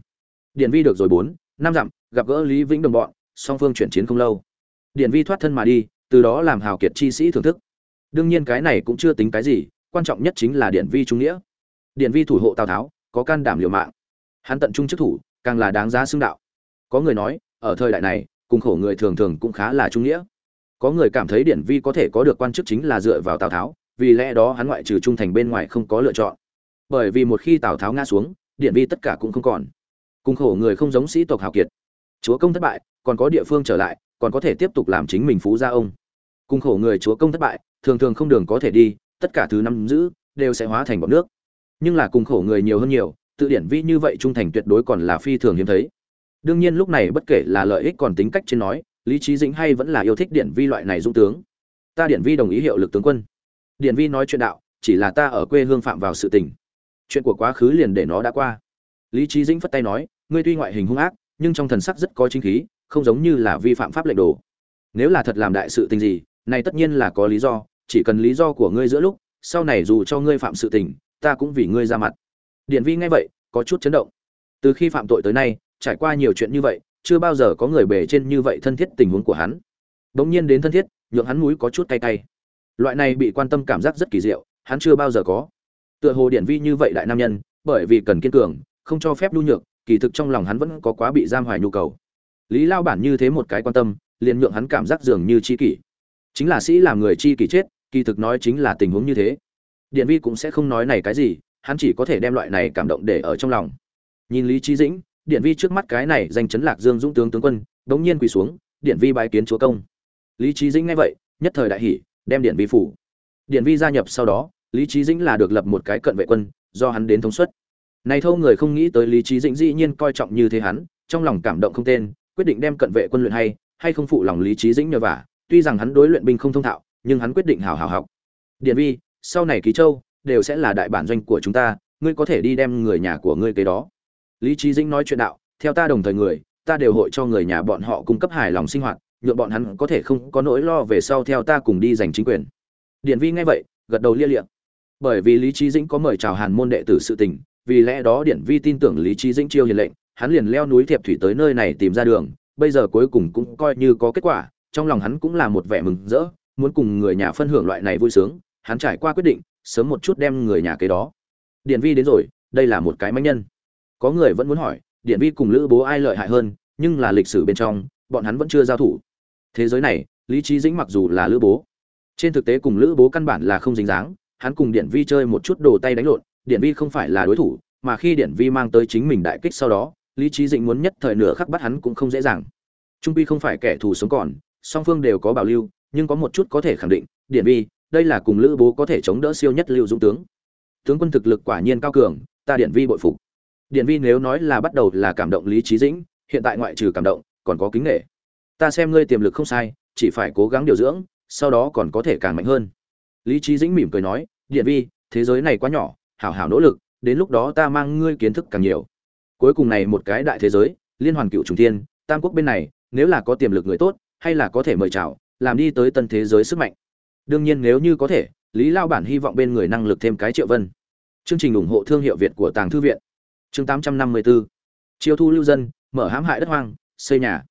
Điển vi được rồi bốn, năm dặm, gặp gỡ lý vĩnh đồng bọn, song phương chuyển chiến không lâu. Điển vi thoát thân mà đi từ đó làm hào kiệt chi sĩ thưởng thức. Đương nhiên cái này cũng chưa tính cái gì, quan trọng nhất chính là điện vi trung nghĩa. Điện vi thủ hộ tào tháo, có can đảm liều mạng. Hắn tận trung chức thủ, càng là đáng giá xưng đạo. Có người nói, ở thời đại này, cùng khổ người thường thường cũng khá là trung nghĩa. Có người cảm thấy điển vi có thể có được quan chức chính là dựa vào tào tháo, vì lẽ đó hắn ngoại trừ trung thành bên ngoài không có lựa chọn. Bởi vì một khi tào tháo ngã xuống, điển vi tất cả cũng không còn. Cùng khổ người không giống sĩ tộc hào kiệt. Chúa công thất bại, còn có địa phương trở lại, còn có thể tiếp tục làm chính mình phú gia ông cùng khổ người chúa công thất bại, thường thường không đường có thể đi, tất cả thứ năm giữ, đều sẽ hóa thành bọn nước. Nhưng là cùng khổ người nhiều hơn nhiều, tự điển vi như vậy trung thành tuyệt đối còn là phi thường hiếm thấy. Đương nhiên lúc này bất kể là lợi ích còn tính cách trên nói, lý trí dĩnh hay vẫn là yêu thích điển vi loại này dũng tướng. Ta điển vi đồng ý hiệu lực tướng quân. Điển vi nói chuyện đạo, chỉ là ta ở quê hương phạm vào sự tình. Chuyện của quá khứ liền để nó đã qua. Lý trí dĩnh phất tay nói, ngươi tuy ngoại hình hung ác, nhưng trong thần sắc rất có chính khí, không giống như là vi phạm pháp lệnh đồ. Nếu là thật làm đại sự tình gì này tất nhiên là có lý do, chỉ cần lý do của ngươi giữa lúc, sau này dù cho ngươi phạm sự tình, ta cũng vì ngươi ra mặt. Điển vi nghe vậy, có chút chấn động. Từ khi phạm tội tới nay, trải qua nhiều chuyện như vậy, chưa bao giờ có người bề trên như vậy thân thiết tình huống của hắn. Bỗng nhiên đến thân thiết, nhượng hắn mũi có chút cay cay. Loại này bị quan tâm cảm giác rất kỳ diệu, hắn chưa bao giờ có. Tựa hồ điển vi như vậy đại nam nhân, bởi vì cần kiên cường, không cho phép nhu nhược, kỳ thực trong lòng hắn vẫn có quá bị giam hoài nhu cầu. Lý lao bản như thế một cái quan tâm, liền nhượng hắn cảm giác dường như chi kỷ chính là sĩ làm người chi kỳ chết, kỳ thực nói chính là tình huống như thế. Điện vi cũng sẽ không nói này cái gì, hắn chỉ có thể đem loại này cảm động để ở trong lòng. Nhìn lý trí dĩnh, điện vi trước mắt cái này danh chấn lạc dương dũng tướng tướng quân, bỗng nhiên quỳ xuống, điện vi bái kiến chúa công. Lý trí dĩnh nghe vậy, nhất thời đại hỷ đem điện vi phủ. Điện vi gia nhập sau đó, lý trí dĩnh là được lập một cái cận vệ quân, do hắn đến thống suất này thâu người không nghĩ tới lý trí dĩnh dĩ nhiên coi trọng như thế hắn, trong lòng cảm động không tên, quyết định đem cận vệ quân luyện hay hay không phụ lòng lý trí dĩnh nhờ vả tuy rằng hắn đối luyện binh không thông thạo, nhưng hắn quyết định hào hào học. Điện vi, sau này ký châu đều sẽ là đại bản doanh của chúng ta, ngươi có thể đi đem người nhà của ngươi kế đó. Lý trí dĩnh nói chuyện đạo, theo ta đồng thời người, ta đều hội cho người nhà bọn họ cung cấp hài lòng sinh hoạt nhuộm bọn hắn có thể không có nỗi lo về sau theo ta cùng đi giành chính quyền. Điện vi nghe vậy, gật đầu lia liệm bởi vì lý trí dĩnh có mời chào hàn môn đệ tử sự tình, vì lẽ đó điện vi tin tưởng lý trí dĩnh chiêu hiền lệnh, hắn liền leo núi thiệp thủy tới nơi này tìm ra đường, bây giờ cuối cùng cũng coi như có kết quả trong lòng hắn cũng là một vẻ mừng rỡ, muốn cùng người nhà phân hưởng loại này vui sướng, hắn trải qua quyết định, sớm một chút đem người nhà kế đó. Điện vi đến rồi, đây là một cái manh nhân. Có người vẫn muốn hỏi điện vi cùng lữ bố ai lợi hại hơn, nhưng là lịch sử bên trong, bọn hắn vẫn chưa giao thủ. Thế giới này, lý Chí dĩnh mặc dù là lữ bố. Trên thực tế cùng lữ bố căn bản là không dính dáng, hắn cùng điện vi chơi một chút đồ tay đánh lộn điện vi không phải là đối thủ, mà khi điện vi mang tới chính mình đại kích sau đó, lý Chí dĩnh muốn nhất thời nửa khắc bắt hắn cũng không dễ dàng. Trung vi không phải kẻ thù sống còn song phương đều có bảo lưu, nhưng có một chút có thể khẳng định điện vi, đây là cùng lữ bố có thể chống đỡ siêu nhất lưu dũng tướng. Tướng quân thực lực quả nhiên cao cường, ta điện vi bội phục. Điện vi nếu nói là bắt đầu là cảm động lý trí dĩnh, hiện tại ngoại trừ cảm động, còn có kính nghệ ta xem ngươi tiềm lực không sai, chỉ phải cố gắng điều dưỡng, sau đó còn có thể càng mạnh hơn. Lý trí dĩnh mỉm cười nói điện vi, thế giới này quá nhỏ, hảo hảo nỗ lực, đến lúc đó ta mang ngươi kiến thức càng nhiều. Cuối cùng này một cái đại thế giới, liên hoàn cựu trùng thiên, tam quốc bên này, nếu là có tiềm lực người tốt hay là có thể mời chào, làm đi tới tân thế giới sức mạnh. Đương nhiên nếu như có thể, lý lao bản hy vọng bên người năng lực thêm cái triệu vân. Chương trình ủng hộ thương hiệu việt của tàng thư viện. Chương 854 chiêu thu lưu dân, mở hãm hại đất hoang, xây nhà.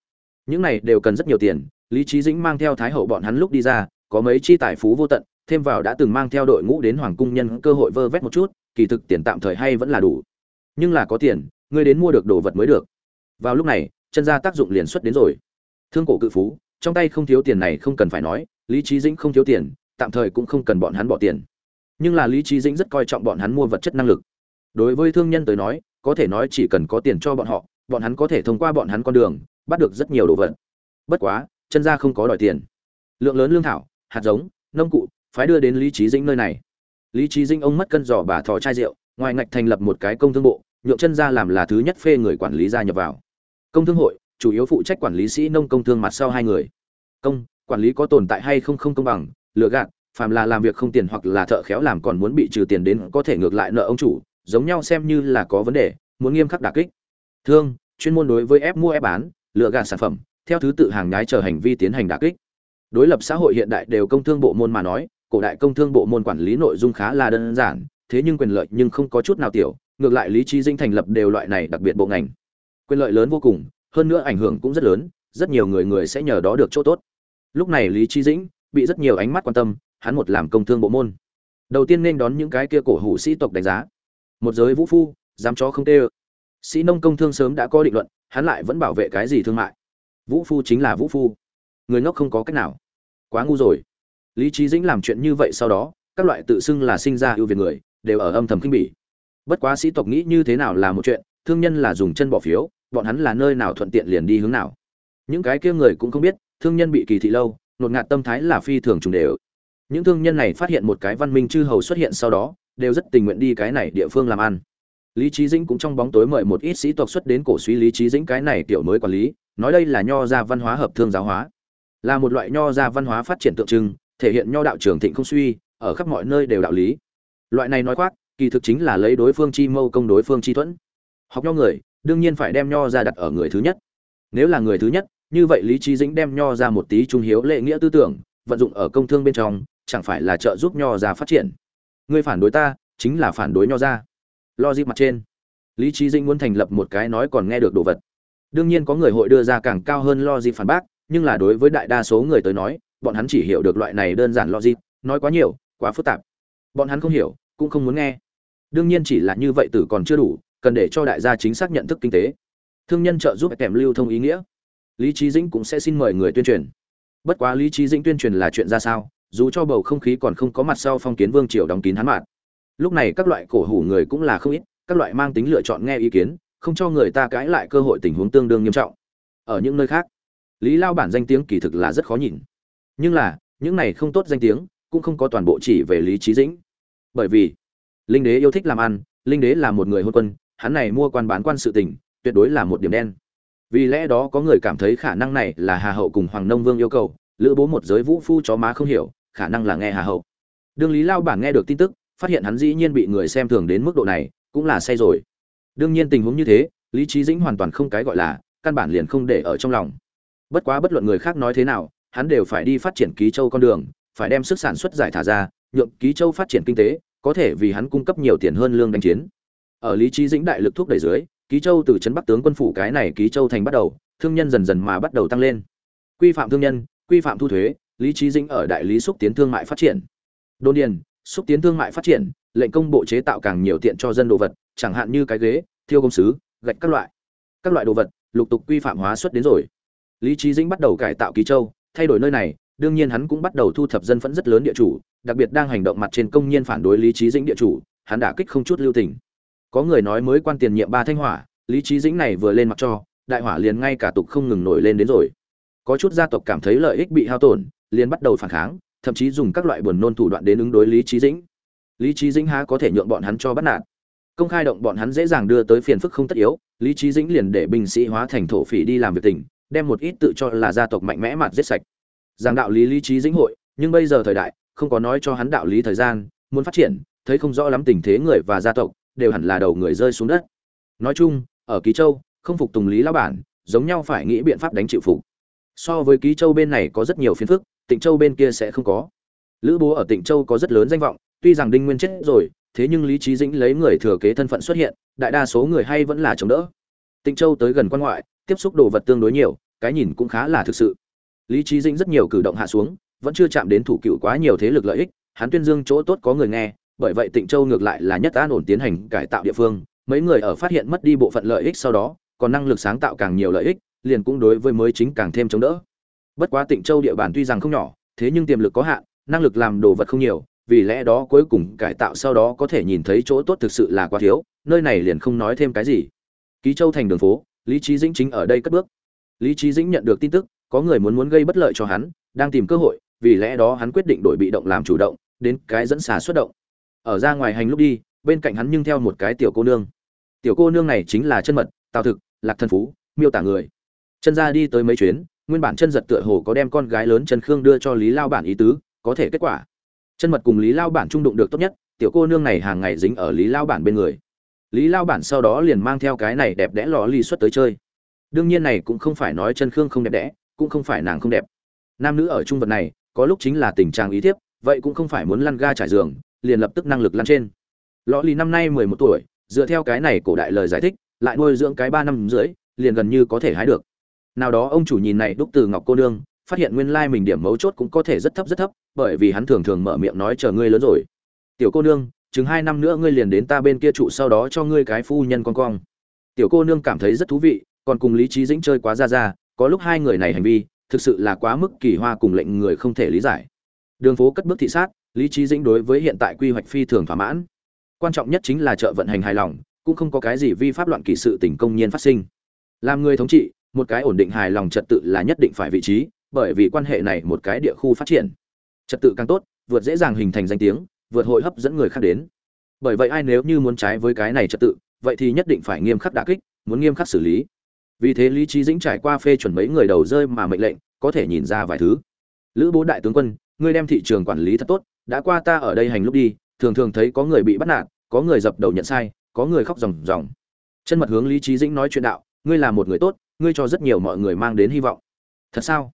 Những này đều cần rất nhiều tiền, lý trí dĩnh mang theo thái hậu bọn hắn lúc đi ra, có mấy chi tài phú vô tận, thêm vào đã từng mang theo đội ngũ đến hoàng cung nhân cơ hội vơ vét một chút, kỳ thực tiền tạm thời hay vẫn là đủ. Nhưng là có tiền, ngươi đến mua được đồ vật mới được. Vào lúc này, chân gia tác dụng liền xuất đến rồi thương cổ cự phú, trong tay không thiếu tiền này không cần phải nói, lý trí dĩnh không thiếu tiền, tạm thời cũng không cần bọn hắn bỏ tiền. Nhưng là lý trí dĩnh rất coi trọng bọn hắn mua vật chất năng lực. Đối với thương nhân tới nói, có thể nói chỉ cần có tiền cho bọn họ, bọn hắn có thể thông qua bọn hắn con đường, bắt được rất nhiều đồ vật. Bất quá, chân ra không có đòi tiền. Lượng lớn lương thảo, hạt giống, nông cụ, phái đưa đến lý trí dĩnh nơi này. Lý trí dĩnh ông mất cân giỏ bà thò chai rượu, ngoài ngạch thành lập một cái công thương bộ, nhượng chân ra làm là thứ nhất phê người quản lý gia nhập vào. Công thương hội chủ yếu phụ trách quản lý sĩ nông công thương mặt sau hai người. Công, quản lý có tồn tại hay không không công bằng, lừa gạt, phàm là làm việc không tiền hoặc là thợ khéo làm còn muốn bị trừ tiền đến có thể ngược lại nợ ông chủ, giống nhau xem như là có vấn đề, muốn nghiêm khắc đả kích. Thương, chuyên môn đối với ép mua ép bán lựa gạt sản phẩm, theo thứ tự hàng nhái chờ hành vi tiến hành đả kích. Đối lập xã hội hiện đại đều công thương bộ môn mà nói, cổ đại công thương bộ môn quản lý nội dung khá là đơn giản, thế nhưng quyền lợi nhưng không có chút nào tiểu, ngược lại lý trí dinh thành lập đều loại này đặc biệt bộ ngành. Quyền lợi lớn vô cùng hơn nữa ảnh hưởng cũng rất lớn, rất nhiều người người sẽ nhờ đó được chỗ tốt. Lúc này lý trí dĩnh bị rất nhiều ánh mắt quan tâm, hắn một làm công thương bộ môn. Đầu tiên nên đón những cái kia cổ hủ sĩ tộc đánh giá. Một giới vũ phu, dám cho không tê ơ. Sĩ nông công thương sớm đã có định luận, hắn lại vẫn bảo vệ cái gì thương mại? Vũ phu chính là vũ phu. Người ngốc không có cách nào. Quá ngu rồi. Lý trí dĩnh làm chuyện như vậy sau đó, các loại tự xưng là sinh ra ưu việt người, đều ở âm thầm khinh bỉ. Bất quá sĩ tộc nghĩ như thế nào là một chuyện, thương nhân là dùng chân bỏ phiếu bọn hắn là nơi nào thuận tiện liền đi hướng nào. Những cái kia người cũng không biết, thương nhân bị kỳ thị lâu, nột ngạt tâm thái là phi thường trùng đều. Những thương nhân này phát hiện một cái văn minh chư hầu xuất hiện sau đó, đều rất tình nguyện đi cái này địa phương làm ăn. Lý trí dĩnh cũng trong bóng tối mời một ít sĩ tộc xuất đến cổ suý lý trí dĩnh cái này tiểu mới quản lý, nói đây là nho gia văn hóa hợp thương giáo hóa. Là một loại nho gia văn hóa phát triển tượng trưng, thể hiện nho đạo trưởng thịnh không suy, ở khắp mọi nơi đều đạo lý. Loại này nói khoác, kỳ thực chính là lấy đối phương chi mâu công đối phương chi thuẫn. Học nho người đương nhiên phải đem nho ra đặt ở người thứ nhất. Nếu là người thứ nhất, như vậy lý trí dĩnh đem nho ra một tí trung hiếu lệ nghĩa tư tưởng, vận dụng ở công thương bên trong, chẳng phải là trợ giúp nho ra phát triển. Người phản đối ta, chính là phản đối nho ra. Logic mặt trên. Lý trí dĩnh muốn thành lập một cái nói còn nghe được đồ vật. Đương nhiên có người hội đưa ra càng cao hơn logic phản bác, nhưng là đối với đại đa số người tới nói, bọn hắn chỉ hiểu được loại này đơn giản logic, nói quá nhiều, quá phức tạp. Bọn hắn không hiểu, cũng không muốn nghe. Đương nhiên chỉ là như vậy tử còn chưa đủ cần để cho đại gia chính xác nhận thức kinh tế. Thương nhân trợ giúp kèm lưu thông ý nghĩa. Lý trí dĩnh cũng sẽ xin mời người tuyên truyền. Bất quá lý trí dĩnh tuyên truyền là chuyện ra sao, dù cho bầu không khí còn không có mặt sau phong kiến vương triều đóng kín hắn mạn lúc này các loại cổ hủ người cũng là không ít, các loại mang tính lựa chọn nghe ý kiến, không cho người ta cãi lại cơ hội tình huống tương đương nghiêm trọng. Ở những nơi khác, lý lao bản danh tiếng kỳ thực là rất khó nhìn. Nhưng là, những này không tốt danh tiếng, cũng không có toàn bộ chỉ về lý trí dĩnh. Bởi vì, linh đế yêu thích làm ăn, linh đế là một người hôn quân hắn này mua quan bán quan sự tình, tuyệt đối là một điểm đen. Vì lẽ đó có người cảm thấy khả năng này là hà hậu cùng hoàng nông vương yêu cầu, lữ bố một giới vũ phu chó má không hiểu, khả năng là nghe hà hậu. Đương lý lao bản nghe được tin tức, phát hiện hắn dĩ nhiên bị người xem thường đến mức độ này, cũng là say rồi. Đương nhiên tình huống như thế, lý trí dĩnh hoàn toàn không cái gọi là, căn bản liền không để ở trong lòng. Bất quá bất luận người khác nói thế nào, hắn đều phải đi phát triển ký châu con đường, phải đem sức sản xuất giải thả ra, nhượng ký châu phát triển kinh tế, có thể vì hắn cung cấp nhiều tiền hơn lương đánh chiến ở lý trí dĩnh đại lực thúc đẩy dưới, ký châu từ trấn bắc tướng quân phủ cái này ký châu thành bắt đầu, thương nhân dần dần mà bắt đầu tăng lên. Quy phạm thương nhân, quy phạm thu thuế, lý trí dĩnh ở đại lý xúc tiến thương mại phát triển. Đồn điền, xúc tiến thương mại phát triển, lệnh công bộ chế tạo càng nhiều tiện cho dân đồ vật, chẳng hạn như cái ghế, thiêu công sứ, gạch các loại. Các loại đồ vật, lục tục quy phạm hóa xuất đến rồi. Lý trí dĩnh bắt đầu cải tạo ký châu, thay đổi nơi này, đương nhiên hắn cũng bắt đầu thu thập dân phẫn rất lớn địa chủ, đặc biệt đang hành động mặt trên công nhân phản đối lý trí dĩnh địa chủ, hắn đã kích không chút lưu tình có người nói mới quan tiền nhiệm ba thanh hỏa, lý trí dĩnh này vừa lên mặt cho, đại hỏa liền ngay cả tục không ngừng nổi lên đến rồi. Có chút gia tộc cảm thấy lợi ích bị hao tổn, liền bắt đầu phản kháng, thậm chí dùng các loại buồn nôn thủ đoạn đến ứng đối lý trí dĩnh. Lý trí dĩnh há có thể nhượng bọn hắn cho bắt nạt. Công khai động bọn hắn dễ dàng đưa tới phiền phức không tất yếu, lý trí dĩnh liền để binh sĩ hóa thành thổ phỉ đi làm việc tình đem một ít tự cho là gia tộc mạnh mẽ mặt giết sạch. Giảng đạo lý lý trí dĩnh hội, nhưng bây giờ thời đại, không có nói cho hắn đạo lý thời gian, muốn phát triển, thấy không rõ lắm tình thế người và gia tộc đều hẳn là đầu người rơi xuống đất. Nói chung, ở ký châu, không phục tùng lý lão bản, giống nhau phải nghĩ biện pháp đánh chịu phục. So với ký châu bên này có rất nhiều phiền phức, tịnh châu bên kia sẽ không có. Lữ bố ở tịnh châu có rất lớn danh vọng, tuy rằng đinh nguyên chết rồi, thế nhưng lý trí dĩnh lấy người thừa kế thân phận xuất hiện, đại đa số người hay vẫn là chống đỡ. Tịnh châu tới gần quan ngoại, tiếp xúc đồ vật tương đối nhiều, cái nhìn cũng khá là thực sự. Lý trí dĩnh rất nhiều cử động hạ xuống, vẫn chưa chạm đến thủ cựu quá nhiều thế lực lợi ích, hắn tuyên dương chỗ tốt có người nghe bởi vậy tịnh châu ngược lại là nhất an ổn tiến hành cải tạo địa phương. Mấy người ở phát hiện mất đi bộ phận lợi ích sau đó, còn năng lực sáng tạo càng nhiều lợi ích, liền cũng đối với mới chính càng thêm chống đỡ. Bất quá tịnh châu địa bàn tuy rằng không nhỏ, thế nhưng tiềm lực có hạn, năng lực làm đồ vật không nhiều, vì lẽ đó cuối cùng cải tạo sau đó có thể nhìn thấy chỗ tốt thực sự là quá thiếu, nơi này liền không nói thêm cái gì. Ký châu thành đường phố, lý trí dĩnh chính ở đây cất bước. Lý trí dĩnh nhận được tin tức, có người muốn muốn gây bất lợi cho hắn, đang tìm cơ hội, vì lẽ đó hắn quyết định đổi bị động làm chủ động, đến cái dẫn xà xuất động ở ra ngoài hành lúc đi, bên cạnh hắn nhưng theo một cái tiểu cô nương. Tiểu cô nương này chính là chân mật, tào thực, lạc thân phú, miêu tả người. Chân ra đi tới mấy chuyến, nguyên bản chân giật tựa hồ có đem con gái lớn chân khương đưa cho lý lao bản ý tứ, có thể kết quả. Chân mật cùng lý lao bản trung đụng được tốt nhất, tiểu cô nương này hàng ngày dính ở lý lao bản bên người. Lý lao bản sau đó liền mang theo cái này đẹp đẽ lò ly xuất tới chơi. Đương nhiên này cũng không phải nói chân khương không đẹp đẽ, cũng không phải nàng không đẹp. Nam nữ ở trung vật này, có lúc chính là tình trạng ý thiếp, vậy cũng không phải muốn lăn ga trải giường liền lập tức năng lực lăn trên. Lò lì năm nay mười một tuổi, dựa theo cái này cổ đại lời giải thích, lại nuôi dưỡng cái ba năm rưỡi, liền gần như có thể hái được. Nào đó ông chủ nhìn này đúc từ ngọc cô nương, phát hiện nguyên lai mình điểm mấu chốt cũng có thể rất thấp rất thấp, bởi vì hắn thường thường mở miệng nói chờ ngươi lớn rồi. Tiểu cô nương, chừng hai năm nữa ngươi liền đến ta bên kia trụ sau đó cho ngươi cái phu nhân con cong. Tiểu cô nương cảm thấy rất thú vị, còn cùng lý trí dĩnh chơi quá ra ra, có lúc hai người này hành vi, thực sự là quá mức kỳ hoa cùng lệnh người không thể lý giải. Đường phố cất bước thị sát lý trí dĩnh đối với hiện tại quy hoạch phi thường thỏa mãn. Quan trọng nhất chính là chợ vận hành hài lòng, cũng không có cái gì vi pháp loạn kỳ sự tình công nhiên phát sinh. Làm người thống trị, một cái ổn định hài lòng trật tự là nhất định phải vị trí, bởi vì quan hệ này một cái địa khu phát triển. Trật tự càng tốt, vượt dễ dàng hình thành danh tiếng, vượt hội hấp dẫn người khác đến. Bởi vậy ai nếu như muốn trái với cái này trật tự, vậy thì nhất định phải nghiêm khắc đả kích, muốn nghiêm khắc xử lý. Vì thế lý trí dĩnh trải qua phê chuẩn mấy người đầu rơi mà mệnh lệnh, có thể nhìn ra vài thứ. Lữ bố đại tướng quân, ngươi đem thị trường quản lý thật tốt đã qua ta ở đây hành lúc đi, thường thường thấy có người bị bắt nạt, có người dập đầu nhận sai, có người khóc ròng ròng. Chân mật hướng lý trí dĩnh nói chuyện đạo, ngươi là một người tốt, ngươi cho rất nhiều mọi người mang đến hy vọng. Thật sao?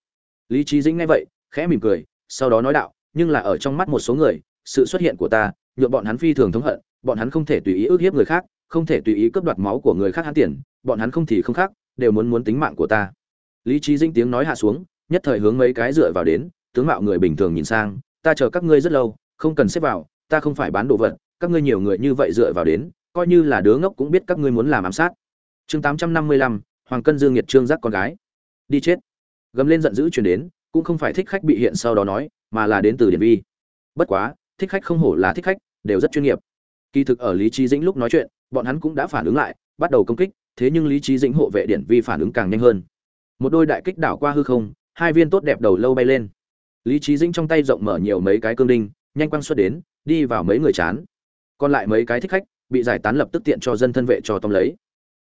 Lý trí dĩnh nghe vậy, khẽ mỉm cười, sau đó nói đạo, nhưng là ở trong mắt một số người, sự xuất hiện của ta nhuộm bọn hắn phi thường thống hận, bọn hắn không thể tùy ý ức hiếp người khác, không thể tùy ý cướp đoạt máu của người khác hắn tiền, bọn hắn không thì không khác, đều muốn muốn tính mạng của ta. Lý trí dĩnh tiếng nói hạ xuống, nhất thời hướng mấy cái dựa vào đến, tướng mạo người bình thường nhìn sang ta chờ các ngươi rất lâu, không cần xếp vào, ta không phải bán đồ vật, các ngươi nhiều người như vậy dựa vào đến, coi như là đứa ngốc cũng biết các ngươi muốn làm ám sát. Chương tám trăm năm mươi lăm, hoàng cân dương nhiệt trương giác con gái. Đi chết. Gầm lên giận dữ chuyển đến, cũng không phải thích khách bị hiện sau đó nói, mà là đến từ điển vi. Bất quá, thích khách không hổ là thích khách, đều rất chuyên nghiệp. Kỳ thực ở lý trí dĩnh lúc nói chuyện, bọn hắn cũng đã phản ứng lại, bắt đầu công kích, thế nhưng lý trí dĩnh hộ vệ điển vi phản ứng càng nhanh hơn. Một đôi đại kích đảo qua hư không, hai viên tốt đẹp đầu lâu bay lên lý trí dĩnh trong tay rộng mở nhiều mấy cái cương đinh, nhanh quăng xuất đến, đi vào mấy người chán. Còn lại mấy cái thích khách, bị giải tán lập tức tiện cho dân thân vệ cho tông lấy.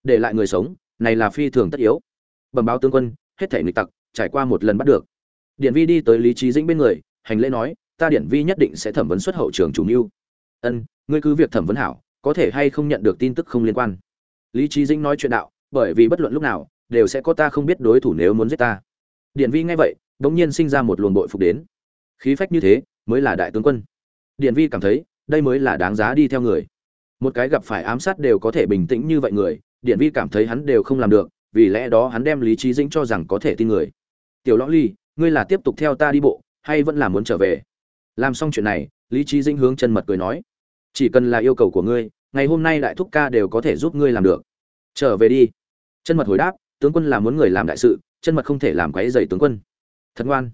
Để lại người sống, này là phi thường tất yếu. Bẩm báo tướng quân, hết thể nghịch tặc, trải qua một lần bắt được. Điển vi đi tới lý trí dĩnh bên người, hành lễ nói, ta điển vi nhất định sẽ thẩm vấn xuất hậu trường chủ mưu. Ân, ngươi cứ việc thẩm vấn hảo, có thể hay không nhận được tin tức không liên quan. Lý trí dĩnh nói chuyện đạo, bởi vì bất luận lúc nào, đều sẽ có ta không biết đối thủ nếu muốn giết ta. Điển vi nghe vậy bỗng nhiên sinh ra một luồng bội phục đến. Khí phách như thế, mới là đại tướng quân. Điển vi cảm thấy, đây mới là đáng giá đi theo người. Một cái gặp phải ám sát đều có thể bình tĩnh như vậy người điện vi cảm thấy hắn đều không làm được, vì lẽ đó hắn đem lý trí dĩnh cho rằng có thể tin người. Tiểu lõ ly, ngươi là tiếp tục theo ta đi bộ, hay vẫn là muốn trở về? Làm xong chuyện này, lý trí dĩnh hướng chân mật cười nói, chỉ cần là yêu cầu của ngươi, ngày hôm nay đại thúc ca đều có thể giúp ngươi làm được. Trở về đi. Chân mật hồi đáp, tướng quân là muốn người làm đại sự, chân mật không thể làm quấy dày tướng quân thật ngoan.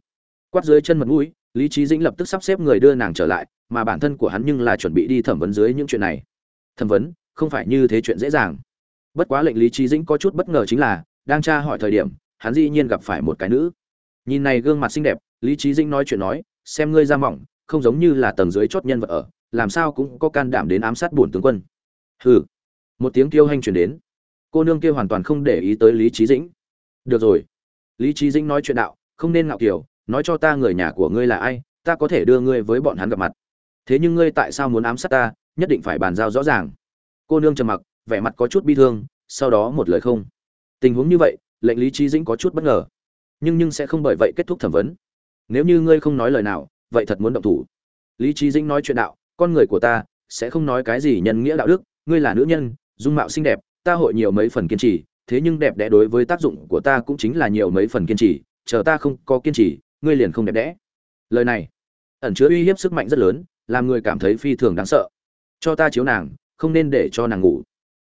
Quát dưới chân mật mũi, lý trí dĩnh lập tức sắp xếp người đưa nàng trở lại, mà bản thân của hắn nhưng là chuẩn bị đi thẩm vấn dưới những chuyện này. Thẩm vấn, không phải như thế chuyện dễ dàng. Bất quá lệnh lý trí dĩnh có chút bất ngờ chính là, đang tra hỏi thời điểm, hắn dĩ nhiên gặp phải một cái nữ. Nhìn này gương mặt xinh đẹp, lý trí dĩnh nói chuyện nói, xem ngươi ra mỏng, không giống như là tầng dưới chót nhân vật ở, làm sao cũng có can đảm đến ám sát bổn tướng quân. Hừ. Một tiếng kêu hanh chuyển đến. Cô nương kia hoàn toàn không để ý tới lý trí dĩnh. Được rồi. Lý trí dĩnh nói chuyện đạo không nên ngạo kiểu, nói cho ta người nhà của ngươi là ai, ta có thể đưa ngươi với bọn hắn gặp mặt. Thế nhưng ngươi tại sao muốn ám sát ta, nhất định phải bàn giao rõ ràng. Cô nương trầm mặc, vẻ mặt có chút bi thương, sau đó một lời không. Tình huống như vậy, lệnh lý trí dĩnh có chút bất ngờ. Nhưng nhưng sẽ không bởi vậy kết thúc thẩm vấn. Nếu như ngươi không nói lời nào, vậy thật muốn động thủ. Lý trí dĩnh nói chuyện đạo, con người của ta sẽ không nói cái gì nhân nghĩa đạo đức, ngươi là nữ nhân, dung mạo xinh đẹp, ta hội nhiều mấy phần kiên trì, thế nhưng đẹp đẽ đối với tác dụng của ta cũng chính là nhiều mấy phần kiên trì chờ ta không có kiên trì, ngươi liền không đẹp đẽ. Lời này, ẩn chứa uy hiếp sức mạnh rất lớn, làm người cảm thấy phi thường đáng sợ. Cho ta chiếu nàng, không nên để cho nàng ngủ.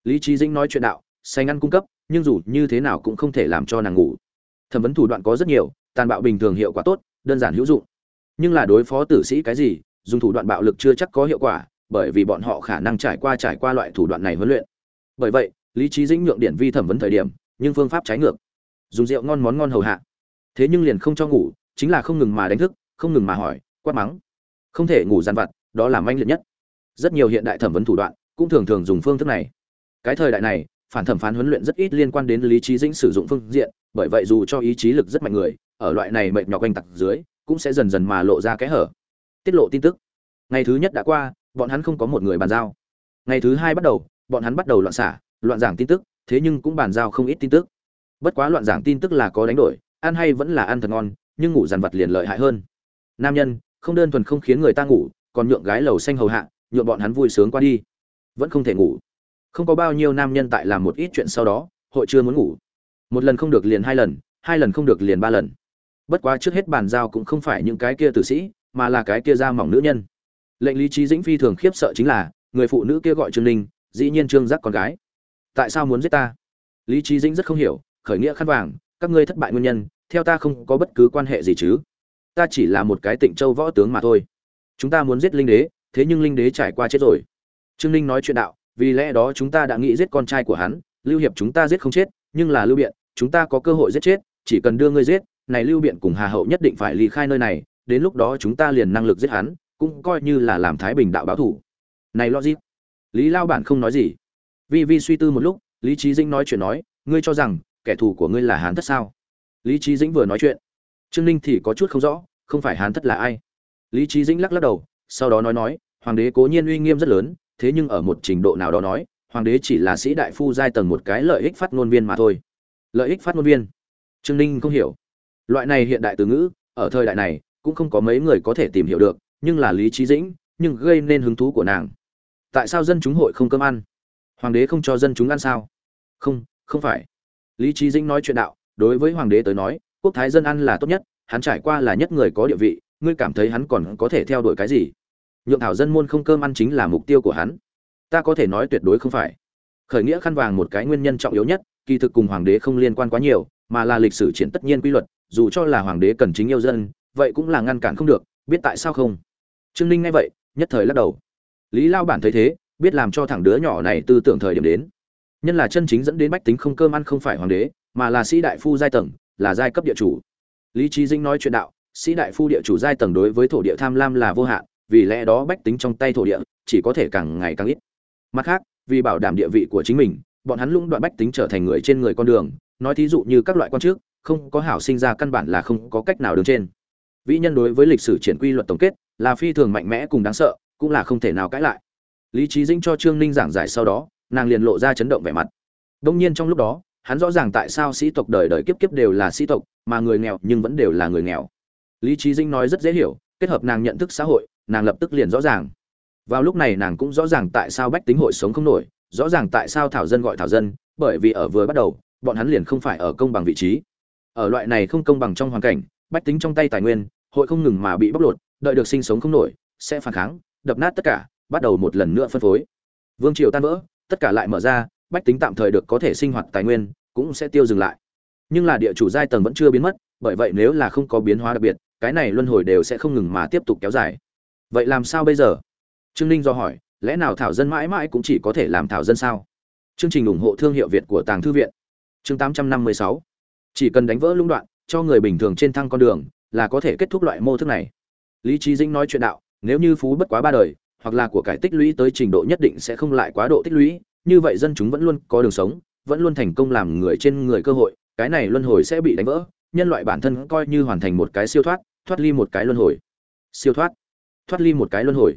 Lý trí dĩnh nói chuyện đạo, say ngăn cung cấp, nhưng dù như thế nào cũng không thể làm cho nàng ngủ. Thẩm vấn thủ đoạn có rất nhiều, tàn bạo bình thường hiệu quả tốt, đơn giản hữu dụng. Nhưng là đối phó tử sĩ cái gì, dùng thủ đoạn bạo lực chưa chắc có hiệu quả, bởi vì bọn họ khả năng trải qua trải qua loại thủ đoạn này huấn luyện. Bởi vậy, lý trí dĩnh nhượng điển vi thẩm vấn thời điểm, nhưng phương pháp trái ngược. Dùng rượu ngon món ngon hầu hạ thế nhưng liền không cho ngủ, chính là không ngừng mà đánh thức, không ngừng mà hỏi, quát mắng. Không thể ngủ gian vặt, đó là manh liệt nhất. Rất nhiều hiện đại thẩm vấn thủ đoạn cũng thường thường dùng phương thức này. Cái thời đại này, phản thẩm phán huấn luyện rất ít liên quan đến lý trí dĩnh sử dụng phương diện, bởi vậy dù cho ý chí lực rất mạnh người, ở loại này mệt nhọc quanh tặc dưới, cũng sẽ dần dần mà lộ ra kẽ hở. Tiết lộ tin tức. Ngày thứ nhất đã qua, bọn hắn không có một người bàn giao. Ngày thứ hai bắt đầu, bọn hắn bắt đầu loạn xả, loạn giảng tin tức, thế nhưng cũng bàn giao không ít tin tức. Bất quá loạn giảng tin tức là có đánh đổi ăn hay vẫn là ăn thật ngon, nhưng ngủ dằn vặt liền lợi hại hơn. Nam nhân, không đơn thuần không khiến người ta ngủ, còn nhượng gái lầu xanh hầu hạ, nhượng bọn hắn vui sướng qua đi. Vẫn không thể ngủ. Không có bao nhiêu nam nhân tại làm một ít chuyện sau đó, hội chưa muốn ngủ. Một lần không được liền hai lần hai lần không được liền ba lần. Bất quá trước hết bàn giao cũng không phải những cái kia tử sĩ, mà là cái kia da mỏng nữ nhân. Lệnh lý trí dĩnh phi thường khiếp sợ chính là, người phụ nữ kia gọi trương ninh, dĩ nhiên trương giác con gái. Tại sao muốn giết ta? Lý trí dĩnh rất không hiểu, khởi nghĩa khăn vàng, các ngươi thất bại nguyên nhân theo ta không có bất cứ quan hệ gì chứ. Ta chỉ là một cái tịnh châu võ tướng mà thôi. Chúng ta muốn giết linh đế, thế nhưng linh đế trải qua chết rồi. Trương ninh nói chuyện đạo, vì lẽ đó chúng ta đã nghĩ giết con trai của hắn, lưu hiệp chúng ta giết không chết, nhưng là lưu biện, chúng ta có cơ hội giết chết, chỉ cần đưa ngươi giết, này lưu biện cùng hà hậu nhất định phải ly khai nơi này, đến lúc đó chúng ta liền năng lực giết hắn, cũng coi như là làm thái bình đạo báo thủ. Này logic, lý lao bản không nói gì. Vi vi suy tư một lúc, lý trí Dinh nói chuyện nói, ngươi cho rằng kẻ thù của ngươi là hán thất sao? Lý trí dĩnh vừa nói chuyện. Trương ninh thì có chút không rõ, không phải hán thất là ai. Lý trí dĩnh lắc lắc đầu, sau đó nói nói, hoàng đế cố nhiên uy nghiêm rất lớn, thế nhưng ở một trình độ nào đó nói, hoàng đế chỉ là sĩ đại phu giai tầng một cái lợi ích phát ngôn viên mà thôi. Lợi ích phát ngôn viên? Trương ninh không hiểu. Loại này hiện đại từ ngữ, ở thời đại này, cũng không có mấy người có thể tìm hiểu được, nhưng là lý trí dĩnh, nhưng gây nên hứng thú của nàng. Tại sao dân chúng hội không cơm ăn? Hoàng đế không cho dân chúng ăn sao? Không không phải. Lý trí dĩnh nói chuyện đạo đối với hoàng đế tới nói, quốc thái dân ăn là tốt nhất, hắn trải qua là nhất người có địa vị, ngươi cảm thấy hắn còn có thể theo đuổi cái gì? Nhượng thảo dân môn không cơm ăn chính là mục tiêu của hắn. Ta có thể nói tuyệt đối không phải. Khởi nghĩa khăn vàng một cái nguyên nhân trọng yếu nhất, kỳ thực cùng hoàng đế không liên quan quá nhiều, mà là lịch sử triển tất nhiên quy luật, dù cho là hoàng đế cần chính yêu dân, vậy cũng là ngăn cản không được, biết tại sao không? Trương ninh nghe vậy, nhất thời lắc đầu. Lý lao bản thấy thế, biết làm cho thằng đứa nhỏ này tư tưởng thời điểm đến. Nhân là chân chính dẫn đến bách tính không cơm ăn không phải hoàng đế mà là sĩ đại phu giai tầng, là giai cấp địa chủ. Lý trí dinh nói chuyện đạo, sĩ đại phu địa chủ giai tầng đối với thổ địa tham lam là vô hạn, vì lẽ đó bách tính trong tay thổ địa, chỉ có thể càng ngày càng ít. Mặt khác, vì bảo đảm địa vị của chính mình, bọn hắn lũng đoạn bách tính trở thành người trên người con đường, nói thí dụ như các loại quan trước, không có hảo sinh ra căn bản là không có cách nào đứng trên. Vĩ nhân đối với lịch sử triển quy luật tổng kết, là phi thường mạnh mẽ cùng đáng sợ, cũng là không thể nào cãi lại. Lý trí dinh cho trương ninh giảng giải sau đó, nàng liền lộ ra chấn động vẻ mặt. Đông nhiên trong lúc đó hắn rõ ràng tại sao sĩ tộc đời đời kiếp kiếp đều là sĩ tộc, mà người nghèo nhưng vẫn đều là người nghèo. Lý trí dinh nói rất dễ hiểu, kết hợp nàng nhận thức xã hội, nàng lập tức liền rõ ràng. Vào lúc này nàng cũng rõ ràng tại sao bách tính hội sống không nổi, rõ ràng tại sao thảo dân gọi thảo dân, bởi vì ở vừa bắt đầu, bọn hắn liền không phải ở công bằng vị trí. Ở loại này không công bằng trong hoàn cảnh, bách tính trong tay tài nguyên, hội không ngừng mà bị bóc lột, đợi được sinh sống không nổi, sẽ phản kháng, đập nát tất cả, bắt đầu một lần nữa phân phối. Vương triều tan vỡ, tất cả lại mở ra bách tính tạm thời được có thể sinh hoạt tài nguyên, cũng sẽ tiêu dừng lại. Nhưng là địa chủ giai tầng vẫn chưa biến mất, bởi vậy nếu là không có biến hóa đặc biệt, cái này luân hồi đều sẽ không ngừng mà tiếp tục kéo dài. Vậy làm sao bây giờ? Trương ninh do hỏi, lẽ nào thảo dân mãi mãi cũng chỉ có thể làm thảo dân sao? Chương trình ủng hộ thương hiệu việt của tàng thư viện. Chương 856 chỉ cần đánh vỡ lũng đoạn, cho người bình thường trên thăng con đường, là có thể kết thúc loại mô thức này. Lý trí dĩnh nói chuyện đạo, nếu như phú bất quá ba đời, hoặc là của cải tích lũy tới trình độ nhất định sẽ không lại quá độ tích lũy như vậy dân chúng vẫn luôn có đường sống, vẫn luôn thành công làm người trên người cơ hội, cái này luân hồi sẽ bị đánh vỡ. Nhân loại bản thân coi như hoàn thành một cái siêu thoát thoát ly một cái luân hồi. Siêu thoát. Thoát ly một cái luân hồi.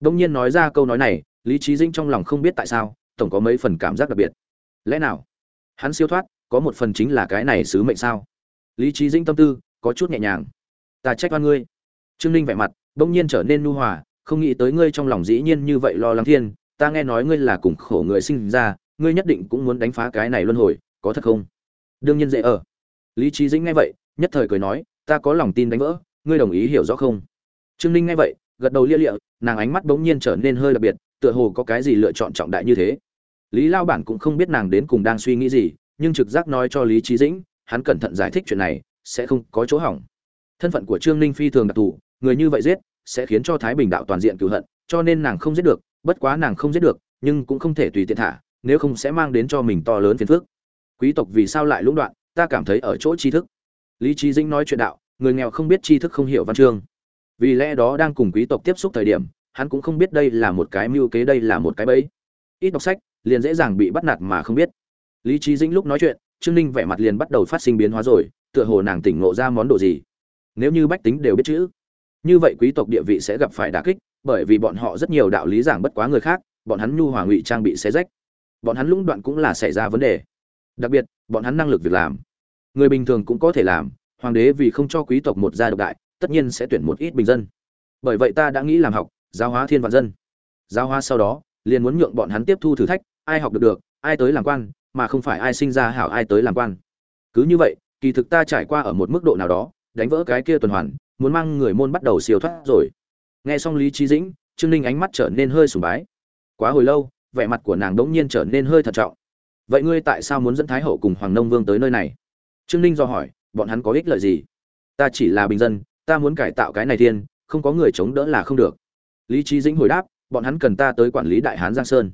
Đông nhiên nói ra câu nói này, lý trí dinh trong lòng không biết tại sao, tổng có mấy phần cảm giác đặc biệt. Lẽ nào? Hắn siêu thoát, có một phần chính là cái này sứ mệnh sao? Lý trí dinh tâm tư, có chút nhẹ nhàng. Ta trách oan ngươi. Trương ninh vẻ mặt, bỗng nhiên trở nên nu hòa, không nghĩ tới ngươi trong lòng dĩ nhiên như vậy lo lắng thiên ta nghe nói ngươi là cùng khổ người sinh ra, ngươi nhất định cũng muốn đánh phá cái này luân hồi, có thật không? Đương nhiên dễ ở. Lý trí dĩnh nghe vậy, nhất thời cười nói, ta có lòng tin đánh vỡ, ngươi đồng ý hiểu rõ không? Trương ninh nghe vậy, gật đầu lia lịa, nàng ánh mắt bỗng nhiên trở nên hơi đặc biệt, tựa hồ có cái gì lựa chọn trọng đại như thế. Lý lao bản cũng không biết nàng đến cùng đang suy nghĩ gì, nhưng trực giác nói cho lý trí dĩnh, hắn cẩn thận giải thích chuyện này, sẽ không có chỗ hỏng. Thân phận của trương ninh phi thường đặc thù, người như vậy giết, sẽ khiến cho thái bình đạo toàn diện cựu hận, cho nên nàng không giết được bất quá nàng không giết được, nhưng cũng không thể tùy tiện thả, nếu không sẽ mang đến cho mình to lớn phiền phức. Quý tộc vì sao lại lũng đoạn, ta cảm thấy ở chỗ tri thức. Lý trí dĩnh nói chuyện đạo, người nghèo không biết tri thức không hiểu văn chương. Vì lẽ đó đang cùng quý tộc tiếp xúc thời điểm, hắn cũng không biết đây là một cái mưu kế, đây là một cái bẫy. Ít đọc sách, liền dễ dàng bị bắt nạt mà không biết. Lý trí dĩnh lúc nói chuyện, trương ninh vẻ mặt liền bắt đầu phát sinh biến hóa rồi, tựa hồ nàng tỉnh ngộ ra món đồ gì. Nếu như bách tính đều biết chữ, như vậy quý tộc địa vị sẽ gặp phải đả kích bởi vì bọn họ rất nhiều đạo lý giảng bất quá người khác, bọn hắn nhu hòa ngụy trang bị xé rách. Bọn hắn lũng đoạn cũng là xảy ra vấn đề. Đặc biệt, bọn hắn năng lực việc làm. Người bình thường cũng có thể làm, hoàng đế vì không cho quý tộc một gia độc đại, tất nhiên sẽ tuyển một ít bình dân. Bởi vậy ta đã nghĩ làm học, giáo hóa thiên vạn dân. Giáo hóa sau đó, liền muốn nhượng bọn hắn tiếp thu thử thách, ai học được được, ai tới làm quan, mà không phải ai sinh ra hảo ai tới làm quan. Cứ như vậy, kỳ thực ta trải qua ở một mức độ nào đó, đánh vỡ cái kia tuần hoàn, muốn mang người môn bắt đầu siêu thoát rồi nghe xong lý trí dĩnh, trương ninh ánh mắt trở nên hơi sùng bái. Quá hồi lâu, vẻ mặt của nàng đ ỗ n g nhiên trở nên hơi thận trọng. Vậy ngươi tại sao muốn dẫn thái hậu cùng hoàng nông vương tới nơi này? Trương ninh do hỏi, bọn hắn có ích lợi gì? Ta chỉ là bình dân, ta muốn cải tạo cái này thiên, không có người chống đỡ là không được. Lý trí dĩnh hồi đáp, bọn hắn cần ta tới quản lý đại hán giang sơn.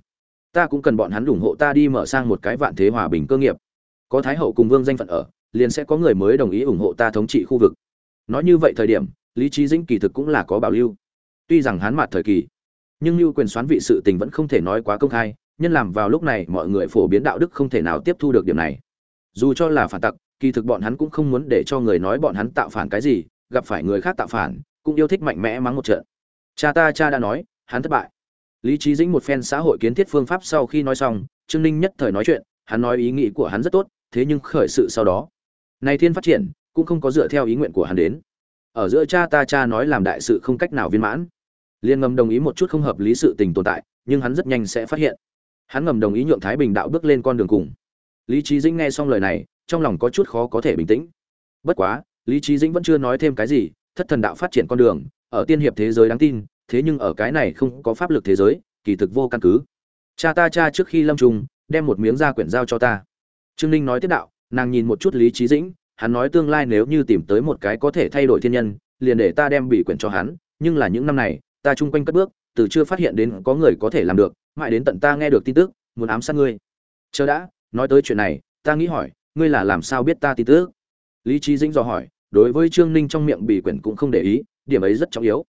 Ta cũng cần bọn hắn ủng hộ ta đi mở sang một cái vạn thế hòa bình cơ nghiệp. Có thái hậu cùng vương danh phận ở, liền sẽ có người mới đồng ý ủng hộ ta thống trị khu vực. Nói như vậy thời điểm, lý trí dĩnh kỳ thực cũng là có bảo lưu tuy rằng hán mạt thời kỳ, nhưng lưu quyền xoán vị sự tình vẫn không thể nói quá công khai, nhân làm vào lúc này mọi người phổ biến đạo đức không thể nào tiếp thu được điểm này. Dù cho là phản tặc, kỳ thực bọn hắn cũng không muốn để cho người nói bọn hắn tạo phản cái gì, gặp phải người khác tạo phản, cũng yêu thích mạnh mẽ mắng một trận. Cha ta, cha đã nói, hắn thất bại. Lý trí dĩnh một phen xã hội kiến thiết phương pháp sau khi nói xong, trương ninh nhất thời nói chuyện, hắn nói ý nghĩ của hắn rất tốt, thế nhưng khởi sự sau đó này thiên phát triển, cũng không có dựa theo ý nguyện của hắn đến. Ở giữa cha ta, cha nói làm đại sự không cách nào viên mãn liên ngầm đồng ý một chút không hợp lý sự tình tồn tại, nhưng hắn rất nhanh sẽ phát hiện. Hắn ngầm đồng ý nhượng thái bình đạo bước lên con đường cùng. Lý trí dĩnh nghe xong lời này, trong lòng có chút khó có thể bình tĩnh. Bất quá, lý trí dĩnh vẫn chưa nói thêm cái gì, thất thần đạo phát triển con đường, ở tiên hiệp thế giới đáng tin, thế nhưng ở cái này không có pháp lực thế giới, kỳ thực vô căn cứ. Cha ta cha trước khi lâm trùng, đem một miếng da quyển giao cho ta. Trương ninh nói tiếp đạo, nàng nhìn một chút lý trí dĩnh, hắn nói tương lai nếu như tìm tới một cái có thể thay đổi thiên nhân, liền để ta đem bị quyển cho hắn, nhưng là những năm này ta chung quanh cất bước, từ chưa phát hiện đến có người có thể làm được, mãi đến tận ta nghe được tin tức, muốn ám sát ngươi. Chờ đã, nói tới chuyện này, ta nghĩ hỏi, ngươi là làm sao biết ta tin tức? Lý trí dĩnh dò hỏi, đối với trương ninh trong miệng bị quyển cũng không để ý, điểm ấy rất trọng yếu.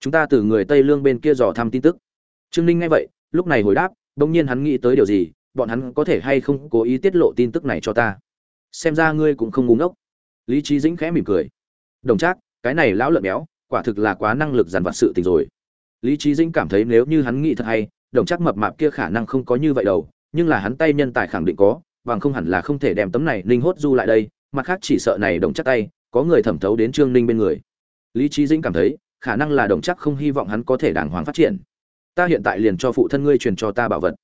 Chúng ta từ người tây lương bên kia dò thăm tin tức. Trương ninh nghe vậy, lúc này hồi đáp, bỗng nhiên hắn nghĩ tới điều gì, bọn hắn có thể hay không cố ý tiết lộ tin tức này cho ta? Xem ra ngươi cũng không ngu ngốc. Lý trí dĩnh khẽ mỉm cười. Đồng trác, cái này lão lợn béo, quả thực là quá năng lực dàn vặt sự tình rồi lý trí dĩnh cảm thấy nếu như hắn nghĩ thật hay, đồng chắc mập mạp kia khả năng không có như vậy đâu, nhưng là hắn tay nhân tài khẳng định có, bằng không hẳn là không thể đem tấm này ninh hốt du lại đây, mặt khác chỉ sợ này đồng chắc tay, có người thẩm thấu đến trương ninh bên người. Lý trí dĩnh cảm thấy, khả năng là đồng chắc không hy vọng hắn có thể đàng hoàng phát triển. Ta hiện tại liền cho phụ thân ngươi truyền cho ta bảo vật.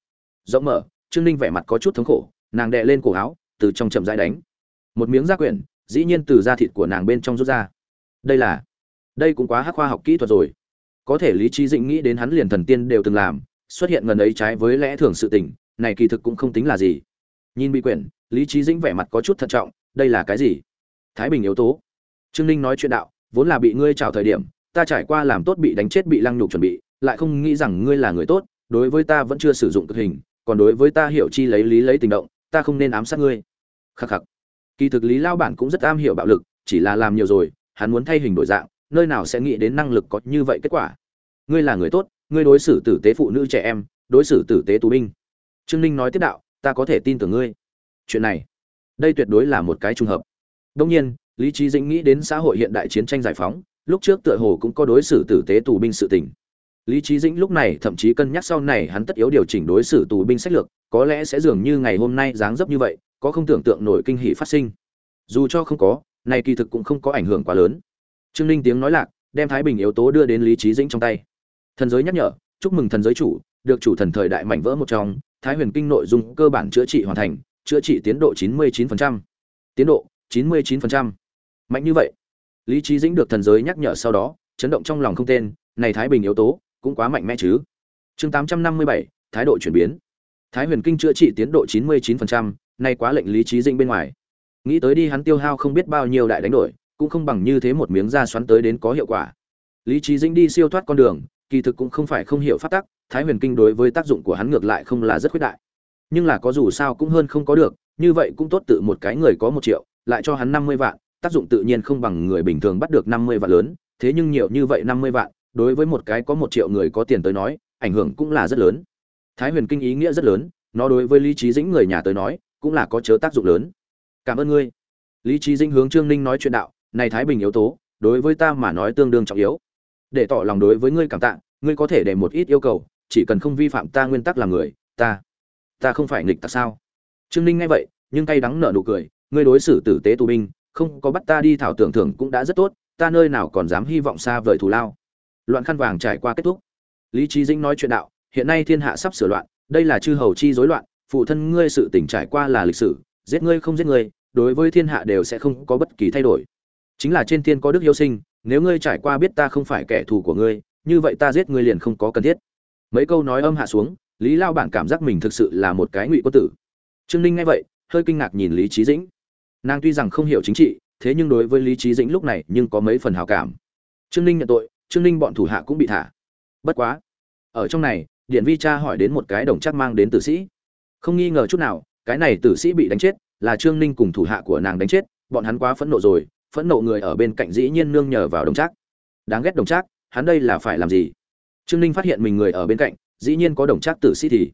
Rộng mở, trương ninh vẻ mặt có chút thống khổ, nàng đệ lên cổ áo, từ trong chậm rãi đánh. Một miếng da quyển, dĩ nhiên từ da thịt của nàng bên trong rút ra. Đây là, đây cũng quá hắc khoa học kỹ thuật rồi có thể lý trí dĩnh nghĩ đến hắn liền thần tiên đều từng làm, xuất hiện gần ấy trái với lẽ thường sự tình, này kỳ thực cũng không tính là gì. Nhìn bị quyển, lý trí dĩnh vẻ mặt có chút thận trọng, đây là cái gì? Thái bình yếu tố. Trương ninh nói chuyện đạo, vốn là bị ngươi chào thời điểm, ta trải qua làm tốt bị đánh chết bị lăng nhục chuẩn bị, lại không nghĩ rằng ngươi là người tốt, đối với ta vẫn chưa sử dụng cực hình, còn đối với ta hiểu chi lấy lý lấy tình động, ta không nên ám sát ngươi. Khắc khắc. Kỳ thực lý lao bản cũng rất am hiểu bạo lực, chỉ là làm nhiều rồi, hắn muốn thay hình đổi dạng nơi nào sẽ nghĩ đến năng lực có như vậy kết quả? Ngươi là người tốt, ngươi đối xử tử tế phụ nữ trẻ em, đối xử tử tế tù binh. Trương ninh nói tiếp đạo, ta có thể tin tưởng ngươi. Chuyện này, đây tuyệt đối là một cái trùng hợp. Đông nhiên, lý trí dĩnh nghĩ đến xã hội hiện đại chiến tranh giải phóng, lúc trước tựa hồ cũng có đối xử tử tế tù binh sự tình. Lý trí dĩnh lúc này thậm chí cân nhắc sau này hắn tất yếu điều chỉnh đối xử tù binh sách lược, có lẽ sẽ dường như ngày hôm nay dáng dấp như vậy, có không tưởng tượng nổi kinh hỷ phát sinh. Dù cho không có, này kỳ thực cũng không có ảnh hưởng quá lớn trương ninh tiếng nói lạc đem thái bình yếu tố đưa đến lý trí dĩnh trong tay. Thần giới nhắc nhở chúc mừng thần giới chủ được chủ thần thời đại mảnh vỡ một trong thái huyền kinh nội dung cơ bản chữa trị hoàn thành chữa trị tiến độ 99%. tiến độ 99%. mạnh như vậy. Lý trí dĩnh được thần giới nhắc nhở sau đó chấn động trong lòng không tên này thái bình yếu tố cũng quá mạnh mẽ chứ. Chương 857, thái độ chuyển biến. Thái huyền kinh chữa trị tiến độ 99%, nay quá lệnh lý trí dĩnh bên ngoài. Nghĩ tới đi hắn tiêu hao không biết bao nhiêu đại đánh đổi cũng không bằng như thế một miếng da xoắn tới đến có hiệu quả. Lý trí dĩnh đi siêu thoát con đường, kỳ thực cũng không phải không hiểu phát tắc, thái huyền kinh đối với tác dụng của hắn ngược lại không là rất khuyết đại. Nhưng là có dù sao cũng hơn không có được, như vậy cũng tốt tự một cái người có một triệu, lại cho hắn năm mươi vạn, tác dụng tự nhiên không bằng người bình thường bắt được năm mươi vạn lớn, thế nhưng nhiều như vậy năm mươi vạn, đối với một cái có một triệu người có tiền tới nói, ảnh hưởng cũng là rất lớn. Thái huyền kinh ý nghĩa rất lớn, nó đối với lý trí dĩnh người nhà tới nói, cũng là có chớ tác dụng lớn. Cảm ơn ngươi. Lý trí dĩnh hướng trương ninh nói chuyện đạo này thái bình yếu tố, đối với ta mà nói tương đương trọng yếu. Để tỏ lòng đối với ngươi cảm tạ, ngươi có thể để một ít yêu cầu, chỉ cần không vi phạm ta nguyên tắc làm người, ta ta không phải nghịch ta sao? Trương ninh nghe vậy, nhưng cay đắng nở nụ cười, ngươi đối xử tử tế tù binh, không có bắt ta đi thảo tưởng thưởng cũng đã rất tốt, ta nơi nào còn dám hy vọng xa vời thù lao. Loạn khăn vàng trải qua kết thúc. Lý trí dĩnh nói chuyện đạo, hiện nay thiên hạ sắp sửa loạn, đây là chư hầu chi rối loạn, phụ thân ngươi sự tỉnh trải qua là lịch sử, giết ngươi không giết ngươi, đối với thiên hạ đều sẽ không có bất kỳ thay đổi chính là trên thiên có đức yêu sinh, nếu ngươi trải qua biết ta không phải kẻ thù của ngươi, như vậy ta giết ngươi liền không có cần thiết. Mấy câu nói âm hạ xuống, lý lao bản cảm giác mình thực sự là một cái ngụy quân tử. Trương ninh nghe vậy, hơi kinh ngạc nhìn lý trí dĩnh. Nàng tuy rằng không hiểu chính trị, thế nhưng đối với lý trí dĩnh lúc này nhưng có mấy phần hào cảm. Trương ninh nhận tội, trương ninh bọn thủ hạ cũng bị thả. Bất quá, ở trong này điện vi cha hỏi đến một cái đồng chắc mang đến tử sĩ. Không nghi ngờ chút nào, cái này tử sĩ bị đánh chết, là trương ninh cùng thủ hạ của nàng đánh chết, bọn hắn quá phẫn nộ rồi phẫn nộ người ở bên cạnh dĩ nhiên nương nhờ vào đồng trác. Đáng ghét đồng trác, hắn đây là phải làm gì? Trương ninh phát hiện mình người ở bên cạnh, dĩ nhiên có đồng trác tử sĩ thì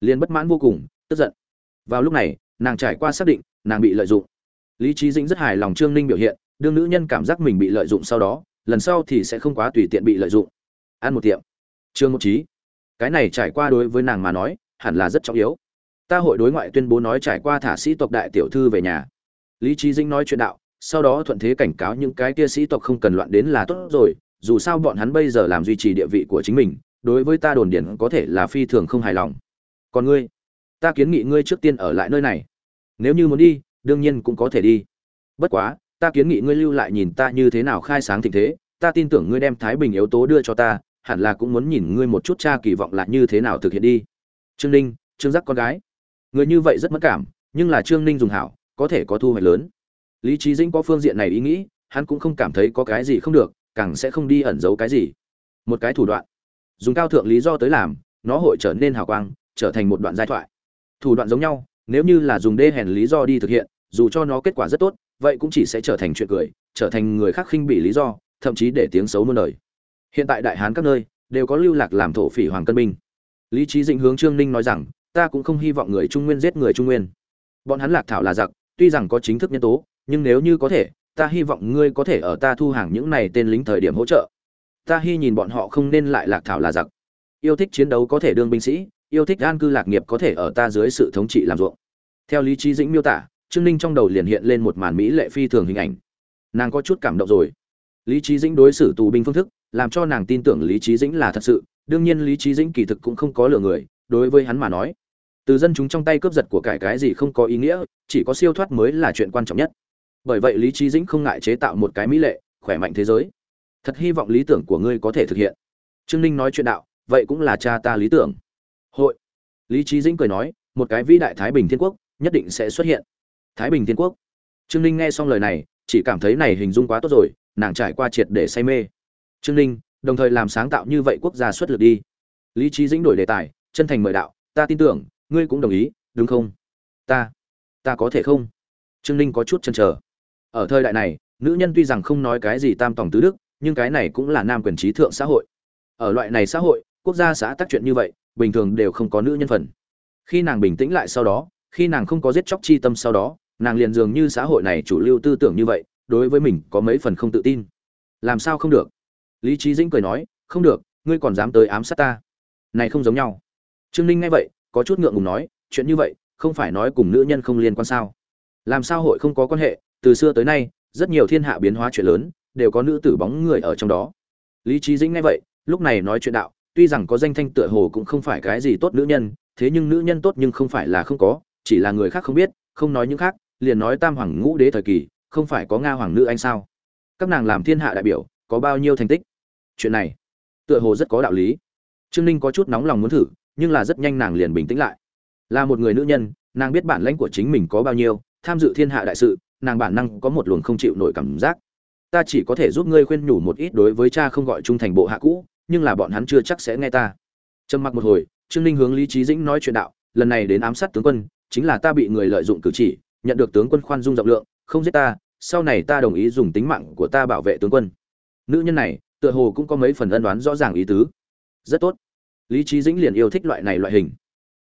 liền bất mãn vô cùng, tức giận. Vào lúc này, nàng trải qua xác định, nàng bị lợi dụng. Lý trí dĩnh rất hài lòng trương ninh biểu hiện, đương nữ nhân cảm giác mình bị lợi dụng sau đó, lần sau thì sẽ không quá tùy tiện bị lợi dụng. Ăn một tiệm. Trương một trí cái này trải qua đối với nàng mà nói, hẳn là rất trọng yếu. Ta hội đối ngoại tuyên bố nói trải qua thả sĩ tộc đại tiểu thư về nhà. Lý trí dĩnh nói chuyện đạo sau đó thuận thế cảnh cáo những cái kia sĩ tộc không cần loạn đến là tốt rồi, dù sao bọn hắn bây giờ làm duy trì địa vị của chính mình, đối với ta đồn điển có thể là phi thường không hài lòng. Còn ngươi, ta kiến nghị ngươi trước tiên ở lại nơi này. Nếu như muốn đi, đương nhiên cũng có thể đi. Bất quá, ta kiến nghị ngươi lưu lại nhìn ta như thế nào khai sáng thịnh thế, ta tin tưởng ngươi đem thái bình yếu tố đưa cho ta, hẳn là cũng muốn nhìn ngươi một chút cha kỳ vọng là như thế nào thực hiện đi. Trương ninh, trương giác con gái. Người như vậy rất mất cảm, nhưng là trương ninh dùng hảo, có thể có thu hoạch lớn lý trí dĩnh có phương diện này ý nghĩ, hắn cũng không cảm thấy có cái gì không được, càng sẽ không đi ẩn giấu cái gì. Một cái thủ đoạn. Dùng cao thượng lý do tới làm, nó hội trở nên hào quang, trở thành một đoạn giai thoại. Thủ đoạn giống nhau, nếu như là dùng đê hèn lý do đi thực hiện, dù cho nó kết quả rất tốt, vậy cũng chỉ sẽ trở thành chuyện cười, trở thành người khác khinh bỉ lý do, thậm chí để tiếng xấu muôn đời. Hiện tại đại hán các nơi, đều có lưu lạc làm thổ phỉ hoàng cân binh lý trí dĩnh hướng trương ninh nói rằng, ta cũng không hy vọng người trung nguyên giết người trung nguyên. Bọn hắn lạc thảo là giặc, tuy rằng có chính thức nhân tố nhưng nếu như có thể, ta hy vọng ngươi có thể ở ta thu hàng những này tên lính thời điểm hỗ trợ. Ta hy nhìn bọn họ không nên lại lạc thảo là giặc. Yêu thích chiến đấu có thể đương binh sĩ, yêu thích an cư lạc nghiệp có thể ở ta dưới sự thống trị làm ruộng. Theo lý trí dĩnh miêu tả, trương ninh trong đầu liền hiện lên một màn mỹ lệ phi thường hình ảnh. Nàng có chút cảm động rồi. Lý trí dĩnh đối xử tù binh phương thức, làm cho nàng tin tưởng lý trí dĩnh là thật sự, đương nhiên lý trí dĩnh kỳ thực cũng không có lừa người, đối với hắn mà nói. Từ dân chúng trong tay cướp giật của cải cái gì không có ý nghĩa, chỉ có siêu thoát mới là chuyện quan trọng nhất bởi vậy lý trí dĩnh không ngại chế tạo một cái mỹ lệ, khỏe mạnh thế giới. Thật hy vọng lý tưởng của ngươi có thể thực hiện. Trương ninh nói chuyện đạo, vậy cũng là cha ta lý tưởng. Hội. Lý trí dĩnh cười nói, một cái vĩ đại thái bình thiên quốc, nhất định sẽ xuất hiện. Thái bình thiên quốc. Trương ninh nghe xong lời này, chỉ cảm thấy này hình dung quá tốt rồi, nàng trải qua triệt để say mê. Trương ninh, đồng thời làm sáng tạo như vậy quốc gia xuất lực đi. Lý trí dĩnh đổi đề tài, chân thành mời đạo, ta tin tưởng, ngươi cũng đồng ý, đúng không? Ta. Ta có thể không? Trương ninh có chút chăn trở ở thời đại này, nữ nhân tuy rằng không nói cái gì tam tòng tứ đức, nhưng cái này cũng là nam quyền trí thượng xã hội. Ở loại này xã hội, quốc gia xã tác chuyện như vậy, bình thường đều không có nữ nhân phần. Khi nàng bình tĩnh lại sau đó, khi nàng không có giết chóc chi tâm sau đó, nàng liền dường như xã hội này chủ lưu tư tưởng như vậy, đối với mình có mấy phần không tự tin. Làm sao không được? Lý trí dĩnh cười nói, không được, ngươi còn dám tới ám sát ta. Này không giống nhau. Trương ninh nghe vậy, có chút ngượng ngùng nói, chuyện như vậy, không phải nói cùng nữ nhân không liên quan sao? Làm sao hội không có quan hệ? Từ xưa tới nay, rất nhiều thiên hạ biến hóa chuyện lớn đều có nữ tử bóng người ở trong đó. Lý trí dĩnh nghe vậy, lúc này nói chuyện đạo, tuy rằng có danh thanh tựa hồ cũng không phải cái gì tốt nữ nhân, thế nhưng nữ nhân tốt nhưng không phải là không có, chỉ là người khác không biết, không nói những khác, liền nói tam hoàng ngũ đế thời kỳ, không phải có nga hoàng nữ anh sao? Các nàng làm thiên hạ đại biểu, có bao nhiêu thành tích? Chuyện này, tựa hồ rất có đạo lý. Trương ninh có chút nóng lòng muốn thử, nhưng là rất nhanh nàng liền bình tĩnh lại. Là một người nữ nhân, nàng biết bản lãnh của chính mình có bao nhiêu, tham dự thiên hạ đại sự nàng bản năng có một luồng không chịu nổi cảm giác. Ta chỉ có thể giúp ngươi khuyên nhủ một ít đối với cha không gọi trung thành bộ hạ cũ, nhưng là bọn hắn chưa chắc sẽ nghe ta. Trầm mặc một hồi, trương ninh hướng lý trí dĩnh nói chuyện đạo, lần này đến ám sát tướng quân, chính là ta bị người lợi dụng cử chỉ, nhận được tướng quân khoan dung rộng lượng, không giết ta, sau này ta đồng ý dùng tính mạng của ta bảo vệ tướng quân. Nữ nhân này, tựa hồ cũng có mấy phần ân đoán rõ ràng ý tứ. Rất tốt. Lý trí dĩnh liền yêu thích loại này loại hình.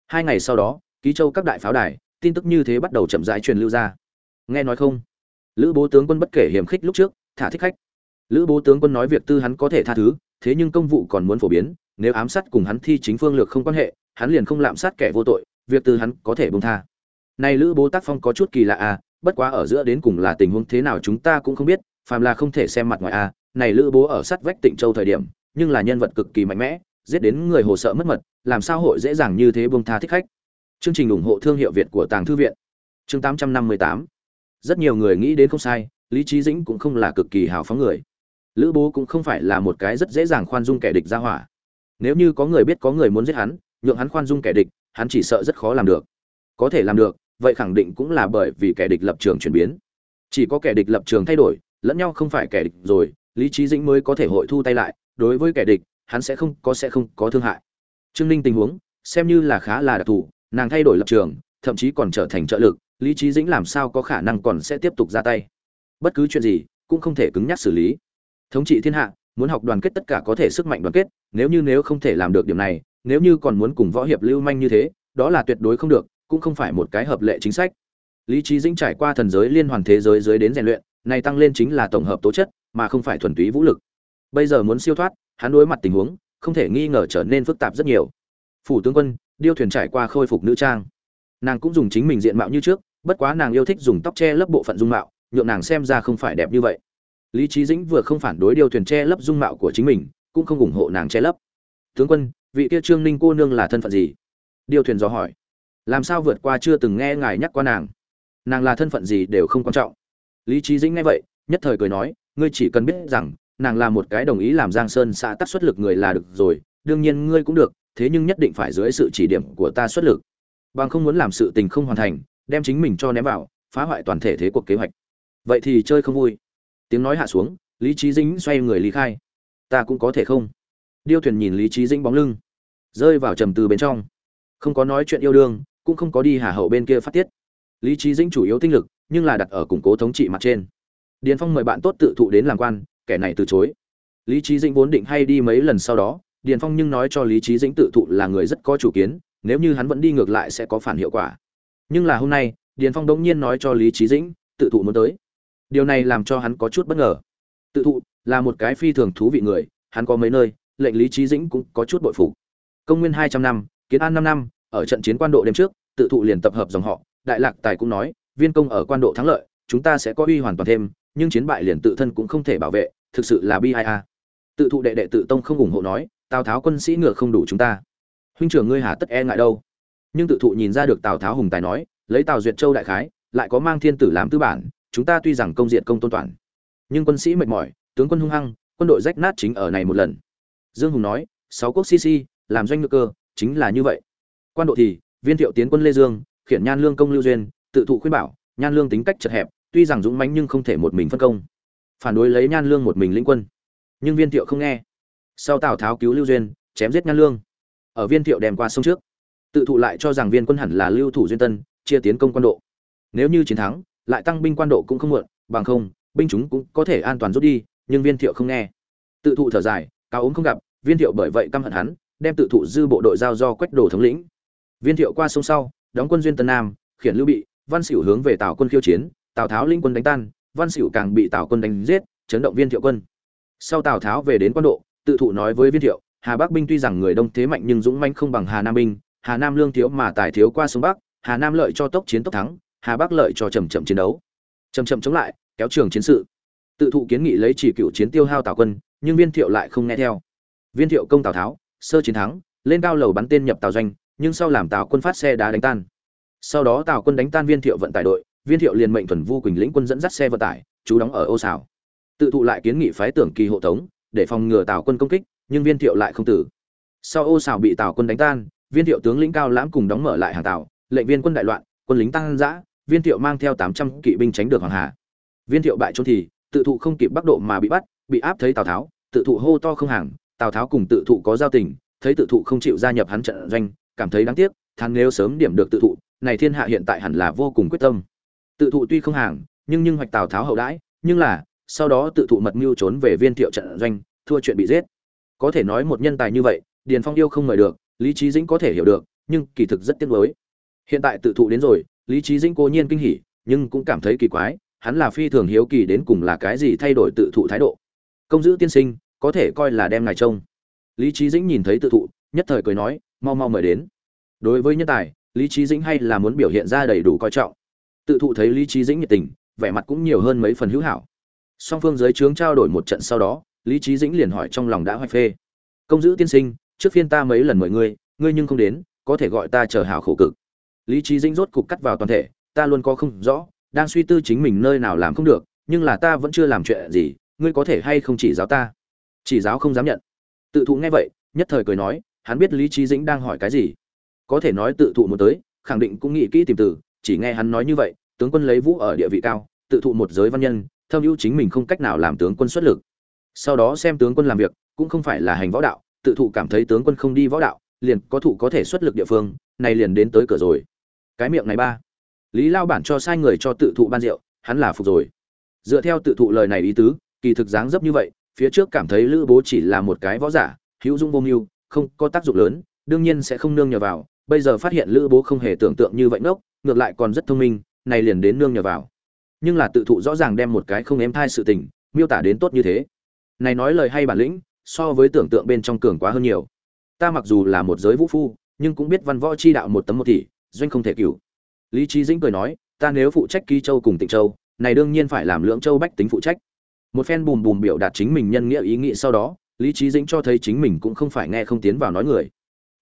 Hai ngày sau đó, ký châu các đại pháo đài, tin tức như thế bắt đầu chậm rãi truyền lưu ra nghe nói không? Lữ bố tướng quân bất kể hiểm khích lúc trước, thả thích khách. Lữ bố tướng quân nói việc tư hắn có thể tha thứ, thế nhưng công vụ còn muốn phổ biến, nếu ám sát cùng hắn thi chính phương lược không quan hệ, hắn liền không lạm sát kẻ vô tội, việc tư hắn có thể bông tha. Này lữ bố tác phong có chút kỳ lạ à bất quá ở giữa đến cùng là tình huống thế nào chúng ta cũng không biết, phàm là không thể xem mặt ngoài à này lữ bố ở sát vách tịnh châu thời điểm, nhưng là nhân vật cực kỳ mạnh mẽ, giết đến người hồ sợ mất mật, làm sao hội dễ dàng như thế bông tha thích khách. Chương trình ủng hộ thương hiệu việt của tàng thư viện. Chương 858 rất nhiều người nghĩ đến không sai, lý trí dĩnh cũng không là cực kỳ hào phóng người. Lữ bố cũng không phải là một cái rất dễ dàng khoan dung kẻ địch ra hỏa. Nếu như có người biết có người muốn giết hắn, nhượng hắn khoan dung kẻ địch, hắn chỉ sợ rất khó làm được. Có thể làm được, vậy khẳng định cũng là bởi vì kẻ địch lập trường chuyển biến. Chỉ có kẻ địch lập trường thay đổi, lẫn nhau không phải kẻ địch rồi, lý trí dĩnh mới có thể hội thu tay lại, đối với kẻ địch, hắn sẽ không có sẽ không có thương hại. Trương ninh tình huống, xem như là khá là đặc thù, nàng thay đổi lập trường, thậm chí còn trở thành trợ lực lý trí dĩnh làm sao có khả năng còn sẽ tiếp tục ra tay? Bất cứ chuyện gì, cũng không thể cứng nhắc xử lý. Thống trị thiên hạ, muốn học đoàn kết tất cả có thể sức mạnh đoàn kết, nếu như nếu không thể làm được điểm này, nếu như còn muốn cùng võ hiệp lưu manh như thế, đó là tuyệt đối không được, cũng không phải một cái hợp lệ chính sách. Lý trí dĩnh trải qua thần giới liên hoàn thế giới dưới đến rèn luyện này tăng lên chính là tổng hợp tố chất, mà không phải thuần túy vũ lực. Bây giờ muốn siêu thoát, hắn đối mặt tình huống, không thể nghi ngờ trở nên phức tạp rất nhiều. Phủ tướng quân, điêu thuyền trải qua khôi phục nữ trang. Nàng cũng dùng chính mình diện mạo như trước bất quá nàng yêu thích dùng tóc che lấp bộ phận dung mạo, nhượng nàng xem ra không phải đẹp như vậy. Lý trí dĩnh vừa không phản đối điều thuyền che lấp dung mạo của chính mình, cũng không ủng hộ nàng che lấp. Tướng quân, vị kia trương ninh cô nương là thân phận gì? Điều thuyền dò hỏi. Làm sao vượt qua chưa từng nghe ngài nhắc qua nàng? Nàng là thân phận gì đều không quan trọng. Lý trí dĩnh nghe vậy, nhất thời cười nói, ngươi chỉ cần biết rằng, nàng là một cái đồng ý làm giang sơn xã tắc xuất lực người là được rồi, đương nhiên ngươi cũng được, thế nhưng nhất định phải dưới sự chỉ điểm của ta xuất lực. Bằng không muốn làm sự tình không hoàn thành đem chính mình cho ném vào, phá hoại toàn thể thế cuộc kế hoạch. Vậy thì chơi không vui. Tiếng nói hạ xuống, lý trí dĩnh xoay người lý khai. Ta cũng có thể không? Điêu thuyền nhìn lý trí dĩnh bóng lưng, rơi vào trầm tư bên trong. Không có nói chuyện yêu đương, cũng không có đi hà hậu bên kia phát tiết. Lý trí dĩnh chủ yếu tinh lực, nhưng là đặt ở củng cố thống trị mặt trên. Điền phong mời bạn tốt tự thụ đến làm quan, kẻ này từ chối. Lý trí dĩnh vốn định hay đi mấy lần sau đó, điền phong nhưng nói cho lý trí dĩnh tự thụ là người rất có chủ kiến, nếu như hắn vẫn đi ngược lại sẽ có phản hiệu quả nhưng là hôm nay, điền phong đống nhiên nói cho lý trí dĩnh, tự thụ muốn tới. Điều này làm cho hắn có chút bất ngờ. Tự thụ là một cái phi thường thú vị người, hắn có mấy nơi, lệnh lý trí dĩnh cũng có chút bội phục. Công nguyên hai trăm năm, kiến an năm năm, ở trận chiến quan độ đêm trước, tự thụ liền tập hợp dòng họ, đại lạc tài cũng nói, viên công ở quan độ thắng lợi, chúng ta sẽ có uy hoàn toàn thêm, nhưng chiến bại liền tự thân cũng không thể bảo vệ, thực sự là bi ai a. Tự thụ đệ đệ tự tông không ủng hộ nói, tào tháo quân sĩ ngựa không đủ chúng ta. Huynh trưởng ngươi hà tất e ngại đâu? Nhưng tự thụ nhìn ra được tào tháo hùng tài nói, lấy tào duyệt châu đại khái, lại có mang thiên tử làm tư bản, chúng ta tuy rằng công diện công tôn toàn, nhưng quân sĩ mệt mỏi, tướng quân hung hăng, quân đội rách nát chính ở này một lần. Dương hùng nói, sáu quốc cc làm doanh ngựa cơ, chính là như vậy. Quan độ thì, viên thiệu tiến quân lê dương, khiển nhan lương công lưu duyên, tự thụ khuyên bảo, nhan lương tính cách chật hẹp, tuy rằng dũng mãnh nhưng không thể một mình phân công. Phản đối lấy nhan lương một mình lĩnh quân. Nhưng viên thiệu không nghe. Sau tào tháo cứu lưu duyên, chém giết nhan lương. Ở viên thiệu đem qua sông trước tự thụ lại cho rằng viên quân hẳn là lưu thủ duyên tân, chia tiến công quan độ. Nếu như chiến thắng, lại tăng binh quan độ cũng không muộn, bằng không, binh chúng cũng có thể an toàn rút đi, nhưng viên thiệu không nghe. Tự thụ thở dài cao ốm không gặp, viên thiệu bởi vậy căm hận hắn, đem tự thụ dư bộ đội giao do quách đồ thống lĩnh. Viên thiệu qua sông sau, đóng quân duyên tân nam, khiển lưu bị, văn xỉu hướng về tào quân khiêu chiến, tào tháo linh quân đánh tan, văn xỉu càng bị tào quân đánh giết, chấn động viên thiệu quân. Sau tào tháo về đến quan độ, tự thụ nói với viên thiệu, hà bắc binh tuy rằng người đông thế mạnh nhưng dũng manh không bằng hà nam binh hà nam lương thiếu mà tài thiếu qua sông bắc, hà nam lợi cho tốc chiến tốc thắng, hà bắc lợi cho chậm chậm chiến đấu. Chậm chậm chống lại, kéo trường chiến sự. Tự thụ kiến nghị lấy chỉ cựu chiến tiêu hao tào quân, nhưng viên thiệu lại không nghe theo. Viên thiệu công tào tháo, sơ chiến thắng, lên cao lầu bắn tên nhập tào doanh, nhưng sau làm tào quân phát xe đá đánh tan. Sau đó tào quân đánh tan viên thiệu vận tải đội, viên thiệu liền mệnh thuần vu quỳnh lĩnh quân dẫn dắt xe vận tải chú đóng ở ô Sào. tự thụ lại kiến nghị phái tưởng kỳ hộ tống, để phòng ngừa tào quân công kích, nhưng viên thiệu lại không tử. Sau ô Sào bị tào quân đánh tan viên thiệu tướng lĩnh cao lãm cùng đóng mở lại hàng tàu, lệnh viên quân đại loạn quân lính tăng giã viên thiệu mang theo tám trăm kỵ binh tránh được hoàng hà. Viên thiệu bại trốn thì tự thụ không kịp bắc độ mà bị bắt bị áp thấy tào tháo tự thụ hô to không hàng tào tháo cùng tự thụ có giao tình thấy tự thụ không chịu gia nhập hắn trận doanh cảm thấy đáng tiếc thằng nếu sớm điểm được tự thụ này thiên hạ hiện tại hẳn là vô cùng quyết tâm. Tự thụ tuy không hàng nhưng nhưng hoạch tào tháo hậu đãi nhưng là sau đó tự thụ mật mưu trốn về viên thiệu trận doanh thua chuyện bị giết. Có thể nói một nhân tài như vậy điền phong yêu không mời được lý trí dĩnh có thể hiểu được, nhưng kỳ thực rất tiếc nuối. Hiện tại tự thụ đến rồi, lý trí dĩnh cố nhiên kinh hỉ, nhưng cũng cảm thấy kỳ quái, hắn là phi thường hiếu kỳ đến cùng là cái gì thay đổi tự thụ thái độ. Công giữ tiên sinh, có thể coi là đem ngài trông. Lý trí dĩnh nhìn thấy tự thụ, nhất thời cười nói, mau mau mời đến. Đối với nhân tài, lý trí dĩnh hay là muốn biểu hiện ra đầy đủ coi trọng. Tự thụ thấy lý trí dĩnh nhiệt tình, vẻ mặt cũng nhiều hơn mấy phần hữu hảo. Song phương giới trướng trao đổi một trận sau đó, lý trí dĩnh liền hỏi trong lòng đã hoạch phê. Công giữ tiên sinh trước phiên ta mấy lần mời ngươi ngươi nhưng không đến, có thể gọi ta chờ hào khổ cực. Lý trí dĩnh rốt cục cắt vào toàn thể, ta luôn có không rõ, đang suy tư chính mình nơi nào làm không được, nhưng là ta vẫn chưa làm chuyện gì, ngươi có thể hay không chỉ giáo ta? Chỉ giáo không dám nhận. Tự thụ nghe vậy, nhất thời cười nói, hắn biết lý trí dĩnh đang hỏi cái gì. Có thể nói tự thụ một tới, khẳng định cũng nghĩ kỹ tìm từ, chỉ nghe hắn nói như vậy, tướng quân lấy vũ ở địa vị cao, tự thụ một giới văn nhân, thâm hữu chính mình không cách nào làm tướng quân xuất lực. Sau đó xem tướng quân làm việc, cũng không phải là hành võ đạo tự thụ cảm thấy tướng quân không đi võ đạo, liền có thụ có thể xuất lực địa phương, này liền đến tới cửa rồi. Cái miệng này ba. Lý lao bản cho sai người cho tự thụ ban rượu, hắn là phục rồi. Dựa theo tự thụ lời này ý tứ, kỳ thực dáng dấp như vậy, phía trước cảm thấy lữ bố chỉ là một cái võ giả, hữu dung vô mưu, không có tác dụng lớn, đương nhiên sẽ không nương nhờ vào, bây giờ phát hiện lữ bố không hề tưởng tượng như vậy ngốc, ngược lại còn rất thông minh, này liền đến nương nhờ vào. Nhưng là tự thụ rõ ràng đem một cái không ém thai sự tình, miêu tả đến tốt như thế. Này nói lời hay bản lĩnh so với tưởng tượng bên trong cường quá hơn nhiều. Ta mặc dù là một giới vũ phu, nhưng cũng biết văn võ chi đạo một tấm một tỷ, doanh không thể cửu. Lý trí dĩnh cười nói, ta nếu phụ trách ký châu cùng tịnh châu, này đương nhiên phải làm lưỡng châu bách tính phụ trách. Một phen bùm bùm biểu đạt chính mình nhân nghĩa ý nghĩ sau đó, lý trí dĩnh cho thấy chính mình cũng không phải nghe không tiến vào nói người.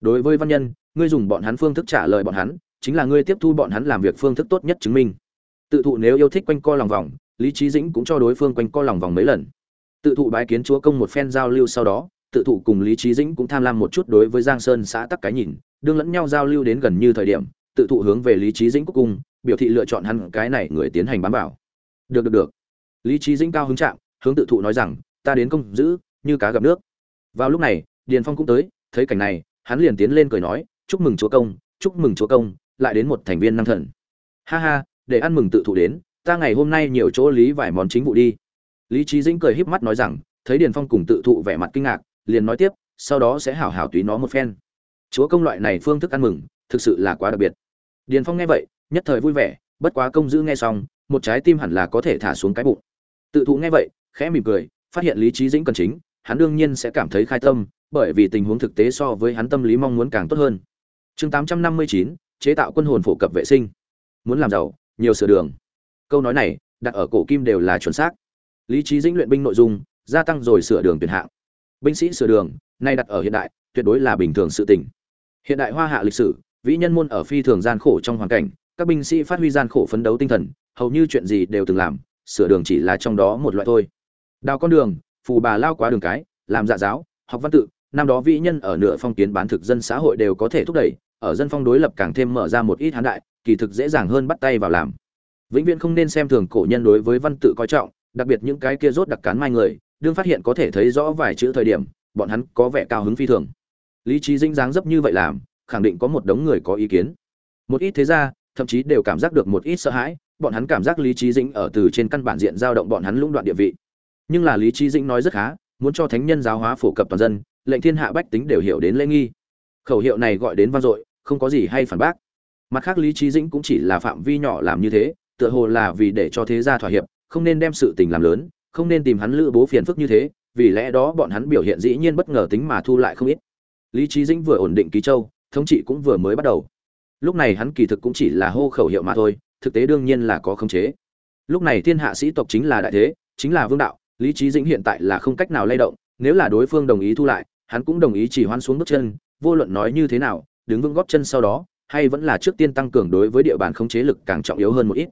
Đối với văn nhân, ngươi dùng bọn hắn phương thức trả lời bọn hắn, chính là ngươi tiếp thu bọn hắn làm việc phương thức tốt nhất chứng minh. Tự thụ nếu yêu thích quanh co lòng vòng, lý trí dĩnh cũng cho đối phương quanh co lòng vòng mấy lần tự thụ bái kiến chúa công một phen giao lưu sau đó, tự thụ cùng lý trí dĩnh cũng tham lam một chút đối với giang sơn xã tắc cái nhìn, đương lẫn nhau giao lưu đến gần như thời điểm, tự thụ hướng về lý trí dĩnh cuối cùng, biểu thị lựa chọn hắn cái này người tiến hành bám bảo. được được được. Lý trí dĩnh cao hứng trạng hướng tự thụ nói rằng, ta đến công giữ, như cá gặp nước. Vào lúc này, điền phong cũng tới, thấy cảnh này, hắn liền tiến lên cười nói, chúc mừng chúa công, chúc mừng chúa công, lại đến một thành viên năng thần. Ha ha, để ăn mừng tự thụ đến, ta ngày hôm nay nhiều chỗ lý vài món chính vụ đi lý trí dĩnh cười híp mắt nói rằng, thấy điền phong cùng tự thụ vẻ mặt kinh ngạc, liền nói tiếp, sau đó sẽ hảo hảo túy nó một phen. Chúa công loại này phương thức ăn mừng, thực sự là quá đặc biệt. Điền phong nghe vậy, nhất thời vui vẻ, bất quá công giữ nghe xong, một trái tim hẳn là có thể thả xuống cái bụng. Tự thụ nghe vậy, khẽ mỉm cười, phát hiện lý trí dĩnh cần chính, hắn đương nhiên sẽ cảm thấy khai tâm, bởi vì tình huống thực tế so với hắn tâm lý mong muốn càng tốt hơn. Chương tám trăm năm mươi chín, chế tạo quân hồn phổ cập vệ sinh. Muốn làm giàu, nhiều sửa đường. Câu nói này, đặt ở cổ kim đều là chuẩn xác lý trí dĩnh luyện binh nội dung, gia tăng rồi sửa đường tuyển hạng. Binh sĩ sửa đường, nay đặt ở hiện đại, tuyệt đối là bình thường sự tình. Hiện đại hoa hạ lịch sử, vĩ nhân môn ở phi thường gian khổ trong hoàn cảnh, các binh sĩ phát huy gian khổ phấn đấu tinh thần, hầu như chuyện gì đều từng làm, sửa đường chỉ là trong đó một loại thôi. Đào con đường, phù bà lao quá đường cái, làm dạ giáo, học văn tự, năm đó vĩ nhân ở nửa phong kiến bán thực dân xã hội đều có thể thúc đẩy, ở dân phong đối lập càng thêm mở ra một ít hán đại, kỳ thực dễ dàng hơn bắt tay vào làm. Vĩnh viễn không nên xem thường cổ nhân đối với văn tự coi trọng đặc biệt những cái kia rốt đặc cán mai người, đương phát hiện có thể thấy rõ vài chữ thời điểm, bọn hắn có vẻ cao hứng phi thường. Lý trí dĩnh dáng dấp như vậy làm, khẳng định có một đống người có ý kiến. Một ít thế ra thậm chí đều cảm giác được một ít sợ hãi, bọn hắn cảm giác lý trí dĩnh ở từ trên căn bản diện giao động bọn hắn lũng đoạn địa vị. Nhưng là lý trí dĩnh nói rất khá, muốn cho thánh nhân giáo hóa phổ cập toàn dân, lệnh thiên hạ bách tính đều hiểu đến lễ nghi. Khẩu hiệu này gọi đến vang dội, không có gì hay phản bác. Mặt khác lý trí dĩnh cũng chỉ là phạm vi nhỏ làm như thế tựa hồ là vì để cho thế gia thỏa hiệp, không nên đem sự tình làm lớn, không nên tìm hắn lữ bố phiền phức như thế, vì lẽ đó bọn hắn biểu hiện dĩ nhiên bất ngờ tính mà thu lại không ít. Lý trí dĩnh vừa ổn định ký châu, thống trị cũng vừa mới bắt đầu. Lúc này hắn kỳ thực cũng chỉ là hô khẩu hiệu mà thôi, thực tế đương nhiên là có khống chế. Lúc này thiên hạ sĩ tộc chính là đại thế, chính là vương đạo, lý trí dĩnh hiện tại là không cách nào lay động, nếu là đối phương đồng ý thu lại, hắn cũng đồng ý chỉ hoan xuống bước chân, vô luận nói như thế nào, đứng vững góp chân sau đó, hay vẫn là trước tiên tăng cường đối với địa bàn khống chế lực càng trọng yếu hơn một ít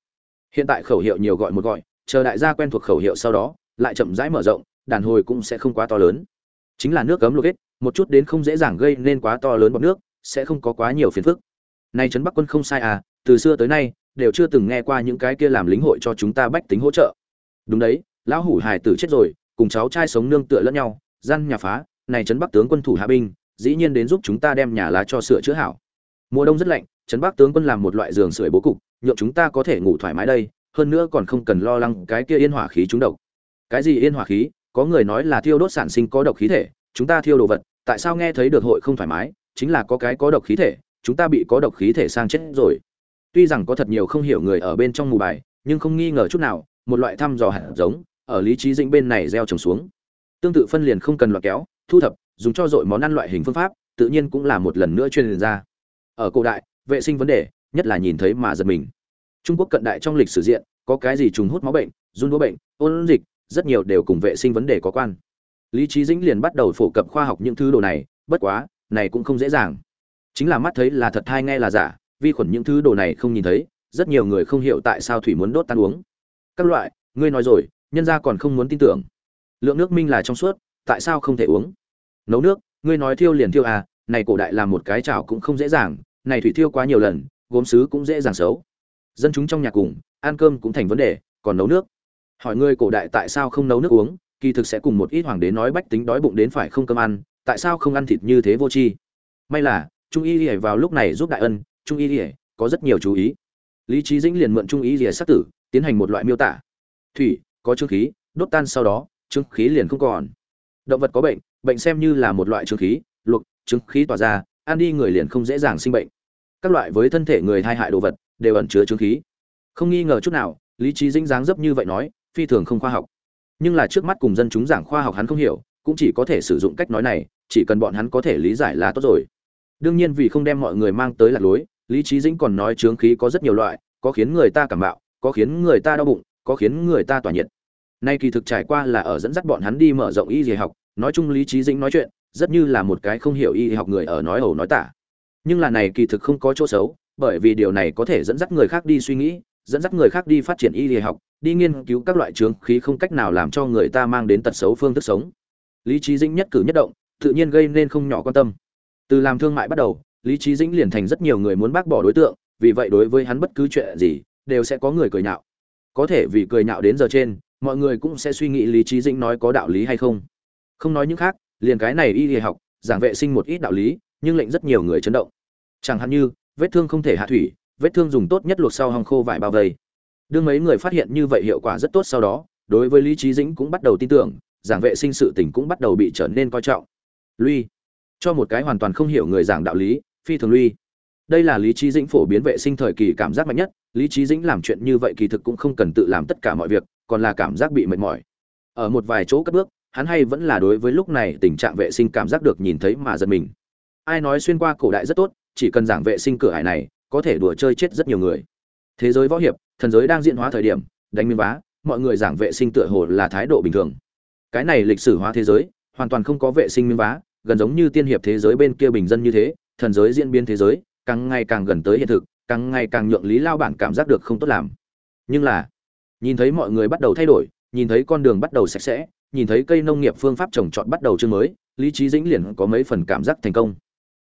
hiện tại khẩu hiệu nhiều gọi một gọi, chờ đại gia quen thuộc khẩu hiệu sau đó, lại chậm rãi mở rộng, đàn hồi cũng sẽ không quá to lớn. Chính là nước cấm lục hết, một chút đến không dễ dàng gây nên quá to lớn bọt nước, sẽ không có quá nhiều phiền phức. Nay trấn bắc quân không sai à từ xưa tới nay, đều chưa từng nghe qua những cái kia làm lính hội cho chúng ta bách tính hỗ trợ. Đúng đấy, lão hủ hải tử chết rồi, cùng cháu trai sống nương tựa lẫn nhau, gian nhà phá, này trấn bắc tướng quân thủ hạ binh, dĩ nhiên đến giúp chúng ta đem nhà lá cho sửa chữa hảo. Mùa đông rất lạnh, trấn bắc tướng quân làm một loại giường sưởi bố cục nhượng chúng ta có thể ngủ thoải mái đây, hơn nữa còn không cần lo lắng cái kia yên hỏa khí trúng độc. Cái gì yên hỏa khí? Có người nói là thiêu đốt sản sinh có độc khí thể, chúng ta thiêu đồ vật, tại sao nghe thấy được hội không thoải mái? Chính là có cái có độc khí thể, chúng ta bị có độc khí thể sang chết rồi. Tuy rằng có thật nhiều không hiểu người ở bên trong mù bài, nhưng không nghi ngờ chút nào, một loại thăm dò hạt giống, ở lý trí dĩnh bên này gieo trồng xuống. Tương tự phân liền không cần loại kéo, thu thập, dùng cho dội món ăn loại hình phương pháp, tự nhiên cũng là một lần nữa truyền ra. Ở cổ đại, vệ sinh vấn đề nhất là nhìn thấy mà giật mình. Trung quốc cận đại trong lịch sử diện, có cái gì trùng hút máu bệnh, run đũa bệnh, ôn dịch, rất nhiều đều cùng vệ sinh vấn đề có quan. Lý trí dĩnh liền bắt đầu phổ cập khoa học những thứ đồ này, bất quá, này cũng không dễ dàng. Chính là mắt thấy là thật hay nghe là giả, vi khuẩn những thứ đồ này không nhìn thấy, rất nhiều người không hiểu tại sao thủy muốn đốt tan uống. Các loại, ngươi nói rồi, nhân gia còn không muốn tin tưởng. Lượng nước minh là trong suốt, tại sao không thể uống? Nấu nước, ngươi nói thiêu liền thiêu à này cổ đại làm một cái chảo cũng không dễ dàng, này thủy thiêu quá nhiều lần gốm sứ cũng dễ dàng xấu. Dân chúng trong nhà cùng, ăn cơm cũng thành vấn đề, còn nấu nước. Hỏi ngươi cổ đại tại sao không nấu nước uống, kỳ thực sẽ cùng một ít hoàng đế nói bách tính đói bụng đến phải không cơm ăn, tại sao không ăn thịt như thế vô tri? May là, trung y lìa vào lúc này giúp đại ân, trung y lìa có rất nhiều chú ý. Lý trí dĩnh liền mượn trung y lìa sát tử, tiến hành một loại miêu tả. Thủy, có trương khí, đốt tan sau đó trương khí liền không còn. Động vật có bệnh bệnh xem như là một loại trương khí, luộc trương khí tỏa ra, ăn đi người liền không dễ dàng sinh bệnh các loại với thân thể người thai hại đồ vật, đều ẩn chứa trương khí. Không nghi ngờ chút nào, lý trí dĩnh dáng dấp như vậy nói, phi thường không khoa học. Nhưng là trước mắt cùng dân chúng giảng khoa học hắn không hiểu, cũng chỉ có thể sử dụng cách nói này, chỉ cần bọn hắn có thể lý giải là tốt rồi. Đương nhiên vì không đem mọi người mang tới lạc lối, lý trí dĩnh còn nói trướng khí có rất nhiều loại, có khiến người ta cảm bạo, có khiến người ta đau bụng, có khiến người ta tỏa nhiệt. Nay kỳ thực trải qua là ở dẫn dắt bọn hắn đi mở rộng y y học, nói chung lý trí dĩnh nói chuyện, rất như là một cái không hiểu y học người ở nói ẩu nói tả nhưng là này kỳ thực không có chỗ xấu, bởi vì điều này có thể dẫn dắt người khác đi suy nghĩ, dẫn dắt người khác đi phát triển y y học, đi nghiên cứu các loại trướng khí không cách nào làm cho người ta mang đến tật xấu phương thức sống. Lý trí dĩnh nhất cử nhất động, tự nhiên gây nên không nhỏ quan tâm. Từ làm thương mại bắt đầu, lý trí dĩnh liền thành rất nhiều người muốn bác bỏ đối tượng, vì vậy đối với hắn bất cứ chuyện gì, đều sẽ có người cười nhạo. Có thể vì cười nhạo đến giờ trên, mọi người cũng sẽ suy nghĩ lý trí dĩnh nói có đạo lý hay không. Không nói những khác, liền cái này y y học, giảng vệ sinh một ít đạo lý nhưng lệnh rất nhiều người chấn động. Chẳng hạn như, vết thương không thể hạ thủy, vết thương dùng tốt nhất luộc sau hong khô vải bao vây. Đương mấy người phát hiện như vậy hiệu quả rất tốt sau đó, đối với lý trí dĩnh cũng bắt đầu tin tưởng, giảng vệ sinh sự tình cũng bắt đầu bị trở nên coi trọng. Lui. Cho một cái hoàn toàn không hiểu người giảng đạo lý, phi thường lui. Đây là lý trí dĩnh phổ biến vệ sinh thời kỳ cảm giác mạnh nhất, lý trí dĩnh làm chuyện như vậy kỳ thực cũng không cần tự làm tất cả mọi việc, còn là cảm giác bị mệt mỏi. Ở một vài chỗ cất bước, hắn hay vẫn là đối với lúc này tình trạng vệ sinh cảm giác được nhìn thấy mà giật mình ai nói xuyên qua cổ đại rất tốt, chỉ cần giảng vệ sinh cửa hải này, có thể đùa chơi chết rất nhiều người. Thế giới võ hiệp, thần giới đang diễn hóa thời điểm, đánh miếng vá, mọi người giảng vệ sinh tựa hồ là thái độ bình thường. Cái này lịch sử hóa thế giới, hoàn toàn không có vệ sinh miếng vá, gần giống như tiên hiệp thế giới bên kia bình dân như thế, thần giới diễn biến thế giới, càng ngày càng gần tới hiện thực, càng ngày càng nhượng lý lao bản cảm giác được không tốt làm. Nhưng là, nhìn thấy mọi người bắt đầu thay đổi, nhìn thấy con đường bắt đầu sạch sẽ, nhìn thấy cây nông nghiệp phương pháp trồng trọt bắt đầu chương mới, lý trí dĩnh liền có mấy phần cảm giác thành công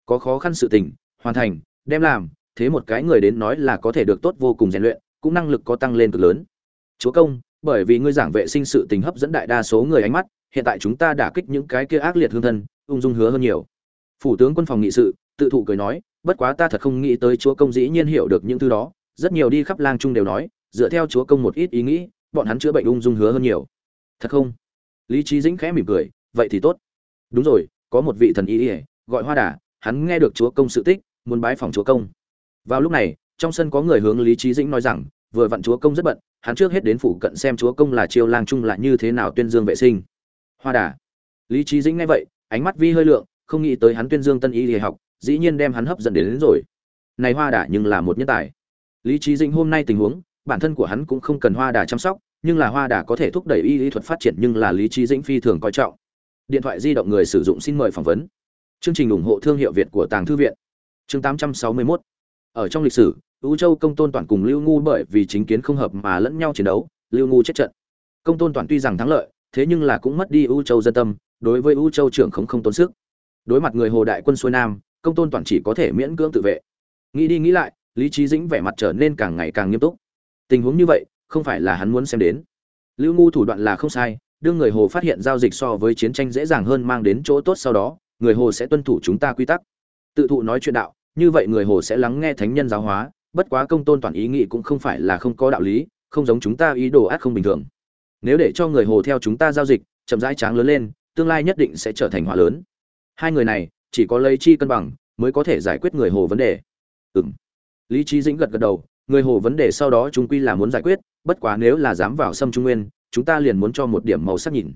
có khó khăn sự tình, hoàn thành, đem làm, thế một cái người đến nói là có thể được tốt vô cùng rèn luyện, cũng năng lực có tăng lên cực lớn. Chúa công, bởi vì ngươi giảng vệ sinh sự tình hấp dẫn đại đa số người ánh mắt, hiện tại chúng ta đã kích những cái kia ác liệt hương thân, ung dung hứa hơn nhiều. Phủ tướng quân phòng nghị sự, tự thụ cười nói, bất quá ta thật không nghĩ tới chúa công dĩ nhiên hiểu được những thứ đó, rất nhiều đi khắp lang trung đều nói, dựa theo chúa công một ít ý nghĩ, bọn hắn chữa bệnh ung dung hứa hơn nhiều. Thật không? Lý trí dĩnh khẽ mỉm cười, vậy thì tốt. Đúng rồi, có một vị thần y ỉa gọi hoa đà hắn nghe được chúa công sự tích muốn bái phòng chúa công. Vào lúc này trong sân có người hướng lý trí dĩnh nói rằng vừa vặn chúa công rất bận hắn trước hết đến phủ cận xem chúa công là chiêu lang trung lại như thế nào tuyên dương vệ sinh. Hoa đà. Lý trí dĩnh nghe vậy ánh mắt vi hơi lượng không nghĩ tới hắn tuyên dương tân y y học dĩ nhiên đem hắn hấp dẫn đến, đến rồi. Này hoa đà nhưng là một nhân tài. Lý trí dĩnh hôm nay tình huống bản thân của hắn cũng không cần hoa đà chăm sóc nhưng là hoa đà có thể thúc đẩy y lý thuật phát triển nhưng là lý trí dĩnh phi thường coi trọng. Điện thoại di động người sử dụng xin mời phỏng vấn chương trình ủng hộ thương hiệu việt của tàng thư viện. Chương 861 ở trong lịch sử Vũ châu công tôn toàn cùng lưu ngu bởi vì chính kiến không hợp mà lẫn nhau chiến đấu, lưu ngu chết trận. Công tôn toàn tuy rằng thắng lợi, thế nhưng là cũng mất đi Vũ châu dân tâm, đối với Vũ châu trưởng không không tốn sức. Đối mặt người hồ đại quân xuôi nam, công tôn toàn chỉ có thể miễn cưỡng tự vệ. Nghĩ đi nghĩ lại, lý trí dĩnh vẻ mặt trở nên càng ngày càng nghiêm túc. Tình huống như vậy, không phải là hắn muốn xem đến. Lưu ngu thủ đoạn là không sai, đương người hồ phát hiện giao dịch so với chiến tranh dễ dàng hơn mang đến chỗ tốt sau đó người hồ sẽ tuân thủ chúng ta quy tắc. Tự thụ nói chuyện đạo, như vậy người hồ sẽ lắng nghe thánh nhân giáo hóa, bất quá công tôn toàn ý nghĩ cũng không phải là không có đạo lý, không giống chúng ta ý đồ ác không bình thường. Nếu để cho người hồ theo chúng ta giao dịch, chậm rãi tráng lớn lên, tương lai nhất định sẽ trở thành họa lớn. Hai người này, chỉ có lấy chi cân bằng, mới có thể giải quyết người hồ vấn đề. Ừ m lý trí dĩnh gật gật đầu, người hồ vấn đề sau đó chúng quy là muốn giải quyết, bất quá nếu là dám vào sâm trung nguyên, chúng ta liền muốn cho một điểm màu sắc nhìn.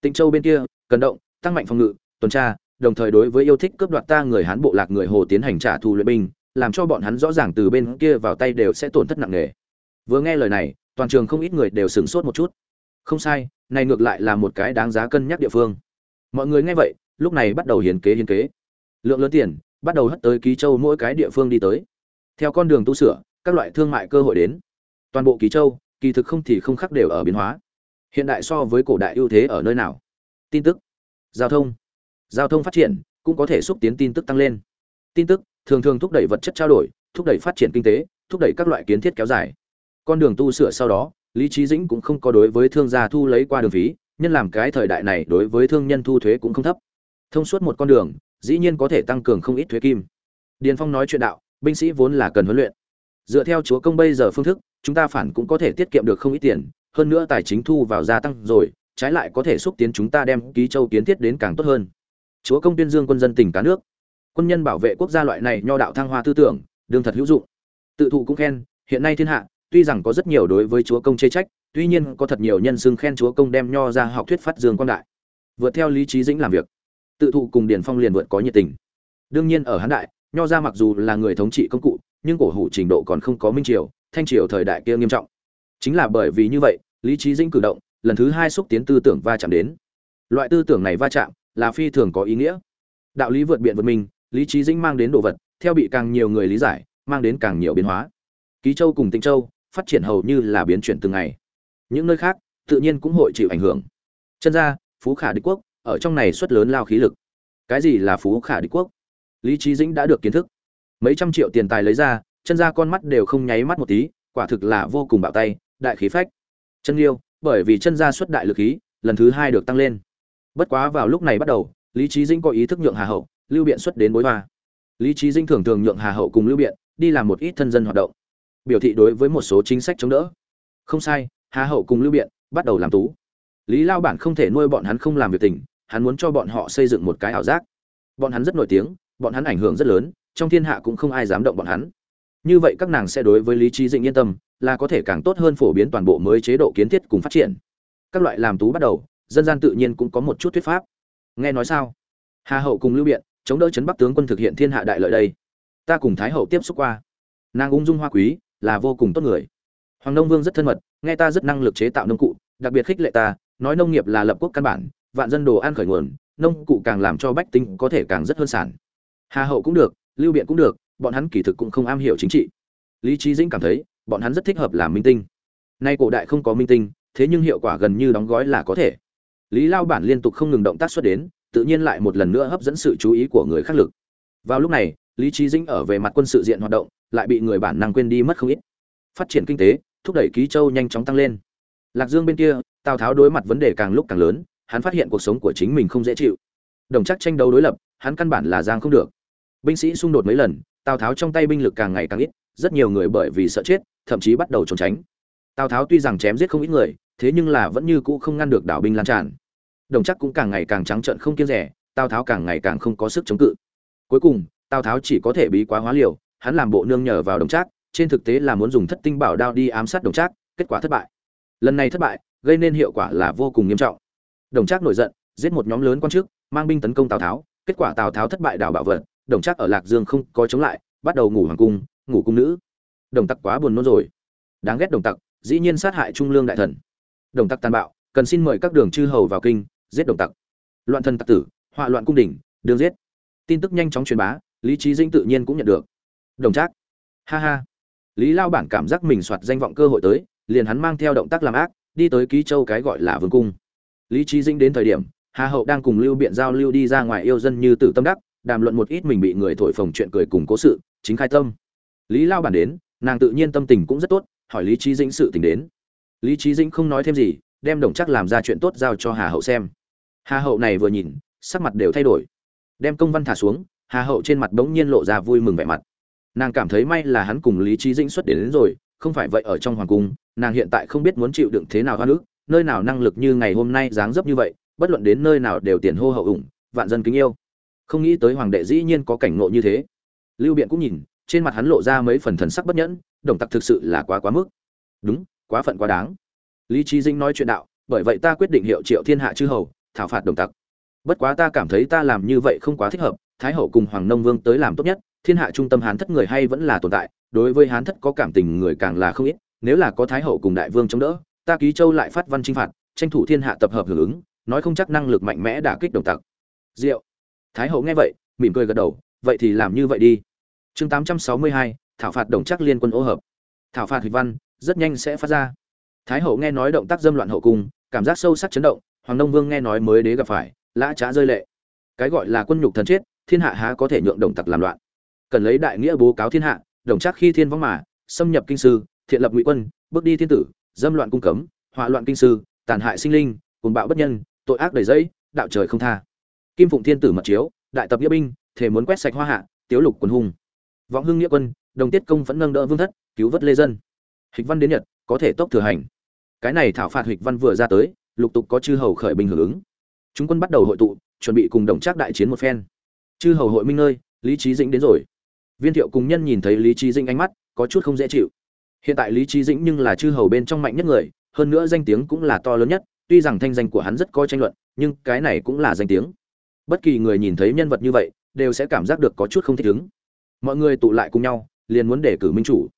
Tịnh châu bên kia, cần động, tăng mạnh phòng ngự, tuần tra đồng thời đối với yêu thích cướp đoạt ta người hán bộ lạc người hồ tiến hành trả thù luyện binh, làm cho bọn hắn rõ ràng từ bên kia vào tay đều sẽ tổn thất nặng nề. Vừa nghe lời này, toàn trường không ít người đều sửng sốt một chút. Không sai, này ngược lại là một cái đáng giá cân nhắc địa phương. Mọi người nghe vậy, lúc này bắt đầu hiến kế hiến kế. Lượng lớn tiền, bắt đầu hất tới ký châu mỗi cái địa phương đi tới. Theo con đường tu sửa, các loại thương mại cơ hội đến. Toàn bộ ký châu, kỳ thực không thì không khác đều ở biến hóa. Hiện đại so với cổ đại ưu thế ở nơi nào? Tin tức. Giao thông giao thông phát triển cũng có thể xúc tiến tin tức tăng lên. Tin tức thường thường thúc đẩy vật chất trao đổi, thúc đẩy phát triển kinh tế, thúc đẩy các loại kiến thiết kéo dài. Con đường tu sửa sau đó, lý trí dĩnh cũng không có đối với thương gia thu lấy qua đường phí, nhân làm cái thời đại này đối với thương nhân thu thuế cũng không thấp. Thông suốt một con đường, dĩ nhiên có thể tăng cường không ít thuế kim. Điền phong nói chuyện đạo, binh sĩ vốn là cần huấn luyện. Dựa theo chúa công bây giờ phương thức, chúng ta phản cũng có thể tiết kiệm được không ít tiền, hơn nữa tài chính thu vào gia tăng rồi, trái lại có thể xúc tiến chúng ta đem ký châu kiến thiết đến càng tốt hơn chúa công tuyên dương quân dân tỉnh cá nước. Quân nhân bảo vệ quốc gia loại này nho đạo thăng hoa tư tưởng, đương thật hữu dụng. Tự thụ cũng khen, hiện nay thiên hạ, tuy rằng có rất nhiều đối với chúa công chê trách, tuy nhiên có thật nhiều nhân xưng khen chúa công đem nho ra học thuyết phát dương quang đại. Vượt theo lý trí dĩnh làm việc. Tự thụ cùng điền phong liền vượt có nhiệt tình. Đương nhiên ở hán đại, nho ra mặc dù là người thống trị công cụ, nhưng cổ hủ trình độ còn không có minh triều, thanh triều thời đại kia nghiêm trọng. Chính là bởi vì như vậy, lý trí dĩnh cử động, lần thứ hai xúc tiến tư tưởng va chạm đến. Loại tư tưởng này va chạm là phi thường có ý nghĩa. Đạo lý vượt biện vượt mình lý trí dĩnh mang đến đồ vật, theo bị càng nhiều người lý giải, mang đến càng nhiều biến hóa. Ký châu cùng tĩnh châu, phát triển hầu như là biến chuyển từng ngày. Những nơi khác, tự nhiên cũng hội chịu ảnh hưởng. Chân ra phú khả đế quốc, ở trong này xuất lớn lao khí lực. Cái gì là phú khả đế quốc? Lý trí dĩnh đã được kiến thức. Mấy trăm triệu tiền tài lấy ra, chân ra con mắt đều không nháy mắt một tí, quả thực là vô cùng bạo tay, đại khí phách. Chân liêu bởi vì chân ra xuất đại lực khí, lần thứ hai được tăng lên bất quá vào lúc này bắt đầu, lý trí Dinh có ý thức nhượng hà hậu, lưu biện xuất đến bối hoa. Lý trí Dinh thường thường nhượng hà hậu cùng lưu biện đi làm một ít thân dân hoạt động, biểu thị đối với một số chính sách chống đỡ. Không sai, hà hậu cùng lưu biện bắt đầu làm tú. Lý lao bản không thể nuôi bọn hắn không làm việc tình, hắn muốn cho bọn họ xây dựng một cái ảo giác. Bọn hắn rất nổi tiếng, bọn hắn ảnh hưởng rất lớn, trong thiên hạ cũng không ai dám động bọn hắn. Như vậy các nàng sẽ đối với lý trí dĩnh yên tâm, là có thể càng tốt hơn phổ biến toàn bộ mới chế độ kiến thiết cùng phát triển. Các loại làm tú bắt đầu dân gian tự nhiên cũng có một chút thuyết pháp. Nghe nói sao? Hà hậu cùng lưu biện chống đỡ chấn bắc tướng quân thực hiện thiên hạ đại lợi đây. Ta cùng thái hậu tiếp xúc qua. Nàng ung dung hoa quý, là vô cùng tốt người. Hoàng nông vương rất thân mật, nghe ta rất năng lực chế tạo nông cụ, đặc biệt khích lệ ta, nói nông nghiệp là lập quốc căn bản, vạn dân đồ ăn khởi nguồn, nông cụ càng làm cho bách tính có thể càng rất hơn sản. Hà hậu cũng được, lưu biện cũng được, bọn hắn kỳ thực cũng không am hiểu chính trị. Lý trí dĩnh cảm thấy, bọn hắn rất thích hợp làm minh tinh. Nay cổ đại không có minh tinh, thế nhưng hiệu quả gần như đóng gói là có thể lý lao bản liên tục không ngừng động tác xuất đến, tự nhiên lại một lần nữa hấp dẫn sự chú ý của người khác lực. Vào lúc này, lý trí dĩnh ở về mặt quân sự diện hoạt động, lại bị người bản năng quên đi mất không ít. Phát triển kinh tế, thúc đẩy ký châu nhanh chóng tăng lên. Lạc dương bên kia, tào tháo đối mặt vấn đề càng lúc càng lớn, hắn phát hiện cuộc sống của chính mình không dễ chịu. Đồng chắc tranh đấu đối lập, hắn căn bản là giang không được. Binh sĩ xung đột mấy lần, tào tháo trong tay binh lực càng ngày càng ít, rất nhiều người bởi vì sợ chết, thậm chí bắt đầu trốn tránh. Tào tháo tuy rằng chém giết không ít người, thế nhưng là vẫn như cũ không ngăn được đảo binh lan tràn đồng chắc cũng càng ngày càng trắng trợn không kiêng rẻ, tào tháo càng ngày càng không có sức chống cự. Cuối cùng, tào tháo chỉ có thể bí quá hóa liều, hắn làm bộ nương nhờ vào đồng trác trên thực tế là muốn dùng thất tinh bảo đao đi ám sát đồng trác kết quả thất bại. Lần này thất bại, gây nên hiệu quả là vô cùng nghiêm trọng. Đồng trác nổi giận, giết một nhóm lớn quan chức, mang binh tấn công tào tháo, kết quả tào tháo thất bại đảo bảo vật, đồng trác ở lạc dương không có chống lại, bắt đầu ngủ hoàng cung, ngủ cung nữ. Đồng tặc quá buồn nôn rồi. Đáng ghét đồng tặc, dĩ nhiên sát hại trung lương đại thần. Đồng tặc tàn bạo, cần xin mời các đường chư hầu vào kinh giết đồng tặc. Loạn thần tặc tử, họa loạn cung đình, đường giết. Tin tức nhanh chóng truyền bá, lý trí dinh tự nhiên cũng nhận được. Đồng trác. Ha ha. Lý lao bản cảm giác mình soạt danh vọng cơ hội tới, liền hắn mang theo động tác làm ác, đi tới ký châu cái gọi là vương cung. Lý trí dinh đến thời điểm, hà hậu đang cùng lưu biện giao lưu đi ra ngoài yêu dân như tử tâm đắc, đàm luận một ít mình bị người thổi phồng chuyện cười cùng cố sự, chính khai tâm. Lý lao bản đến, nàng tự nhiên tâm tình cũng rất tốt, hỏi lý trí dĩnh sự tình đến. Lý trí dĩnh không nói thêm gì, đem đồng chắc làm ra chuyện tốt giao cho hà hậu xem hà hậu này vừa nhìn sắc mặt đều thay đổi. Đem công văn thả xuống hà hậu trên mặt bỗng nhiên lộ ra vui mừng vẻ mặt. Nàng cảm thấy may là hắn cùng lý trí dĩnh xuất đến, đến rồi không phải vậy ở trong hoàng cung nàng hiện tại không biết muốn chịu đựng thế nào hoa nước nơi nào năng lực như ngày hôm nay dáng dấp như vậy bất luận đến nơi nào đều tiền hô hậu ủng vạn dân kính yêu. Không nghĩ tới hoàng đệ dĩ nhiên có cảnh ngộ như thế. Lưu biện cũng nhìn trên mặt hắn lộ ra mấy phần thần sắc bất nhẫn đồng tặc thực sự là quá quá mức. Đúng quá phận quá đáng. Lý trí dĩnh nói chuyện đạo bởi vậy ta quyết định hiệu triệu thiên hạ chư hầu thảo phạt đồng tặc. Bất quá ta cảm thấy ta làm như vậy không quá thích hợp, thái hậu cùng hoàng nông vương tới làm tốt nhất, thiên hạ trung tâm hán thất người hay vẫn là tồn tại, đối với hán thất có cảm tình người càng là không ít, nếu là có thái hậu cùng đại vương chống đỡ, ta ký châu lại phát văn chinh phạt, tranh thủ thiên hạ tập hợp hưởng ứng, nói không chắc năng lực mạnh mẽ đả kích đồng tặc. Diệu. Thái hậu nghe vậy, mỉm cười gật đầu, vậy thì làm như vậy đi. Chương tám trăm sáu mươi hai, thảo phạt đồng chắc liên quân ô hợp. Thảo phạt thủy văn, rất nhanh sẽ phát ra. Thái hậu nghe nói động tác dâm loạn hậu cung, cảm giác sâu sắc chấn động hoàng Đông vương nghe nói mới đế gặp phải, lã trá rơi lệ. Cái gọi là quân nhục thần chết, thiên hạ há có thể nhượng đồng tặc làm loạn. Cần lấy đại nghĩa bố cáo thiên hạ, đồng chắc khi thiên vong mà, xâm nhập kinh sư, thiện lập ngụy quân, bước đi thiên tử, dâm loạn cung cấm, hỏa loạn kinh sư, tàn hại sinh linh cùng bạo bất nhân, tội ác đầy dẫy đạo trời không tha. Kim phụng thiên tử mật chiếu, đại tập nghĩa binh thể muốn quét sạch hoa hạ, tiếu lục quân hùng vọng hưng nghĩa quân, đồng tiết công vẫn nâng đỡ vương thất, cứu vớt lê dân. Hịch văn đến nhật, có thể tốc thừa hành. Cái này thảo phạt hịch văn vừa ra tới lục tục có chư hầu khởi binh hưởng ứng. Chúng quân bắt đầu hội tụ, chuẩn bị cùng đồng trác đại chiến một phen. Chư hầu hội minh nơi, lý trí dĩnh đến rồi. Viên thiệu cùng nhân nhìn thấy lý trí dĩnh ánh mắt, có chút không dễ chịu. Hiện tại lý trí dĩnh nhưng là chư hầu bên trong mạnh nhất người, hơn nữa danh tiếng cũng là to lớn nhất, tuy rằng thanh danh của hắn rất coi tranh luận, nhưng cái này cũng là danh tiếng. Bất kỳ người nhìn thấy nhân vật như vậy, đều sẽ cảm giác được có chút không thích ứng. Mọi người tụ lại cùng nhau, liền muốn đề cử minh chủ.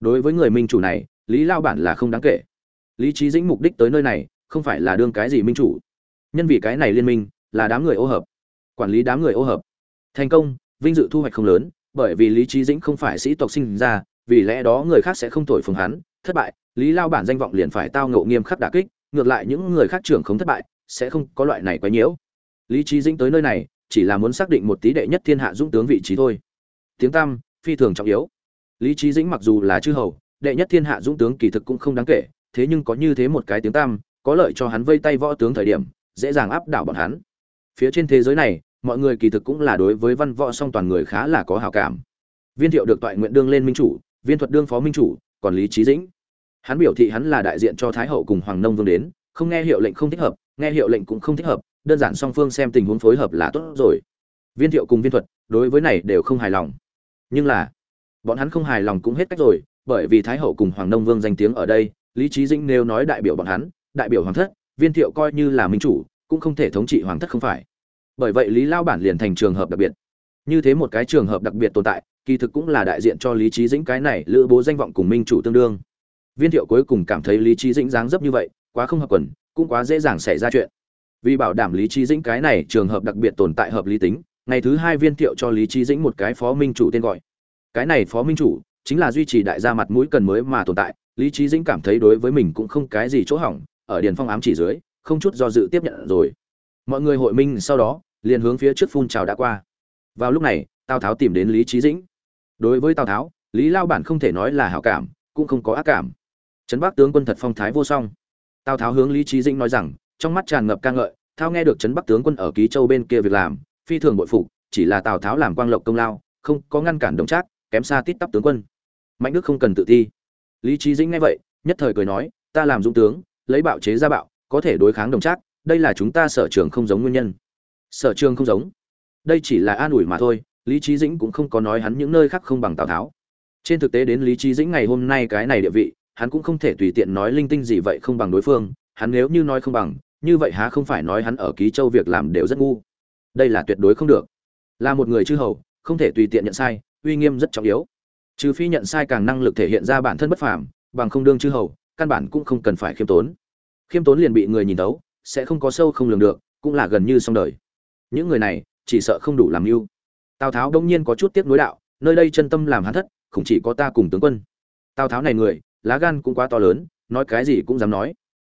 Đối với người minh chủ này, lý lao bản là không đáng kể. Lý trí dĩnh mục đích tới nơi này không phải là đương cái gì minh chủ. Nhân vì cái này liên minh, là đám người ô hợp. Quản lý đám người ô hợp. Thành công, vinh dự thu hoạch không lớn, bởi vì lý trí dĩnh không phải sĩ tộc sinh ra, vì lẽ đó người khác sẽ không thổi phồng hắn, thất bại, lý lao bản danh vọng liền phải tao ngộ nghiêm khắc đả kích, ngược lại những người khác trưởng không thất bại, sẽ không có loại này quấy nhiễu. Lý trí dĩnh tới nơi này, chỉ là muốn xác định một tí đệ nhất thiên hạ dũng tướng vị trí thôi. Tiếng tam phi thường trọng yếu. Lý trí dĩnh mặc dù là chư hầu, đệ nhất thiên hạ dũng tướng kỳ thực cũng không đáng kể, thế nhưng có như thế một cái tiếng tam có lợi cho hắn vây tay võ tướng thời điểm, dễ dàng áp đảo bọn hắn. Phía trên thế giới này, mọi người kỳ thực cũng là đối với văn võ song toàn người khá là có hào cảm. Viên thiệu được toại nguyện đương lên minh chủ, viên thuật đương phó minh chủ, còn lý trí dĩnh. Hắn biểu thị hắn là đại diện cho thái hậu cùng hoàng nông vương đến, không nghe hiệu lệnh không thích hợp, nghe hiệu lệnh cũng không thích hợp, đơn giản song phương xem tình huống phối hợp là tốt rồi. Viên thiệu cùng viên thuật, đối với này đều không hài lòng. Nhưng là, bọn hắn không hài lòng cũng hết cách rồi, bởi vì thái hậu cùng hoàng nông vương danh tiếng ở đây, lý trí dĩnh nếu nói đại biểu bọn hắn đại biểu hoàng thất, viên thiệu coi như là minh chủ, cũng không thể thống trị hoàng thất không phải. Bởi vậy lý lao bản liền thành trường hợp đặc biệt. Như thế một cái trường hợp đặc biệt tồn tại, kỳ thực cũng là đại diện cho lý trí dĩnh cái này lữ bố danh vọng cùng minh chủ tương đương. Viên thiệu cuối cùng cảm thấy lý trí dĩnh dáng dấp như vậy, quá không hợp quần, cũng quá dễ dàng xảy ra chuyện. Vì bảo đảm lý trí dĩnh cái này trường hợp đặc biệt tồn tại hợp lý tính, ngày thứ hai viên thiệu cho lý trí dĩnh một cái phó minh chủ tên gọi. Cái này phó minh chủ chính là duy trì đại gia mặt mũi cần mới mà tồn tại, lý trí dĩnh cảm thấy đối với mình cũng không cái gì chỗ hỏng ở điền phong ám chỉ dưới, không chút do dự tiếp nhận rồi. Mọi người hội minh sau đó, liền hướng phía trước phun trào đã qua. Vào lúc này, tào tháo tìm đến lý trí dĩnh. Đối với tào tháo, lý lao bản không thể nói là hảo cảm, cũng không có ác cảm. Trấn bắc tướng quân thật phong thái vô song. Tào tháo hướng lý trí dĩnh nói rằng, trong mắt tràn ngập ca ngợi thao nghe được trấn bắc tướng quân ở ký châu bên kia việc làm, phi thường bội phục, chỉ là tào tháo làm quang lộc công lao, không có ngăn cản đồng trác, kém xa tít tắp tướng quân. Mạnh đức không cần tự ti lý trí dĩnh nghe vậy, nhất thời cười nói, ta làm dũng tướng lấy bạo chế ra bạo, có thể đối kháng đồng trác, đây là chúng ta sở trường không giống nguyên nhân. Sở trường không giống. Đây chỉ là an ủi mà thôi, lý trí dĩnh cũng không có nói hắn những nơi khác không bằng tào tháo. Trên thực tế đến lý trí dĩnh ngày hôm nay cái này địa vị, hắn cũng không thể tùy tiện nói linh tinh gì vậy không bằng đối phương, hắn nếu như nói không bằng, như vậy há không phải nói hắn ở ký châu việc làm đều rất ngu. Đây là tuyệt đối không được. Là một người chư hầu, không thể tùy tiện nhận sai, uy nghiêm rất trọng yếu. Trừ phi nhận sai càng năng lực thể hiện ra bản thân bất phàm, bằng không đương chư hầu căn bản cũng không cần phải khiêm tốn. Khiêm tốn liền bị người nhìn tấu sẽ không có sâu không lường được, cũng là gần như xong đời. Những người này, chỉ sợ không đủ làm mưu. Tào tháo đông nhiên có chút tiếc nối đạo, nơi đây chân tâm làm hắn thất, không chỉ có ta cùng tướng quân. Tào tháo này người, lá gan cũng quá to lớn, nói cái gì cũng dám nói.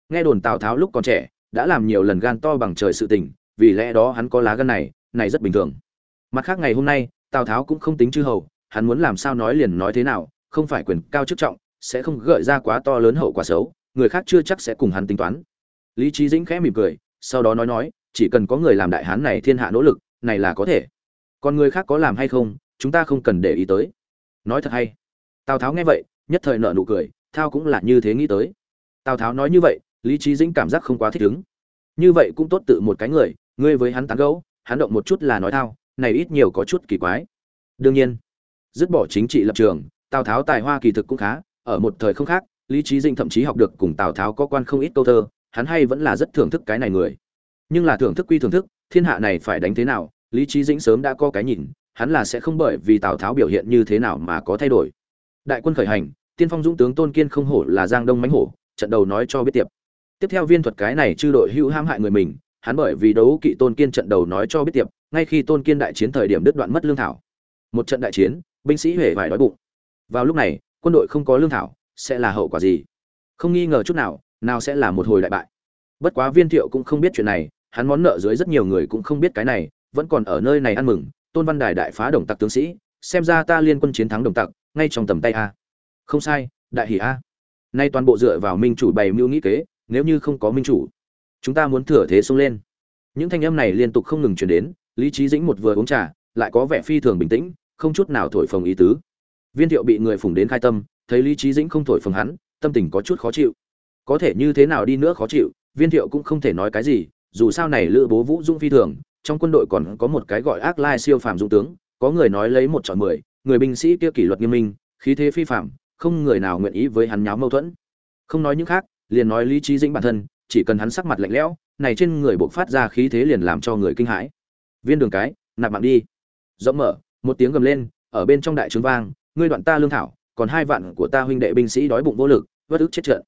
Nghe đồn tào tháo lúc còn trẻ, đã làm nhiều lần gan to bằng trời sự tình, vì lẽ đó hắn có lá gan này này rất bình thường. Mặt khác ngày hôm nay, tào tháo cũng không tính chư hầu, hắn muốn làm sao nói liền nói thế nào, không phải quyền cao chức trọng sẽ không gợi ra quá to lớn hậu quả xấu, người khác chưa chắc sẽ cùng hắn tính toán. Lý trí dĩnh khẽ mỉm cười, sau đó nói nói, chỉ cần có người làm đại hán này thiên hạ nỗ lực, này là có thể. Còn người khác có làm hay không, chúng ta không cần để ý tới. Nói thật hay. Tào tháo nghe vậy, nhất thời nợ nụ cười, thao cũng là như thế nghĩ tới. Tào tháo nói như vậy, lý trí dĩnh cảm giác không quá thích ứng. Như vậy cũng tốt tự một cái người, ngươi với hắn tán gẫu, hắn động một chút là nói thao, này ít nhiều có chút kỳ quái. Đương nhiên, dứt bỏ chính trị lập trường, tào tháo tài hoa kỳ thực cũng khá ở một thời không khác, lý trí dĩnh thậm chí học được cùng tào tháo có quan không ít câu thơ, hắn hay vẫn là rất thưởng thức cái này người. Nhưng là thưởng thức quy thưởng thức, thiên hạ này phải đánh thế nào, lý trí dĩnh sớm đã có cái nhìn, hắn là sẽ không bởi vì tào tháo biểu hiện như thế nào mà có thay đổi. Đại quân khởi hành, tiên phong dũng tướng tôn kiên không hổ là giang đông mánh hổ, trận đầu nói cho biết tiệp. Tiếp theo viên thuật cái này chư đội hữu ham hại người mình, hắn bởi vì đấu kỵ tôn kiên trận đầu nói cho biết tiệp, ngay khi tôn kiên đại chiến thời điểm đứt đoạn mất lương thảo. Một trận đại chiến, binh sĩ huệ vải đói bụng. Vào lúc này quân đội không có lương thảo, sẽ là hậu quả gì? Không nghi ngờ chút nào nào sẽ là một hồi đại bại. Bất quá viên thiệu cũng không biết chuyện này, hắn món nợ dưới rất nhiều người cũng không biết cái này, vẫn còn ở nơi này ăn mừng, tôn văn đài đại phá đồng tặc tướng sĩ, xem ra ta liên quân chiến thắng đồng tặc, ngay trong tầm tay a. Không sai, đại hỷ a. Nay toàn bộ dựa vào minh chủ bày mưu nghĩ kế, nếu như không có minh chủ, chúng ta muốn thừa thế xông lên. Những thanh âm này liên tục không ngừng chuyển đến, lý trí dĩnh một vừa uống trà, lại có vẻ phi thường bình tĩnh, không chút nào thổi phồng ý tứ viên thiệu bị người phủng đến khai tâm, thấy lý trí dĩnh không thổi phồng hắn, tâm tình có chút khó chịu. Có thể như thế nào đi nữa khó chịu, viên thiệu cũng không thể nói cái gì, dù sao này lữ bố vũ dung phi thường, trong quân đội còn có một cái gọi ác lai siêu phàm dũng tướng, có người nói lấy một chọn mười, người binh sĩ kia kỷ luật nghiêm minh, khí thế phi phạm không người nào nguyện ý với hắn nháo mâu thuẫn. Không nói những khác, liền nói lý trí dĩnh bản thân, chỉ cần hắn sắc mặt lạnh lẽo, này trên người bộc phát ra khí thế liền làm cho người kinh hãi. Viên đường cái, nạp mạng đi. Rộng mở, một tiếng gầm lên, ở bên trong đại trướng vang ngươi đoạn ta lương thảo, còn hai vạn của ta huynh đệ binh sĩ đói bụng vô lực, vất ức chết trận.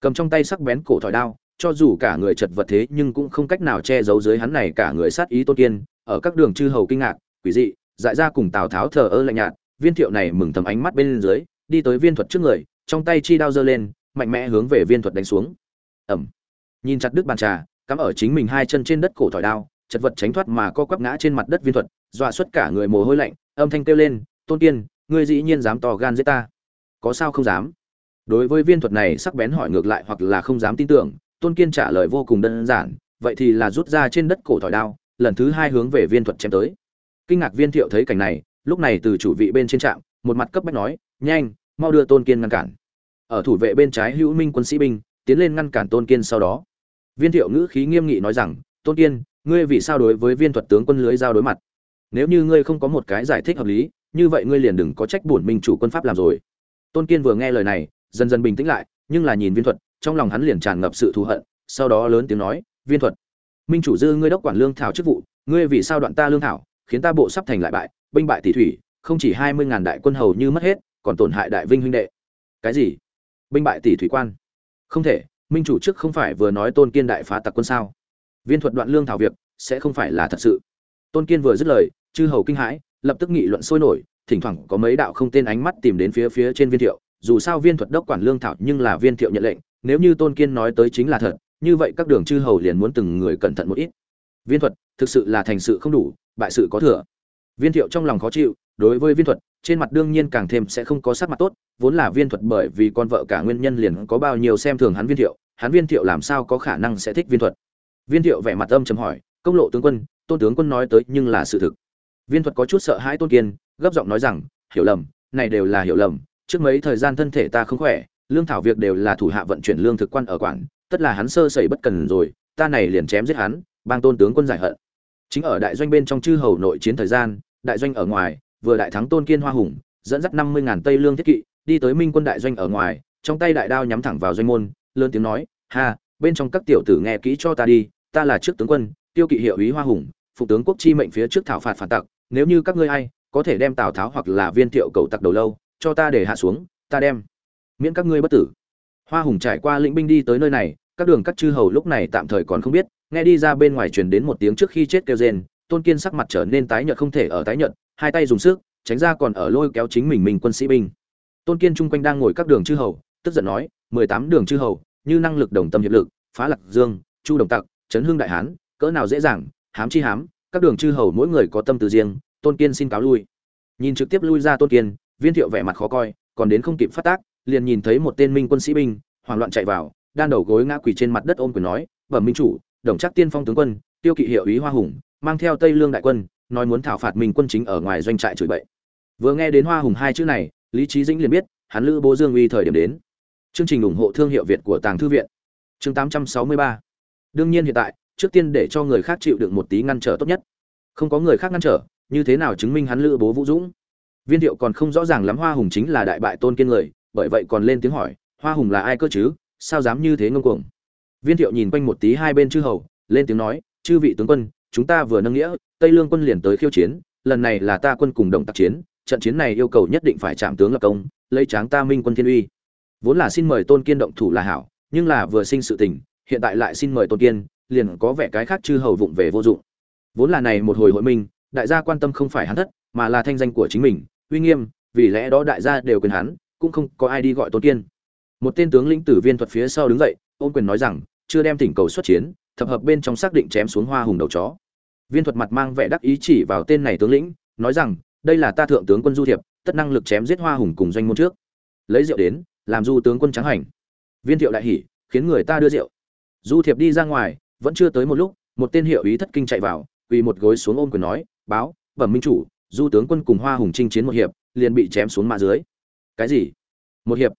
Cầm trong tay sắc bén cổ thỏi đao, cho dù cả người chật vật thế nhưng cũng không cách nào che giấu dưới hắn này cả người sát ý tôn kiên, ở các đường chư hầu kinh ngạc, quỷ dị, dại ra cùng tào tháo thờ ơ lạnh nhạt, viên thiệu này mừng thầm ánh mắt bên dưới, đi tới viên thuật trước người, trong tay chi đao giơ lên, mạnh mẽ hướng về viên thuật đánh xuống. Ẩm nhìn chặt đứt bàn trà, cắm ở chính mình hai chân trên đất cổ thỏi đao, chật vật tránh thoát mà co quắp ngã trên mặt đất viên thuật, dọa xuất cả người mồ hôi lạnh, âm thanh kêu lên, tôn kiên ngươi dĩ nhiên dám to gan giết ta. Có sao không dám? Đối với viên thuật này sắc bén hỏi ngược lại hoặc là không dám tin tưởng, tôn kiên trả lời vô cùng đơn giản, vậy thì là rút ra trên đất cổ thỏi đao, lần thứ hai hướng về viên thuật chém tới. Kinh ngạc viên thiệu thấy cảnh này, lúc này từ chủ vị bên trên trạm, một mặt cấp bách nói, nhanh, mau đưa tôn kiên ngăn cản. Ở thủ vệ bên trái hữu minh quân sĩ binh, tiến lên ngăn cản tôn kiên sau đó. Viên thiệu ngữ khí nghiêm nghị nói rằng, tôn kiên, ngươi vì sao đối với viên thuật tướng quân lưới giao đối mặt? Nếu như ngươi không có một cái giải thích hợp lý như vậy ngươi liền đừng có trách bổn minh chủ quân pháp làm rồi. Tôn kiên vừa nghe lời này, dần dần bình tĩnh lại, nhưng là nhìn viên thuật, trong lòng hắn liền tràn ngập sự thù hận, sau đó lớn tiếng nói, viên thuật, minh chủ dư ngươi đốc quản lương thảo chức vụ, ngươi vì sao đoạn ta lương thảo, khiến ta bộ sắp thành lại bại, binh bại tỷ thủy, không chỉ hai mươi ngàn đại quân hầu như mất hết, còn tổn hại đại vinh huynh đệ. Cái gì? Binh bại tỷ thủy quan? Không thể, minh chủ trước không phải vừa nói tôn kiên đại phá tặc quân sao? Viên thuật đoạn lương thảo việc, sẽ không phải là thật sự. Tôn kiên vừa dứt lời, chư hầu kinh hãi lập tức nghị luận sôi nổi, thỉnh thoảng có mấy đạo không tên ánh mắt tìm đến phía phía trên viên thiệu, dù sao viên thuật đốc quản lương thảo nhưng là viên thiệu nhận lệnh, nếu như tôn kiên nói tới chính là thật, như vậy các đường chư hầu liền muốn từng người cẩn thận một ít. Viên thuật, thực sự là thành sự không đủ, bại sự có thừa. Viên thiệu trong lòng khó chịu, đối với viên thuật, trên mặt đương nhiên càng thêm sẽ không có sắc mặt tốt, vốn là viên thuật bởi vì con vợ cả nguyên nhân liền có bao nhiêu xem thường hắn viên thiệu, hắn viên thiệu làm sao có khả năng sẽ thích viên thuật. Viên thiệu vẻ mặt âm chầm hỏi, công lộ tướng quân, tôn tướng quân nói tới nhưng là sự thực viên thuật có chút sợ hãi tôn kiên, gấp giọng nói rằng, hiểu lầm, này đều là hiểu lầm, trước mấy thời gian thân thể ta không khỏe, lương thảo việc đều là thủ hạ vận chuyển lương thực quan ở quản tất là hắn sơ sẩy bất cần rồi, ta này liền chém giết hắn, bang tôn tướng quân giải hận. Chính ở đại doanh bên trong chư hầu nội chiến thời gian, đại doanh ở ngoài, vừa đại thắng tôn kiên hoa hùng, dẫn dắt năm mươi ngàn tây lương thiết kỵ, đi tới minh quân đại doanh ở ngoài, trong tay đại đao nhắm thẳng vào doanh môn, lớn tiếng nói, ha, bên trong các tiểu tử nghe kỹ cho ta đi, ta là trước tướng quân, tiêu kỵ hiệu ý hoa hùng, phụ tướng quốc chi mệnh phía trước thảo phạt phản tặc nếu như các ngươi ai có thể đem tào tháo hoặc là viên thiệu cầu tặc đầu lâu, cho ta để hạ xuống, ta đem. Miễn các ngươi bất tử. Hoa hùng trải qua lĩnh binh đi tới nơi này, các đường các chư hầu lúc này tạm thời còn không biết, nghe đi ra bên ngoài truyền đến một tiếng trước khi chết kêu rên, tôn kiên sắc mặt trở nên tái nhợt không thể ở tái nhợt, hai tay dùng sức, tránh ra còn ở lôi kéo chính mình mình quân sĩ binh. Tôn kiên chung quanh đang ngồi các đường chư hầu, tức giận nói, mười tám đường chư hầu, như năng lực đồng tâm hiệp lực, phá lạc dương, chu đồng tặc, chấn hương đại hán, cỡ nào dễ dàng, hám chi hám các đường chư hầu mỗi người có tâm từ riêng, tôn kiên xin cáo lui. Nhìn trực tiếp lui ra tôn kiên, viên thiệu vẻ mặt khó coi, còn đến không kịp phát tác, liền nhìn thấy một tên minh quân sĩ binh, hoảng loạn chạy vào, đan đầu gối ngã quỳ trên mặt đất ôm quyền nói, bẩm minh chủ, đồng chắc tiên phong tướng quân, tiêu kỵ hiệu ý hoa hùng, mang theo tây lương đại quân, nói muốn thảo phạt minh quân chính ở ngoài doanh trại chửi bậy. Vừa nghe đến hoa hùng hai chữ này, lý trí dĩnh liền biết, hắn lữ bố dương uy thời điểm đến. Chương trình ủng hộ thương hiệu việt của tàng thư viện. Chương 863 đương nhiên hiện tại trước tiên để cho người khác chịu được một tí ngăn trở tốt nhất. Không có người khác ngăn trở, như thế nào chứng minh hắn lữ bố vũ dũng? Viên thiệu còn không rõ ràng lắm hoa hùng chính là đại bại tôn kiên người, bởi vậy còn lên tiếng hỏi, hoa hùng là ai cơ chứ? Sao dám như thế ngông cuồng? Viên thiệu nhìn quanh một tí hai bên chư hầu, lên tiếng nói, chư vị tướng quân, chúng ta vừa nâng nghĩa, tây lương quân liền tới khiêu chiến, lần này là ta quân cùng đồng tác chiến, trận chiến này yêu cầu nhất định phải chạm tướng lập công, lấy tráng ta minh quân thiên uy. Vốn là xin mời tôn kiên động thủ là hảo, nhưng là vừa sinh sự tình, hiện tại lại xin mời tôn kiên liền có vẻ cái khác chư hầu vụng về vô dụng. Vốn là này một hồi hội minh, đại gia quan tâm không phải hắn thất, mà là thanh danh của chính mình, uy nghiêm, vì lẽ đó đại gia đều quyền hắn, cũng không có ai đi gọi tôn kiên. Một tên tướng lĩnh tử viên thuật phía sau đứng dậy, ôn quyền nói rằng, chưa đem thỉnh cầu xuất chiến, thập hợp bên trong xác định chém xuống hoa hùng đầu chó. Viên thuật mặt mang vẻ đắc ý chỉ vào tên này tướng lĩnh, nói rằng, đây là ta thượng tướng quân du thiệp, tất năng lực chém giết hoa hùng cùng doanh môn trước. Lấy rượu đến, làm du tướng quân trắng hành. Viên thiệu đại hỉ, khiến người ta đưa rượu. Du thiệp đi ra ngoài vẫn chưa tới một lúc, một tên hiệu ý thất kinh chạy vào, quỳ một gối xuống ôm quyền nói, báo, bẩm minh chủ, du tướng quân cùng hoa hùng chinh chiến một hiệp, liền bị chém xuống mạ dưới. Cái gì? Một hiệp.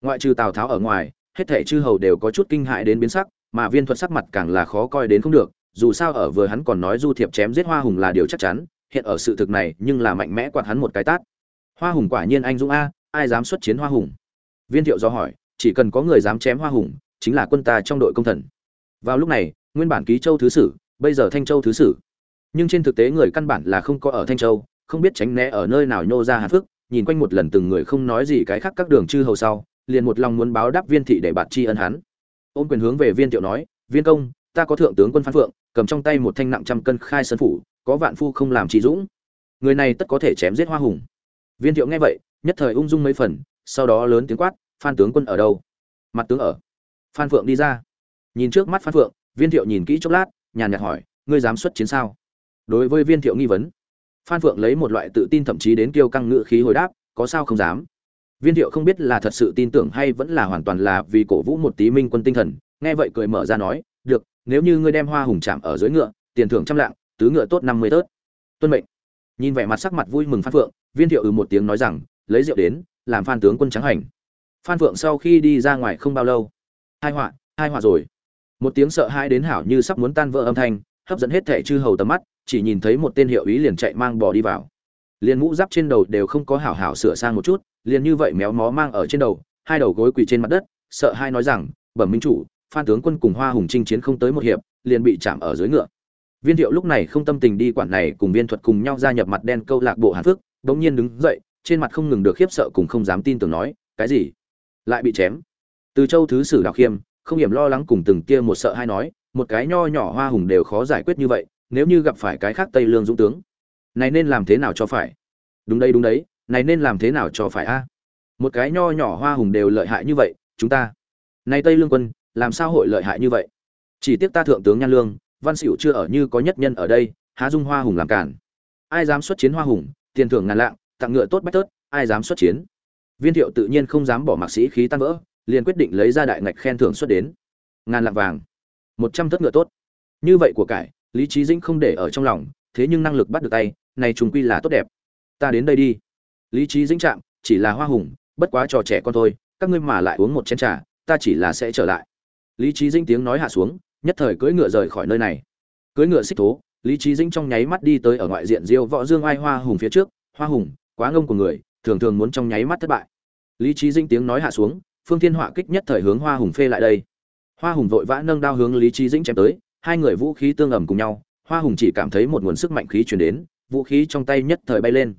Ngoại trừ tào tháo ở ngoài, hết thảy chư hầu đều có chút kinh hại đến biến sắc, mà viên thuật sắc mặt càng là khó coi đến không được, dù sao ở vừa hắn còn nói du thiệp chém giết hoa hùng là điều chắc chắn, hiện ở sự thực này nhưng là mạnh mẽ quạt hắn một cái tát. Hoa hùng quả nhiên anh dũng a, ai dám xuất chiến hoa hùng? Viên thiệu do hỏi, chỉ cần có người dám chém hoa hùng, chính là quân ta trong đội công thần. Vào lúc này nguyên bản ký châu thứ sử, bây giờ thanh châu thứ sử. Nhưng trên thực tế người căn bản là không có ở thanh châu, không biết tránh né ở nơi nào nhô ra hàn phước nhìn quanh một lần từng người không nói gì cái khác các đường chư hầu sau, liền một lòng muốn báo đáp viên thị để bạt tri ân hắn. Ôm quyền hướng về viên thiệu nói, viên công, ta có thượng tướng quân phan phượng, cầm trong tay một thanh nặng trăm cân khai sơn phủ, có vạn phu không làm trí dũng. Người này tất có thể chém giết hoa hùng. Viên thiệu nghe vậy, nhất thời ung dung mấy phần, sau đó lớn tiếng quát, phan tướng quân ở đâu? Mặt tướng ở. Phan phượng đi ra. Nhìn trước mắt phan phượng viên thiệu nhìn kỹ chốc lát, nhàn nhạt hỏi, ngươi dám xuất chiến sao? Đối với viên thiệu nghi vấn, phan phượng lấy một loại tự tin thậm chí đến kiêu căng ngự khí hồi đáp, có sao không dám. Viên thiệu không biết là thật sự tin tưởng hay vẫn là hoàn toàn là vì cổ vũ một tí minh quân tinh thần, nghe vậy cười mở ra nói, được, nếu như ngươi đem hoa hùng chạm ở dưới ngựa, tiền thưởng trăm lạng, tứ ngựa tốt năm mươi tớt. Tuân mệnh. Nhìn vẻ mặt sắc mặt vui mừng phan phượng, viên thiệu ừ một tiếng nói rằng, lấy rượu đến, làm phan tướng quân trắng hành. Phan phượng sau khi đi ra ngoài không bao lâu, hai họa hai họa rồi một tiếng sợ hãi đến hảo như sắp muốn tan vỡ âm thanh, hấp dẫn hết thẻ chư hầu tầm mắt, chỉ nhìn thấy một tên hiệu ý liền chạy mang bò đi vào. Liền mũ giáp trên đầu đều không có hảo hảo sửa sang một chút, liền như vậy méo mó mang ở trên đầu, hai đầu gối quỳ trên mặt đất, sợ hai nói rằng, bẩm minh chủ, phan tướng quân cùng hoa hùng chinh chiến không tới một hiệp, liền bị chạm ở dưới ngựa. Viên thiệu lúc này không tâm tình đi quản này cùng viên thuật cùng nhau gia nhập mặt đen câu lạc bộ hàn phước, bỗng nhiên đứng dậy, trên mặt không ngừng được khiếp sợ cùng không dám tin tưởng nói, cái gì? Lại bị chém? Từ châu thứ sử đạo khiêm không hiểm lo lắng cùng từng kia một sợ hay nói, một cái nho nhỏ hoa hùng đều khó giải quyết như vậy, nếu như gặp phải cái khác tây lương dũng tướng, này nên làm thế nào cho phải? Đúng đây đúng đấy, này nên làm thế nào cho phải a? Một cái nho nhỏ hoa hùng đều lợi hại như vậy, chúng ta, này tây lương quân, làm sao hội lợi hại như vậy? Chỉ tiếc ta thượng tướng nhan lương, văn xỉu chưa ở như có nhất nhân ở đây, há dung hoa hùng làm cản. Ai dám xuất chiến hoa hùng, tiền thưởng ngàn lạng, tặng ngựa tốt bách tớt ai dám xuất chiến? Viên thiệu tự nhiên không dám bỏ mạc sĩ khí tan vỡ liền quyết định lấy ra đại ngạch khen thưởng xuất đến. Ngàn lạng vàng. Một trăm thất ngựa tốt. Như vậy của cải, lý trí dĩnh không để ở trong lòng, thế nhưng năng lực bắt được tay, này trùng quy là tốt đẹp. Ta đến đây đi. Lý trí dĩnh chạm, chỉ là hoa hùng, bất quá trò trẻ con thôi, các ngươi mà lại uống một chén trà, ta chỉ là sẽ trở lại. Lý trí dĩnh tiếng nói hạ xuống, nhất thời cưỡi ngựa rời khỏi nơi này. Cưỡi ngựa xích thố, lý trí dĩnh trong nháy mắt đi tới ở ngoại diện diêu võ dương ai hoa hùng phía trước. Hoa hùng, quá ngông của người, thường thường muốn trong nháy mắt thất bại. Lý trí dĩnh tiếng nói hạ xuống phương thiên họa kích nhất thời hướng hoa hùng phê lại đây. Hoa hùng vội vã nâng đao hướng lý trí dĩnh chém tới, hai người vũ khí tương ầm cùng nhau, hoa hùng chỉ cảm thấy một nguồn sức mạnh khí truyền đến, vũ khí trong tay nhất thời bay lên.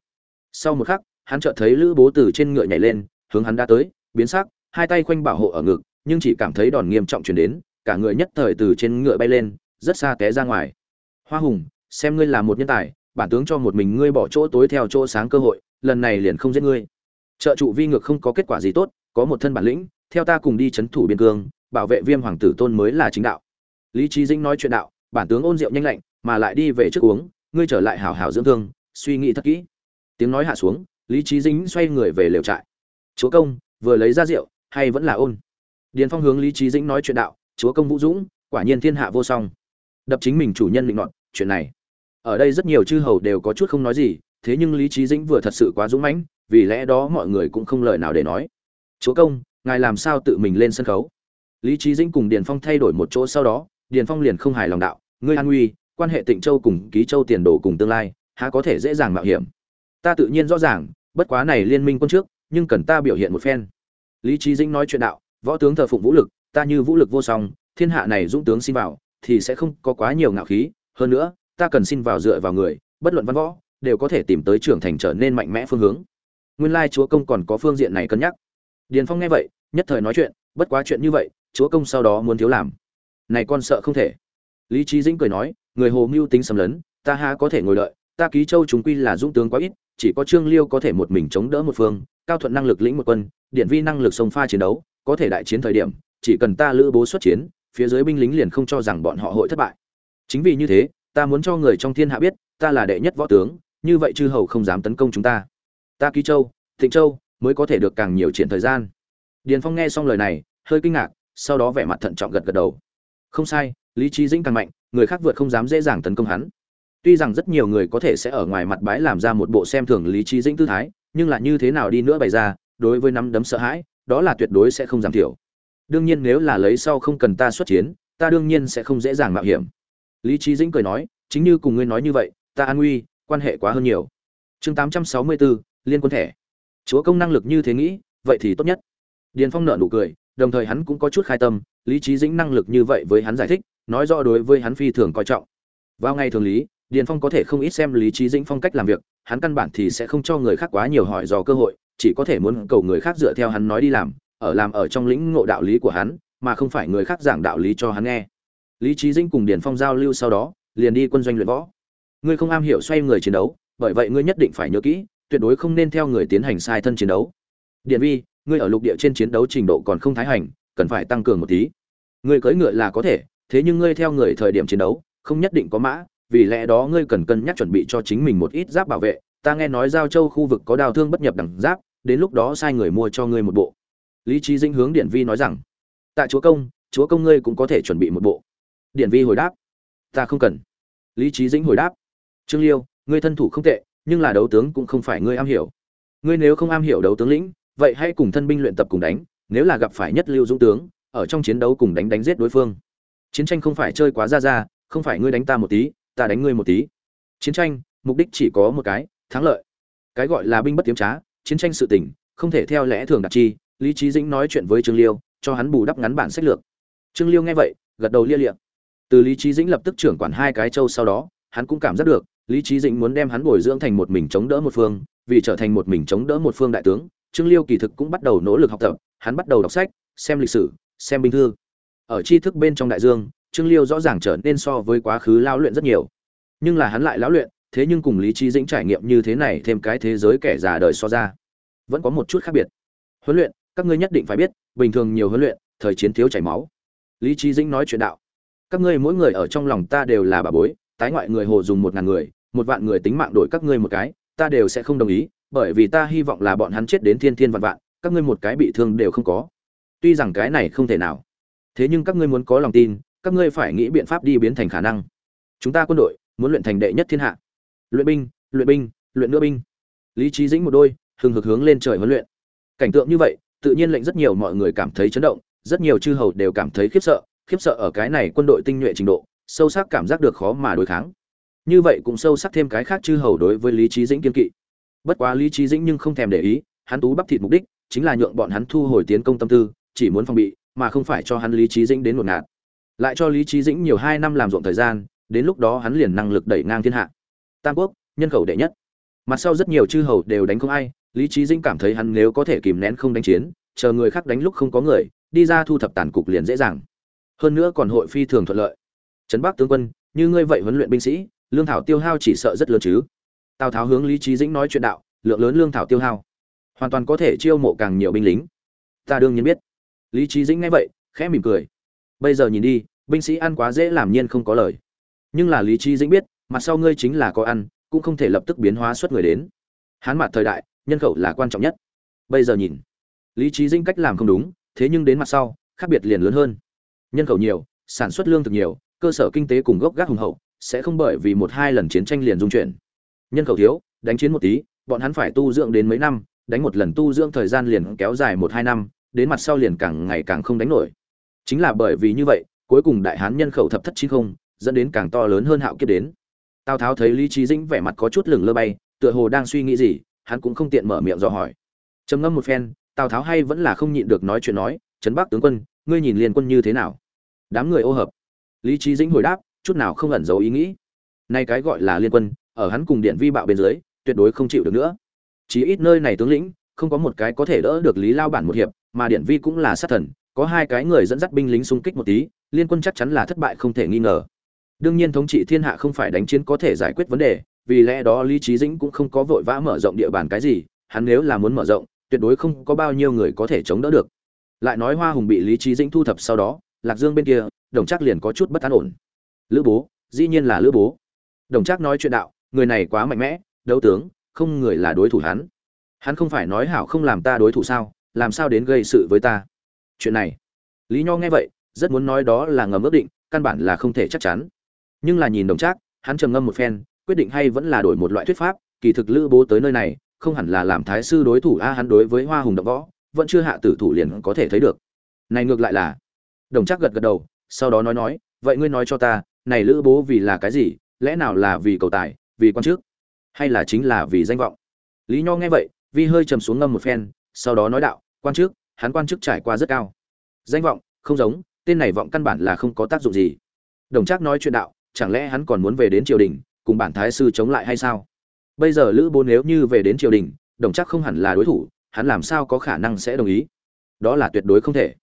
Sau một khắc, hắn chợt thấy lữ bố từ trên ngựa nhảy lên, hướng hắn đã tới, biến sắc, hai tay khoanh bảo hộ ở ngực, nhưng chỉ cảm thấy đòn nghiêm trọng truyền đến, cả người nhất thời từ trên ngựa bay lên, rất xa té ra ngoài. Hoa hùng, xem ngươi là một nhân tài, bản tướng cho một mình ngươi bỏ chỗ tối theo chỗ sáng cơ hội, lần này liền không giết ngươi. Trợ trụ vi ngược không có kết quả gì tốt có một thân bản lĩnh, theo ta cùng đi chấn thủ biên cương, bảo vệ viêm hoàng tử tôn mới là chính đạo. Lý trí dĩnh nói chuyện đạo, bản tướng ôn rượu nhanh lạnh, mà lại đi về trước uống, ngươi trở lại hảo hảo dưỡng thương, suy nghĩ thật kỹ. Tiếng nói hạ xuống, lý trí dĩnh xoay người về lều trại. Chúa công, vừa lấy ra rượu, hay vẫn là ôn? Điền phong hướng lý trí dĩnh nói chuyện đạo, chúa công vũ dũng, quả nhiên thiên hạ vô song. Đập chính mình chủ nhân định nọt, chuyện này. Ở đây rất nhiều chư hầu đều có chút không nói gì, thế nhưng lý trí dĩnh vừa thật sự quá dũng mãnh, vì lẽ đó mọi người cũng không lời nào để nói chúa công, ngài làm sao tự mình lên sân khấu? Lý trí dĩnh cùng điền phong thay đổi một chỗ sau đó, điền phong liền không hài lòng đạo, ngươi an nguy quan hệ tịnh châu cùng ký châu tiền đồ cùng tương lai, há có thể dễ dàng mạo hiểm? Ta tự nhiên rõ ràng, bất quá này liên minh quân trước, nhưng cần ta biểu hiện một phen. Lý trí dĩnh nói chuyện đạo, võ tướng thờ phụng vũ lực, ta như vũ lực vô song, thiên hạ này dũng tướng xin vào, thì sẽ không có quá nhiều ngạo khí, hơn nữa, ta cần xin vào dựa vào người, bất luận văn võ, đều có thể tìm tới trưởng thành trở nên mạnh mẽ phương hướng. Nguyên lai chúa công còn có phương diện này cân nhắc điền phong nghe vậy, nhất thời nói chuyện, bất quá chuyện như vậy, chúa công sau đó muốn thiếu làm. Này con sợ không thể. Lý trí dĩnh cười nói, người hồ mưu tính sầm lấn, ta há có thể ngồi đợi, ta ký châu chúng quy là dũng tướng quá ít, chỉ có trương liêu có thể một mình chống đỡ một phương, cao thuận năng lực lĩnh một quân, điện vi năng lực sông pha chiến đấu, có thể đại chiến thời điểm, chỉ cần ta lữ bố xuất chiến, phía dưới binh lính liền không cho rằng bọn họ hội thất bại. Chính vì như thế, ta muốn cho người trong thiên hạ biết, ta là đệ nhất võ tướng, như vậy chư hầu không dám tấn công chúng ta. Ta ký châu, thịnh châu mới có thể được càng nhiều triển thời gian. Điền phong nghe xong lời này, hơi kinh ngạc, sau đó vẻ mặt thận trọng gật gật đầu. Không sai, lý trí dĩnh càng mạnh, người khác vượt không dám dễ dàng tấn công hắn. Tuy rằng rất nhiều người có thể sẽ ở ngoài mặt bái làm ra một bộ xem thường lý trí dĩnh tư thái, nhưng là như thế nào đi nữa bày ra, đối với nắm đấm sợ hãi, đó là tuyệt đối sẽ không giảm thiểu. Đương nhiên nếu là lấy sau không cần ta xuất chiến, ta đương nhiên sẽ không dễ dàng mạo hiểm. Lý trí dĩnh cười nói, chính như cùng ngươi nói như vậy, ta an nguy, quan hệ quá hơn nhiều. Chương tám trăm sáu mươi bốn, liên quân thẻ chúa công năng lực như thế nghĩ, vậy thì tốt nhất. Điền phong nợ nụ cười, đồng thời hắn cũng có chút khai tâm, lý trí dĩnh năng lực như vậy với hắn giải thích, nói rõ đối với hắn phi thường coi trọng. Vào ngày thường lý, điền phong có thể không ít xem lý trí dĩnh phong cách làm việc, hắn căn bản thì sẽ không cho người khác quá nhiều hỏi dò cơ hội, chỉ có thể muốn cầu người khác dựa theo hắn nói đi làm, ở làm ở trong lĩnh ngộ đạo lý của hắn, mà không phải người khác giảng đạo lý cho hắn nghe. Lý trí dĩnh cùng điền phong giao lưu sau đó, liền đi quân doanh luyện võ. Ngươi không am hiểu xoay người chiến đấu, bởi vậy ngươi nhất định phải nhớ kỹ tuyệt đối không nên theo người tiến hành sai thân chiến đấu. Điện vi, ngươi ở lục địa trên chiến đấu trình độ còn không thái hành, cần phải tăng cường một tí. Ngươi cưỡi ngựa là có thể, thế nhưng ngươi theo người thời điểm chiến đấu, không nhất định có mã, vì lẽ đó ngươi cần cân nhắc chuẩn bị cho chính mình một ít giáp bảo vệ. Ta nghe nói giao châu khu vực có đào thương bất nhập đẳng giáp, đến lúc đó sai người mua cho ngươi một bộ. Lý trí dĩnh hướng điện vi nói rằng tại chúa công chúa công ngươi cũng có thể chuẩn bị một bộ. Điện vi hồi đáp, ta không cần. Lý trí dĩnh hồi đáp, trương liêu, ngươi thân thủ không tệ nhưng là đấu tướng cũng không phải ngươi am hiểu. Ngươi nếu không am hiểu đấu tướng lĩnh, vậy hãy cùng thân binh luyện tập cùng đánh, nếu là gặp phải nhất lưu dũng tướng, ở trong chiến đấu cùng đánh đánh giết đối phương. Chiến tranh không phải chơi quá ra ra, không phải ngươi đánh ta một tí, ta đánh ngươi một tí. Chiến tranh, mục đích chỉ có một cái, thắng lợi. Cái gọi là binh bất tiếm trá, chiến tranh sự tình, không thể theo lẽ thường đặc chi. Lý trí dĩnh nói chuyện với trương liêu, cho hắn bù đắp ngắn bản sách lược. Trương liêu nghe vậy, gật đầu lia liệm từ lý trí dĩnh lập tức trưởng quản hai cái châu sau đó, hắn cũng cảm giác được lý trí dĩnh muốn đem hắn bồi dưỡng thành một mình chống đỡ một phương, vì trở thành một mình chống đỡ một phương đại tướng, trương liêu kỳ thực cũng bắt đầu nỗ lực học tập, hắn bắt đầu đọc sách, xem lịch sử, xem binh thư. Ở tri thức bên trong đại dương, trương liêu rõ ràng trở nên so với quá khứ lao luyện rất nhiều. Nhưng là hắn lại lão luyện, thế nhưng cùng lý trí dĩnh trải nghiệm như thế này thêm cái thế giới kẻ già đời so ra, vẫn có một chút khác biệt. Huấn luyện, các ngươi nhất định phải biết, bình thường nhiều huấn luyện, thời chiến thiếu chảy máu. Lý trí dĩnh nói chuyện đạo, các ngươi mỗi người ở trong lòng ta đều là bà bối tái ngoại người hồ dùng một ngàn người, một vạn người tính mạng đổi các ngươi một cái, ta đều sẽ không đồng ý, bởi vì ta hy vọng là bọn hắn chết đến thiên thiên vạn vạn, các ngươi một cái bị thương đều không có. Tuy rằng cái này không thể nào, thế nhưng các ngươi muốn có lòng tin, các ngươi phải nghĩ biện pháp đi biến thành khả năng. Chúng ta quân đội muốn luyện thành đệ nhất thiên hạ. Luyện binh luyện binh, luyện nữa binh. Lý trí dĩnh một đôi, hừng hực hướng lên trời huấn luyện. Cảnh tượng như vậy, tự nhiên lệnh rất nhiều mọi người cảm thấy chấn động, rất nhiều chư hầu đều cảm thấy khiếp sợ khiếp sợ ở cái này quân đội tinh nhuệ trình độ sâu sắc cảm giác được khó mà đối kháng. Như vậy cũng sâu sắc thêm cái khác chư hầu đối với lý trí dĩnh kiên kỵ. Bất quá lý trí dĩnh nhưng không thèm để ý, hắn tú bắp thịt mục đích chính là nhượng bọn hắn thu hồi tiến công tâm tư, chỉ muốn phòng bị, mà không phải cho hắn lý trí dĩnh đến một ngạt. Lại cho lý trí dĩnh nhiều hai năm làm ruộng thời gian, đến lúc đó hắn liền năng lực đẩy ngang thiên hạ. Tam quốc, nhân khẩu đệ nhất. Mặt sau rất nhiều chư hầu đều đánh không ai, lý trí dĩnh cảm thấy hắn nếu có thể kìm nén không đánh chiến, chờ người khác đánh lúc không có người, đi ra thu thập tàn cục liền dễ dàng. Hơn nữa còn hội phi thường thuận lợi trấn bắc tướng quân, như ngươi vậy huấn luyện binh sĩ, lương thảo tiêu hao chỉ sợ rất lớn chứ. Tào tháo hướng lý trí dĩnh nói chuyện đạo, lượng lớn lương thảo tiêu hao. Hoàn toàn có thể chiêu mộ càng nhiều binh lính. Ta đương nhiên biết. Lý trí dĩnh nghe vậy, khẽ mỉm cười. Bây giờ nhìn đi, binh sĩ ăn quá dễ làm nhiên không có lời. Nhưng là lý trí dĩnh biết, mặt sau ngươi chính là có ăn, cũng không thể lập tức biến hóa xuất người đến. Hán mặt thời đại, nhân khẩu là quan trọng nhất. Bây giờ nhìn. Lý trí dĩnh cách làm không đúng, thế nhưng đến mặt sau, khác biệt liền lớn hơn. Nhân khẩu nhiều, sản xuất lương thực nhiều cơ sở kinh tế cùng gốc gác hùng hậu, sẽ không bởi vì một hai lần chiến tranh liền dung chuyển. Nhân khẩu thiếu, đánh chiến một tí, bọn hắn phải tu dưỡng đến mấy năm, đánh một lần tu dưỡng thời gian liền kéo dài một hai năm, đến mặt sau liền càng ngày càng không đánh nổi. Chính là bởi vì như vậy, cuối cùng đại hán nhân khẩu thập thất chín không, dẫn đến càng to lớn hơn hạo kiếp đến. Tào tháo thấy lý trí dĩnh vẻ mặt có chút lửng lơ bay, tựa hồ đang suy nghĩ gì, hắn cũng không tiện mở miệng dò hỏi. Trầm ngâm một phen, tào tháo hay vẫn là không nhịn được nói chuyện nói, trấn bắc tướng quân, ngươi nhìn liên quân như thế nào? Đám người ô hợp lý trí dĩnh hồi đáp, chút nào không ẩn giấu ý nghĩ. Nay cái gọi là liên quân, ở hắn cùng điện vi bạo bên dưới, tuyệt đối không chịu được nữa. Chỉ ít nơi này tướng lĩnh, không có một cái có thể đỡ được lý lao bản một hiệp, mà điện vi cũng là sát thần, có hai cái người dẫn dắt binh lính xung kích một tí, liên quân chắc chắn là thất bại không thể nghi ngờ. Đương nhiên thống trị thiên hạ không phải đánh chiến có thể giải quyết vấn đề, vì lẽ đó lý trí dĩnh cũng không có vội vã mở rộng địa bàn cái gì, hắn nếu là muốn mở rộng, tuyệt đối không có bao nhiêu người có thể chống đỡ được. Lại nói hoa hùng bị lý trí dĩnh thu thập sau đó, lạc dương bên kia đồng chắc liền có chút bất an ổn. Lữ bố, dĩ nhiên là lữ bố. Đồng chắc nói chuyện đạo, người này quá mạnh mẽ, đấu tướng, không người là đối thủ hắn. Hắn không phải nói hảo không làm ta đối thủ sao, làm sao đến gây sự với ta? Chuyện này, lý nho nghe vậy, rất muốn nói đó là ngầm ước định, căn bản là không thể chắc chắn. Nhưng là nhìn đồng trác, hắn trầm ngâm một phen, quyết định hay vẫn là đổi một loại thuyết pháp, kỳ thực lữ bố tới nơi này, không hẳn là làm thái sư đối thủ a, hắn đối với hoa hùng động võ, vẫn chưa hạ tử thủ liền có thể thấy được. Này ngược lại là, đồng trác gật gật đầu sau đó nói nói, vậy ngươi nói cho ta, này lữ bố vì là cái gì? Lẽ nào là vì cầu tài, vì quan chức, hay là chính là vì danh vọng? Lý nho nghe vậy, vi hơi trầm xuống ngâm một phen, sau đó nói đạo, quan chức, hắn quan chức trải qua rất cao. Danh vọng, không giống, tên này vọng căn bản là không có tác dụng gì. Đồng trác nói chuyện đạo, chẳng lẽ hắn còn muốn về đến triều đình, cùng bản thái sư chống lại hay sao? Bây giờ lữ bố nếu như về đến triều đình, đồng trác không hẳn là đối thủ, hắn làm sao có khả năng sẽ đồng ý? Đó là tuyệt đối không thể.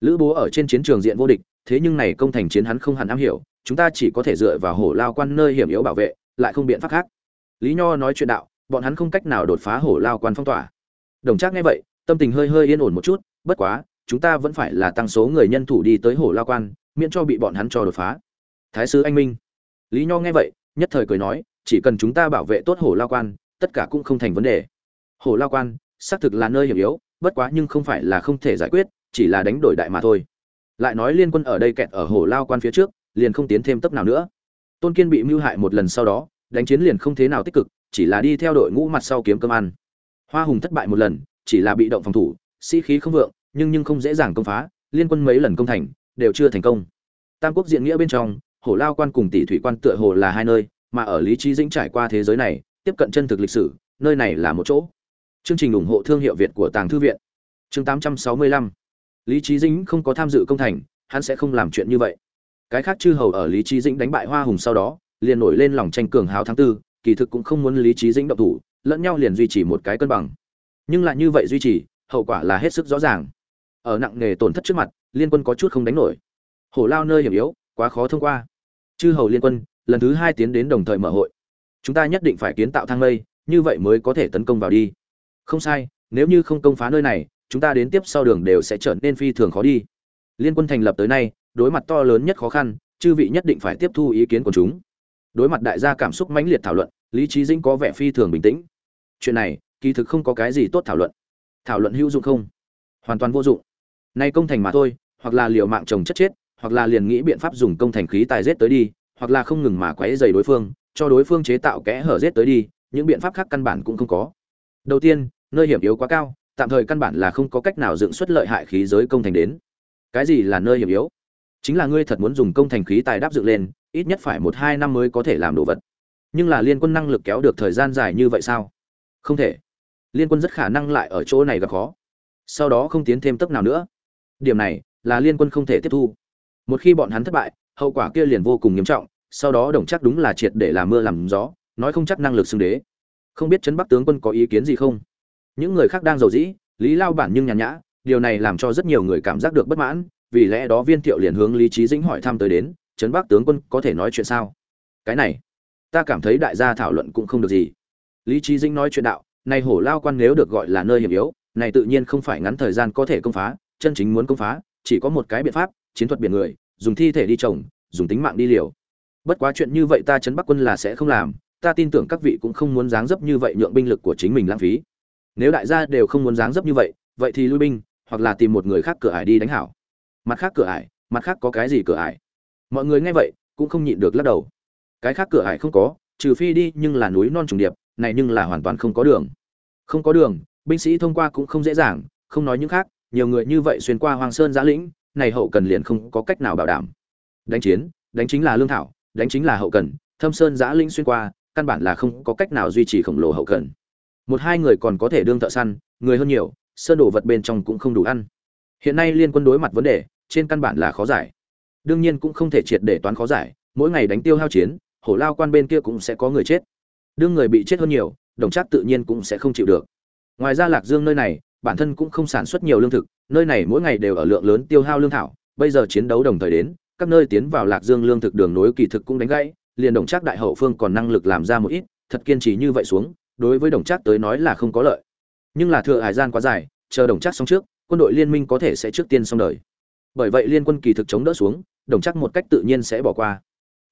Lữ bố ở trên chiến trường diện vô địch thế nhưng này công thành chiến hắn không hẳn am hiểu, chúng ta chỉ có thể dựa vào hổ lao quan nơi hiểm yếu bảo vệ, lại không biện pháp khác. Lý nho nói chuyện đạo, bọn hắn không cách nào đột phá hổ lao quan phong tỏa. Đồng trác nghe vậy, tâm tình hơi hơi yên ổn một chút, bất quá, chúng ta vẫn phải là tăng số người nhân thủ đi tới hổ lao quan, miễn cho bị bọn hắn cho đột phá. Thái sứ anh minh. Lý nho nghe vậy, nhất thời cười nói, chỉ cần chúng ta bảo vệ tốt hổ lao quan, tất cả cũng không thành vấn đề. Hổ lao quan, xác thực là nơi hiểm yếu, bất quá nhưng không phải là không thể giải quyết, chỉ là đánh đổi đại mà thôi lại nói liên quân ở đây kẹt ở hồ lao quan phía trước, liền không tiến thêm tấp nào nữa. Tôn kiên bị mưu hại một lần sau đó, đánh chiến liền không thế nào tích cực, chỉ là đi theo đội ngũ mặt sau kiếm cơm ăn. Hoa hùng thất bại một lần, chỉ là bị động phòng thủ, sĩ khí không vượng, nhưng nhưng không dễ dàng công phá, liên quân mấy lần công thành, đều chưa thành công. Tam quốc diện nghĩa bên trong, hồ lao quan cùng tỷ thủy quan tựa hồ là hai nơi, mà ở lý trí dĩnh trải qua thế giới này, tiếp cận chân thực lịch sử, nơi này là một chỗ. Chương trình ủng hộ thương hiệu việt của tàng thư viện. Chương 865 lý trí dĩnh không có tham dự công thành, hắn sẽ không làm chuyện như vậy. Cái khác chư hầu ở lý trí dĩnh đánh bại hoa hùng sau đó, liền nổi lên lòng tranh cường hào tháng tư, kỳ thực cũng không muốn lý trí dĩnh động thủ, lẫn nhau liền duy trì một cái cân bằng. Nhưng lại như vậy duy trì, hậu quả là hết sức rõ ràng. Ở nặng nghề tổn thất trước mặt, liên quân có chút không đánh nổi. Hổ lao nơi hiểm yếu, quá khó thông qua. Chư hầu liên quân, lần thứ hai tiến đến đồng thời mở hội. Chúng ta nhất định phải kiến tạo thang lây như vậy mới có thể tấn công vào đi. Không sai, nếu như không công phá nơi này chúng ta đến tiếp sau đường đều sẽ trở nên phi thường khó đi. Liên quân thành lập tới nay, đối mặt to lớn nhất khó khăn, chư vị nhất định phải tiếp thu ý kiến của chúng. Đối mặt đại gia cảm xúc mãnh liệt thảo luận, lý trí dĩnh có vẻ phi thường bình tĩnh. Chuyện này, kỳ thực không có cái gì tốt thảo luận. Thảo luận hữu dụng không? Hoàn toàn vô dụng. Nay công thành mà thôi, hoặc là liều mạng chồng chất chết, hoặc là liền nghĩ biện pháp dùng công thành khí tài giết tới đi, hoặc là không ngừng mà quấy dày đối phương, cho đối phương chế tạo kẽ hở giết tới đi, những biện pháp khác căn bản cũng không có. Đầu tiên, nơi hiểm yếu quá cao tạm thời căn bản là không có cách nào dựng xuất lợi hại khí giới công thành đến. Cái gì là nơi hiểm yếu? Chính là ngươi thật muốn dùng công thành khí tài đáp dựng lên, ít nhất phải một hai năm mới có thể làm đồ vật. Nhưng là liên quân năng lực kéo được thời gian dài như vậy sao? Không thể. Liên quân rất khả năng lại ở chỗ này gặp khó. Sau đó không tiến thêm tốc nào nữa. Điểm này là liên quân không thể tiếp thu. Một khi bọn hắn thất bại, hậu quả kia liền vô cùng nghiêm trọng, sau đó đồng chắc đúng là triệt để làm mưa làm gió, nói không chắc năng lực xưng đế. Không biết trấn bắc tướng quân có ý kiến gì không? Những người khác đang giàu dĩ, lý lao bản nhưng nhàn nhã, điều này làm cho rất nhiều người cảm giác được bất mãn, vì lẽ đó viên thiệu liền hướng lý trí dĩnh hỏi thăm tới đến, trấn bắc tướng quân có thể nói chuyện sao? Cái này, ta cảm thấy đại gia thảo luận cũng không được gì. Lý trí dĩnh nói chuyện đạo, này hổ lao quan nếu được gọi là nơi hiểm yếu, này tự nhiên không phải ngắn thời gian có thể công phá, chân chính muốn công phá, chỉ có một cái biện pháp, chiến thuật biển người, dùng thi thể đi trồng, dùng tính mạng đi liều. Bất quá chuyện như vậy ta Trấn bắc quân là sẽ không làm, ta tin tưởng các vị cũng không muốn dáng dấp như vậy nhượng binh lực của chính mình lãng phí nếu đại gia đều không muốn dáng dấp như vậy vậy thì lui binh, hoặc là tìm một người khác cửa ải đi đánh hảo. Mặt khác cửa ải, mặt khác có cái gì cửa ải? Mọi người nghe vậy, cũng không nhịn được lắc đầu. Cái khác cửa ải không có, trừ phi đi nhưng là núi non trùng điệp, này nhưng là hoàn toàn không có đường. Không có đường, binh sĩ thông qua cũng không dễ dàng, không nói những khác, nhiều người như vậy xuyên qua hoàng sơn giã lĩnh, này hậu cần liền không có cách nào bảo đảm. Đánh chiến, đánh chính là lương thảo, đánh chính là hậu cần, thâm sơn giã lĩnh xuyên qua, căn bản là không có cách nào duy trì khổng lồ hậu cần một hai người còn có thể đương thợ săn, người hơn nhiều, sơn đồ vật bên trong cũng không đủ ăn. Hiện nay liên quân đối mặt vấn đề, trên căn bản là khó giải. Đương nhiên cũng không thể triệt để toán khó giải, mỗi ngày đánh tiêu hao chiến, hổ lao quan bên kia cũng sẽ có người chết. Đương người bị chết hơn nhiều, đồng trác tự nhiên cũng sẽ không chịu được. Ngoài ra lạc dương nơi này, bản thân cũng không sản xuất nhiều lương thực, nơi này mỗi ngày đều ở lượng lớn tiêu hao lương thảo. Bây giờ chiến đấu đồng thời đến, các nơi tiến vào lạc dương lương thực đường nối kỳ thực cũng đánh gãy, liền đồng trác đại hậu phương còn năng lực làm ra một ít, thật kiên trì như vậy xuống đối với đồng trác tới nói là không có lợi. Nhưng là thừa hải gian quá dài, chờ đồng trác xong trước, quân đội liên minh có thể sẽ trước tiên xong đời. Bởi vậy liên quân kỳ thực chống đỡ xuống, đồng trác một cách tự nhiên sẽ bỏ qua.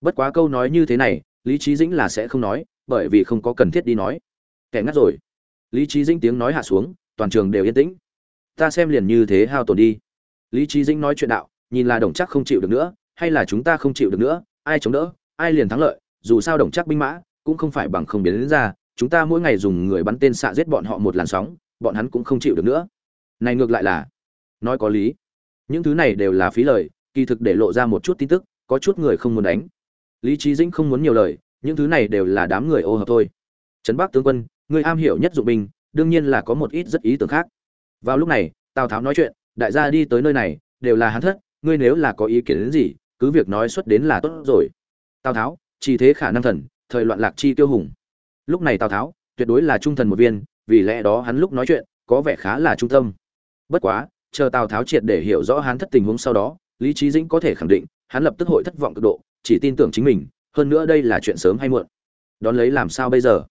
Bất quá câu nói như thế này, lý trí dĩnh là sẽ không nói, bởi vì không có cần thiết đi nói. Kẻ ngắt rồi. Lý trí dĩnh tiếng nói hạ xuống, toàn trường đều yên tĩnh. Ta xem liền như thế hao tổn đi. Lý trí dĩnh nói chuyện đạo, nhìn là đồng chắc không chịu được nữa, hay là chúng ta không chịu được nữa, ai chống đỡ, ai liền thắng lợi, dù sao đồng chắc binh mã, cũng không phải bằng không biến đến ra chúng ta mỗi ngày dùng người bắn tên xạ giết bọn họ một làn sóng, bọn hắn cũng không chịu được nữa. Này ngược lại là, nói có lý. Những thứ này đều là phí lời, kỳ thực để lộ ra một chút tin tức, có chút người không muốn đánh. Lý trí dĩnh không muốn nhiều lời, những thứ này đều là đám người ô hợp thôi. Trấn bắc tướng quân, người am hiểu nhất dụng binh, đương nhiên là có một ít rất ý tưởng khác. Vào lúc này, tào tháo nói chuyện, đại gia đi tới nơi này, đều là hắn thất, ngươi nếu là có ý kiến đến gì, cứ việc nói xuất đến là tốt rồi. Tào tháo, chỉ thế khả năng thần, thời loạn lạc chi tiêu hùng lúc này tào tháo, tuyệt đối là trung thần một viên, vì lẽ đó hắn lúc nói chuyện, có vẻ khá là trung tâm. Bất quá, chờ tào tháo triệt để hiểu rõ hắn thất tình huống sau đó, lý trí dĩnh có thể khẳng định, hắn lập tức hội thất vọng cực độ, chỉ tin tưởng chính mình, hơn nữa đây là chuyện sớm hay muộn. Đón lấy làm sao bây giờ?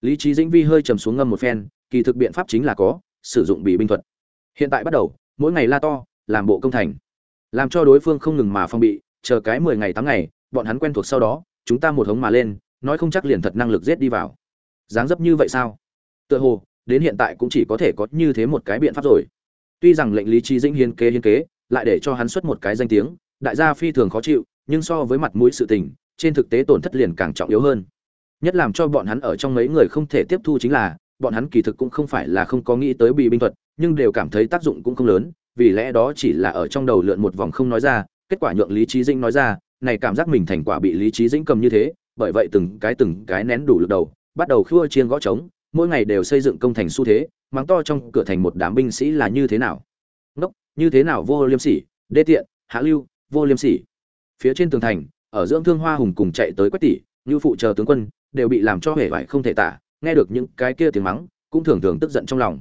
Lý trí dĩnh vi hơi trầm xuống ngâm một phen, kỳ thực biện pháp chính là có, sử dụng bị binh thuật. Hiện tại bắt đầu, mỗi ngày la to, làm bộ công thành. Làm cho đối phương không ngừng mà phong bị, chờ cái mười ngày tám ngày, bọn hắn quen thuộc sau đó, chúng ta một hống mà lên nói không chắc liền thật năng lực giết đi vào. Dáng dấp như vậy sao? Tựa hồ, đến hiện tại cũng chỉ có thể có như thế một cái biện pháp rồi. Tuy rằng lệnh lý trí dĩnh hiên kế hiên kế, lại để cho hắn xuất một cái danh tiếng, đại gia phi thường khó chịu, nhưng so với mặt mũi sự tình, trên thực tế tổn thất liền càng trọng yếu hơn. Nhất làm cho bọn hắn ở trong mấy người không thể tiếp thu chính là, bọn hắn kỳ thực cũng không phải là không có nghĩ tới bị binh thuật, nhưng đều cảm thấy tác dụng cũng không lớn, vì lẽ đó chỉ là ở trong đầu lượn một vòng không nói ra, kết quả nhượng lý trí dĩnh nói ra, này cảm giác mình thành quả bị lý trí dĩnh cầm như thế bởi vậy từng cái từng cái nén đủ lực đầu, bắt đầu khua chiên gõ trống, mỗi ngày đều xây dựng công thành xu thế, mắng to trong cửa thành một đám binh sĩ là như thế nào? Ngốc, như thế nào vô liêm sỉ, đê tiện, hạ lưu, vô liêm sỉ? Phía trên tường thành, ở dưỡng thương hoa hùng cùng chạy tới quách tỷ, như phụ chờ tướng quân, đều bị làm cho hề vải không thể tả, nghe được những cái kia tiếng mắng, cũng thường thường tức giận trong lòng.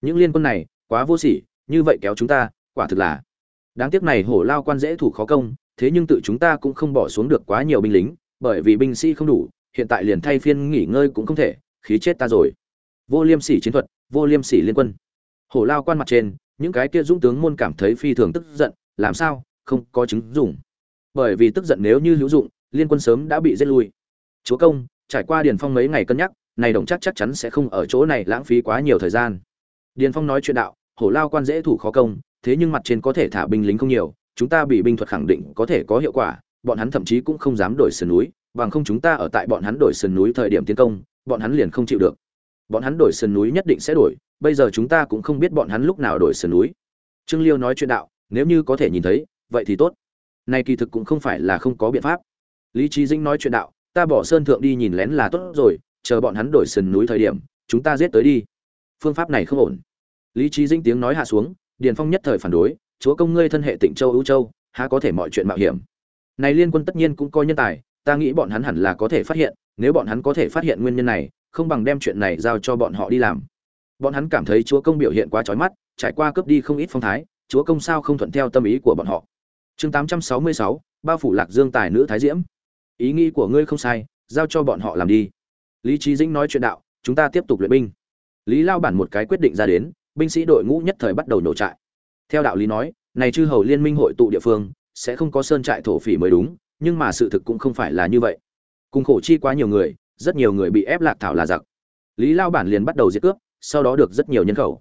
Những liên quân này, quá vô sỉ, như vậy kéo chúng ta, quả thực là đáng tiếc này hổ lao quan dễ thủ khó công, thế nhưng tự chúng ta cũng không bỏ xuống được quá nhiều binh lính bởi vì binh sĩ không đủ, hiện tại liền thay phiên nghỉ ngơi cũng không thể, khí chết ta rồi. Vô liêm sỉ chiến thuật, vô liêm sỉ liên quân. Hổ lao quan mặt trên, những cái kia dũng tướng môn cảm thấy phi thường tức giận, làm sao, không có chứng dùng bởi vì tức giận nếu như hữu dụng, liên quân sớm đã bị giết lui. Chúa công, trải qua điền phong mấy ngày cân nhắc, này đồng chắc chắc chắn sẽ không ở chỗ này lãng phí quá nhiều thời gian. Điền phong nói chuyện đạo, hổ lao quan dễ thủ khó công, thế nhưng mặt trên có thể thả binh lính không nhiều, chúng ta bị binh thuật khẳng định có thể có hiệu quả bọn hắn thậm chí cũng không dám đổi sườn núi, bằng không chúng ta ở tại bọn hắn đổi sườn núi thời điểm tiến công, bọn hắn liền không chịu được. Bọn hắn đổi sườn núi nhất định sẽ đổi, bây giờ chúng ta cũng không biết bọn hắn lúc nào đổi sườn núi. Trương liêu nói chuyện đạo, nếu như có thể nhìn thấy, vậy thì tốt. Nay kỳ thực cũng không phải là không có biện pháp. Lý trí dĩnh nói chuyện đạo, ta bỏ sơn thượng đi nhìn lén là tốt rồi, chờ bọn hắn đổi sườn núi thời điểm, chúng ta giết tới đi. Phương pháp này không ổn. Lý trí dĩnh tiếng nói hạ xuống, điền phong nhất thời phản đối, chúa công ngươi thân hệ tịnh châu, ưu châu, há có thể mọi chuyện mạo hiểm? Này liên quân tất nhiên cũng coi nhân tài ta nghĩ bọn hắn hẳn là có thể phát hiện nếu bọn hắn có thể phát hiện nguyên nhân này không bằng đem chuyện này giao cho bọn họ đi làm. Bọn hắn cảm thấy chúa công biểu hiện quá chói mắt trải qua cướp đi không ít phong thái chúa công sao không thuận theo tâm ý của bọn họ? Chương 866, ba phủ lạc dương tài nữ thái diễm. Ý nghĩ của ngươi không sai giao cho bọn họ làm đi. Lý Chí dĩnh nói chuyện đạo chúng ta tiếp tục luyện binh. Lý lao bản một cái quyết định ra đến binh sĩ đội ngũ nhất thời bắt đầu nổ trại. Theo đạo lý nói này chư hầu liên minh hội tụ địa phương sẽ không có sơn trại thổ phỉ mới đúng, nhưng mà sự thực cũng không phải là như vậy. Cùng khổ chi quá nhiều người, rất nhiều người bị ép lạc thảo là giặc. Lý lao bản liền bắt đầu diệt cướp, sau đó được rất nhiều nhân khẩu.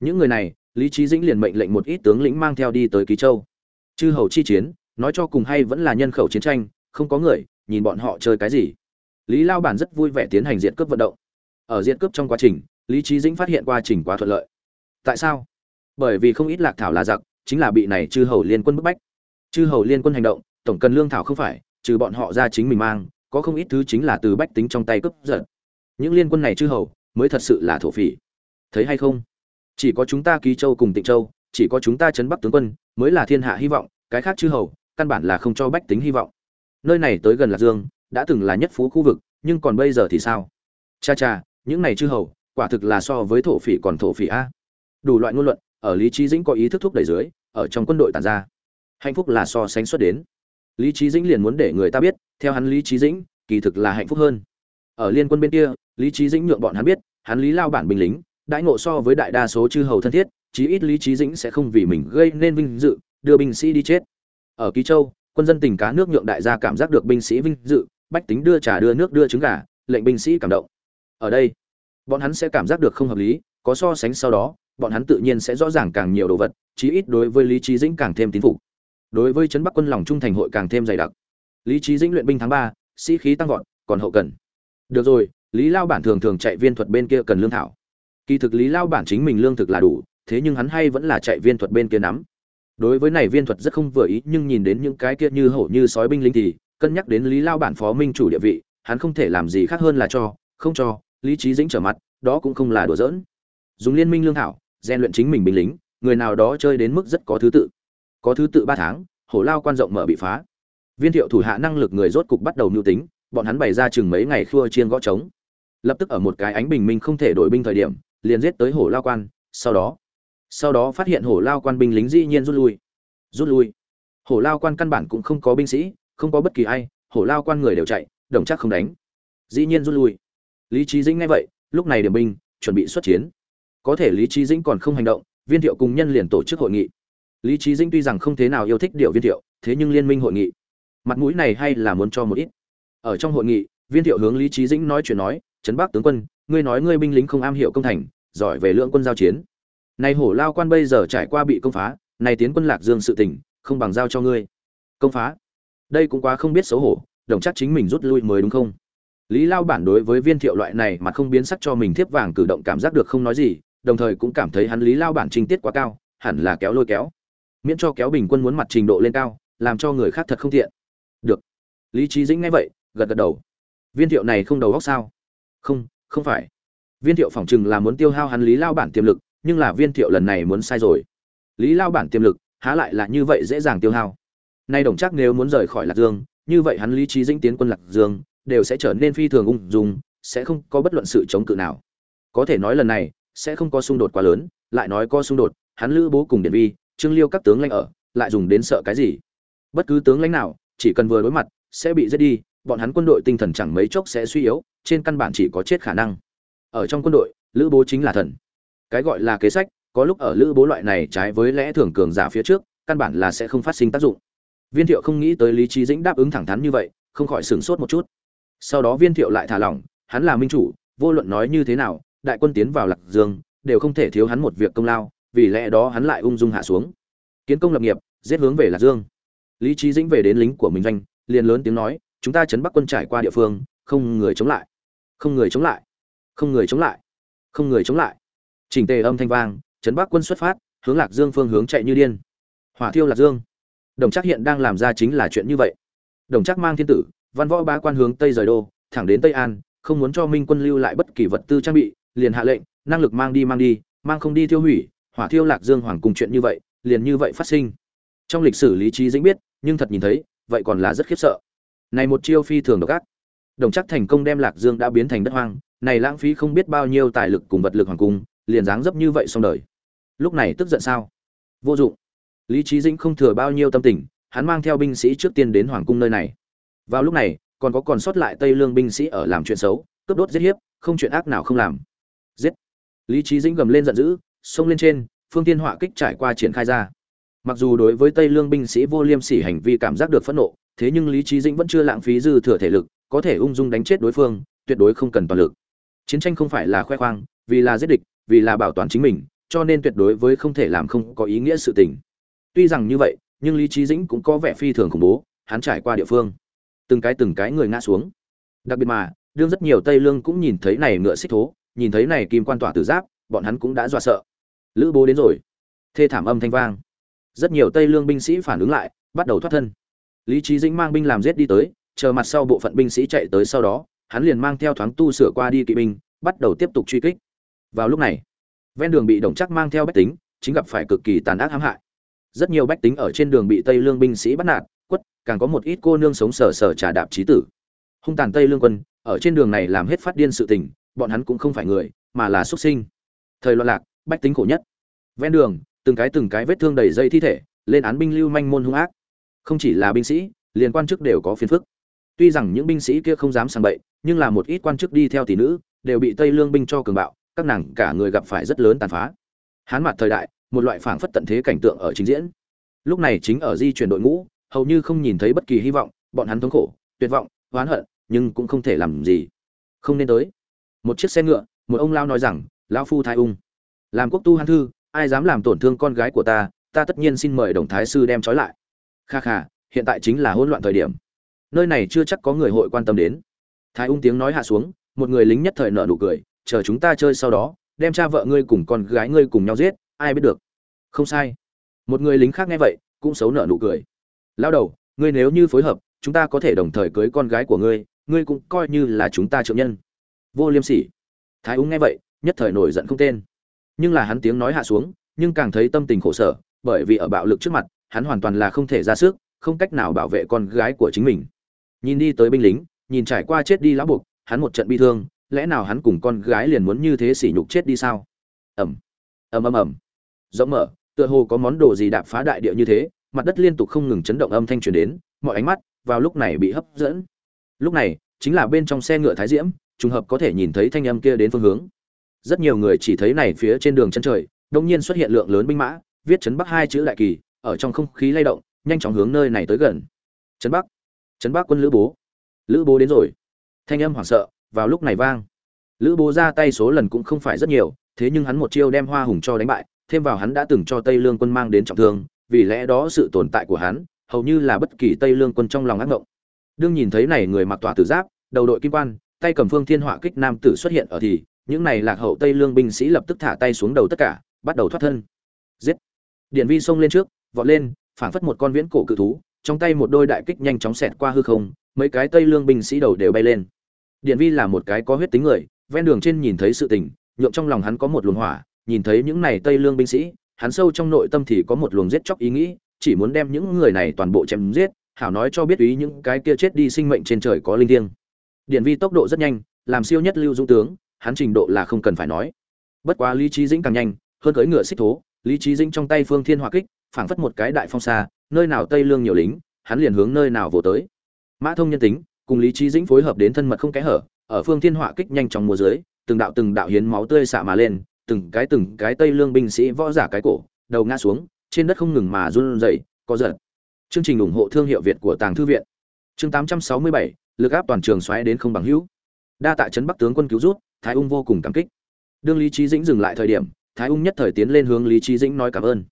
Những người này, lý trí dĩnh liền mệnh lệnh một ít tướng lĩnh mang theo đi tới ký châu. Chư hầu chi chiến, nói cho cùng hay vẫn là nhân khẩu chiến tranh, không có người, nhìn bọn họ chơi cái gì. Lý lao bản rất vui vẻ tiến hành diện cướp vận động. Ở diện cướp trong quá trình, lý trí dĩnh phát hiện quá trình quá thuận lợi. Tại sao? Bởi vì không ít lạc thảo là giặc, chính là bị này chư hầu liên quân bức bách chư hầu liên quân hành động, tổng cần lương thảo không phải, trừ bọn họ ra chính mình mang, có không ít thứ chính là từ bách tính trong tay cướp giật. Những liên quân này chư hầu, mới thật sự là thổ phỉ. Thấy hay không? Chỉ có chúng ta ký châu cùng tịnh châu, chỉ có chúng ta chấn bắc tướng quân, mới là thiên hạ hy vọng, cái khác chư hầu, căn bản là không cho bách tính hy vọng. Nơi này tới gần lạc dương, đã từng là nhất phú khu vực, nhưng còn bây giờ thì sao? Cha cha, những này chư hầu, quả thực là so với thổ phỉ còn thổ phỉ a. Đủ loại ngôn luận, ở lý trí dĩnh có ý thức thúc đẩy dưới, ở trong quân đội tàn ra hạnh phúc là so sánh xuất đến. Lý trí dĩnh liền muốn để người ta biết, theo hắn lý trí dĩnh, kỳ thực là hạnh phúc hơn. Ở liên quân bên kia, lý trí dĩnh nhượng bọn hắn biết, hắn lý lao bản binh lính, đãi ngộ so với đại đa số chư hầu thân thiết, chí ít lý trí dĩnh sẽ không vì mình gây nên vinh dự, đưa binh sĩ đi chết. Ở ký châu, quân dân tình cá nước nhượng đại gia cảm giác được binh sĩ vinh dự, bách tính đưa trà đưa nước đưa trứng gà, lệnh binh sĩ cảm động. Ở đây, bọn hắn sẽ cảm giác được không hợp lý, có so sánh sau đó, bọn hắn tự nhiên sẽ rõ ràng càng nhiều đồ vật, chí ít đối với lý trí dĩnh càng thêm tín phục đối với trấn bắc quân lòng trung thành hội càng thêm dày đặc. Lý trí dĩnh luyện binh tháng ba, sĩ khí tăng vọt, còn hậu cần. Được rồi, lý lao bản thường thường chạy viên thuật bên kia cần lương thảo. Kỳ thực lý lao bản chính mình lương thực là đủ, thế nhưng hắn hay vẫn là chạy viên thuật bên kia nắm. Đối với này viên thuật rất không vừa ý, nhưng nhìn đến những cái kia như hổ như sói binh lính thì cân nhắc đến lý lao bản phó minh chủ địa vị, hắn không thể làm gì khác hơn là cho, không cho, lý trí dĩnh trở mặt, đó cũng không là đùa giỡn. Dùng liên minh lương thảo, rèn luyện chính mình binh lính, người nào đó chơi đến mức rất có thứ tự có thứ tự ba tháng, hổ lao quan rộng mở bị phá. Viên thiệu thủ hạ năng lực người rốt cục bắt đầu mưu tính, bọn hắn bày ra chừng mấy ngày khua chiên gõ trống. Lập tức ở một cái ánh bình minh không thể đổi binh thời điểm, liền giết tới hổ lao quan, sau đó sau đó phát hiện hổ lao quan binh lính dĩ nhiên rút lui. Rút lui. Hổ lao quan căn bản cũng không có binh sĩ, không có bất kỳ ai, hổ lao quan người đều chạy, đồng chắc không đánh. Dĩ nhiên rút lui. Lý trí dĩnh nghe vậy, lúc này điểm binh, chuẩn bị xuất chiến. Có thể lý trí dĩnh còn không hành động, viên thiệu cùng nhân liền tổ chức hội nghị lý trí dĩnh tuy rằng không thế nào yêu thích điệu viên thiệu, thế nhưng liên minh hội nghị, mặt mũi này hay là muốn cho một ít. Ở trong hội nghị, viên thiệu hướng lý trí dĩnh nói chuyện nói, trấn bắc tướng quân, ngươi nói ngươi binh lính không am hiểu công thành, giỏi về lượng quân giao chiến. Này hổ lao quan bây giờ trải qua bị công phá, này tiến quân lạc dương sự tình, không bằng giao cho ngươi. Công phá? Đây cũng quá không biết xấu hổ, đồng chắc chính mình rút lui mới đúng không? Lý lao bản đối với viên thiệu loại này mà không biến sắc cho mình thiếp vàng cử động cảm giác được không nói gì, đồng thời cũng cảm thấy hắn lý lao bản trinh tiết quá cao, hẳn là kéo lôi kéo miễn cho kéo bình quân muốn mặt trình độ lên cao, làm cho người khác thật không thiện được. Lý trí dĩnh nghe vậy, gật gật đầu. Viên thiệu này không đầu góc sao? Không không phải. Viên thiệu phỏng chừng là muốn tiêu hao hắn lý lao bản tiềm lực, nhưng là viên thiệu lần này muốn sai rồi. Lý lao bản tiềm lực, há lại là như vậy dễ dàng tiêu hao. Nay đồng chắc nếu muốn rời khỏi lạc dương, như vậy hắn lý trí dĩnh tiến quân lạc dương, đều sẽ trở nên phi thường ung dung, sẽ không có bất luận sự chống cự nào. Có thể nói lần này, sẽ không có xung đột quá lớn, lại nói có xung đột, hắn lữ bố cùng điện vi trương liêu các tướng lãnh ở, lại dùng đến sợ cái gì? Bất cứ tướng lãnh nào, chỉ cần vừa đối mặt, sẽ bị giết đi, bọn hắn quân đội tinh thần chẳng mấy chốc sẽ suy yếu, trên căn bản chỉ có chết khả năng. Ở trong quân đội, lữ bố chính là thần. Cái gọi là kế sách, có lúc ở lữ bố loại này trái với lẽ thường cường giả phía trước, căn bản là sẽ không phát sinh tác dụng. Viên thiệu không nghĩ tới lý trí dĩnh đáp ứng thẳng thắn như vậy, không khỏi sửng sốt một chút. Sau đó viên thiệu lại thả lỏng, hắn là minh chủ, vô luận nói như thế nào, đại quân tiến vào lạc dương, đều không thể thiếu hắn một việc công lao vì lẽ đó hắn lại ung dung hạ xuống. Kiến công lập nghiệp, giết hướng về lạc dương. Lý trí dĩnh về đến lính của mình doanh, liền lớn tiếng nói, chúng ta chấn bắc quân trải qua địa phương, không người chống lại. Không người chống lại. Không người chống lại. Không người chống lại. Chỉnh tề âm thanh vang chấn bắc quân xuất phát, hướng lạc dương phương hướng chạy như điên. Hỏa thiêu lạc dương. Đồng chắc hiện đang làm ra chính là chuyện như vậy. Đồng chắc mang thiên tử, văn võ ba quan hướng tây rời đô, thẳng đến tây an, không muốn cho minh quân lưu lại bất kỳ vật tư trang bị, liền hạ lệnh, năng lực mang đi mang đi, mang không đi tiêu hủy hỏa thiêu lạc dương hoàng cùng chuyện như vậy, liền như vậy phát sinh. Trong lịch sử lý trí dĩnh biết, nhưng thật nhìn thấy, vậy còn là rất khiếp sợ. Này một chiêu phi thường độc ác. Đồng chắc thành công đem lạc dương đã biến thành đất hoang, này lãng phí không biết bao nhiêu tài lực cùng vật lực hoàng cung, liền dáng dấp như vậy xong đời. Lúc này tức giận sao? Vô dụng. Lý trí dĩnh không thừa bao nhiêu tâm tình, hắn mang theo binh sĩ trước tiên đến hoàng cung nơi này. Vào lúc này, còn có còn sót lại tây lương binh sĩ ở làm chuyện xấu, cướp đốt giết hiếp, không chuyện ác nào không làm. Giết. Lý trí dĩnh gầm lên giận dữ xông lên trên, phương tiên họa kích trải qua triển khai ra. Mặc dù đối với tây lương binh sĩ vô liêm sỉ hành vi cảm giác được phẫn nộ, thế nhưng lý trí dĩnh vẫn chưa lãng phí dư thừa thể lực, có thể ung dung đánh chết đối phương, tuyệt đối không cần toàn lực. Chiến tranh không phải là khoe khoang, vì là giết địch, vì là bảo toàn chính mình, cho nên tuyệt đối với không thể làm không có ý nghĩa sự tình. Tuy rằng như vậy, nhưng lý trí dĩnh cũng có vẻ phi thường khủng bố, hắn trải qua địa phương. Từng cái từng cái người ngã xuống. Đặc biệt mà, đương rất nhiều tây lương cũng nhìn thấy này ngựa xích thố, nhìn thấy này kim quan tỏa tử giáp, bọn hắn cũng đã dọa sợ lữ bố đến rồi. Thê thảm âm thanh vang. Rất nhiều tây lương binh sĩ phản ứng lại, bắt đầu thoát thân. Lý trí dĩnh mang binh làm giết đi tới, chờ mặt sau bộ phận binh sĩ chạy tới sau đó, hắn liền mang theo thoáng tu sửa qua đi kỵ binh, bắt đầu tiếp tục truy kích. Vào lúc này, ven đường bị đồng chắc mang theo bách tính, chính gặp phải cực kỳ tàn ác hãm hại. Rất nhiều bách tính ở trên đường bị tây lương binh sĩ bắt nạt, quất, càng có một ít cô nương sống sờ sờ trà đạp trí tử. Hung tàn tây lương quân, ở trên đường này làm hết phát điên sự tình, bọn hắn cũng không phải người, mà là xuất sinh. Thời loạn lạc bách tính khổ nhất. Ven đường, từng cái từng cái vết thương đầy dây thi thể, lên án binh lưu manh môn hung ác. Không chỉ là binh sĩ, liền quan chức đều có phiền phức. Tuy rằng những binh sĩ kia không dám sàng bậy, nhưng là một ít quan chức đi theo tỷ nữ, đều bị tây lương binh cho cường bạo, các nàng cả người gặp phải rất lớn tàn phá. Hán mặt thời đại, một loại phảng phất tận thế cảnh tượng ở chính diễn. Lúc này chính ở di chuyển đội ngũ, hầu như không nhìn thấy bất kỳ hy vọng, bọn hắn thống khổ, tuyệt vọng, oán hận, nhưng cũng không thể làm gì. Không nên tới. Một chiếc xe ngựa, một ông lao nói rằng, lão phu thái ung làm quốc tu hán thư, ai dám làm tổn thương con gái của ta ta tất nhiên xin mời đồng thái sư đem trói lại. Kha kha, hiện tại chính là hỗn loạn thời điểm. Nơi này chưa chắc có người hội quan tâm đến. Thái ung tiếng nói hạ xuống, một người lính nhất thời nợ nụ cười, chờ chúng ta chơi sau đó, đem cha vợ ngươi cùng con gái ngươi cùng nhau giết, ai biết được. Không sai. Một người lính khác nghe vậy, cũng xấu nợ nụ cười. Lao đầu, ngươi nếu như phối hợp, chúng ta có thể đồng thời cưới con gái của ngươi ngươi cũng coi như là chúng ta trượng nhân. Vô liêm sỉ. Thái ung nghe vậy, nhất thời nổi giận không tên nhưng là hắn tiếng nói hạ xuống, nhưng càng thấy tâm tình khổ sở, bởi vì ở bạo lực trước mặt, hắn hoàn toàn là không thể ra sức, không cách nào bảo vệ con gái của chính mình. Nhìn đi tới binh lính, nhìn trải qua chết đi lão buộc, hắn một trận bi thương, lẽ nào hắn cùng con gái liền muốn như thế sỉ nhục chết đi sao? Ẩm ầm ầm ầm. Rộng mở, tựa hồ có món đồ gì đạp phá đại địa như thế, mặt đất liên tục không ngừng chấn động âm thanh truyền đến, mọi ánh mắt vào lúc này bị hấp dẫn. Lúc này, chính là bên trong xe ngựa thái diễm, trùng hợp có thể nhìn thấy thanh âm kia đến phương hướng rất nhiều người chỉ thấy này phía trên đường chân trời đông nhiên xuất hiện lượng lớn binh mã, viết chấn bắc hai chữ đại kỳ, ở trong không khí lay động, nhanh chóng hướng nơi này tới gần. Chấn bắc chấn bắc quân lữ bố. Lữ bố đến rồi. Thanh âm hoảng sợ, vào lúc này vang. Lữ bố ra tay số lần cũng không phải rất nhiều, thế nhưng hắn một chiêu đem hoa hùng cho đánh bại, thêm vào hắn đã từng cho tây lương quân mang đến trọng thương, vì lẽ đó sự tồn tại của hắn, hầu như là bất kỳ tây lương quân trong lòng ác ngộng đương nhìn thấy này người mặc tỏa tử giáp, đầu đội kim quan, tay cầm phương thiên họa kích nam tử xuất hiện ở thì những này lạc hậu tây lương binh sĩ lập tức thả tay xuống đầu tất cả, bắt đầu thoát thân. Giết! Điện vi xông lên trước, vọt lên, phảng phất một con viễn cổ cự thú, trong tay một đôi đại kích nhanh chóng xẹt qua hư không, mấy cái tây lương binh sĩ đầu đều bay lên. Điện vi là một cái có huyết tính người, ven đường trên nhìn thấy sự tình nhộn trong lòng hắn có một luồng hỏa, nhìn thấy những này tây lương binh sĩ, hắn sâu trong nội tâm thì có một luồng giết chóc ý nghĩ, chỉ muốn đem những người này toàn bộ chém giết, hảo nói cho biết ý những cái kia chết đi sinh mệnh trên trời có linh thiêng. Điện vi tốc độ rất nhanh, làm siêu nhất lưu dũng tướng hắn trình độ là không cần phải nói. Bất quá lý trí dĩnh càng nhanh hơn cưỡi ngựa xích thố lý trí dĩnh trong tay phương thiên hỏa kích phảng phất một cái đại phong xa nơi nào tây lương nhiều lính hắn liền hướng nơi nào vồ tới. Mã thông nhân tính cùng lý trí dĩnh phối hợp đến thân mật không kẽ hở ở phương thiên hỏa kích nhanh chóng mùa dưới từng đạo từng đạo hiến máu tươi xạ mà lên từng cái từng cái tây lương binh sĩ võ giả cái cổ đầu ngã xuống trên đất không ngừng mà run rẩy có giật. Chương trình ủng hộ thương hiệu việt của tàng thư viện. Chương 867, lực áp toàn trường xoáy đến không bằng hữu. Đa tạ trấn bắc tướng quân cứu rút thái ung vô cùng cảm kích. Đương lý trí dĩnh dừng lại thời điểm, thái ung nhất thời tiến lên hướng lý trí dĩnh nói cảm ơn.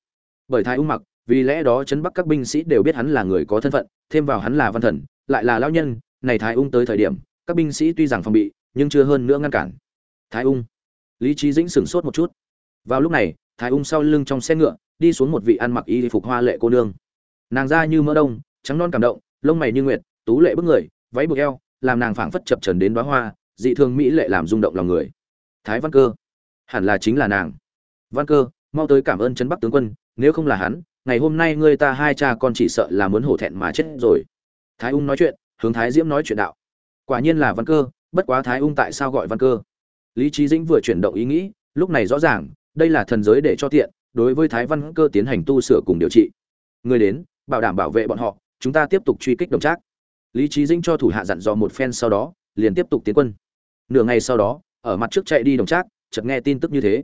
Bởi thái ung mặc, vì lẽ đó chấn bắc các binh sĩ đều biết hắn là người có thân phận, thêm vào hắn là văn thần, lại là lão nhân, này thái ung tới thời điểm, các binh sĩ tuy rằng phòng bị, nhưng chưa hơn nữa ngăn cản. Thái ung. Lý trí dĩnh sửng sốt một chút. Vào lúc này, thái ung sau lưng trong xe ngựa, đi xuống một vị ăn mặc y phục hoa lệ cô nương. Nàng da như mỡ đông, trắng non cảm động, lông mày như nguyệt, tú lệ bức người, váy buộc eo, làm nàng phảng phất chập trần đến đóa hoa dị thường mỹ lệ làm rung động lòng người. Thái văn cơ, hẳn là chính là nàng. Văn cơ, mau tới cảm ơn trấn bắc tướng quân, nếu không là hắn, ngày hôm nay ngươi ta hai cha con chỉ sợ là muốn hổ thẹn mà chết rồi. Thái ung nói chuyện, hướng thái diễm nói chuyện đạo. Quả nhiên là văn cơ, bất quá thái ung tại sao gọi văn cơ? Lý trí dĩnh vừa chuyển động ý nghĩ, lúc này rõ ràng, đây là thần giới để cho tiện, đối với thái văn cơ tiến hành tu sửa cùng điều trị. Người đến, bảo đảm bảo vệ bọn họ, chúng ta tiếp tục truy kích đồng trác. Lý trí dĩnh cho thủ hạ dặn dò một phen sau đó, liền tiếp tục tiến quân nửa ngày sau đó, ở mặt trước chạy đi đồng trác, chợt nghe tin tức như thế.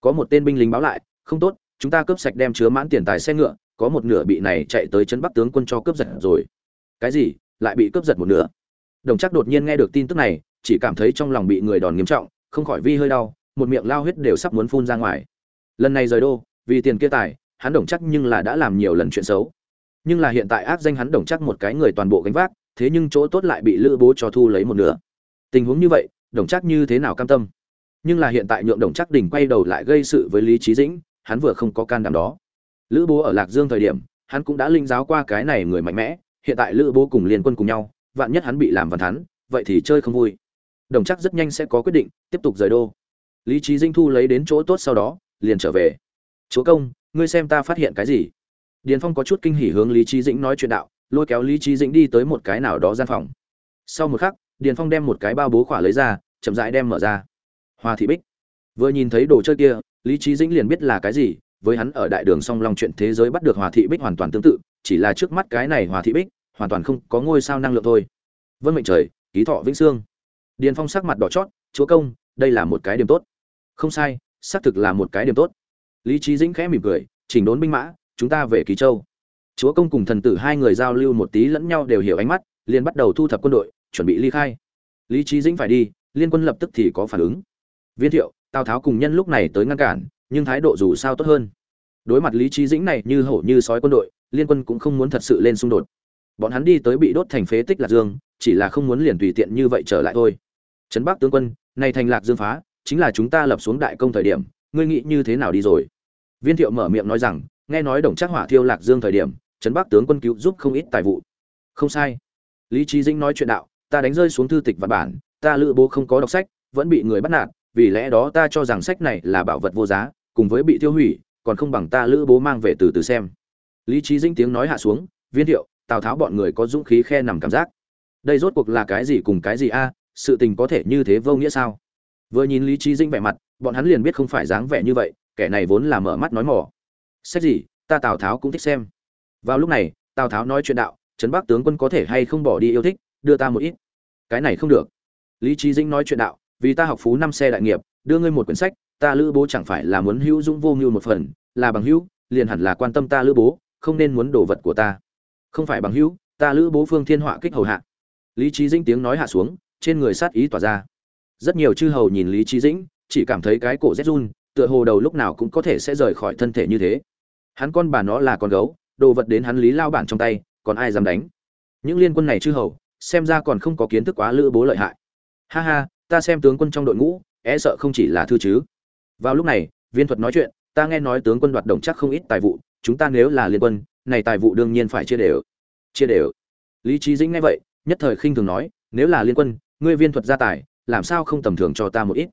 Có một tên binh lính báo lại, không tốt, chúng ta cướp sạch đem chứa mãn tiền tài xe ngựa, có một nửa bị này chạy tới trấn bắc tướng quân cho cướp giật rồi. Cái gì? Lại bị cướp giật một nửa? Đồng trác đột nhiên nghe được tin tức này, chỉ cảm thấy trong lòng bị người đòn nghiêm trọng, không khỏi vi hơi đau, một miệng lao huyết đều sắp muốn phun ra ngoài. Lần này rời đô, vì tiền kia tài, hắn đồng chắc nhưng là đã làm nhiều lần chuyện xấu. Nhưng là hiện tại ác danh hắn đồng chắc một cái người toàn bộ gánh vác, thế nhưng chỗ tốt lại bị lữ bố cho thu lấy một nửa. Tình huống như vậy đồng chắc như thế nào cam tâm. Nhưng là hiện tại nhượng đồng chắc đình quay đầu lại gây sự với lý trí dĩnh, hắn vừa không có can đảm đó. Lữ bố ở lạc dương thời điểm, hắn cũng đã linh giáo qua cái này người mạnh mẽ, hiện tại lữ bố cùng liên quân cùng nhau, vạn nhất hắn bị làm văn thắn vậy thì chơi không vui. Đồng chắc rất nhanh sẽ có quyết định, tiếp tục rời đô. Lý trí dinh thu lấy đến chỗ tốt sau đó, liền trở về. Chúa công, ngươi xem ta phát hiện cái gì? Điền phong có chút kinh hỉ hướng lý trí dĩnh nói chuyện đạo, lôi kéo lý trí dĩnh đi tới một cái nào đó gian phòng. Sau một khắc điền phong đem một cái bao bố khỏa lấy ra, chậm rãi đem mở ra. Hoa thị bích. Vừa nhìn thấy đồ chơi kia, lý trí dĩnh liền biết là cái gì, với hắn ở đại đường song long chuyện thế giới bắt được hòa thị bích hoàn toàn tương tự, chỉ là trước mắt cái này hòa thị bích, hoàn toàn không có ngôi sao năng lượng thôi. Vân mệnh trời, ký thọ vĩnh sương. Điền phong sắc mặt đỏ chót, chúa công, đây là một cái điểm tốt. Không sai, xác thực là một cái điểm tốt. Lý trí dĩnh khẽ mỉm cười, chỉnh đốn binh mã, chúng ta về ký châu. Chúa công cùng thần tử hai người giao lưu một tí lẫn nhau đều hiểu ánh mắt, liền bắt đầu thu thập quân đội chuẩn bị ly khai. Lý trí dĩnh phải đi, liên quân lập tức thì có phản ứng. Viên thiệu, tào tháo cùng nhân lúc này tới ngăn cản, nhưng thái độ dù sao tốt hơn. Đối mặt lý trí dĩnh này như hổ như sói quân đội, liên quân cũng không muốn thật sự lên xung đột. Bọn hắn đi tới bị đốt thành phế tích lạc dương, chỉ là không muốn liền tùy tiện như vậy trở lại thôi. Trấn bắc tướng quân, nay thành lạc dương phá, chính là chúng ta lập xuống đại công thời điểm, ngươi nghĩ như thế nào đi rồi? Viên thiệu mở miệng nói rằng, nghe nói đồng trác hỏa thiêu lạc dương thời điểm, trấn bắc tướng quân cứu giúp không ít tài vụ. Không sai. Lý trí dĩnh nói chuyện đạo ta đánh rơi xuống thư tịch văn bản, ta lữ bố không có đọc sách, vẫn bị người bắt nạt, vì lẽ đó ta cho rằng sách này là bảo vật vô giá, cùng với bị tiêu hủy, còn không bằng ta lữ bố mang về từ từ xem. Lý trí dĩnh tiếng nói hạ xuống, viên thiệu, tào tháo bọn người có dũng khí khe nằm cảm giác. Đây rốt cuộc là cái gì cùng cái gì a, sự tình có thể như thế vô nghĩa sao? Vừa nhìn lý trí dĩnh vẻ mặt, bọn hắn liền biết không phải dáng vẻ như vậy, kẻ này vốn là mở mắt nói mỏ sách gì? Ta tào tháo cũng thích xem. Vào lúc này, tào tháo nói chuyện đạo, trấn bắc tướng quân có thể hay không bỏ đi yêu thích đưa ta một ít. Cái này không được. Lý trí dĩnh nói chuyện đạo, vì ta học phú năm xe đại nghiệp, đưa ngươi một quyển sách, ta lữ bố chẳng phải là muốn hữu dũng vô mưu một phần, là bằng hữu, liền hẳn là quan tâm ta lữ bố, không nên muốn đồ vật của ta. Không phải bằng hữu, ta lữ bố phương thiên họa kích hầu hạ. Lý trí dĩnh tiếng nói hạ xuống, trên người sát ý tỏa ra. Rất nhiều chư hầu nhìn lý trí dĩnh, chỉ cảm thấy cái cổ rét run, tựa hồ đầu lúc nào cũng có thể sẽ rời khỏi thân thể như thế. Hắn con bà nó là con gấu, đồ vật đến hắn lý lao bản trong tay, còn ai dám đánh? Những liên quân này chư hầu xem ra còn không có kiến thức quá lữ bố lợi hại. Ha ha, ta xem tướng quân trong đội ngũ e sợ không chỉ là thư chứ. Vào lúc này, viên thuật nói chuyện, ta nghe nói tướng quân đoạt đồng chắc không ít tài vụ, chúng ta nếu là liên quân, này tài vụ đương nhiên phải chia đều. Chia đều. Lý trí dĩnh nghe vậy, nhất thời khinh thường nói, nếu là liên quân, ngươi viên thuật gia tài, làm sao không tầm thường cho ta một ít?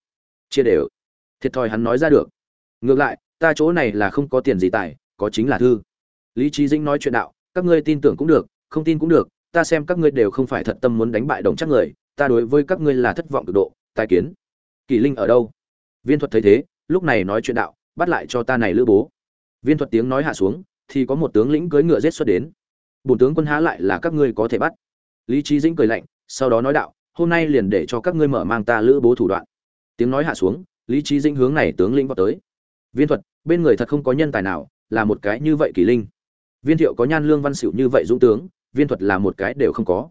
Chia đều. Thiệt thòi hắn nói ra được. Ngược lại, ta chỗ này là không có tiền gì tài, có chính là thư. Lý trí dĩnh nói chuyện đạo, các ngươi tin tưởng cũng được, không tin cũng được ta xem các ngươi đều không phải thật tâm muốn đánh bại đồng chắc người, ta đối với các ngươi là thất vọng cực độ tài kiến. Kỳ linh ở đâu? Viên thuật thấy thế, lúc này nói chuyện đạo, bắt lại cho ta này lữ bố. Viên thuật tiếng nói hạ xuống, thì có một tướng lĩnh cưỡi ngựa giết xuất đến. Bổn tướng quân há lại là các ngươi có thể bắt. Lý trí dĩnh cười lạnh, sau đó nói đạo, hôm nay liền để cho các ngươi mở mang ta lữ bố thủ đoạn. Tiếng nói hạ xuống, lý trí dĩnh hướng này tướng lĩnh vào tới. Viên thuật, bên người thật không có nhân tài nào, là một cái như vậy kỳ linh. Viên thiệu có nhan lương văn xỉu như vậy dũng tướng viên thuật là một cái đều không có.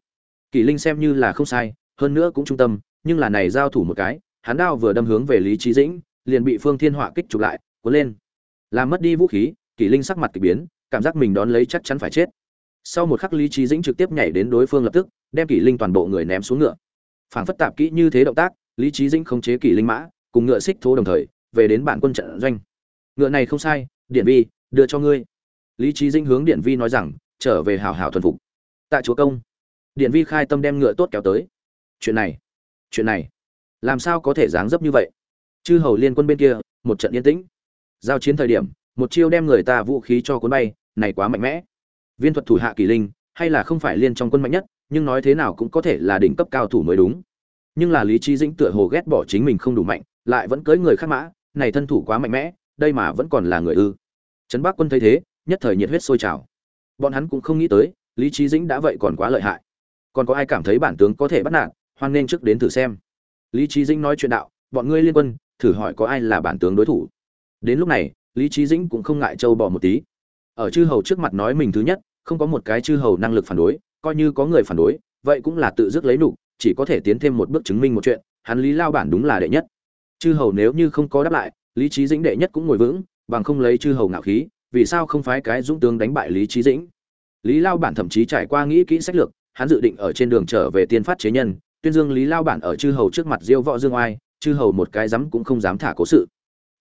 Kỳ linh xem như là không sai, hơn nữa cũng trung tâm, nhưng là này giao thủ một cái, hắn đao vừa đâm hướng về lý trí dĩnh, liền bị phương thiên họa kích chụp lại, cuốn lên. Làm mất đi vũ khí kỷ linh sắc mặt kỳ biến, cảm giác mình đón lấy chắc chắn phải chết. Sau một khắc lý trí dĩnh trực tiếp nhảy đến đối phương lập tức, đem kỷ linh toàn bộ người ném xuống ngựa. Phảng phất tạp kỹ như thế động tác, lý trí dĩnh khống chế kỷ linh mã, cùng ngựa xích thố đồng thời, về đến bản quân trận doanh. Ngựa này không sai điện vi, đưa cho ngươi. Lý trí dĩnh hướng điện vi nói rằng, trở về hảo hảo thuần phục tại chúa công. Điện vi khai tâm đem ngựa tốt kéo tới. Chuyện này chuyện này, làm sao có thể dáng dấp như vậy? Chư hầu liên quân bên kia, một trận yên tĩnh. Giao chiến thời điểm, một chiêu đem người ta vũ khí cho cuốn bay, này quá mạnh mẽ. Viên thuật thủ hạ kỳ linh, hay là không phải liên trong quân mạnh nhất, nhưng nói thế nào cũng có thể là đỉnh cấp cao thủ mới đúng. Nhưng là lý trí dĩnh tựa hồ ghét bỏ chính mình không đủ mạnh, lại vẫn cưới người khác mã, này thân thủ quá mạnh mẽ, đây mà vẫn còn là người ư. Trấn bắc quân thấy thế, nhất thời nhiệt huyết sôi trào. Bọn hắn cũng không nghĩ tới lý trí dĩnh đã vậy còn quá lợi hại. Còn có ai cảm thấy bản tướng có thể bắt nạt hoan nên trước đến thử xem. Lý trí dĩnh nói chuyện đạo bọn ngươi liên quân thử hỏi có ai là bản tướng đối thủ? Đến lúc này lý trí dĩnh cũng không ngại trâu bỏ một tí. Ở chư hầu trước mặt nói mình thứ nhất không có một cái chư hầu năng lực phản đối coi như có người phản đối vậy cũng là tự dứt lấy đủ, chỉ có thể tiến thêm một bước chứng minh một chuyện hắn lý lao bản đúng là đệ nhất. Chư hầu nếu như không có đáp lại lý trí dĩnh đệ nhất cũng ngồi vững bằng không lấy chư hầu ngạo khí vì sao không phái cái dũng tướng đánh bại lý trí dĩnh? Lý lao bản thậm chí trải qua nghĩ kỹ sách lược, hắn dự định ở trên đường trở về tiên phát chế nhân, tuyên dương lý lao bản ở chư hầu trước mặt diêu võ dương oai, chư hầu một cái dám cũng không dám thả cố sự.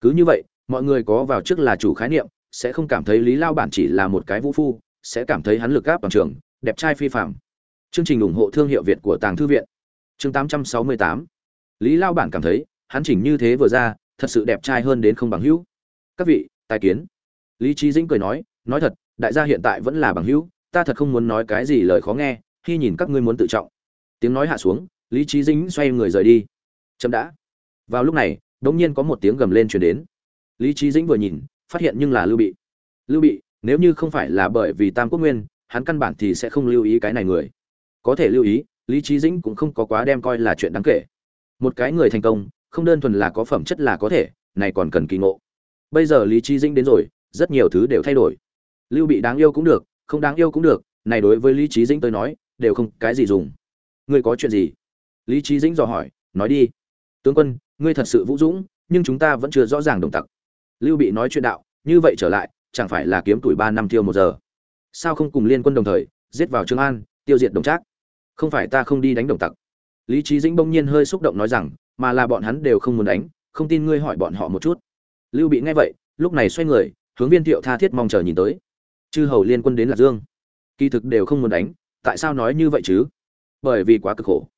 Cứ như vậy, mọi người có vào trước là chủ khái niệm, sẽ không cảm thấy lý lao bản chỉ là một cái vũ phu, sẽ cảm thấy hắn lực gáp bằng trường, đẹp trai phi phạm chương trình ủng hộ thương hiệu việt của tàng thư viện. Chương 868 lý lao bản cảm thấy, hắn chỉnh như thế vừa ra, thật sự đẹp trai hơn đến không bằng hữu. Các vị, tài kiến. Lý trí dĩnh cười nói nói thật, đại gia hiện tại vẫn là bằng hữu ta thật không muốn nói cái gì lời khó nghe, khi nhìn các ngươi muốn tự trọng. Tiếng nói hạ xuống, lý trí dĩnh xoay người rời đi. Chậm đã. Vào lúc này, đống nhiên có một tiếng gầm lên truyền đến. Lý trí dĩnh vừa nhìn, phát hiện nhưng là lưu bị. Lưu bị, nếu như không phải là bởi vì tam quốc nguyên, hắn căn bản thì sẽ không lưu ý cái này người. Có thể lưu ý, lý trí dĩnh cũng không có quá đem coi là chuyện đáng kể. Một cái người thành công, không đơn thuần là có phẩm chất là có thể, này còn cần kỳ ngộ. Bây giờ lý trí dĩnh đến rồi, rất nhiều thứ đều thay đổi. Lưu bị đáng yêu cũng được không đáng yêu cũng được, này đối với lý trí dĩnh tôi nói, đều không cái gì dùng. Ngươi có chuyện gì? Lý trí dĩnh dò hỏi, nói đi. Tướng quân, ngươi thật sự vũ dũng, nhưng chúng ta vẫn chưa rõ ràng đồng tặc. Lưu bị nói chuyện đạo, như vậy trở lại, chẳng phải là kiếm tuổi ba năm tiêu một giờ? Sao không cùng liên quân đồng thời, giết vào trường an, tiêu diệt đồng trác? Không phải ta không đi đánh đồng tặc. Lý trí dĩnh bỗng nhiên hơi xúc động nói rằng, mà là bọn hắn đều không muốn đánh, không tin ngươi hỏi bọn họ một chút. Lưu bị nghe vậy, lúc này xoay người, hướng viên thiệu tha thiết mong chờ nhìn tới chư hầu liên quân đến lạc dương. Kỳ thực đều không muốn đánh, tại sao nói như vậy chứ? Bởi vì quá cực khổ.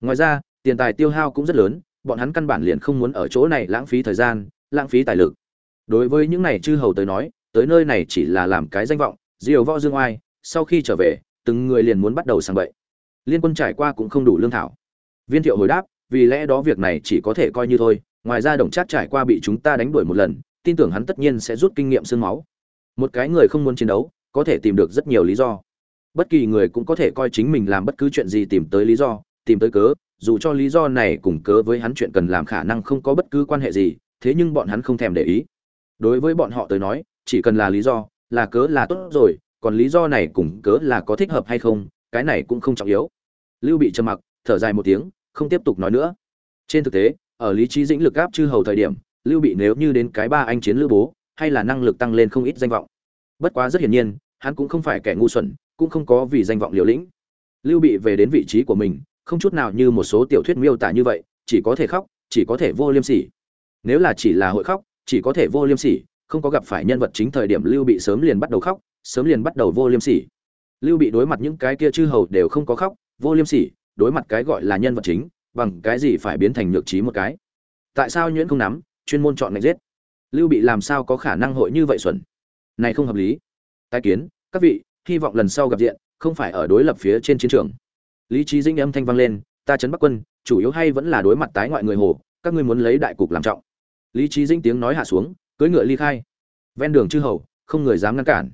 Ngoài ra, tiền tài tiêu hao cũng rất lớn, bọn hắn căn bản liền không muốn ở chỗ này lãng phí thời gian, lãng phí tài lực. Đối với những này chư hầu tới nói, tới nơi này chỉ là làm cái danh vọng, diều võ dương oai, sau khi trở về, từng người liền muốn bắt đầu sang bậy. Liên quân trải qua cũng không đủ lương thảo. Viên thiệu hồi đáp, vì lẽ đó việc này chỉ có thể coi như thôi, ngoài ra đồng trác trải qua bị chúng ta đánh đuổi một lần, tin tưởng hắn tất nhiên sẽ rút kinh nghiệm xương máu một cái người không muốn chiến đấu, có thể tìm được rất nhiều lý do. Bất kỳ người cũng có thể coi chính mình làm bất cứ chuyện gì tìm tới lý do, tìm tới cớ, dù cho lý do này cùng cớ với hắn chuyện cần làm khả năng không có bất cứ quan hệ gì, thế nhưng bọn hắn không thèm để ý. Đối với bọn họ tới nói, chỉ cần là lý do, là cớ là tốt rồi, còn lý do này cùng cớ là có thích hợp hay không, cái này cũng không trọng yếu. Lưu bị trầm mặc, thở dài một tiếng, không tiếp tục nói nữa. Trên thực tế, ở lý trí dĩnh lực áp chư hầu thời điểm, lưu bị nếu như đến cái ba anh chiến lữ bố hay là năng lực tăng lên không ít danh vọng. Bất quá rất hiển nhiên, hắn cũng không phải kẻ ngu xuẩn, cũng không có vì danh vọng liều lĩnh. Lưu bị về đến vị trí của mình, không chút nào như một số tiểu thuyết miêu tả như vậy, chỉ có thể khóc, chỉ có thể vô liêm sỉ. Nếu là chỉ là hội khóc, chỉ có thể vô liêm sỉ, không có gặp phải nhân vật chính thời điểm lưu bị sớm liền bắt đầu khóc, sớm liền bắt đầu vô liêm sỉ. Lưu bị đối mặt những cái kia chư hầu đều không có khóc, vô liêm sỉ, đối mặt cái gọi là nhân vật chính, bằng cái gì phải biến thành nhược trí một cái? Tại sao nhuyễn không nắm, chuyên môn chọn ngạch giết? Lưu bị làm sao có khả năng hội như vậy xuẩn? Này không hợp lý. Tai kiến, các vị, hy vọng lần sau gặp diện, không phải ở đối lập phía trên chiến trường. Lý trí dinh âm thanh vang lên, ta chấn bắc quân, chủ yếu hay vẫn là đối mặt tái ngoại người hồ, các ngươi muốn lấy đại cục làm trọng. Lý trí dinh tiếng nói hạ xuống, cưỡi ngựa ly khai. Ven đường chư hầu, không người dám ngăn cản.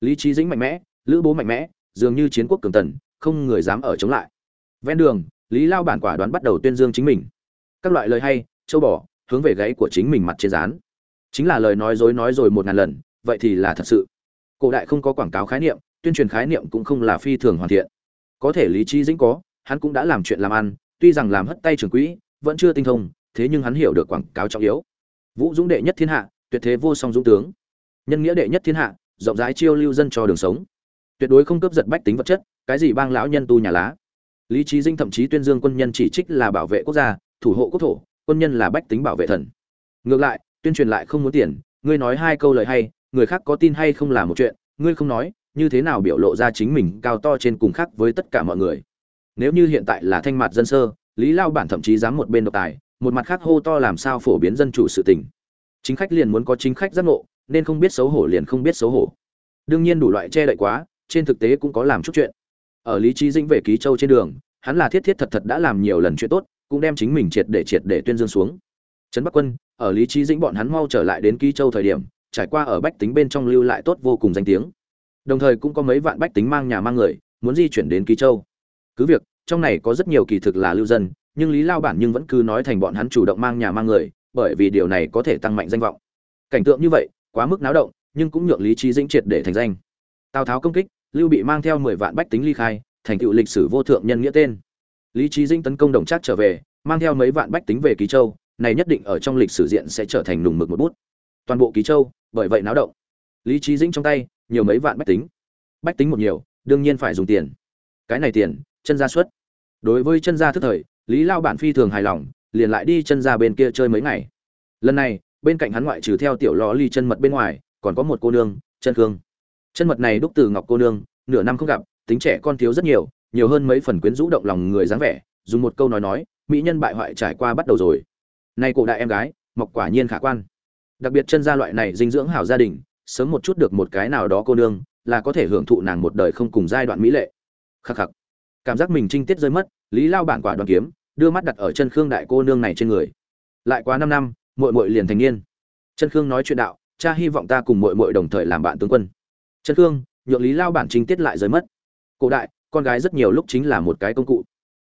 Lý trí dĩnh mạnh mẽ, lữ bố mạnh mẽ, dường như chiến quốc cường tần, không người dám ở chống lại. Ven đường, lý lao bản quả đoán bắt đầu tuyên dương chính mình. Các loại lời hay, châu bò, hướng về gáy của chính mình mặt trên rán chính là lời nói dối nói rồi một ngàn lần, vậy thì là thật sự. Cổ đại không có quảng cáo khái niệm, tuyên truyền khái niệm cũng không là phi thường hoàn thiện. Có thể lý trí dĩnh có, hắn cũng đã làm chuyện làm ăn, tuy rằng làm hất tay trường quỹ, vẫn chưa tinh thông, thế nhưng hắn hiểu được quảng cáo trọng yếu. Vũ dũng đệ nhất thiên hạ, tuyệt thế vô song dũng tướng. Nhân nghĩa đệ nhất thiên hạ, rộng rãi chiêu lưu dân cho đường sống. Tuyệt đối không cướp giật bách tính vật chất, cái gì bang lão nhân tu nhà lá. Lý trí dinh thậm chí tuyên dương quân nhân chỉ trích là bảo vệ quốc gia, thủ hộ quốc thổ, quân nhân là bách tính bảo vệ thần. Ngược lại tuyên truyền lại không muốn tiền, ngươi nói hai câu lời hay, người khác có tin hay không là một chuyện, ngươi không nói, như thế nào biểu lộ ra chính mình cao to trên cùng khác với tất cả mọi người. Nếu như hiện tại là thanh mặt dân sơ, lý lao bản thậm chí dám một bên độc tài, một mặt khác hô to làm sao phổ biến dân chủ sự tình. Chính khách liền muốn có chính khách giác ngộ, nên không biết xấu hổ liền không biết xấu hổ. Đương nhiên đủ loại che đậy quá, trên thực tế cũng có làm chút chuyện. Ở lý trí dĩnh về ký châu trên đường, hắn là thiết thiết thật thật đã làm nhiều lần chuyện tốt, cũng đem chính mình triệt để triệt để tuyên dương xuống trấn bắc quân, ở lý trí dĩnh bọn hắn mau trở lại đến ký châu thời điểm, trải qua ở bách tính bên trong lưu lại tốt vô cùng danh tiếng. Đồng thời cũng có mấy vạn bách tính mang nhà mang người, muốn di chuyển đến ký châu. Cứ việc, trong này có rất nhiều kỳ thực là lưu dân, nhưng lý lao bản nhưng vẫn cứ nói thành bọn hắn chủ động mang nhà mang người, bởi vì điều này có thể tăng mạnh danh vọng. Cảnh tượng như vậy, quá mức náo động, nhưng cũng nhượng lý trí dĩnh triệt để thành danh. Tào tháo công kích, lưu bị mang theo mười vạn bách tính ly khai, thành tựu lịch sử vô thượng nhân nghĩa tên. Lý trí dĩnh tấn công đồng trác trở về, mang theo mấy vạn bách tính về ký châu này nhất định ở trong lịch sử diện sẽ trở thành nùng mực một bút. Toàn bộ ký châu, bởi vậy náo động. Lý trí dĩnh trong tay, nhiều mấy vạn bách tính. Bách tính một nhiều, đương nhiên phải dùng tiền. Cái này tiền, chân gia xuất. Đối với chân gia thức thời, lý lao bản phi thường hài lòng, liền lại đi chân gia bên kia chơi mấy ngày. Lần này, bên cạnh hắn ngoại trừ theo tiểu lò ly chân mật bên ngoài, còn có một cô nương, chân khương. Chân mật này đúc từ ngọc cô nương, nửa năm không gặp, tính trẻ con thiếu rất nhiều nhiều hơn mấy phần quyến rũ động lòng người dáng vẻ, dùng một câu nói nói, mỹ nhân bại hoại trải qua bắt đầu rồi nay cổ đại em gái, mọc quả nhiên khả quan. Đặc biệt chân gia loại này dinh dưỡng hảo gia đình, sớm một chút được một cái nào đó cô nương, là có thể hưởng thụ nàng một đời không cùng giai đoạn mỹ lệ. Khắc khắc. Cảm giác mình trinh tiết rơi mất, lý lao bản quả đoàn kiếm, đưa mắt đặt ở chân khương đại cô nương này trên người. Lại quá năm năm, muội muội liền thành niên. Chân khương nói chuyện đạo, cha hy vọng ta cùng muội muội đồng thời làm bạn tướng quân. Chân khương, nhượng lý lao bản trinh tiết lại rơi mất. Cổ đại, con gái rất nhiều lúc chính là một cái công cụ.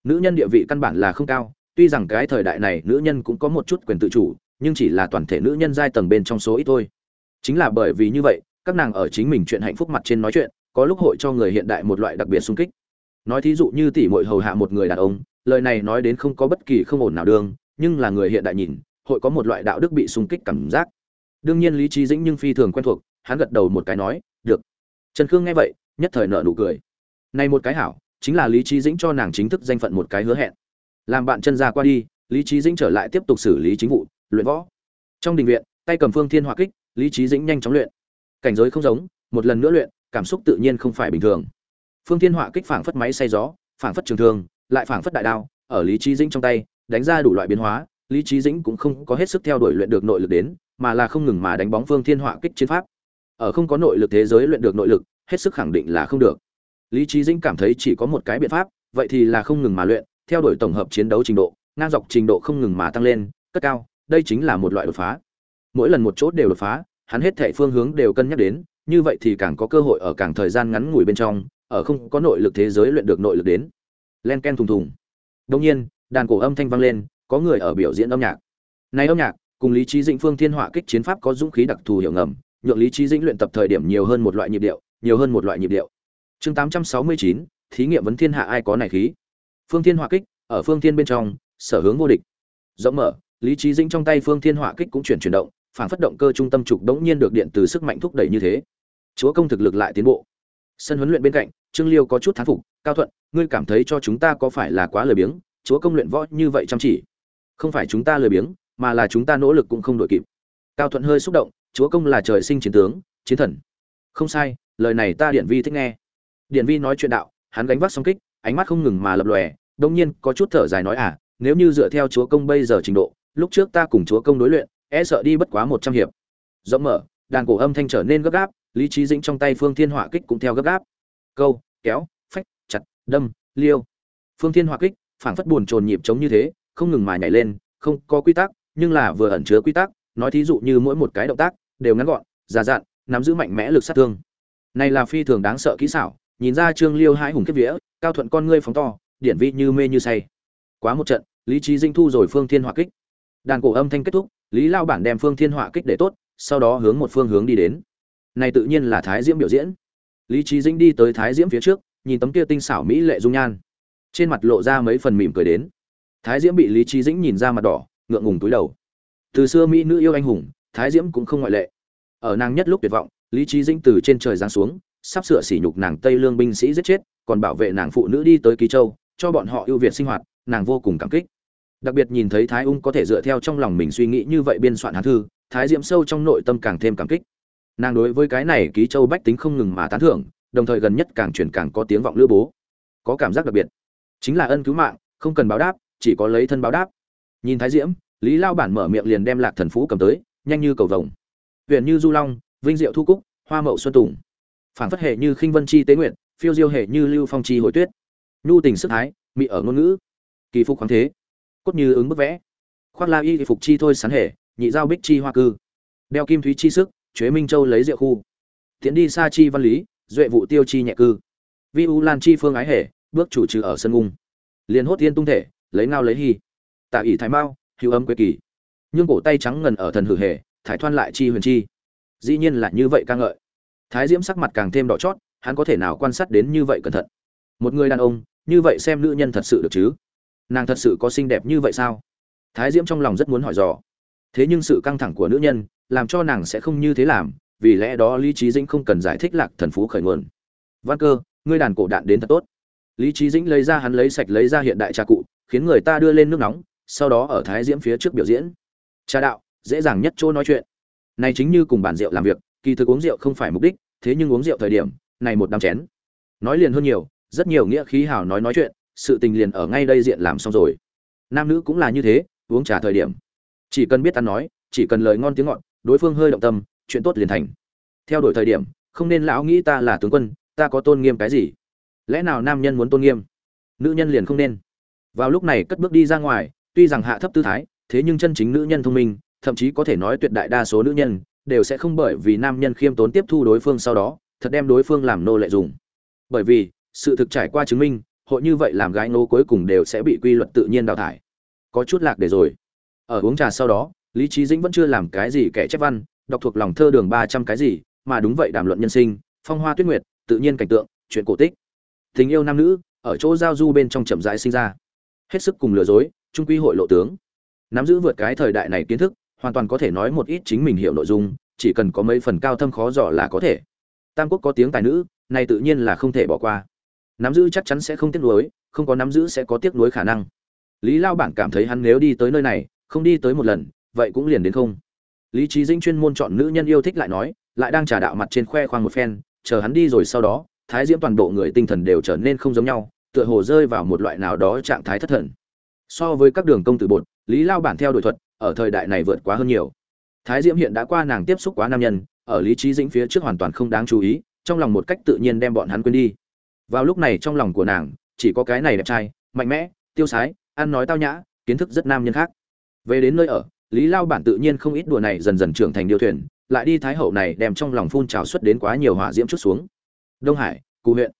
Nữ nhân địa vị căn bản là không cao tuy rằng cái thời đại này nữ nhân cũng có một chút quyền tự chủ, nhưng chỉ là toàn thể nữ nhân giai tầng bên trong số ít thôi. Chính là bởi vì như vậy, các nàng ở chính mình chuyện hạnh phúc mặt trên nói chuyện, có lúc hội cho người hiện đại một loại đặc biệt sung kích. Nói thí dụ như tỷ muội hầu hạ một người đàn ông, lời này nói đến không có bất kỳ không ổn nào đương, nhưng là người hiện đại nhìn, hội có một loại đạo đức bị sung kích cảm giác. Đương nhiên lý trí dĩnh nhưng phi thường quen thuộc, hắn gật đầu một cái nói, được. Trần khương nghe vậy, nhất thời nợ nụ cười. Này một cái hảo, chính là lý trí dĩnh cho nàng chính thức danh phận một cái hứa hẹn làm bạn chân ra qua đi, lý trí dĩnh trở lại tiếp tục xử lý chính vụ, luyện võ. Trong đình viện, tay cầm phương thiên hỏa kích, lý trí dĩnh nhanh chóng luyện. Cảnh giới không giống, một lần nữa luyện, cảm xúc tự nhiên không phải bình thường. Phương thiên hỏa kích phảng phất máy xay gió, phảng phất trường thương, lại phảng phất đại đao, ở lý trí dĩnh trong tay, đánh ra đủ loại biến hóa, lý trí dĩnh cũng không có hết sức theo đuổi luyện được nội lực đến, mà là không ngừng mà đánh bóng phương thiên hỏa kích chiến pháp. Ở không có nội lực thế giới luyện được nội lực, hết sức khẳng định là không được. Lý trí dĩnh cảm thấy chỉ có một cái biện pháp, vậy thì là không ngừng mà luyện theo đuổi tổng hợp chiến đấu trình độ ngang dọc trình độ không ngừng mà tăng lên cất cao đây chính là một loại đột phá. Mỗi lần một chốt đều đột phá hắn hết thảy phương hướng đều cân nhắc đến như vậy thì càng có cơ hội ở càng thời gian ngắn ngủi bên trong ở không có nội lực thế giới luyện được nội lực đến. Len ken thùng thùng. Đương nhiên đàn cổ âm thanh vang lên có người ở biểu diễn âm nhạc. Này âm nhạc cùng lý trí dĩnh phương thiên họa kích chiến pháp có dũng khí đặc thù hiệu ngầm nhượng lý trí dĩnh luyện tập thời điểm nhiều hơn một loại nhịp điệu nhiều hơn một loại nhịp điệu. Chương 869, thí nghiệm vấn thiên hạ ai có này khí? Phương thiên hỏa kích, ở phương thiên bên trong, sở hướng vô địch. Rộng mở, lý trí dĩnh trong tay phương thiên hỏa kích cũng chuyển chuyển động, phản phất động cơ trung tâm trục đống nhiên được điện từ sức mạnh thúc đẩy như thế. Chúa công thực lực lại tiến bộ. Sân huấn luyện bên cạnh, trương liêu có chút thán phục, cao thuận, ngươi cảm thấy cho chúng ta có phải là quá lười biếng? Chúa công luyện võ như vậy chăm chỉ, không phải chúng ta lười biếng, mà là chúng ta nỗ lực cũng không đổi kịp. Cao thuận hơi xúc động, chúa công là trời sinh chiến tướng, chiến thần. Không sai, lời này ta điện vi thích nghe. Điện vi nói chuyện đạo, hắn gánh vác song kích ánh mắt không ngừng mà lập lòe đông nhiên có chút thở dài nói à nếu như dựa theo chúa công bây giờ trình độ, lúc trước ta cùng chúa công đối luyện e sợ đi bất quá một trăm hiệp. Rộng mở, đàn cổ âm thanh trở nên gấp gáp, lý trí dĩnh trong tay phương thiên hỏa kích cũng theo gấp gáp. Câu, kéo, phách, chặt, đâm, liêu. Phương thiên hỏa kích, phảng phất buồn trồn nhịp chống như thế, không ngừng mà nhảy lên, không có quy tắc, nhưng là vừa ẩn chứa quy tắc, nói thí dụ như mỗi một cái động tác, đều ngắn gọn, già dặn, nắm giữ mạnh mẽ lực sát thương. Này là phi thường đáng sợ kỹ xảo nhìn ra trương liêu hai hùng kiếp vía, cao thuận con ngươi phóng to, điển vi như mê như say. Quá một trận, lý trí dinh thu rồi phương thiên hỏa kích. Đàn cổ âm thanh kết thúc, lý lao bản đem phương thiên hỏa kích để tốt, sau đó hướng một phương hướng đi đến. Này tự nhiên là thái diễm biểu diễn. Lý trí dinh đi tới thái diễm phía trước, nhìn tấm kia tinh xảo mỹ lệ dung nhan. Trên mặt lộ ra mấy phần mỉm cười đến. Thái diễm bị lý trí dĩnh nhìn ra mặt đỏ, ngượng ngùng túi đầu. Từ xưa mỹ nữ yêu anh hùng, thái diễm cũng không ngoại lệ. Ở nàng nhất lúc tuyệt vọng, lý trí dĩnh từ trên trời giáng xuống sắp sửa sỉ nhục nàng tây lương binh sĩ giết chết, còn bảo vệ nàng phụ nữ đi tới ký châu, cho bọn họ ưu việt sinh hoạt, nàng vô cùng cảm kích. Đặc biệt nhìn thấy thái ung có thể dựa theo trong lòng mình suy nghĩ như vậy biên soạn hán thư, thái diễm sâu trong nội tâm càng thêm cảm kích. Nàng đối với cái này ký châu bách tính không ngừng mà tán thưởng, đồng thời gần nhất càng chuyển càng có tiếng vọng lữ bố. Có cảm giác đặc biệt. Chính là ân cứu mạng, không cần báo đáp, chỉ có lấy thân báo đáp. Nhìn thái diễm, lý lao bản mở miệng liền đem lạc thần phú cầm tới, nhanh như cầu vồng. Huyện như du long, vinh diệu thu cúc, hoa mậu xuân tùng phản phất hệ như khinh vân chi tế nguyện phiêu diêu hệ như lưu phong chi hồi tuyết. Nhu tình sức thái mị ở ngôn ngữ. Kỳ phục khoáng thế. Cốt như ứng bức vẽ. Khoác la y phục chi thôi sán hệ nhị giao bích chi hoa cư. Đeo kim thúy chi sức, chế minh châu lấy rượu khu. Tiến đi xa chi văn lý, duệ vụ tiêu chi nhẹ cư. Vi u lan chi phương ái hệ bước chủ trừ ở sân ngung liền hốt thiên tung thể, lấy ngao lấy hy tạ ỷ thái mao, hữu âm quế kỳ. Nhưng cổ tay trắng ngần ở thần hử hệ thải thoan lại chi huyền chi. Dĩ nhiên là như vậy ca ngợi thái diễm sắc mặt càng thêm đỏ chót, hắn có thể nào quan sát đến như vậy cẩn thận? Một người đàn ông, như vậy xem nữ nhân thật sự được chứ? Nàng thật sự có xinh đẹp như vậy sao? Thái diễm trong lòng rất muốn hỏi dò. Thế nhưng sự căng thẳng của nữ nhân, làm cho nàng sẽ không như thế làm, vì lẽ đó lý trí dĩnh không cần giải thích lạc thần phú khởi nguồn. Văn cơ, ngươi đàn cổ đạn đến thật tốt. Lý trí dĩnh lấy ra hắn lấy sạch lấy ra hiện đại trà cụ, khiến người ta đưa lên nước nóng, sau đó ở thái diễm phía trước biểu diễn. Trà đạo, dễ dàng nhất chỗ nói chuyện. Này chính như cùng bản rượu làm việc kỳ thực uống rượu không phải mục đích, thế nhưng uống rượu thời điểm, này một đám chén. Nói liền hơn nhiều, rất nhiều nghĩa khí hào nói nói chuyện, sự tình liền ở ngay đây diện làm xong rồi. Nam nữ cũng là như thế, uống trà thời điểm. Chỉ cần biết ăn nói, chỉ cần lời ngon tiếng ngọt, đối phương hơi động tâm, chuyện tốt liền thành. Theo đuổi thời điểm, không nên lão nghĩ ta là tướng quân, ta có tôn nghiêm cái gì? Lẽ nào nam nhân muốn tôn nghiêm? Nữ nhân liền không nên. Vào lúc này cất bước đi ra ngoài, tuy rằng hạ thấp tư thái, thế nhưng chân chính nữ nhân thông minh, thậm chí có thể nói tuyệt đại đa số nữ nhân đều sẽ không bởi vì nam nhân khiêm tốn tiếp thu đối phương sau đó, thật đem đối phương làm nô lệ dùng. Bởi vì, sự thực trải qua chứng minh, hội như vậy làm gái nô cuối cùng đều sẽ bị quy luật tự nhiên đào thải. Có chút lạc để rồi. Ở uống trà sau đó, lý trí dĩnh vẫn chưa làm cái gì kẻ chép văn, đọc thuộc lòng thơ đường ba trăm cái gì, mà đúng vậy đàm luận nhân sinh, phong hoa tuyết nguyệt, tự nhiên cảnh tượng, chuyện cổ tích. Tình yêu nam nữ, ở chỗ giao du bên trong chậm rãi sinh ra. Hết sức cùng lừa dối, trung quy hội lộ tướng. Nắm giữ vượt cái thời đại này kiến thức hoàn toàn có thể nói một ít chính mình hiểu nội dung, chỉ cần có mấy phần cao thâm khó dò là có thể. Tam quốc có tiếng tài nữ, này tự nhiên là không thể bỏ qua. Nắm giữ chắc chắn sẽ không tiếc nuối, không có nắm giữ sẽ có tiếc nuối khả năng. Lý lao bản cảm thấy hắn nếu đi tới nơi này, không đi tới một lần, vậy cũng liền đến không. Lý trí Dĩnh chuyên môn chọn nữ nhân yêu thích lại nói, lại đang trả đạo mặt trên khoe khoang một phen, chờ hắn đi rồi sau đó, thái diễm toàn bộ người tinh thần đều trở nên không giống nhau, tựa hồ rơi vào một loại nào đó trạng thái thất thần. So với các đường công tử bột, lý lao bản theo đội thuật ở thời đại này vượt quá hơn nhiều. Thái diễm hiện đã qua nàng tiếp xúc quá nam nhân, ở lý trí dĩnh phía trước hoàn toàn không đáng chú ý, trong lòng một cách tự nhiên đem bọn hắn quên đi. Vào lúc này trong lòng của nàng, chỉ có cái này đẹp trai, mạnh mẽ, tiêu sái, ăn nói tao nhã, kiến thức rất nam nhân khác. Về đến nơi ở, lý lao bản tự nhiên không ít đùa này dần dần trưởng thành điều thuyền, lại đi thái hậu này đem trong lòng phun trào xuất đến quá nhiều hỏa diễm chút xuống. Đông hải cụ huyện.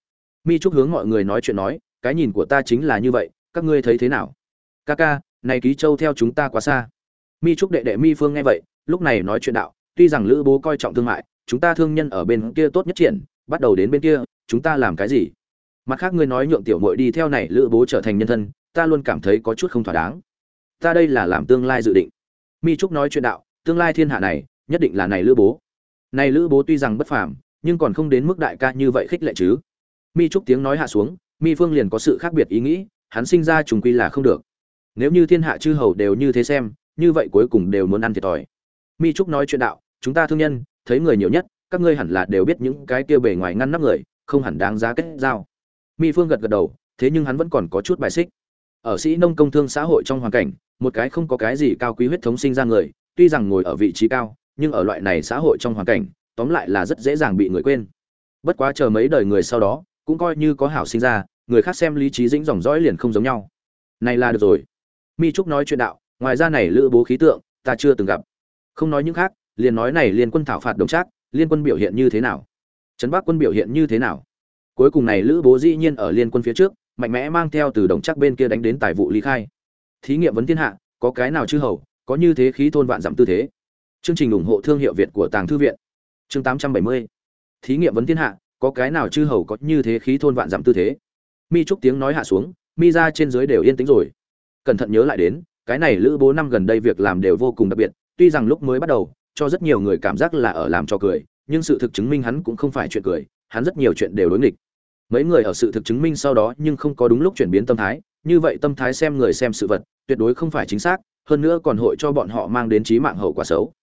Mi trúc hướng mọi người nói chuyện nói, cái nhìn của ta chính là như vậy, các ngươi thấy thế nào? Ca ca, này ký châu theo chúng ta quá xa mi trúc đệ đệ mi phương nghe vậy, lúc này nói chuyện đạo, tuy rằng lữ bố coi trọng thương mại, chúng ta thương nhân ở bên kia tốt nhất triển, bắt đầu đến bên kia, chúng ta làm cái gì? Mặt khác ngươi nói nhượng tiểu muội đi theo này lữ bố trở thành nhân thân, ta luôn cảm thấy có chút không thỏa đáng. Ta đây là làm tương lai dự định. Mi trúc nói chuyện đạo, tương lai thiên hạ này, nhất định là này lữ bố. Này lữ bố tuy rằng bất phàm, nhưng còn không đến mức đại ca như vậy khích lệ chứ. Mi trúc tiếng nói hạ xuống, mi phương liền có sự khác biệt ý nghĩ, hắn sinh ra trùng quy là không được. Nếu như thiên hạ chư hầu đều như thế xem như vậy cuối cùng đều muốn ăn thiệt thòi. Mi trúc nói chuyện đạo, chúng ta thương nhân, thấy người nhiều nhất, các ngươi hẳn là đều biết những cái kia bề ngoài ngăn nắp người, không hẳn đáng giá kết giao. Mi phương gật gật đầu, thế nhưng hắn vẫn còn có chút bài xích. Ở sĩ nông công thương xã hội trong hoàn cảnh, một cái không có cái gì cao quý huyết thống sinh ra người, tuy rằng ngồi ở vị trí cao, nhưng ở loại này xã hội trong hoàn cảnh, tóm lại là rất dễ dàng bị người quên. Bất quá chờ mấy đời người sau đó, cũng coi như có hảo sinh ra, người khác xem lý trí dĩnh dòng dõi liền không giống nhau. Này là được rồi. Mi trúc nói chuyện đạo ngoài ra này lữ bố khí tượng, ta chưa từng gặp. Không nói những khác, liền nói này liên quân thảo phạt đồng trác, liên quân biểu hiện như thế nào? Trấn bắc quân biểu hiện như thế nào? Cuối cùng này lữ bố dĩ nhiên ở liên quân phía trước, mạnh mẽ mang theo từ đồng trác bên kia đánh đến tài vụ lý khai. Thí nghiệm vấn thiên hạ, có cái nào chư hầu, có như thế khí thôn vạn dặm tư thế? Chương trình ủng hộ thương hiệu việt của tàng thư viện. Chương 870 thí nghiệm vấn thiên hạ, có cái nào chư hầu có như thế khí thôn vạn dặm tư thế? Mi trúc tiếng nói hạ xuống, mi ra trên dưới đều yên tĩnh rồi. Cẩn thận nhớ lại đến cái này lữ bố năm gần đây việc làm đều vô cùng đặc biệt, tuy rằng lúc mới bắt đầu, cho rất nhiều người cảm giác là ở làm cho cười, nhưng sự thực chứng minh hắn cũng không phải chuyện cười, hắn rất nhiều chuyện đều đối nghịch. Mấy người ở sự thực chứng minh sau đó nhưng không có đúng lúc chuyển biến tâm thái, như vậy tâm thái xem người xem sự vật, tuyệt đối không phải chính xác, hơn nữa còn hội cho bọn họ mang đến trí mạng hậu quả xấu.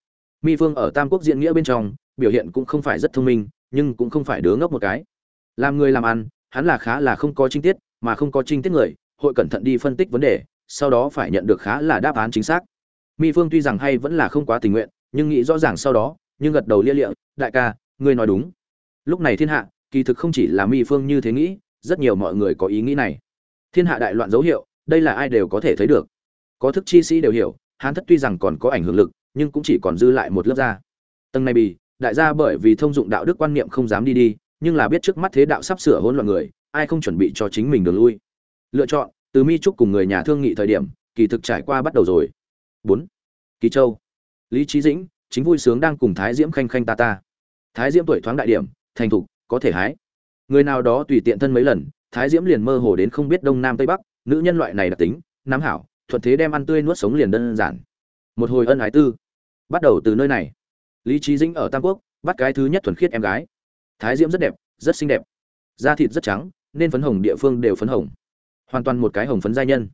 Mi phương ở tam quốc diễn nghĩa bên trong, biểu hiện cũng không phải rất thông minh, nhưng cũng không phải đứa ngốc một cái. Làm người làm ăn, hắn là khá là không có trinh tiết, mà không có trinh tiết người, hội cẩn thận đi phân tích vấn đề sau đó phải nhận được khá là đáp án chính xác. Mi phương tuy rằng hay vẫn là không quá tình nguyện, nhưng nghĩ rõ ràng sau đó, nhưng gật đầu lia lịa, đại ca, ngươi nói đúng. Lúc này thiên hạ, kỳ thực không chỉ là mi phương như thế nghĩ, rất nhiều mọi người có ý nghĩ này. Thiên hạ đại loạn dấu hiệu, đây là ai đều có thể thấy được. Có thức chi sĩ đều hiểu, hán thất tuy rằng còn có ảnh hưởng lực, nhưng cũng chỉ còn dư lại một lớp da. Tầng này bì, đại gia bởi vì thông dụng đạo đức quan niệm không dám đi đi, nhưng là biết trước mắt thế đạo sắp sửa hỗn loạn người, ai không chuẩn bị cho chính mình đường lui. Lựa chọn từ mi trúc cùng người nhà thương nghị thời điểm, kỳ thực trải qua bắt đầu rồi. Bốn. Kỳ châu. Lý trí dĩnh, chính vui sướng đang cùng thái diễm khanh khanh ta ta. Thái diễm tuổi thoáng đại điểm, thành thục, có thể hái. Người nào đó tùy tiện thân mấy lần, thái diễm liền mơ hồ đến không biết đông nam tây bắc, nữ nhân loại này đặc tính, nắm hảo, thuận thế đem ăn tươi nuốt sống liền đơn giản. Một hồi ân ái tư. Bắt đầu từ nơi này. Lý trí dĩnh ở tam quốc, bắt cái thứ nhất thuần khiết em gái. Thái diễm rất đẹp, rất xinh đẹp. Da thịt rất trắng, nên phấn hồng địa phương đều phấn hồng hoàn toàn một cái hồng phấn giai nhân.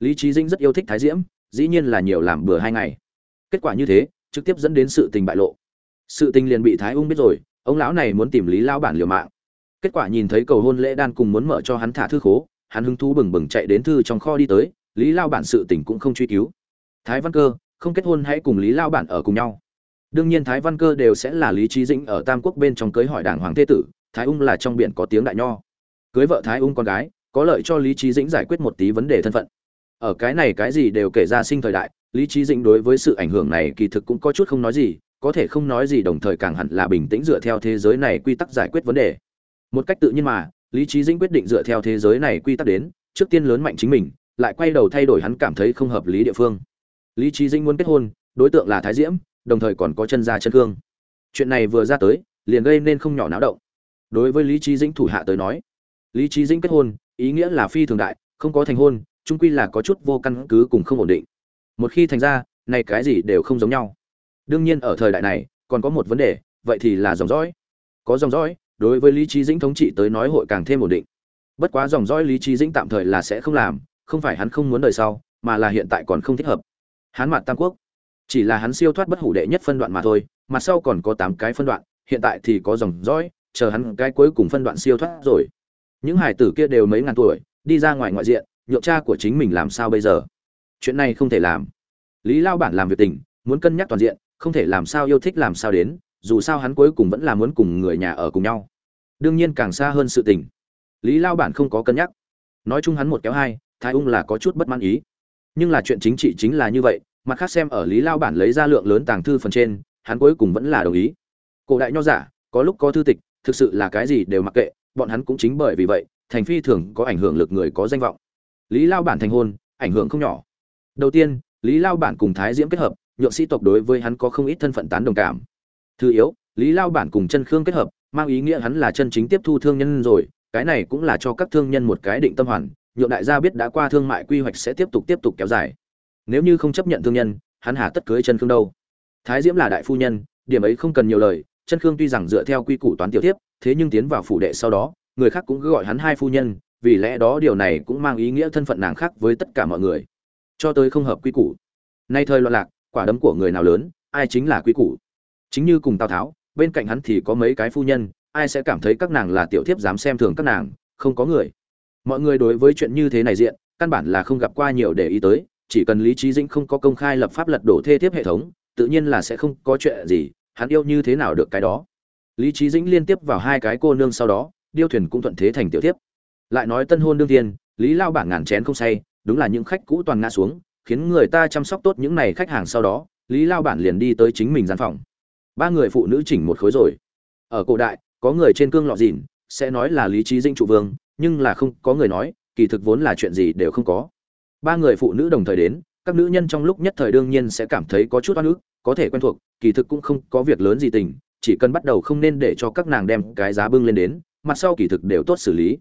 Lý trí dĩnh rất yêu thích thái diễm, dĩ nhiên là nhiều làm bừa hai ngày. Kết quả như thế, trực tiếp dẫn đến sự tình bại lộ. Sự tình liền bị thái ung biết rồi, ông lão này muốn tìm lý lao bản liều mạng. Kết quả nhìn thấy cầu hôn lễ đan cùng muốn mở cho hắn thả thư khố, hắn hứng thú bừng bừng chạy đến thư trong kho đi tới, lý lao bản sự tình cũng không truy cứu. Thái văn cơ, không kết hôn hãy cùng lý lao bản ở cùng nhau. Đương nhiên thái văn cơ đều sẽ là lý trí dĩnh ở tam quốc bên trong cưới hỏi đảng hoàng thế tử, thái ung là trong biển có tiếng đại nho. Cưới vợ thái ung con gái có lợi cho lý trí dĩnh giải quyết một tí vấn đề thân phận. Ở cái này cái gì đều kể ra sinh thời đại, lý trí dĩnh đối với sự ảnh hưởng này kỳ thực cũng có chút không nói gì, có thể không nói gì đồng thời càng hẳn là bình tĩnh dựa theo thế giới này quy tắc giải quyết vấn đề. Một cách tự nhiên mà, lý trí dĩnh quyết định dựa theo thế giới này quy tắc đến, trước tiên lớn mạnh chính mình, lại quay đầu thay đổi hắn cảm thấy không hợp lý địa phương. Lý trí dĩnh muốn kết hôn, đối tượng là thái diễm, đồng thời còn có chân gia chân cương. Chuyện này vừa ra tới, liền gây nên không nhỏ náo động. Đối với lý trí dĩnh thủ hạ tới nói, lý trí dĩnh kết hôn ý nghĩa là phi thường đại, không có thành hôn, chung quy là có chút vô căn cứ cùng không ổn định. Một khi thành ra, này cái gì đều không giống nhau. Đương nhiên ở thời đại này, còn có một vấn đề, vậy thì là dòng dõi. Có dòng dõi, đối với lý trí dĩnh thống trị tới nói hội càng thêm ổn định. Bất quá dòng dõi lý trí dĩnh tạm thời là sẽ không làm, không phải hắn không muốn đời sau, mà là hiện tại còn không thích hợp. Hắn mặt tam quốc. Chỉ là hắn siêu thoát bất hủ đệ nhất phân đoạn mà thôi, mặt sau còn có tám cái phân đoạn, hiện tại thì có dòng dõi, chờ hắn cái cuối cùng phân đoạn siêu thoát rồi những hải tử kia đều mấy ngàn tuổi, đi ra ngoài ngoại diện, nhượng cha của chính mình làm sao bây giờ? Chuyện này không thể làm. Lý lao bản làm việc tình, muốn cân nhắc toàn diện, không thể làm sao yêu thích làm sao đến, dù sao hắn cuối cùng vẫn là muốn cùng người nhà ở cùng nhau. Đương nhiên càng xa hơn sự tình. Lý lao bản không có cân nhắc. Nói chung hắn một kéo hai, thái ung là có chút bất mãn ý. Nhưng là chuyện chính trị chính là như vậy, mặt khác xem ở lý lao bản lấy ra lượng lớn tàng thư phần trên, hắn cuối cùng vẫn là đồng ý. Cổ đại nho giả, có lúc có thư tịch, thực sự là cái gì đều mặc kệ bọn hắn cũng chính bởi vì vậy, thành phi thường có ảnh hưởng lực người có danh vọng. Lý lao bản thành hôn, ảnh hưởng không nhỏ. Đầu tiên, lý lao bản cùng thái diễm kết hợp, nhượng sĩ tộc đối với hắn có không ít thân phận tán đồng cảm. Thứ yếu, lý lao bản cùng chân khương kết hợp, mang ý nghĩa hắn là chân chính tiếp thu thương nhân rồi, cái này cũng là cho các thương nhân một cái định tâm hoàn, nhượng đại gia biết đã qua thương mại quy hoạch sẽ tiếp tục tiếp tục kéo dài. Nếu như không chấp nhận thương nhân, hắn hà tất cưới chân khương đâu? Thái diễm là đại phu nhân, điểm ấy không cần nhiều lời chân khương tuy rằng dựa theo quy củ toán tiểu tiếp thế nhưng tiến vào phủ đệ sau đó, người khác cũng cứ gọi hắn hai phu nhân, vì lẽ đó điều này cũng mang ý nghĩa thân phận nàng khác với tất cả mọi người. Cho tới không hợp quy củ. Nay thời loạn lạc, quả đấm của người nào lớn, ai chính là quy củ. Chính như cùng tào tháo, bên cạnh hắn thì có mấy cái phu nhân, ai sẽ cảm thấy các nàng là tiểu thiếp dám xem thường các nàng, không có người. Mọi người đối với chuyện như thế này diện, căn bản là không gặp qua nhiều để ý tới, chỉ cần lý trí dĩnh không có công khai lập pháp lật đổ thê thiếp hệ thống, tự nhiên là sẽ không có chuyện gì hắn yêu như thế nào được cái đó. Lý trí dĩnh liên tiếp vào hai cái cô nương sau đó, điêu thuyền cũng thuận thế thành tiểu tiếp lại nói tân hôn đương tiên lý lao bảng ngàn chén không say, đúng là những khách cũ toàn ngã xuống, khiến người ta chăm sóc tốt những này khách hàng sau đó, lý lao bản liền đi tới chính mình gian phòng. Ba người phụ nữ chỉnh một khối rồi. Ở cổ đại, có người trên cương lọ dìn, sẽ nói là lý trí dinh trụ vương, nhưng là không có người nói, kỳ thực vốn là chuyện gì đều không có. Ba người phụ nữ đồng thời đến, các nữ nhân trong lúc nhất thời đương nhiên sẽ cảm thấy có chút oan ức có thể quen thuộc, kỳ thực cũng không có việc lớn gì tình, chỉ cần bắt đầu không nên để cho các nàng đem cái giá bưng lên đến, mặt sau kỳ thực đều tốt xử lý.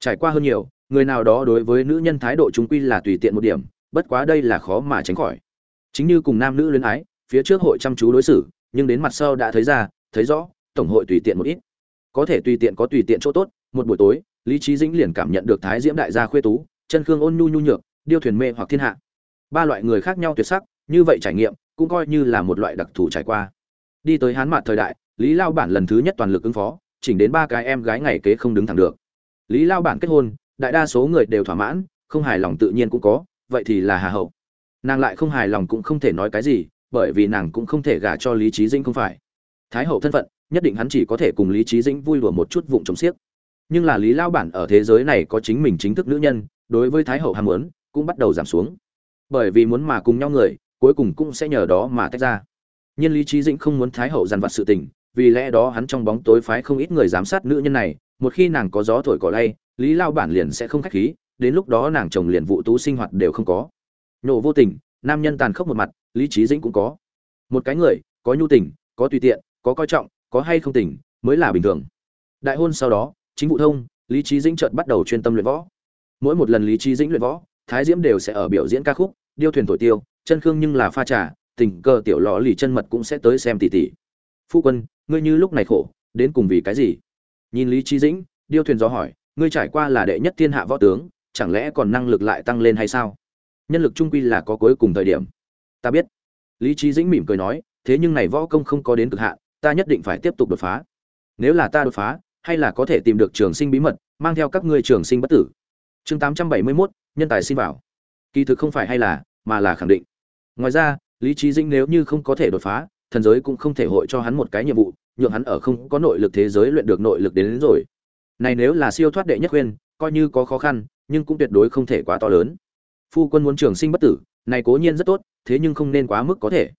Trải qua hơn nhiều, người nào đó đối với nữ nhân thái độ chúng quy là tùy tiện một điểm, bất quá đây là khó mà tránh khỏi. Chính như cùng nam nữ luyến ái, phía trước hội chăm chú đối xử, nhưng đến mặt sau đã thấy ra, thấy rõ, tổng hội tùy tiện một ít. Có thể tùy tiện có tùy tiện chỗ tốt, một buổi tối, lý trí dĩnh liền cảm nhận được thái diễm đại gia khuê tú, chân khương ôn nhu nhu nhược, điêu thuyền mê hoặc thiên hạ. Ba loại người khác nhau tuyệt sắc, như vậy trải nghiệm cũng coi như là một loại đặc thù trải qua. Đi tới hán mạt thời đại, lý lao bản lần thứ nhất toàn lực ứng phó, chỉnh đến ba cái em gái ngày kế không đứng thẳng được. Lý lao bản kết hôn, đại đa số người đều thỏa mãn, không hài lòng tự nhiên cũng có, vậy thì là hà hậu. Nàng lại không hài lòng cũng không thể nói cái gì, bởi vì nàng cũng không thể gả cho lý trí dĩnh không phải. Thái hậu thân phận, nhất định hắn chỉ có thể cùng lý trí dĩnh vui đùa một chút vụng trống xiếc. Nhưng là lý lao bản ở thế giới này có chính mình chính thức nữ nhân, đối với thái hậu ham muốn, cũng bắt đầu giảm xuống. Bởi vì muốn mà cùng nhau người cuối cùng cũng sẽ nhờ đó mà tách ra. Nhân lý trí dĩnh không muốn thái hậu dằn vặt sự tình, vì lẽ đó hắn trong bóng tối phái không ít người giám sát nữ nhân này, một khi nàng có gió thổi cỏ lay, lý lao bản liền sẽ không khách khí, đến lúc đó nàng chồng liền vụ tú sinh hoạt đều không có. Nhổ vô tình, nam nhân tàn khốc một mặt, lý trí dĩnh cũng có. Một cái người, có nhu tình, có tùy tiện, có coi trọng, có hay không tình, mới là bình thường. Đại hôn sau đó, chính vụ thông, lý trí dĩnh chợt bắt đầu chuyên tâm luyện võ. Mỗi một lần lý trí dĩnh luyện võ, thái diễm đều sẽ ở biểu diễn ca khúc, điêu thuyền thổi tiêu chân khương nhưng là pha trà tình cờ tiểu lò lì chân mật cũng sẽ tới xem tỉ tỉ. phu quân ngươi như lúc này khổ đến cùng vì cái gì? Nhìn lý trí dĩnh điêu thuyền gió hỏi ngươi trải qua là đệ nhất thiên hạ võ tướng chẳng lẽ còn năng lực lại tăng lên hay sao? Nhân lực trung quy là có cuối cùng thời điểm. Ta biết. Lý trí dĩnh mỉm cười nói thế nhưng này võ công không có đến cực hạn ta nhất định phải tiếp tục đột phá. Nếu là ta đột phá hay là có thể tìm được trường sinh bí mật mang theo các ngươi trường sinh bất tử. Chương tám trăm bảy mươi 871, nhân tài xin vào. Kỳ thực không phải hay là mà là khẳng định ngoài ra lý trí dĩnh nếu như không có thể đột phá thần giới cũng không thể hội cho hắn một cái nhiệm vụ nhượng hắn ở không có nội lực thế giới luyện được nội lực đến, đến rồi. Này nếu là siêu thoát đệ nhất khuyên coi như có khó khăn nhưng cũng tuyệt đối không thể quá to lớn. Phu quân muốn trường sinh bất tử này cố nhiên rất tốt thế nhưng không nên quá mức có thể.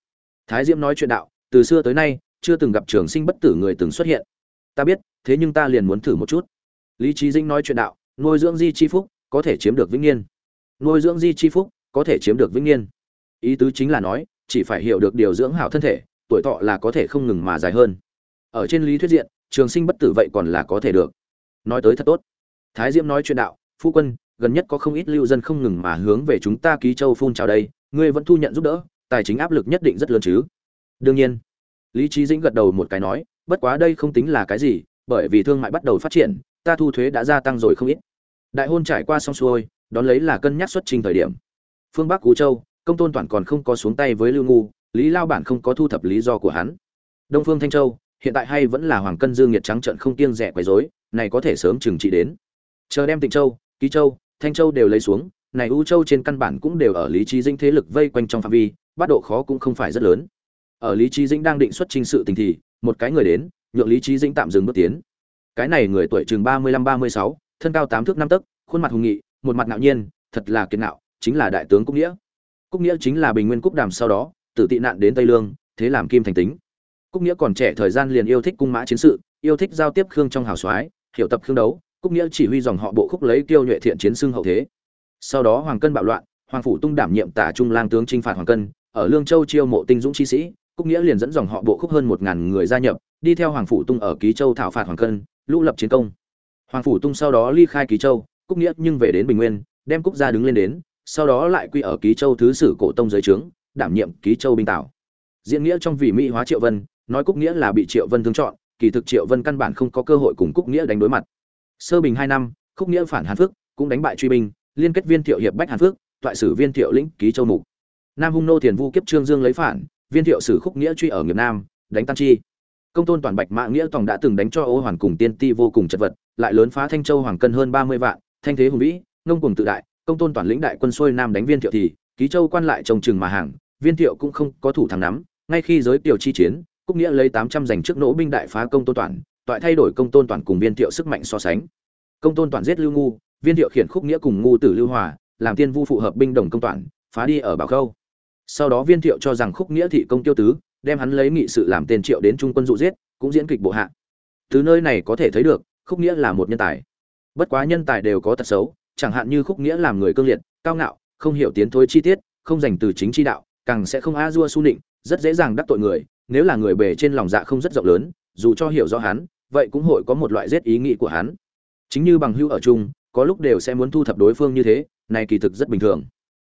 Thái diễm nói chuyện đạo từ xưa tới nay chưa từng gặp trường sinh bất tử người từng xuất hiện. Ta biết thế nhưng ta liền muốn thử một chút. Lý trí dĩnh nói chuyện đạo nuôi dưỡng di chi phúc có thể chiếm được vĩnh niên. Nuôi dưỡng di chi phúc có thể chiếm được vĩnh niên ý tứ chính là nói, chỉ phải hiểu được điều dưỡng hảo thân thể, tuổi thọ là có thể không ngừng mà dài hơn. Ở trên lý thuyết diện, trường sinh bất tử vậy còn là có thể được. Nói tới thật tốt. Thái diễm nói chuyện đạo, phu quân, gần nhất có không ít lưu dân không ngừng mà hướng về chúng ta ký châu phun trào đây, ngươi vẫn thu nhận giúp đỡ, tài chính áp lực nhất định rất lớn chứ. Đương nhiên, lý trí dĩnh gật đầu một cái nói, bất quá đây không tính là cái gì, bởi vì thương mại bắt đầu phát triển, ta thu thuế đã gia tăng rồi không ít. Đại hôn trải qua xong xuôi, đón lấy là cân nhắc xuất trình thời điểm. Phương bắc cú châu công tôn toàn còn không có xuống tay với lưu ngu, lý lao bản không có thu thập lý do của hắn. Đông phương thanh châu, hiện tại hay vẫn là hoàng cân dương nhiệt trắng trận không kiêng rẻ quấy rối, này có thể sớm trừng trị đến. Chờ đem tịnh châu, ký châu, thanh châu đều lấy xuống, này u châu trên căn bản cũng đều ở lý trí dinh thế lực vây quanh trong phạm vi, bắt độ khó cũng không phải rất lớn. Ở lý trí dĩnh đang định xuất trình sự tình thì, một cái người đến, nhượng lý trí dĩnh tạm dừng bước tiến. Cái này người tuổi chừng ba mươi lăm ba mươi sáu, thân cao tám thước năm tấc, khuôn mặt hùng nghị, một mặt ngạo nhiên, thật là kiệt ngạo, chính là đại tướng Cung nghĩa cúc nghĩa chính là bình nguyên cúc đàm sau đó tự tị nạn đến tây lương, thế làm kim thành tính. Cúc nghĩa còn trẻ thời gian liền yêu thích cung mã chiến sự, yêu thích giao tiếp khương trong hào soái, hiểu tập khương đấu, cúc nghĩa chỉ huy dòng họ bộ khúc lấy tiêu nhuệ thiện chiến xưng hậu thế. Sau đó hoàng cân bạo loạn, hoàng phủ tung đảm nhiệm tả trung lang tướng chinh phạt hoàng cân, ở lương châu chiêu mộ tinh dũng chi sĩ, cúc nghĩa liền dẫn dòng họ bộ khúc hơn một ngàn người gia nhập, đi theo hoàng phủ tung ở ký châu thảo phạt hoàng cân, lũ lập chiến công. Hoàng phủ tung sau đó ly khai ký châu, cúc nghĩa nhưng về đến bình nguyên, đem cúc gia đứng lên đến sau đó lại quy ở ký châu thứ sử cổ tông giới trướng, đảm nhiệm ký châu binh tảo. Diễn nghĩa trong vị mỹ hóa triệu vân, nói cúc nghĩa là bị triệu vân thương chọn, kỳ thực triệu vân căn bản không có cơ hội cùng cúc nghĩa đánh đối mặt. Sơ bình hai năm, cúc nghĩa phản hàn phước, cũng đánh bại truy binh, liên kết viên thiệu hiệp bách hàn phước thoại sử viên thiệu lĩnh ký châu mục. Nam hung nô thiền vu kiếp trương dương lấy phản, viên thiệu sử khúc nghĩa truy ở nghiệp nam, đánh tan chi. Công tôn toàn bạch mạng nghĩa tòng đã từng đánh cho ô hoàn cùng tiên ti vô cùng chật vật, lại lớn phá thanh châu hoàng cân hơn ba mươi vạn, thanh thế hùng vĩ, ngông cùng tự đại công tôn toàn lĩnh đại quân xuôi nam đánh viên thiệu thì ký châu quan lại trông chừng mà hàng, viên thiệu cũng không có thủ thắng nắm, ngay khi giới tiểu chi chiến, cúc nghĩa lấy tám trăm giành trước nỗ binh đại phá công tôn toàn, toại thay đổi công tôn toàn cùng viên thiệu sức mạnh so sánh. Công tôn toàn giết lưu ngu, viên thiệu khiển khúc nghĩa cùng ngu tử lưu hòa, làm tiên vu phụ hợp binh đồng công toàn, phá đi ở bảo khâu. Sau đó viên thiệu cho rằng khúc nghĩa thị công tiêu tứ, đem hắn lấy nghị sự làm tên triệu đến trung quân dụ giết, cũng diễn kịch bộ hạ. Từ nơi này có thể thấy được, khúc nghĩa là một nhân tài. Bất quá nhân tài đều có tật xấu chẳng hạn như khúc nghĩa làm người cương liệt, cao ngạo, không hiểu tiến thối chi tiết, không dành từ chính chi đạo, càng sẽ không a dua su nịnh, rất dễ dàng đắc tội người, nếu là người bề trên lòng dạ không rất rộng lớn, dù cho hiểu rõ hắn, vậy cũng hội có một loại giết ý nghĩ của hắn. Chính như bằng hữu ở chung, có lúc đều sẽ muốn thu thập đối phương như thế, này kỳ thực rất bình thường.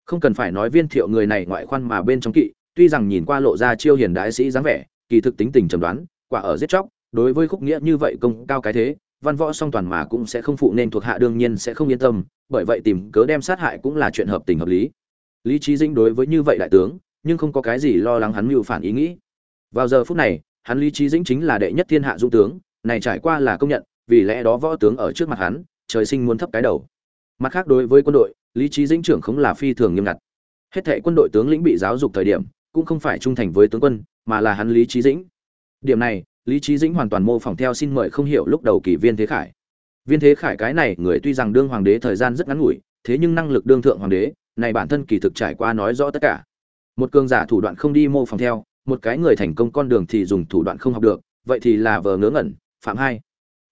Không cần phải nói viên thiệu người này ngoại khoan mà bên trong kỵ, tuy rằng nhìn qua lộ ra chiêu hiền đại sĩ dáng vẻ, kỳ thực tính tình trầm đoán, quả ở giết chóc, đối với khúc nghĩa như vậy công cao cái thế văn võ song toàn mà cũng sẽ không phụ nên thuộc hạ đương nhiên sẽ không yên tâm, bởi vậy tìm cớ đem sát hại cũng là chuyện hợp tình hợp lý. Lý trí dĩnh đối với như vậy đại tướng, nhưng không có cái gì lo lắng hắn mưu phản ý nghĩ. Vào giờ phút này, hắn lý trí dĩnh chính là đệ nhất thiên hạ dung tướng, này trải qua là công nhận, vì lẽ đó võ tướng ở trước mặt hắn, trời sinh muốn thấp cái đầu. Mặt khác đối với quân đội, lý trí dĩnh trưởng không là phi thường nghiêm ngặt. Hết thệ quân đội tướng lĩnh bị giáo dục thời điểm, cũng không phải trung thành với tướng quân, mà là hắn lý trí dĩnh. Điểm này lý trí dĩnh hoàn toàn mô phỏng theo xin mời không hiểu lúc đầu kỷ viên thế khải. Viên thế khải cái này, người tuy rằng đương hoàng đế thời gian rất ngắn ngủi, thế nhưng năng lực đương thượng hoàng đế, này bản thân kỳ thực trải qua nói rõ tất cả. Một cường giả thủ đoạn không đi mô phỏng theo, một cái người thành công con đường thì dùng thủ đoạn không học được, vậy thì là vờ ngớ ngẩn, phạm hai.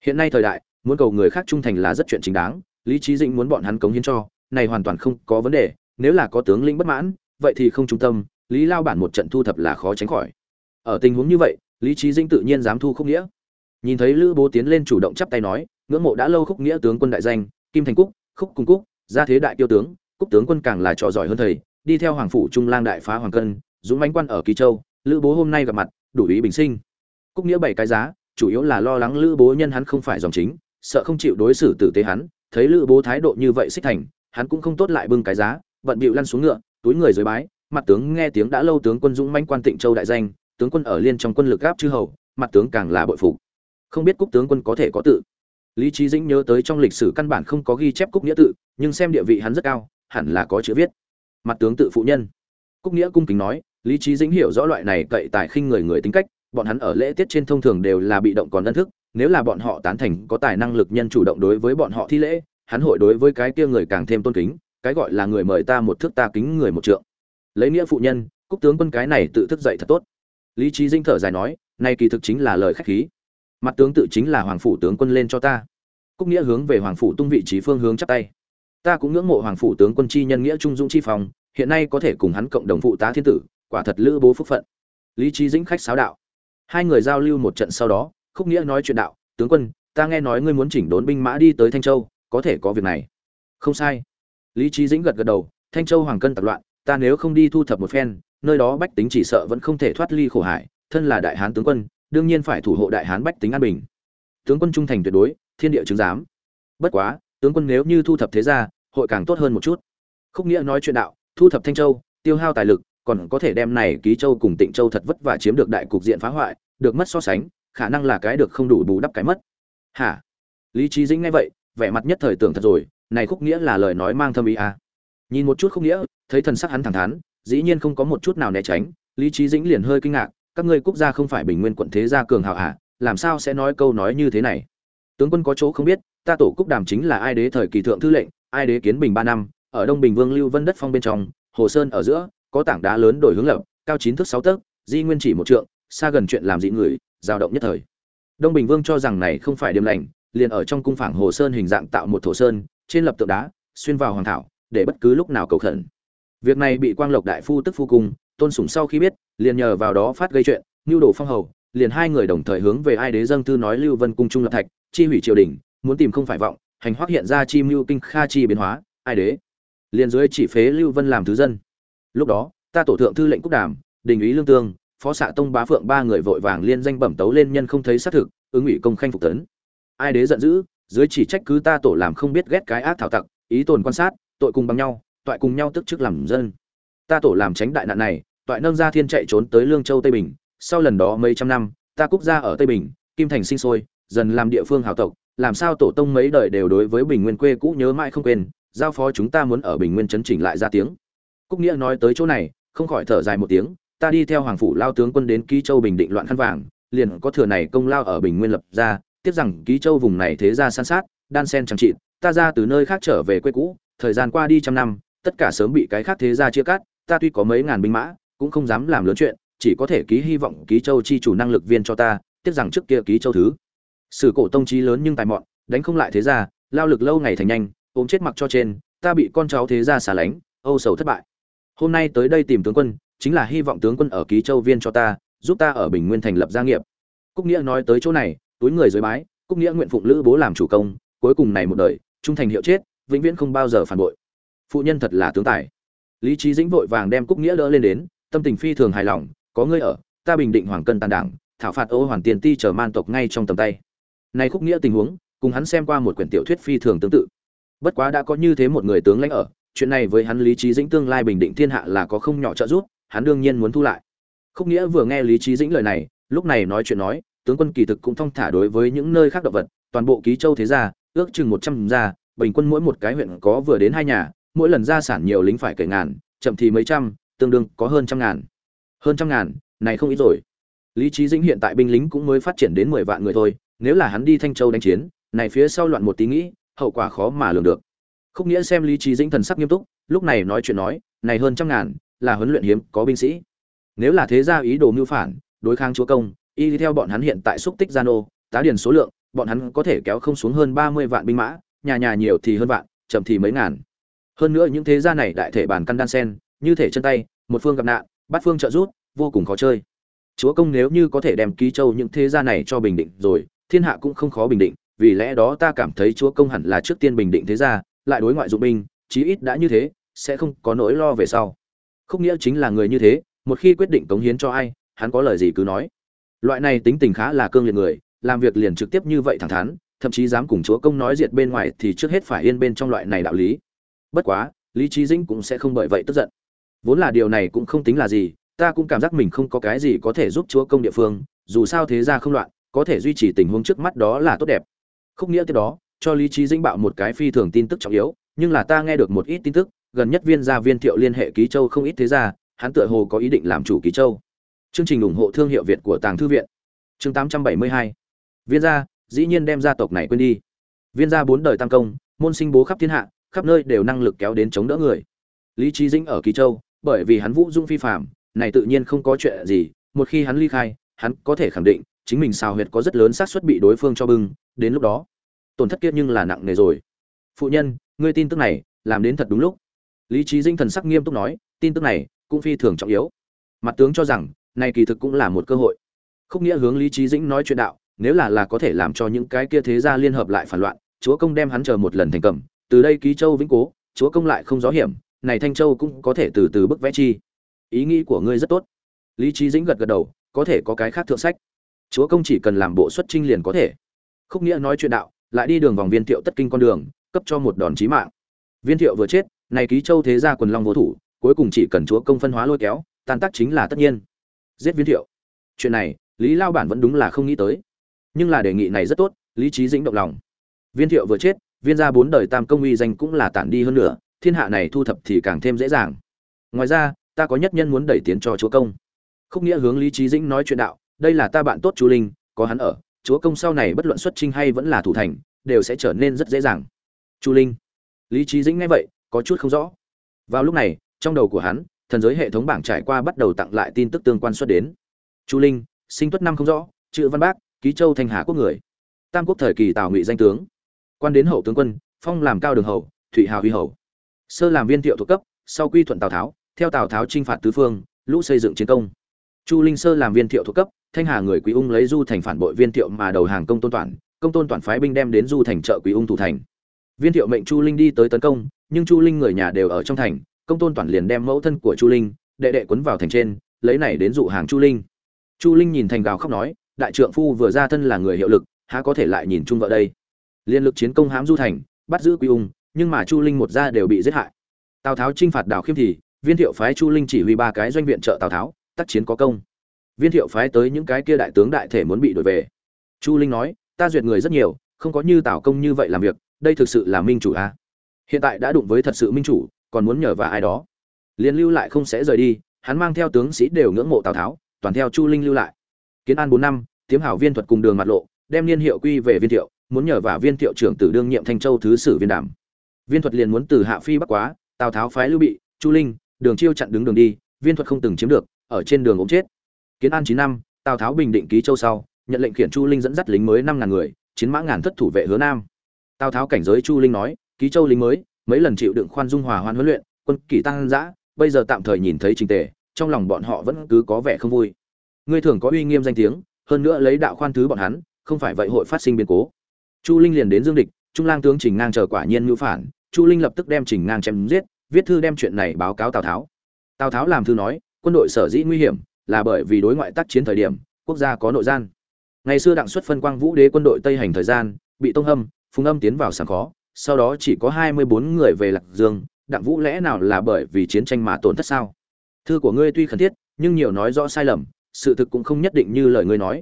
Hiện nay thời đại, muốn cầu người khác trung thành là rất chuyện chính đáng, lý trí dĩnh muốn bọn hắn cống hiến cho, này hoàn toàn không có vấn đề, nếu là có tướng lĩnh bất mãn, vậy thì không trung tâm, lý lao bản một trận thu thập là khó tránh khỏi. Ở tình huống như vậy lý trí dĩnh tự nhiên dám thu khúc nghĩa. Nhìn thấy lữ bố tiến lên chủ động chắp tay nói, ngưỡng mộ đã lâu khúc nghĩa tướng quân đại danh, kim thành cúc, khúc cùng cúc, gia thế đại tiêu tướng, cúc tướng quân càng là trò giỏi hơn thầy, đi theo hoàng phủ trung lang đại phá hoàng cân, dũng mãnh quan ở kỳ châu, lữ bố hôm nay gặp mặt, đủ ý bình sinh. Cúc nghĩa bảy cái giá, chủ yếu là lo lắng lữ bố nhân hắn không phải dòng chính, sợ không chịu đối xử tử tế hắn, thấy lữ bố thái độ như vậy xích thành, hắn cũng không tốt lại bưng cái giá vận bịu lăn xuống ngựa, túi người dưới bái, mặt tướng nghe tiếng đã lâu tướng quân dũng mãnh quan tịnh châu đại danh tướng quân ở liên trong quân lực gáp chư hầu, mặt tướng càng là bội phục. Không biết cúc tướng quân có thể có tự. Lý trí dĩnh nhớ tới trong lịch sử căn bản không có ghi chép cúc nghĩa tự, nhưng xem địa vị hắn rất cao, hẳn là có chữ viết. Mặt tướng tự phụ nhân. Cúc nghĩa cung kính nói, lý trí dĩnh hiểu rõ loại này cậy tài khinh người người tính cách, bọn hắn ở lễ tiết trên thông thường đều là bị động còn ân thức, nếu là bọn họ tán thành có tài năng lực nhân chủ động đối với bọn họ thi lễ, hắn hội đối với cái kia người càng thêm tôn kính, cái gọi là người mời ta một thước ta kính người một trượng. Lấy nghĩa phụ nhân, cúc tướng quân cái này tự thức dậy thật tốt lý trí dinh thở dài nói nay kỳ thực chính là lời khách khí. Mặt tướng tự chính là hoàng phủ tướng quân lên cho ta. Cúc nghĩa hướng về hoàng phủ tung vị trí phương hướng chắp tay. Ta cũng ngưỡng mộ hoàng phủ tướng quân chi nhân nghĩa trung dũng chi phòng hiện nay có thể cùng hắn cộng đồng phụ tá thiên tử, quả thật lữ bố phúc phận. Lý trí dĩnh khách sáo đạo. Hai người giao lưu một trận sau đó, khúc nghĩa nói chuyện đạo, tướng quân, ta nghe nói ngươi muốn chỉnh đốn binh mã đi tới thanh châu, có thể có việc này. Không sai. Lý trí dĩnh gật gật đầu, thanh châu hoàng cân tập loạn, ta nếu không đi thu thập một phen nơi đó bách tính chỉ sợ vẫn không thể thoát ly khổ hải, thân là đại hán tướng quân, đương nhiên phải thủ hộ đại hán bách tính an bình. Tướng quân trung thành tuyệt đối, thiên địa chứng giám. Bất quá, tướng quân nếu như thu thập thế gia, hội càng tốt hơn một chút. Khúc nghĩa nói chuyện đạo, thu thập thanh châu, tiêu hao tài lực, còn có thể đem này ký châu cùng tịnh châu thật vất vả chiếm được đại cục diện phá hoại, được mất so sánh, khả năng là cái được không đủ bù đắp cái mất. Hả? Lý trí dĩnh nghe vậy, vẻ mặt nhất thời tưởng thật rồi, này khúc nghĩa là lời nói mang thâm ý à. nhìn một chút khúc nghĩa, thấy thần sắc hắn thẳng thắn dĩ nhiên không có một chút nào né tránh lý trí dĩnh liền hơi kinh ngạc các ngươi quốc gia không phải bình nguyên quận thế gia cường hào à, làm sao sẽ nói câu nói như thế này? Tướng quân có chỗ không biết ta tổ cúc đàm chính là ai đế thời kỳ thượng thư lệnh ai đế kiến bình ba năm ở đông bình vương lưu vân đất phong bên trong hồ sơn ở giữa có tảng đá lớn đổi hướng lập cao chín thước sáu tấc di nguyên chỉ một trượng xa gần chuyện làm dị người dao động nhất thời. Đông bình vương cho rằng này không phải điểm lành liền ở trong cung phảng hồ sơn hình dạng tạo một thổ sơn trên lập tượng đá xuyên vào hoàng thảo để bất cứ lúc nào cầu khẩn việc này bị quang lộc đại phu tức phu cùng, tôn sủng sau khi biết, liền nhờ vào đó phát gây chuyện, nưu đồ phong hầu, liền hai người đồng thời hướng về ai đế dâng thư nói lưu vân cung trung lập thạch, chi hủy triều đình, muốn tìm không phải vọng, hành hoác hiện ra chi mưu kinh kha chi biến hóa, ai đế. Liền dưới chỉ phế lưu vân làm thứ dân. Lúc đó, ta tổ thượng thư lệnh cúc đàm, đình ý lương tương, phó xạ tông bá phượng ba người vội vàng liên danh bẩm tấu lên nhân không thấy xác thực, ứng ủy công khanh phục tấn. Ai đế giận dữ, dưới chỉ trách cứ ta tổ làm không biết ghét cái ác thảo tặc, ý tồn quan sát, tội cùng bằng nhau toại cùng nhau tức chức làm dân. Ta tổ làm tránh đại nạn này, toại nâng ra thiên chạy trốn tới lương châu tây bình. Sau lần đó mấy trăm năm, ta cúc gia ở tây bình, kim thành sinh sôi, dần làm địa phương hào tộc. Làm sao tổ tông mấy đời đều đối với bình nguyên quê cũ nhớ mãi không quên, giao phó chúng ta muốn ở bình nguyên chấn chỉnh lại ra tiếng. Cúc nghĩa nói tới chỗ này, không khỏi thở dài một tiếng, ta đi theo hoàng phủ lao tướng quân đến ký châu bình định loạn khăn vàng, liền có thừa này công lao ở bình nguyên lập ra tiếp rằng ký châu vùng này thế ra san sát, đan sen chẳng trị, ta ra từ nơi khác trở về quê cũ, thời gian qua đi trăm năm tất cả sớm bị cái khác thế gia chia cắt ta tuy có mấy ngàn binh mã cũng không dám làm lớn chuyện chỉ có thể ký hy vọng ký châu chi chủ năng lực viên cho ta tiếc rằng trước kia ký châu thứ. Sử cổ tông chí lớn nhưng tài mọn đánh không lại thế gia, lao lực lâu ngày thành nhanh ôm chết mặc cho trên ta bị con cháu thế gia xả lánh âu sầu thất bại. Hôm nay tới đây tìm tướng quân chính là hy vọng tướng quân ở ký châu viên cho ta giúp ta ở bình nguyên thành lập gia nghiệp. Cúc nghĩa nói tới chỗ này túi người dưới bái cúc nghĩa nguyện phụng lữ bố làm chủ công cuối cùng này một đời trung thành hiệu chết vĩnh viễn không bao giờ phản bội phụ nhân thật là tướng tài. Lý trí dĩnh vội vàng đem cúc nghĩa đỡ lên đến, tâm tình phi thường hài lòng, có ngươi ở, ta bình định hoàng cân tàn đảng, thảo phạt ô hoàn tiền ti chờ man tộc ngay trong tầm tay. Nay cúc nghĩa tình huống, cùng hắn xem qua một quyển tiểu thuyết phi thường tương tự. Bất quá đã có như thế một người tướng lãnh ở, chuyện này với hắn lý trí dĩnh tương lai bình định thiên hạ là có không nhỏ trợ giúp, hắn đương nhiên muốn thu lại. Khúc nghĩa vừa nghe lý trí dĩnh lời này, lúc này nói chuyện nói, tướng quân kỳ thực cũng thong thả đối với những nơi khác động vật, toàn bộ ký châu thế gia, ước chừng một trăm gia, bình quân mỗi một cái huyện có vừa đến hai nhà mỗi lần gia sản nhiều lính phải kể ngàn, chậm thì mấy trăm, tương đương có hơn trăm ngàn. Hơn trăm ngàn, này không ít rồi. Lý trí dĩnh hiện tại binh lính cũng mới phát triển đến mười vạn người thôi, nếu là hắn đi thanh châu đánh chiến, này phía sau loạn một tí nghĩ, hậu quả khó mà lường được. Khúc nghĩa xem lý trí dĩnh thần sắc nghiêm túc, lúc này nói chuyện nói, này hơn trăm ngàn, là huấn luyện hiếm, có binh sĩ. Nếu là thế gia ý đồ mưu phản, đối kháng chúa công, y theo bọn hắn hiện tại xúc tích gia nô, tá điền số lượng, bọn hắn có thể kéo không xuống hơn ba mươi vạn binh mã, nhà nhà nhiều thì hơn vạn, chậm thì mấy ngàn hơn nữa những thế gia này đại thể bàn căn đan sen, như thể chân tay, một phương gặp nạn bắt phương trợ rút vô cùng khó chơi. Chúa công nếu như có thể đem ký châu những thế gia này cho bình định rồi, thiên hạ cũng không khó bình định, vì lẽ đó ta cảm thấy chúa công hẳn là trước tiên bình định thế gia, lại đối ngoại dụng binh, chí ít đã như thế, sẽ không có nỗi lo về sau. Không nghĩa chính là người như thế, một khi quyết định cống hiến cho ai, hắn có lời gì cứ nói. Loại này tính tình khá là cương liệt người, làm việc liền trực tiếp như vậy thẳng thắn, thậm chí dám cùng chúa công nói diệt bên ngoài thì trước hết phải yên bên trong loại này đạo lý bất quá, lý trí dĩnh cũng sẽ không bởi vậy tức giận. Vốn là điều này cũng không tính là gì, ta cũng cảm giác mình không có cái gì có thể giúp chúa công địa phương, dù sao thế ra không loạn, có thể duy trì tình huống trước mắt đó là tốt đẹp. Không nghĩa tiếp đó, cho lý trí dĩnh bạo một cái phi thường tin tức trọng yếu, nhưng là ta nghe được một ít tin tức, gần nhất viên gia viên thiệu liên hệ ký châu không ít thế gia, hắn tựa hồ có ý định làm chủ ký châu. Chương trình ủng hộ thương hiệu việt của tàng thư viện. Chương 872 viên gia, dĩ nhiên đem gia tộc này quên đi. Viên gia bốn đời tam công, môn sinh bố khắp thiên hạ khắp nơi đều năng lực kéo đến chống đỡ người. Lý trí dĩnh ở Kỳ châu, bởi vì hắn vũ dung phi phạm này tự nhiên không có chuyện gì, một khi hắn ly khai, hắn có thể khẳng định, chính mình xào huyệt có rất lớn xác suất bị đối phương cho bưng, đến lúc đó, tổn thất kiết nhưng là nặng nề rồi. Phụ nhân, ngươi tin tức này, làm đến thật đúng lúc. Lý trí dinh thần sắc nghiêm túc nói, tin tức này cũng phi thường trọng yếu. Mặt tướng cho rằng, này kỳ thực cũng là một cơ hội. Không nghĩa hướng lý trí dĩnh nói chuyện đạo, nếu là là có thể làm cho những cái kia thế gia liên hợp lại phản loạn, chúa công đem hắn chờ một lần thành cầm từ đây ký châu vĩnh cố, chúa công lại không gió hiểm, này thanh châu cũng có thể từ từ bức vẽ chi. Ý nghĩ của ngươi rất tốt. Lý trí dĩnh gật gật đầu, có thể có cái khác thượng sách. Chúa công chỉ cần làm bộ xuất trinh liền có thể. Khúc nghĩa nói chuyện đạo, lại đi đường vòng viên thiệu tất kinh con đường, cấp cho một đòn chí mạng. Viên thiệu vừa chết, này ký châu thế gia quần long vô thủ, cuối cùng chỉ cần chúa công phân hóa lôi kéo, tan tác chính là tất nhiên. Giết viên thiệu. Chuyện này, lý lao bản vẫn đúng là không nghĩ tới. Nhưng là đề nghị này rất tốt, lý trí dĩnh động lòng. Viên thiệu vừa chết viên gia bốn đời tam công uy danh cũng là tản đi hơn nữa, thiên hạ này thu thập thì càng thêm dễ dàng. Ngoài ra, ta có nhất nhân muốn đẩy tiến cho chúa công. Không nghĩa hướng lý trí dĩnh nói chuyện đạo, đây là ta bạn tốt chu linh, có hắn ở, chúa công sau này bất luận xuất trinh hay vẫn là thủ thành, đều sẽ trở nên rất dễ dàng. Chu linh. Lý trí dĩnh nghe vậy, có chút không rõ. Vào lúc này, trong đầu của hắn, thần giới hệ thống bảng trải qua bắt đầu tặng lại tin tức tương quan xuất đến. Chu linh, sinh tuất năm không rõ, chữ văn bác, ký châu thanh hà quốc người. Tam quốc thời kỳ tào ngụy danh tướng quan đến hậu tướng quân, phong làm cao đường hậu thụy hào huy hậu sơ làm viên thiệu thuộc cấp, sau quy thuận tào tháo, theo tào tháo chinh phạt tứ phương, lũ xây dựng chiến công. Chu linh sơ làm viên thiệu thuộc cấp, thanh hà người quý ung lấy du thành phản bội viên thiệu mà đầu hàng công tôn toàn công tôn toàn phái binh đem đến du thành trợ quý ung thủ thành. Viên thiệu mệnh chu linh đi tới tấn công, nhưng chu linh người nhà đều ở trong thành, công tôn toàn liền đem mẫu thân của chu linh, đệ đệ quấn vào thành trên, lấy này đến dụ hàng chu linh. Chu linh nhìn thành gào khóc nói, đại trượng phu vừa ra thân là người hiệu lực, há có thể lại nhìn chung vợ đây? Liên lực chiến công hãm du thành, bắt giữ quy ung, nhưng mà chu linh một gia đều bị giết hại. Tào tháo chinh phạt đào khiêm thì, viên thiệu phái chu linh chỉ huy ba cái doanh viện trợ tào tháo, tác chiến có công. Viên thiệu phái tới những cái kia đại tướng đại thể muốn bị đổi về. Chu linh nói, ta duyệt người rất nhiều, không có như tào công như vậy làm việc, đây thực sự là minh chủ a. À? hiện tại đã đụng với thật sự minh chủ, còn muốn nhờ và ai đó? Liền lưu lại không sẽ rời đi, hắn mang theo tướng sĩ đều ngưỡng mộ tào tháo, toàn theo chu linh lưu lại. Kiến an bốn năm, tiếm hảo viên thuật cùng đường mặt lộ, đem niên hiệu quy về viên thiệu muốn nhờ vả viên thiệu trưởng tử đương nhiệm thanh châu thứ sử viên đảm viên thuật liền muốn từ hạ phi bắc quá, tào tháo phái lưu bị, chu linh, đường chiêu chặn đứng đường đi, viên thuật không từng chiếm được, ở trên đường ống chết. Kiến an chín năm, tào tháo bình định ký châu sau, nhận lệnh khiển chu linh dẫn dắt lính mới năm ngàn người, chiến mã ngàn thất thủ vệ hứa nam. Tào tháo cảnh giới chu linh nói, ký châu lính mới, mấy lần chịu đựng khoan dung hòa hoan huấn luyện, quân kỷ tăng dã, bây giờ tạm thời nhìn thấy trình tề, trong lòng bọn họ vẫn cứ có vẻ không vui. Ngươi thường có uy nghiêm danh tiếng, hơn nữa lấy đạo khoan thứ bọn hắn, không phải vậy hội phát sinh biến cố chu linh liền đến dương địch, trung lang tướng trình ngang chờ quả nhiên ngữ phản, chu linh lập tức đem trình ngang chém giết, viết thư đem chuyện này báo cáo tào tháo. Tào tháo làm thư nói, quân đội sở dĩ nguy hiểm là bởi vì đối ngoại tác chiến thời điểm, quốc gia có nội gian. Ngày xưa đặng xuất phân quang vũ đế quân đội tây hành thời gian, bị tông hâm, phùng âm tiến vào sàng khó, sau đó chỉ có hai mươi bốn người về lạc dương, đặng vũ lẽ nào là bởi vì chiến tranh mà tổn thất sao? Thư của ngươi tuy khẩn thiết, nhưng nhiều nói rõ sai lầm, sự thực cũng không nhất định như lời ngươi nói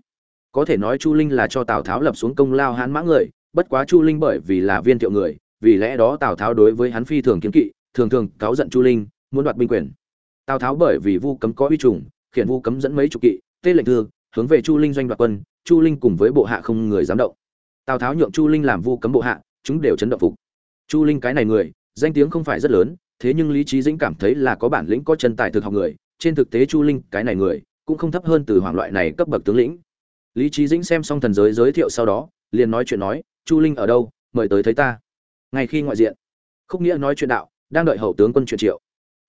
có thể nói chu linh là cho tào tháo lập xuống công lao hán mã người, bất quá chu linh bởi vì là viên thiệu người, vì lẽ đó tào tháo đối với hắn phi thường kiếm kỵ, thường thường cáo giận chu linh, muốn đoạt binh quyền. Tào tháo bởi vì vu cấm có uy trùng, khiển vu cấm dẫn mấy chục kỵ, tê lệnh thư hướng về chu linh doanh đoạt quân, chu linh cùng với bộ hạ không người dám động. Tào tháo nhượng chu linh làm vu cấm bộ hạ, chúng đều chấn động phục. Chu linh cái này người, danh tiếng không phải rất lớn, thế nhưng lý trí dĩnh cảm thấy là có bản lĩnh, có chân tài thực học người, trên thực tế chu linh cái này người, cũng không thấp hơn từ hoàng loại này cấp bậc tướng lĩnh lý trí dĩnh xem xong thần giới giới thiệu sau đó liền nói chuyện nói chu linh ở đâu? Mời tới thấy ta. Ngay khi ngoại diện khúc nghĩa nói chuyện đạo đang đợi hậu tướng quân chuyện triệu.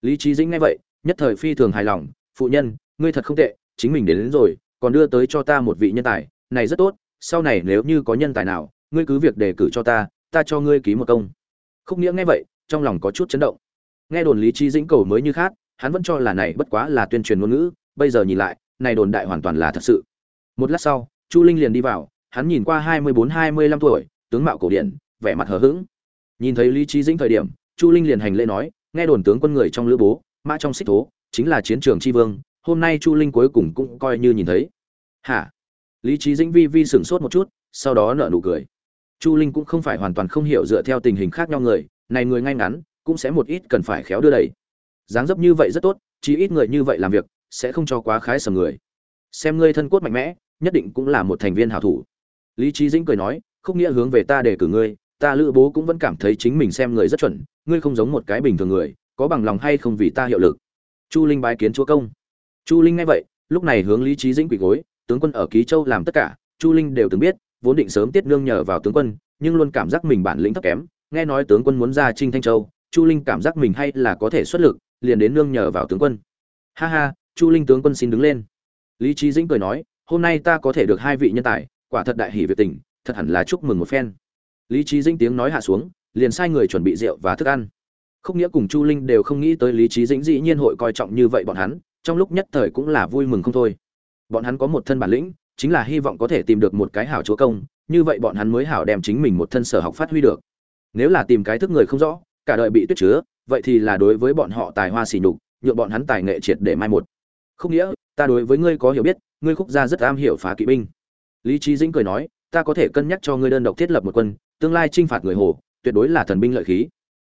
Lý trí dĩnh nghe vậy nhất thời phi thường hài lòng phụ nhân ngươi thật không tệ chính mình đến, đến rồi còn đưa tới cho ta một vị nhân tài này rất tốt sau này nếu như có nhân tài nào ngươi cứ việc đề cử cho ta ta cho ngươi ký một công. Khúc nghĩa nghe vậy trong lòng có chút chấn động. Nghe đồn lý trí dĩnh cầu mới như khác hắn vẫn cho là này bất quá là tuyên truyền ngôn ngữ bây giờ nhìn lại này đồn đại hoàn toàn là thật sự một lát sau, chu linh liền đi vào, hắn nhìn qua hai mươi bốn, hai mươi lăm tuổi, tướng mạo cổ điển, vẻ mặt hờ hững. Nhìn thấy lý trí dĩnh thời điểm, chu linh liền hành lễ nói, nghe đồn tướng quân người trong lữ bố, mã trong xích thố, chính là chiến trường tri vương, hôm nay chu linh cuối cùng cũng coi như nhìn thấy. Hả? Lý trí dĩnh vi vi sửng sốt một chút, sau đó nở nụ cười. Chu linh cũng không phải hoàn toàn không hiểu dựa theo tình hình khác nhau người, này người ngay ngắn, cũng sẽ một ít cần phải khéo đưa đẩy. Dáng dấp như vậy rất tốt chỉ ít người như vậy làm việc, sẽ không cho quá khái sầm người. Xem ngươi thân cốt mạnh mẽ nhất định cũng là một thành viên hảo thủ. Lý trí dĩnh cười nói không nghĩa hướng về ta để cử ngươi, ta lữ bố cũng vẫn cảm thấy chính mình xem người rất chuẩn, ngươi không giống một cái bình thường người, có bằng lòng hay không vì ta hiệu lực? Chu linh bái kiến chúa công. Chu linh nghe vậy, lúc này hướng lý trí dĩnh quỳ gối, tướng quân ở ký châu làm tất cả, chu linh đều từng biết, vốn định sớm tiết nương nhờ vào tướng quân, nhưng luôn cảm giác mình bản lĩnh thấp kém, nghe nói tướng quân muốn ra trinh thanh châu, chu linh cảm giác mình hay là có thể xuất lực, liền đến nương nhờ vào tướng quân. Ha ha, chu linh tướng quân xin đứng lên. Lý trí dĩnh cười nói hôm nay ta có thể được hai vị nhân tài, quả thật đại hỷ việt tình, thật hẳn là chúc mừng một phen. Lý trí dĩnh tiếng nói hạ xuống, liền sai người chuẩn bị rượu và thức ăn. Khúc nghĩa cùng chu linh đều không nghĩ tới lý trí dĩnh dĩ nhiên hội coi trọng như vậy bọn hắn, trong lúc nhất thời cũng là vui mừng không thôi. Bọn hắn có một thân bản lĩnh, chính là hy vọng có thể tìm được một cái hảo chúa công, như vậy bọn hắn mới hảo đem chính mình một thân sở học phát huy được. Nếu là tìm cái thức người không rõ, cả đời bị tuyết chứa, vậy thì là đối với bọn họ tài hoa xỉ nhục, nhượng bọn hắn tài nghệ triệt để mai một. Không nghĩa ta đối với ngươi có hiểu biết, ngươi khúc gia rất am hiểu phá kỵ binh. Lý trí dĩnh cười nói, ta có thể cân nhắc cho ngươi đơn độc thiết lập một quân, tương lai chinh phạt người hồ, tuyệt đối là thần binh lợi khí.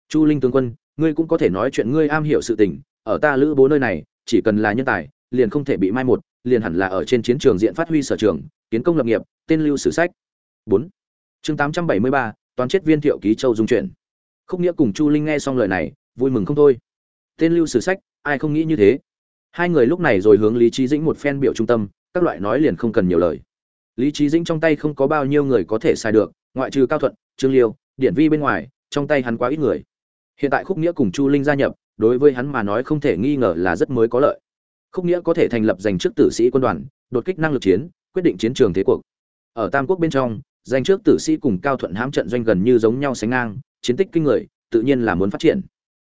Chu linh tướng quân, ngươi cũng có thể nói chuyện ngươi am hiểu sự tình, ở ta lữ bố nơi này, chỉ cần là nhân tài, liền không thể bị mai một, liền hẳn là ở trên chiến trường diện phát huy sở trường, kiến công lập nghiệp, tên lưu sử sách. Bốn. Chương tám trăm bảy mươi ba, toán chết viên thiệu ký châu dung chuyển Khúc nghĩa cùng chu linh nghe xong lời này, vui mừng không thôi. Tên lưu sử sách, ai không nghĩ như thế? Hai người lúc này rồi hướng lý trí dĩnh một phen biểu trung tâm, các loại nói liền không cần nhiều lời. Lý trí dĩnh trong tay không có bao nhiêu người có thể sai được, ngoại trừ cao thuận, trương liêu, điển vi bên ngoài, trong tay hắn quá ít người. Hiện tại khúc nghĩa cùng chu linh gia nhập, đối với hắn mà nói không thể nghi ngờ là rất mới có lợi. Khúc nghĩa có thể thành lập giành trước tử sĩ quân đoàn, đột kích năng lực chiến, quyết định chiến trường thế cuộc. Ở tam quốc bên trong, giành trước tử sĩ cùng cao thuận hãm trận doanh gần như giống nhau sánh ngang, chiến tích kinh người, tự nhiên là muốn phát triển.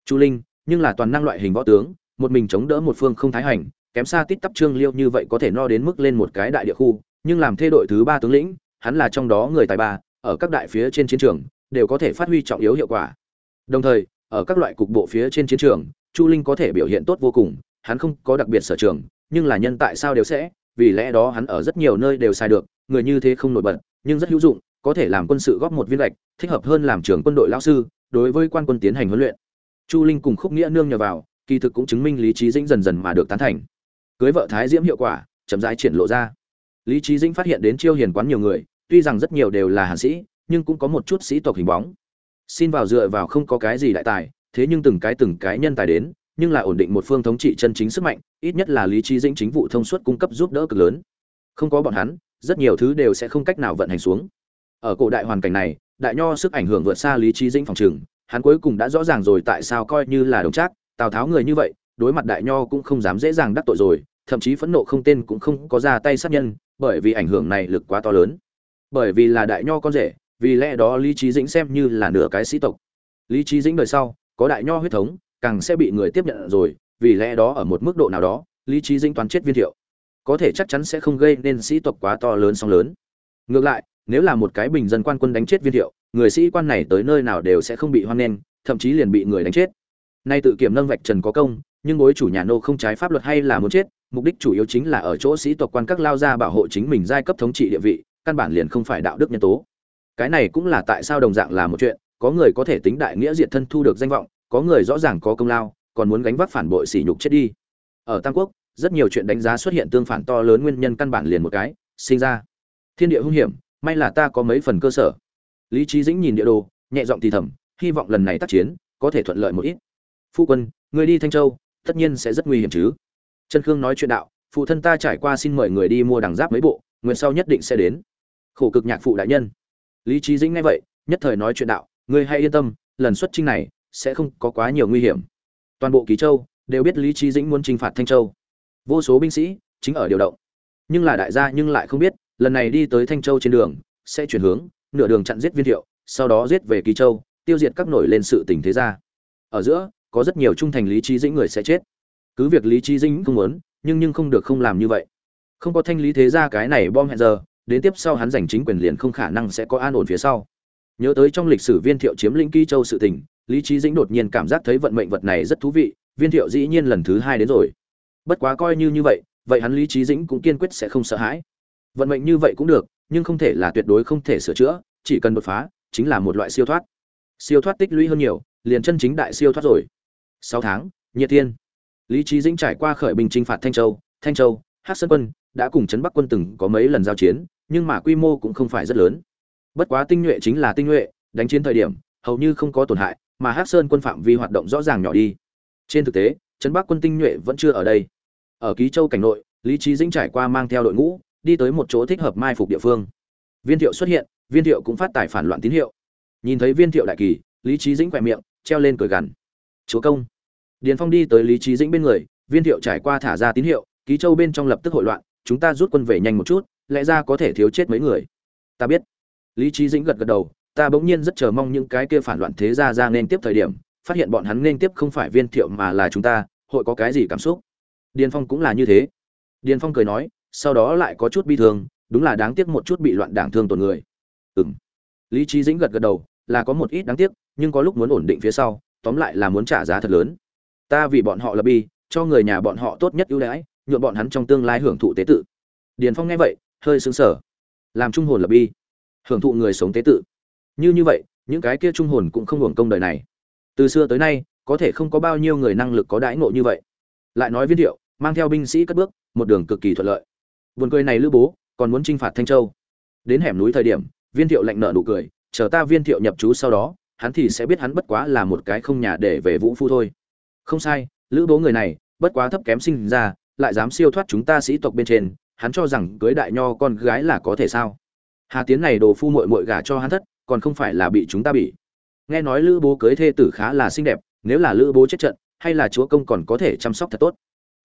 Chu linh, nhưng là toàn năng loại hình võ tướng một mình chống đỡ một phương không thái hành, kém xa tít tắp trương liêu như vậy có thể no đến mức lên một cái đại địa khu, nhưng làm thê đội thứ ba tướng lĩnh, hắn là trong đó người tài ba, ở các đại phía trên chiến trường, đều có thể phát huy trọng yếu hiệu quả. Đồng thời, ở các loại cục bộ phía trên chiến trường, chu linh có thể biểu hiện tốt vô cùng, hắn không có đặc biệt sở trường, nhưng là nhân tại sao đều sẽ, vì lẽ đó hắn ở rất nhiều nơi đều sai được, người như thế không nổi bật, nhưng rất hữu dụng, có thể làm quân sự góp một viên lệch, thích hợp hơn làm trưởng quân đội lão sư, đối với quan quân tiến hành huấn luyện. Chu linh cùng khúc nghĩa nương nhờ vào kỳ thực cũng chứng minh lý trí dĩnh dần dần mà được tán thành. Cưới vợ thái diễm hiệu quả chậm rãi triển lộ ra. Lý trí dĩnh phát hiện đến chiêu hiền quán nhiều người, tuy rằng rất nhiều đều là hàn sĩ, nhưng cũng có một chút sĩ tộc hình bóng. Xin vào dựa vào không có cái gì đại tài, thế nhưng từng cái từng cái nhân tài đến, nhưng là ổn định một phương thống trị chân chính sức mạnh, ít nhất là lý trí dĩnh chính vụ thông suốt cung cấp giúp đỡ cực lớn. Không có bọn hắn, rất nhiều thứ đều sẽ không cách nào vận hành xuống. Ở cổ đại hoàn cảnh này, đại nho sức ảnh hưởng vượt xa lý trí dĩnh phòng trường, hắn cuối cùng đã rõ ràng rồi tại sao coi như là đồng trác tào tháo người như vậy, đối mặt đại nho cũng không dám dễ dàng đắc tội rồi, thậm chí phẫn nộ không tên cũng không có ra tay sát nhân, bởi vì ảnh hưởng này lực quá to lớn. Bởi vì là đại nho con rể, vì lẽ đó lý trí dĩnh xem như là nửa cái sĩ tộc. Lý trí dĩnh đời sau, có đại nho huyết thống, càng sẽ bị người tiếp nhận rồi, vì lẽ đó ở một mức độ nào đó, lý trí dĩnh toán chết viên thiệu. Có thể chắc chắn sẽ không gây nên sĩ tộc quá to lớn song lớn. Ngược lại, nếu là một cái bình dân quan quân đánh chết viên thiệu, người sĩ quan này tới nơi nào đều sẽ không bị hoan nghênh, thậm chí liền bị người đánh chết nay tự kiểm nâng vạch trần có công, nhưng bối chủ nhà nô không trái pháp luật hay là muốn chết, mục đích chủ yếu chính là ở chỗ sĩ tộc quan các lao ra bảo hộ chính mình giai cấp thống trị địa vị, căn bản liền không phải đạo đức nhân tố. Cái này cũng là tại sao đồng dạng là một chuyện, có người có thể tính đại nghĩa diệt thân thu được danh vọng, có người rõ ràng có công lao, còn muốn gánh vác phản bội sỉ nhục chết đi. Ở tam quốc, rất nhiều chuyện đánh giá xuất hiện tương phản to lớn nguyên nhân căn bản liền một cái, sinh ra. Thiên địa hung hiểm, may là ta có mấy phần cơ sở. Lý trí dĩnh nhìn địa đồ, nhẹ giọng thì thầm, hy vọng lần này tác chiến, có thể thuận lợi một ít phu quân người đi thanh châu, tất nhiên sẽ rất nguy hiểm chứ. Trần khương nói chuyện đạo, phụ thân ta trải qua xin mời người đi mua đằng giáp mấy bộ, nguyện sau nhất định sẽ đến. Khổ cực nhạc phụ đại nhân. Lý trí dĩnh nghe vậy, nhất thời nói chuyện đạo người hãy yên tâm, lần xuất chinh này sẽ không có quá nhiều nguy hiểm. Toàn bộ ký châu đều biết lý trí dĩnh muốn chinh phạt thanh châu. Vô số binh sĩ chính ở điều động. Nhưng là đại gia nhưng lại không biết, lần này đi tới thanh châu trên đường sẽ chuyển hướng, nửa đường chặn giết viên thiệu, sau đó giết về ký châu, tiêu diệt các nổi lên sự tình thế gia. Ở giữa có rất nhiều trung thành lý trí dĩnh người sẽ chết. Cứ việc lý trí dĩnh không muốn, nhưng nhưng không được không làm như vậy. Không có thanh lý thế ra cái này bom hẹn giờ, đến tiếp sau hắn giành chính quyền liền không khả năng sẽ có an ổn phía sau. Nhớ tới trong lịch sử viên thiệu chiếm lĩnh ký châu sự tình, lý trí dĩnh đột nhiên cảm giác thấy vận mệnh vật này rất thú vị, viên thiệu dĩ nhiên lần thứ hai đến rồi. Bất quá coi như như vậy vậy hắn lý trí dĩnh cũng kiên quyết sẽ không sợ hãi. Vận mệnh như vậy cũng được, nhưng không thể là tuyệt đối không thể sửa chữa, chỉ cần đột phá, chính là một loại siêu thoát. Siêu thoát tích lũy hơn nhiều, liền chân chính đại siêu thoát rồi sáu tháng, nhiệt tiên lý trí dĩnh trải qua khởi binh chinh phạt thanh châu thanh châu hát sơn quân, đã cùng trấn bắc quân từng có mấy lần giao chiến, nhưng mà quy mô cũng không phải rất lớn. Bất quá tinh nhuệ chính là tinh nhuệ, đánh chiến thời điểm, hầu như không có tổn hại, mà hát sơn quân phạm vi hoạt động rõ ràng nhỏ đi. Trên thực tế, trấn bắc quân tinh nhuệ vẫn chưa ở đây. Ở ký châu cảnh nội, lý trí dĩnh trải qua mang theo đội ngũ, đi tới một chỗ thích hợp mai phục địa phương. Viên thiệu xuất hiện, viên thiệu cũng phát tài phản loạn tín hiệu. Nhìn thấy viên thiệu đại kỳ, lý trí dĩnh quẹ miệng, treo lên cười gằn chúa công. Điền phong đi tới lý trí dĩnh bên người, viên thiệu trải qua thả ra tín hiệu, ký châu bên trong lập tức hội loạn, chúng ta rút quân về nhanh một chút, lẽ ra có thể thiếu chết mấy người. Ta biết. Lý trí dĩnh gật gật đầu, ta bỗng nhiên rất chờ mong những cái kia phản loạn thế gia ra nên tiếp thời điểm, phát hiện bọn hắn nên tiếp không phải viên thiệu mà là chúng ta, hội có cái gì cảm xúc? Điền phong cũng là như thế. Điền phong cười nói, sau đó lại có chút bi thương, đúng là đáng tiếc một chút bị loạn đảng thương tổn người. Ừ m lý trí dĩnh gật gật đầu, là có một ít đáng tiếc, nhưng có lúc muốn ổn định phía sau tóm lại là muốn trả giá thật lớn. Ta vì bọn họ lập bi, cho người nhà bọn họ tốt nhất ưu đãi nhuộm bọn hắn trong tương lai hưởng thụ tế tự. Điền phong nghe vậy, hơi sững sở làm trung hồn lập bi, hưởng thụ người sống tế tự. Như như vậy, những cái kia trung hồn cũng không hưởng công đời này. Từ xưa tới nay, có thể không có bao nhiêu người năng lực có đãi ngộ như vậy. Lại nói viên thiệu, mang theo binh sĩ cất bước, một đường cực kỳ thuận lợi. Buồn cười này lữ bố, còn muốn chinh phạt thanh châu. Đến hẻm núi thời điểm, viên thiệu lạnh nợ nụ cười, chờ ta viên thiệu nhập chú sau đó hắn thì sẽ biết hắn bất quá là một cái không nhà để về vũ phu thôi. Không sai, lữ bố người này, bất quá thấp kém sinh ra, lại dám siêu thoát chúng ta sĩ tộc bên trên, hắn cho rằng cưới đại nho con gái là có thể sao? Hà tiến này đồ phu mội mội gả cho hắn thất, còn không phải là bị chúng ta bị. Nghe nói lữ bố cưới thê tử khá là xinh đẹp, nếu là lữ bố chết trận, hay là chúa công còn có thể chăm sóc thật tốt.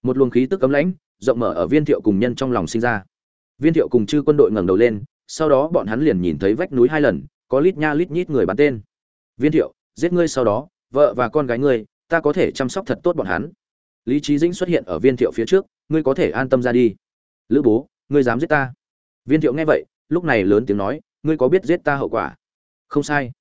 Một luồng khí tức cấm lãnh, rộng mở ở viên thiệu cùng nhân trong lòng sinh ra. Viên thiệu cùng chư quân đội ngẩng đầu lên, sau đó bọn hắn liền nhìn thấy vách núi hai lần, có lít nha lít nhít người bắn tên viên thiệu, giết ngươi sau đó, vợ và con gái ngươi, ta có thể chăm sóc thật tốt bọn hắn. Lý trí dĩnh xuất hiện ở viên thiệu phía trước, ngươi có thể an tâm ra đi. Lữ bố, ngươi dám giết ta? Viên thiệu nghe vậy, lúc này lớn tiếng nói, ngươi có biết giết ta hậu quả? Không sai.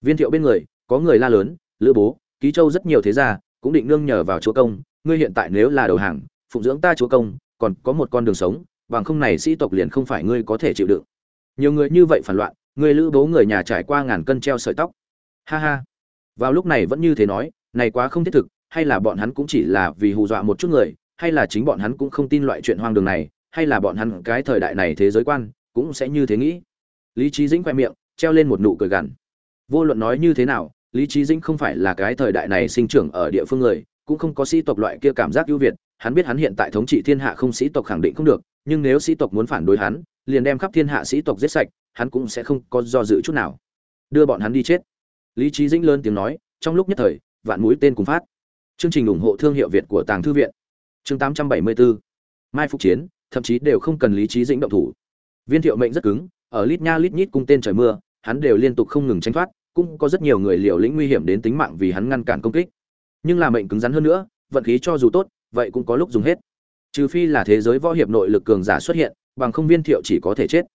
Viên thiệu bên người, có người la lớn, lữ bố, ký châu rất nhiều thế gia, cũng định nương nhờ vào chúa công, ngươi hiện tại nếu là đầu hàng, phụng dưỡng ta chúa công, còn có một con đường sống, bằng không này sĩ tộc liền không phải ngươi có thể chịu đựng. Nhiều người như vậy phản loạn, người lữ bố người nhà trải qua ngàn cân treo sợi tóc ha ha. Vào lúc này vẫn như thế nói, này quá không thiết thực, hay là bọn hắn cũng chỉ là vì hù dọa một chút người, hay là chính bọn hắn cũng không tin loại chuyện hoang đường này, hay là bọn hắn cái thời đại này thế giới quan, cũng sẽ như thế nghĩ. Lý trí dĩnh khoe miệng, treo lên một nụ cười gằn. Vô luận nói như thế nào, lý trí dĩnh không phải là cái thời đại này sinh trưởng ở địa phương người, cũng không có sĩ tộc loại kia cảm giác ưu việt, hắn biết hắn hiện tại thống trị thiên hạ không sĩ tộc khẳng định không được, nhưng nếu sĩ tộc muốn phản đối hắn, liền đem khắp thiên hạ sĩ tộc giết sạch, hắn cũng sẽ không có do dự chút nào. Đưa bọn hắn đi chết lý trí dĩnh lớn tiếng nói, trong lúc nhất thời, vạn mũi tên cùng phát. Chương trình ủng hộ thương hiệu việt của tàng thư viện. Chương 874 mai phục chiến, thậm chí đều không cần lý trí dĩnh động thủ. Viên thiệu mệnh rất cứng, ở lít nha lít nhít cung tên trời mưa, hắn đều liên tục không ngừng tranh thoát, cũng có rất nhiều người liều lĩnh nguy hiểm đến tính mạng vì hắn ngăn cản công kích. Nhưng là mệnh cứng rắn hơn nữa, vận khí cho dù tốt, vậy cũng có lúc dùng hết. Trừ phi là thế giới võ hiệp nội lực cường giả xuất hiện, bằng không viên thiệu chỉ có thể chết.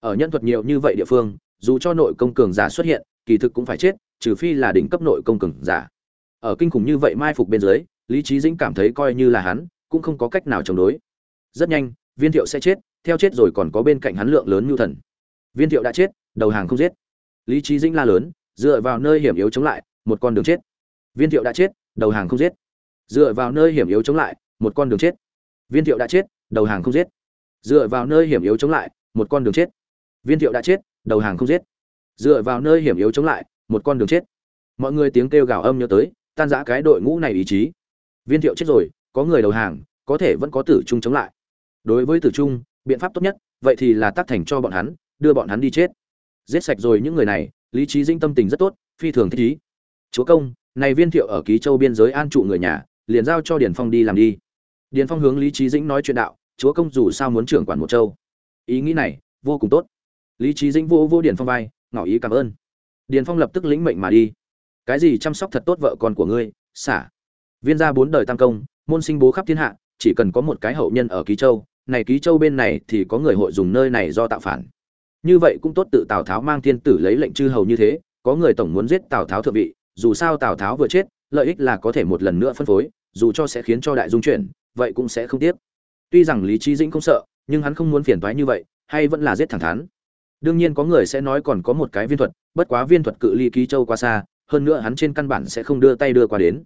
Ở nhân thuật nhiều như vậy địa phương dù cho nội công cường giả xuất hiện, kỳ thực cũng phải chết, trừ phi là đỉnh cấp nội công cường giả. Ở kinh khủng như vậy mai phục bên dưới, lý trí dĩnh cảm thấy coi như là hắn, cũng không có cách nào chống đối. Rất nhanh, viên thiệu sẽ chết, theo chết rồi còn có bên cạnh hắn lượng lớn nhu thần. Viên thiệu đã chết, đầu hàng không giết. Lý trí dĩnh la lớn, dựa vào nơi hiểm yếu chống lại, một con đường chết. Viên thiệu đã chết, đầu hàng không giết. Dựa vào nơi hiểm yếu chống lại, một con đường chết. Viên thiệu đã chết, đầu hàng không giết. Dựa vào nơi hiểm yếu chống lại, một con đường chết. Viên thiệu đã chết đầu hàng không giết. Dựa vào nơi hiểm yếu chống lại, một con đường chết. Mọi người tiếng kêu gào âm nhớ tới, tan giã cái đội ngũ này ý chí. Viên thiệu chết rồi, có người đầu hàng, có thể vẫn có tử trung chống lại. Đối với tử trung, biện pháp tốt nhất, vậy thì là tác thành cho bọn hắn, đưa bọn hắn đi chết. Giết sạch rồi những người này, lý trí dinh tâm tình rất tốt, phi thường thích ý. Chúa công, này viên thiệu ở ký châu biên giới an trụ người nhà, liền giao cho điền phong đi làm đi. Điền phong hướng lý trí dĩnh nói chuyện đạo, chúa công dù sao muốn trưởng quản một châu, ý nghĩ này vô cùng tốt lý trí dĩnh vô vô điền phong vai, ngỏ ý cảm ơn. Điền phong lập tức lĩnh mệnh mà đi. Cái gì chăm sóc thật tốt vợ con của ngươi, xả. Viên gia bốn đời tam công, môn sinh bố khắp thiên hạ, chỉ cần có một cái hậu nhân ở ký châu, này ký châu bên này thì có người hội dùng nơi này do tạo phản. Như vậy cũng tốt tự tào tháo mang thiên tử lấy lệnh chư hầu như thế, có người tổng muốn giết tào tháo thượng vị, dù sao tào tháo vừa chết, lợi ích là có thể một lần nữa phân phối, dù cho sẽ khiến cho đại dung chuyển, vậy cũng sẽ không tiếc. Tuy rằng lý trí dĩnh không sợ, nhưng hắn không muốn phiền toái như vậy, hay vẫn là giết thẳng thắn đương nhiên có người sẽ nói còn có một cái viên thuật, bất quá viên thuật cự ly ký châu quá xa, hơn nữa hắn trên căn bản sẽ không đưa tay đưa qua đến.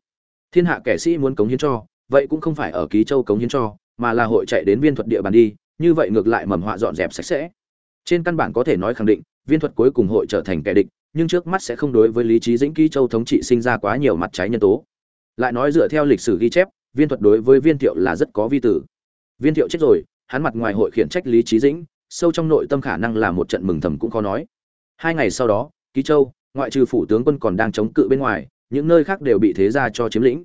Thiên hạ kẻ sĩ muốn cống hiến cho, vậy cũng không phải ở ký châu cống hiến cho, mà là hội chạy đến viên thuật địa bàn đi, như vậy ngược lại mầm họa dọn dẹp sạch sẽ. Trên căn bản có thể nói khẳng định, viên thuật cuối cùng hội trở thành kẻ địch, nhưng trước mắt sẽ không đối với lý trí dĩnh ký châu thống trị sinh ra quá nhiều mặt trái nhân tố. Lại nói dựa theo lịch sử ghi chép, viên thuật đối với viên thiệu là rất có vi tử. Viên thiệu chết rồi, hắn mặt ngoài hội khiển trách lý trí dĩnh sâu trong nội tâm khả năng là một trận mừng thầm cũng khó nói. Hai ngày sau đó, ký châu, ngoại trừ phủ tướng quân còn đang chống cự bên ngoài, những nơi khác đều bị thế gia cho chiếm lĩnh.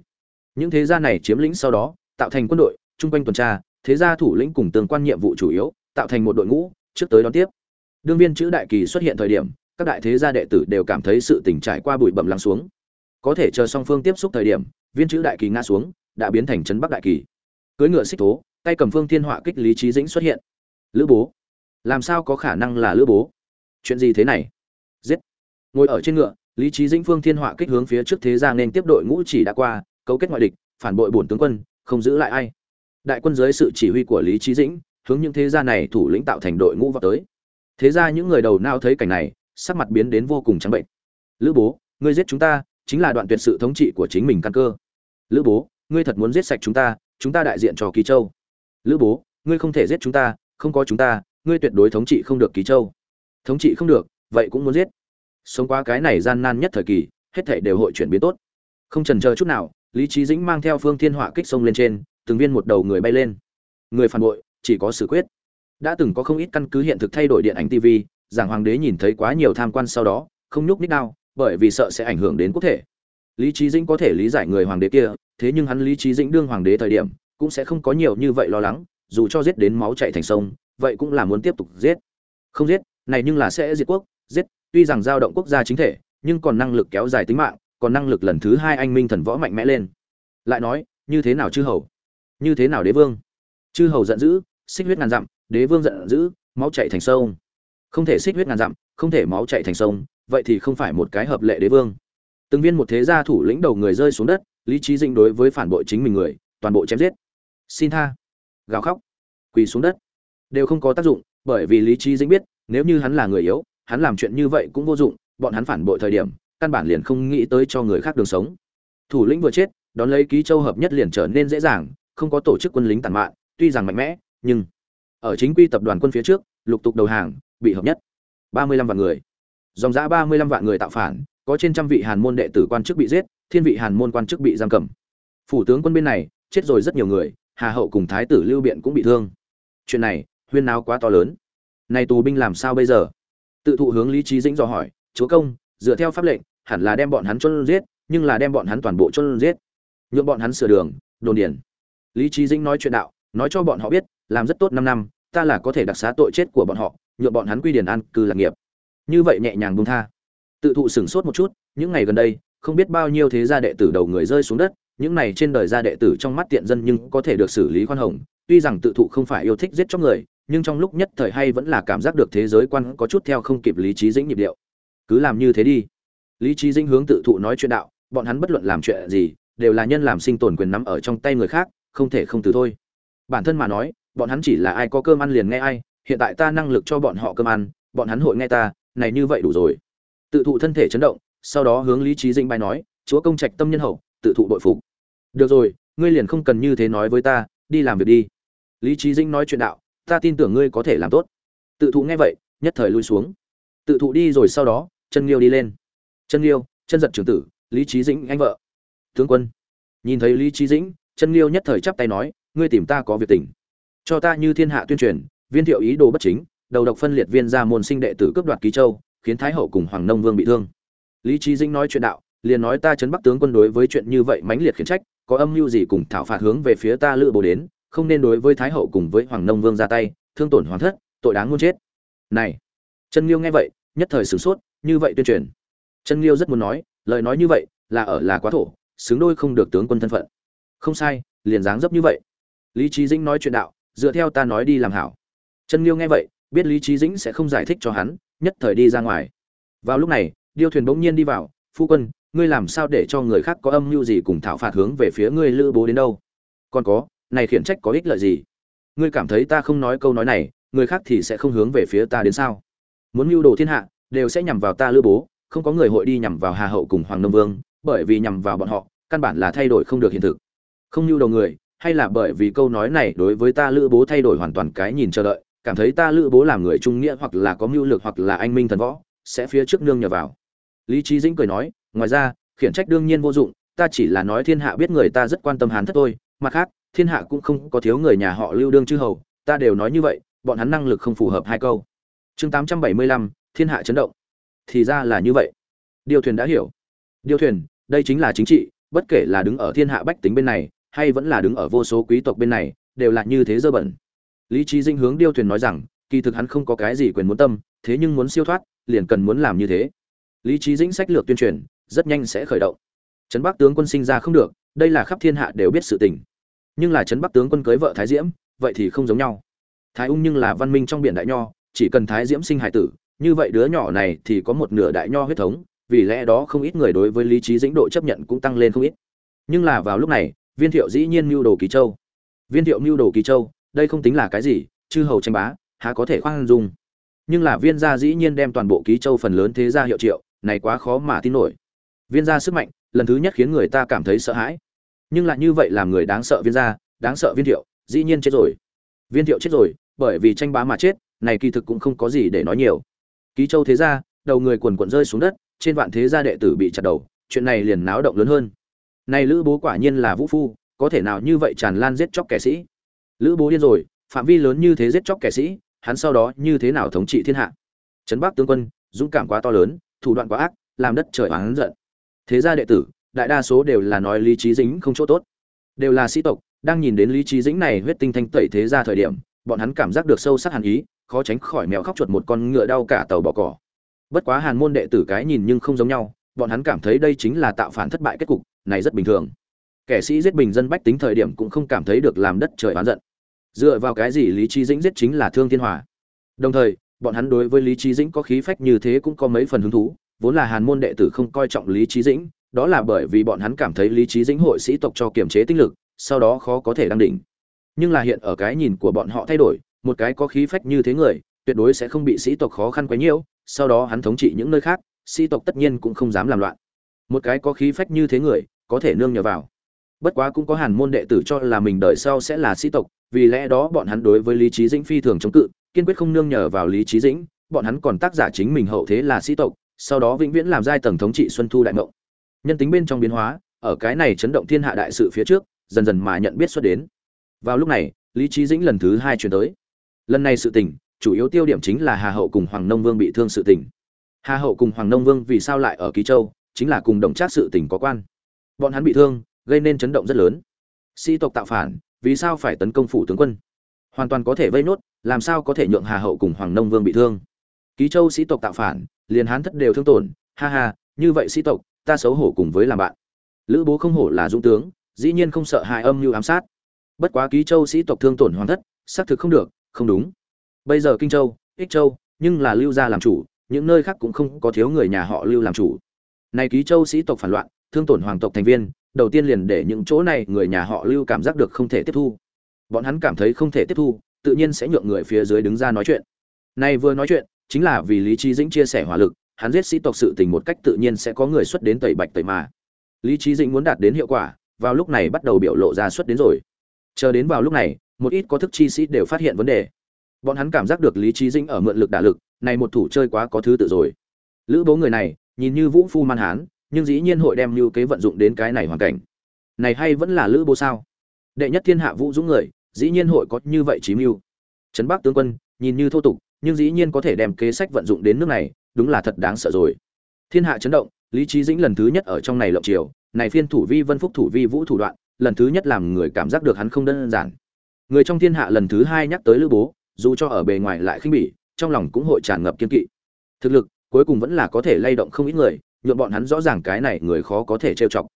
Những thế gia này chiếm lĩnh sau đó, tạo thành quân đội trung quanh tuần tra, thế gia thủ lĩnh cùng tương quan nhiệm vụ chủ yếu, tạo thành một đội ngũ, trước tới đón tiếp. Đương viên chữ đại kỳ xuất hiện thời điểm, các đại thế gia đệ tử đều cảm thấy sự tình trải qua bụi bẩm lắng xuống. Có thể chờ song phương tiếp xúc thời điểm, viên chữ đại kỳ ngã xuống, đã biến thành trấn bắc đại kỳ. Cưỡi ngựa xích thố, tay cầm phương thiên họa kích lý trí dĩnh xuất hiện. Lữ bố làm sao có khả năng là lữ bố? Chuyện gì thế này? Giết! Ngồi ở trên ngựa, lý trí dĩnh phương thiên họa kích hướng phía trước thế gia nên tiếp đội ngũ chỉ đã qua, cấu kết ngoại địch, phản bội bổn tướng quân, không giữ lại ai. Đại quân dưới sự chỉ huy của lý trí dĩnh, hướng những thế gia này thủ lĩnh tạo thành đội ngũ vào tới. Thế ra những người đầu nao thấy cảnh này, sắc mặt biến đến vô cùng trắng bệnh. Lữ bố, ngươi giết chúng ta, chính là đoạn tuyệt sự thống trị của chính mình căn cơ. Lữ bố, ngươi thật muốn giết sạch chúng ta chúng ta đại diện cho ký châu. Lữ bố, ngươi không thể giết chúng ta, không có chúng ta ngươi tuyệt đối thống trị không được ký châu. Thống trị không được, vậy cũng muốn giết. Sống qua cái này gian nan nhất thời kỳ, hết thảy đều hội chuyển biến tốt. Không trần chờ chút nào, lý trí dĩnh mang theo phương thiên họa kích sông lên trên, từng viên một đầu người bay lên. Người phản bội, chỉ có xử quyết. Đã từng có không ít căn cứ hiện thực thay đổi điện ảnh tv giảng hoàng đế nhìn thấy quá nhiều tham quan sau đó, không nhúc nít nào, bởi vì sợ sẽ ảnh hưởng đến quốc thể. Lý trí dĩnh có thể lý giải người hoàng đế kia, thế nhưng hắn lý trí dĩnh đương hoàng đế thời điểm, cũng sẽ không có nhiều như vậy lo lắng, dù cho giết đến máu chạy thành sông vậy cũng là muốn tiếp tục giết. Không giết, này nhưng là sẽ diệt quốc, giết, tuy rằng giao động quốc gia chính thể, nhưng còn năng lực kéo dài tính mạng, còn năng lực lần thứ hai anh minh thần võ mạnh mẽ lên. Lại nói, như thế nào chư hầu? Như thế nào đế vương? Chư hầu giận dữ, xích huyết ngàn dặm, đế vương giận dữ, máu chạy thành sông. Không thể xích huyết ngàn dặm, không thể máu chạy thành sông, vậy thì không phải một cái hợp lệ đế vương. Từng viên một thế gia thủ lĩnh đầu người rơi xuống đất, lý trí dinh đối với phản bội chính mình người, toàn bộ chém giết. Xin tha. Gào khóc. Quỳ xuống đất đều không có tác dụng, bởi vì lý trí dĩnh biết, nếu như hắn là người yếu, hắn làm chuyện như vậy cũng vô dụng, bọn hắn phản bội thời điểm, căn bản liền không nghĩ tới cho người khác đường sống. Thủ lĩnh vừa chết, đón lấy ký châu hợp nhất liền trở nên dễ dàng, không có tổ chức quân lính tàn mạn, tuy rằng mạnh mẽ, nhưng ở chính quy tập đoàn quân phía trước, lục tục đầu hàng, bị hợp nhất. Ba mươi lăm vạn người. Dòng giã ba mươi lăm vạn người tạo phản, có trên trăm vị hàn môn đệ tử quan chức bị giết, thiên vị hàn môn quan chức bị giam cầm. Phủ tướng quân bên này, chết rồi rất nhiều người, hà hậu cùng thái tử lưu biện cũng bị thương. Chuyện này huyên náo quá to lớn. Này tù binh làm sao bây giờ? Tự thụ hướng lý trí dĩnh dò hỏi, chúa công, dựa theo pháp lệnh, hẳn là đem bọn hắn chôn giết, nhưng là đem bọn hắn toàn bộ chôn giết. Nhượng bọn hắn sửa đường, đồn điền. Lý trí dĩnh nói chuyện đạo, nói cho bọn họ biết, làm rất tốt năm năm, ta là có thể đặc xá tội chết của bọn họ, nhượng bọn hắn quy điển an cư lạc nghiệp. Như vậy nhẹ nhàng buông tha. Tự thụ sửng sốt một chút, những ngày gần đây, không biết bao nhiêu thế gia đệ tử đầu người rơi xuống đất, những này trên đời gia đệ tử trong mắt tiện dân nhưng có thể được xử lý khoan hồng, tuy rằng tự thụ không phải yêu thích giết chóc người nhưng trong lúc nhất thời hay vẫn là cảm giác được thế giới quan có chút theo không kịp lý trí dĩnh nhịp điệu. Cứ làm như thế đi. Lý trí dĩnh hướng tự thụ nói chuyện đạo, bọn hắn bất luận làm chuyện gì, đều là nhân làm sinh tồn quyền nắm ở trong tay người khác, không thể không từ thôi. Bản thân mà nói, bọn hắn chỉ là ai có cơm ăn liền nghe ai, hiện tại ta năng lực cho bọn họ cơm ăn, bọn hắn hội nghe ta, này như vậy đủ rồi. Tự thụ thân thể chấn động, sau đó hướng lý trí dĩnh bài nói, chúa công trạch tâm nhân hậu, tự thụ bội phục. Được rồi, ngươi liền không cần như thế nói với ta, đi làm việc đi. Lý trí dĩnh nói chuyện đạo ta tin tưởng ngươi có thể làm tốt. Tự thụ nghe vậy, nhất thời lui xuống. Tự thụ đi rồi sau đó chân liêu đi lên. Chân liêu chân giật trưởng tử, lý trí dĩnh anh vợ. Tướng quân. Nhìn thấy lý trí dĩnh chân liêu nhất thời chắp tay nói, ngươi tìm ta có việc tình. Cho ta như thiên hạ tuyên truyền, viên thiệu ý đồ bất chính, đầu độc phân liệt viên ra môn sinh đệ tử cướp đoạt ký châu, khiến thái hậu cùng hoàng nông vương bị thương. Lý trí dĩnh nói chuyện đạo, liền nói ta chấn bắc tướng quân đối với chuyện như vậy mãnh liệt khiển trách, có âm mưu gì cùng thảo phạt hướng về phía ta lữ bồ đến không nên đối với thái hậu cùng với hoàng nông vương ra tay, thương tổn hoàng thất, tội đáng muôn chết. Này chân liêu nghe vậy, nhất thời sửng sốt, như vậy tuyên truyền. Chân liêu rất muốn nói, lời nói như vậy là ở là quá thổ, xứng đôi không được tướng quân thân phận. Không sai, liền dáng dấp như vậy. Lý trí dĩnh nói chuyện đạo, dựa theo ta nói đi làm hảo. Chân liêu nghe vậy, biết lý trí dĩnh sẽ không giải thích cho hắn, nhất thời đi ra ngoài. Vào lúc này, điêu thuyền bỗng nhiên đi vào, phu quân, ngươi làm sao để cho người khác có âm mưu gì cùng thảo phạt hướng về phía ngươi lữ bố đến đâu? Còn có này khiển trách có ích lợi gì? Ngươi cảm thấy ta không nói câu nói này, người khác thì sẽ không hướng về phía ta đến sao? Muốn mưu đồ thiên hạ, đều sẽ nhằm vào ta lữ bố, không có người hội đi nhằm vào hà hậu cùng hoàng nông vương, bởi vì nhằm vào bọn họ, căn bản là thay đổi không được hiện thực. Không mưu đồ người, hay là bởi vì câu nói này đối với ta lữ bố thay đổi hoàn toàn cái nhìn chờ đợi, cảm thấy ta lữ bố làm người trung nghĩa hoặc là có mưu lược hoặc là anh minh thần võ, sẽ phía trước nương nhờ vào. Lý trí dĩnh cười nói, ngoài ra, khiển trách đương nhiên vô dụng, ta chỉ là nói thiên hạ biết người ta rất quan tâm hán thất tôi mặt khác thiên hạ cũng không có thiếu người nhà họ lưu đương chư hầu, ta đều nói như vậy, bọn hắn năng lực không phù hợp hai câu. Chương tám trăm bảy mươi lăm, thiên hạ chấn động. Thì ra là như vậy. Điều thuyền đã hiểu. Điều thuyền, đây chính là chính trị, bất kể là đứng ở thiên hạ bách tính bên này, hay vẫn là đứng ở vô số quý tộc bên này, đều là như thế dơ bẩn. Lý trí dinh hướng điêu thuyền nói rằng, kỳ thực hắn không có cái gì quyền muốn tâm, thế nhưng muốn siêu thoát, liền cần muốn làm như thế. Lý trí dĩnh sách lược tuyên truyền, rất nhanh sẽ khởi động. Trấn bắc tướng quân sinh ra không được, đây là khắp thiên hạ đều biết sự tình nhưng là trấn bắc tướng quân cưới vợ thái diễm, vậy thì không giống nhau. Thái ung nhưng là văn minh trong biển đại nho, chỉ cần thái diễm sinh hải tử, như vậy đứa nhỏ này thì có một nửa đại nho huyết thống, vì lẽ đó không ít người đối với lý trí dĩnh độ chấp nhận cũng tăng lên không ít. Nhưng là vào lúc này, viên thiệu dĩ nhiên mưu đồ kỳ châu. Viên thiệu mưu đồ kỳ châu, đây không tính là cái gì, chư hầu tranh bá, há có thể khoan dung. Nhưng là viên gia dĩ nhiên đem toàn bộ ký châu phần lớn thế gia hiệu triệu, này quá khó mà tin nổi. Viên gia sức mạnh, lần thứ nhất khiến người ta cảm thấy sợ hãi nhưng lại như vậy làm người đáng sợ viên gia, đáng sợ viên thiệu, dĩ nhiên chết rồi. Viên thiệu chết rồi, bởi vì tranh bá mà chết, này kỳ thực cũng không có gì để nói nhiều. Ký châu thế gia, đầu người quần quần rơi xuống đất, trên vạn thế gia đệ tử bị chặt đầu, chuyện này liền náo động lớn hơn. Này lữ bố quả nhiên là vũ phu, có thể nào như vậy tràn lan giết chóc kẻ sĩ? Lữ bố điên rồi, phạm vi lớn như thế giết chóc kẻ sĩ, hắn sau đó như thế nào thống trị thiên hạ? Trấn bắc tướng quân, dũng cảm quá to lớn, thủ đoạn quá ác, làm đất trời oán giận. Thế gia đệ tử đại đa số đều là nói lý trí dính không chỗ tốt. Đều là sĩ tộc, đang nhìn đến lý trí dĩnh này huyết tinh thanh tẩy thế ra thời điểm, bọn hắn cảm giác được sâu sắc hàn ý, khó tránh khỏi mèo khóc chuột một con ngựa đau cả tàu bỏ cỏ. Bất quá hàn môn đệ tử cái nhìn nhưng không giống nhau, bọn hắn cảm thấy đây chính là tạo phản thất bại kết cục, này rất bình thường. Kẻ sĩ giết bình dân bách tính thời điểm cũng không cảm thấy được làm đất trời oán giận. Dựa vào cái gì lý trí dĩnh giết chính là thương thiên hòa? Đồng thời, bọn hắn đối với lý trí dĩnh có khí phách như thế cũng có mấy phần hứng thú, vốn là hàn môn đệ tử không coi trọng lý trí dĩnh đó là bởi vì bọn hắn cảm thấy lý trí dĩnh hội sĩ tộc cho kiềm chế tinh lực, sau đó khó có thể đăng đỉnh. Nhưng là hiện ở cái nhìn của bọn họ thay đổi, một cái có khí phách như thế người, tuyệt đối sẽ không bị sĩ tộc khó khăn quấy nhiễu, sau đó hắn thống trị những nơi khác, sĩ tộc tất nhiên cũng không dám làm loạn. Một cái có khí phách như thế người, có thể nương nhờ vào. Bất quá cũng có hàn môn đệ tử cho là mình đời sau sẽ là sĩ tộc, vì lẽ đó bọn hắn đối với lý trí dĩnh phi thường chống cự, kiên quyết không nương nhờ vào lý trí dĩnh, bọn hắn còn tác giả chính mình hậu thế là sĩ tộc, sau đó vĩnh viễn làm giai tầng thống trị xuân thu đại mộng nhân tính bên trong biến hóa, ở cái này chấn động thiên hạ đại sự phía trước, dần dần mà nhận biết xuất đến. Vào lúc này, lý trí dĩnh lần thứ hai chuyển tới. Lần này sự tình, chủ yếu tiêu điểm chính là hà hậu cùng hoàng nông vương bị thương sự tình. Hà hậu cùng hoàng nông vương vì sao lại ở ký châu, chính là cùng đồng trác sự tình có quan. Bọn hắn bị thương, gây nên chấn động rất lớn. Sĩ tộc tạo phản, vì sao phải tấn công phủ tướng quân? Hoàn toàn có thể vây nốt, làm sao có thể nhượng hà hậu cùng hoàng nông vương bị thương? Ký châu sĩ tộc tạo phản, liền hán thất đều thương tổn, ha ha, như vậy sĩ tộc ta xấu hổ cùng với làm bạn. Lữ bố không hổ là dũng tướng, dĩ nhiên không sợ hại âm mưu ám sát. Bất quá ký châu sĩ tộc thương tổn hoàn thất, xác thực không được, không đúng. Bây giờ kinh châu, ích châu, nhưng là lưu gia làm chủ, những nơi khác cũng không có thiếu người nhà họ lưu làm chủ. Này ký châu sĩ tộc phản loạn, thương tổn hoàng tộc thành viên, đầu tiên liền để những chỗ này người nhà họ lưu cảm giác được không thể tiếp thu. Bọn hắn cảm thấy không thể tiếp thu, tự nhiên sẽ nhượng người phía dưới đứng ra nói chuyện. Này vừa nói chuyện, chính là vì lý trí dĩnh chia sẻ hỏa lực hắn giết sĩ tộc sự tình một cách tự nhiên sẽ có người xuất đến tẩy bạch tẩy mà. Lý trí dĩnh muốn đạt đến hiệu quả, vào lúc này bắt đầu biểu lộ ra xuất đến rồi. Chờ đến vào lúc này, một ít có thức chi sĩ đều phát hiện vấn đề. Bọn hắn cảm giác được lý trí dĩnh ở mượn lực đả lực, này một thủ chơi quá có thứ tự rồi. Lữ bố người này, nhìn như vũ phu man hán, nhưng dĩ nhiên hội đem như kế vận dụng đến cái này hoàn cảnh. Này hay vẫn là lữ bố sao? Đệ nhất thiên hạ vũ dũng người, dĩ nhiên hội có như vậy chí mưu. Trấn bắc tướng quân, nhìn như thô tục, nhưng dĩ nhiên có thể đem kế sách vận dụng đến nước này đúng là thật đáng sợ rồi. Thiên hạ chấn động lý trí dĩnh lần thứ nhất ở trong này lộng chiều, này phiên thủ vi vân phúc thủ vi vũ thủ đoạn lần thứ nhất làm người cảm giác được hắn không đơn giản. Người trong thiên hạ lần thứ hai nhắc tới lữ bố dù cho ở bề ngoài lại khinh bỉ trong lòng cũng hội tràn ngập kiên kỵ. Thực lực cuối cùng vẫn là có thể lay động không ít người nhuộm bọn hắn rõ ràng cái này người khó có thể trêu chọc.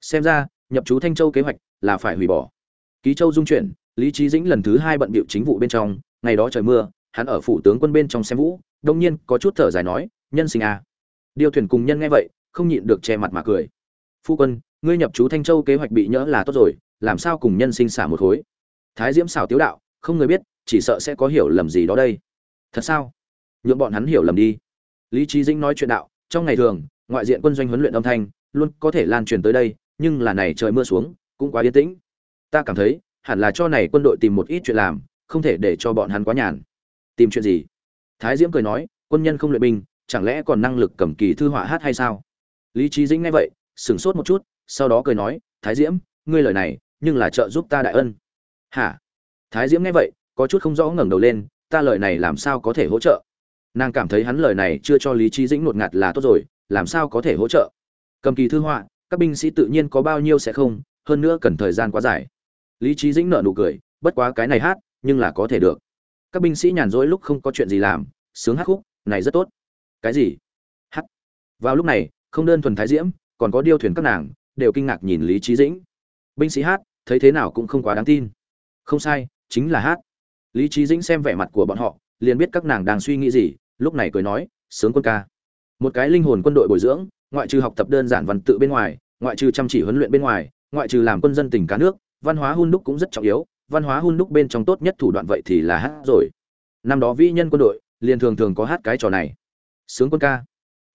Xem ra nhập chú thanh châu kế hoạch là phải hủy bỏ. Ký châu dung chuyển lý trí dĩnh lần thứ hai bận bịu chính vụ bên trong ngày đó trời mưa hắn ở phủ tướng quân bên trong xem vũ đông nhiên, có chút thở dài nói, nhân sinh à. điều thuyền cùng nhân nghe vậy, không nhịn được che mặt mà cười. Phu quân, ngươi nhập chú thanh châu kế hoạch bị nhỡ là tốt rồi, làm sao cùng nhân sinh xả một khối? Thái diễm xảo tiếu đạo, không người biết, chỉ sợ sẽ có hiểu lầm gì đó đây. Thật sao? Nhượng bọn hắn hiểu lầm đi. Lý trí dĩnh nói chuyện đạo, trong ngày thường, ngoại diện quân doanh huấn luyện âm thanh, luôn có thể lan truyền tới đây, nhưng là này trời mưa xuống, cũng quá yên tĩnh. Ta cảm thấy, hẳn là cho này quân đội tìm một ít chuyện làm, không thể để cho bọn hắn quá nhàn. Tìm chuyện gì? Thái diễm cười nói, quân nhân không luyện binh, chẳng lẽ còn năng lực cầm kỳ thư họa hát hay sao? Lý trí dĩnh nghe vậy, sửng sốt một chút, sau đó cười nói, thái diễm, ngươi lời này, nhưng là trợ giúp ta đại ân. Hả? Thái diễm nghe vậy, có chút không rõ ngẩng đầu lên, ta lời này làm sao có thể hỗ trợ? Nàng cảm thấy hắn lời này chưa cho lý trí dĩnh nuốt ngạt là tốt rồi, làm sao có thể hỗ trợ? Cầm kỳ thư họa, các binh sĩ tự nhiên có bao nhiêu sẽ không, hơn nữa cần thời gian quá dài. Lý trí dĩnh nợ nụ cười, bất quá cái này hát, nhưng là có thể được các binh sĩ nhàn rỗi lúc không có chuyện gì làm, sướng hát khúc này rất tốt. Cái gì? Hát vào lúc này, không đơn thuần thái diễm, còn có điêu thuyền các nàng, đều kinh ngạc nhìn lý trí dĩnh. Binh sĩ hát, thấy thế nào cũng không quá đáng tin. Không sai, chính là hát. Lý trí dĩnh xem vẻ mặt của bọn họ, liền biết các nàng đang suy nghĩ gì, lúc này cười nói, sướng quân ca. Một cái linh hồn quân đội bồi dưỡng, ngoại trừ học tập đơn giản văn tự bên ngoài, ngoại trừ chăm chỉ huấn luyện bên ngoài, ngoại trừ làm quân dân tình cả nước, văn hóa hun đúc cũng rất trọng yếu văn hóa hun đúc bên trong tốt nhất thủ đoạn vậy thì là hát rồi. Năm đó vĩ nhân quân đội liền thường thường có hát cái trò này. Sướng quân ca.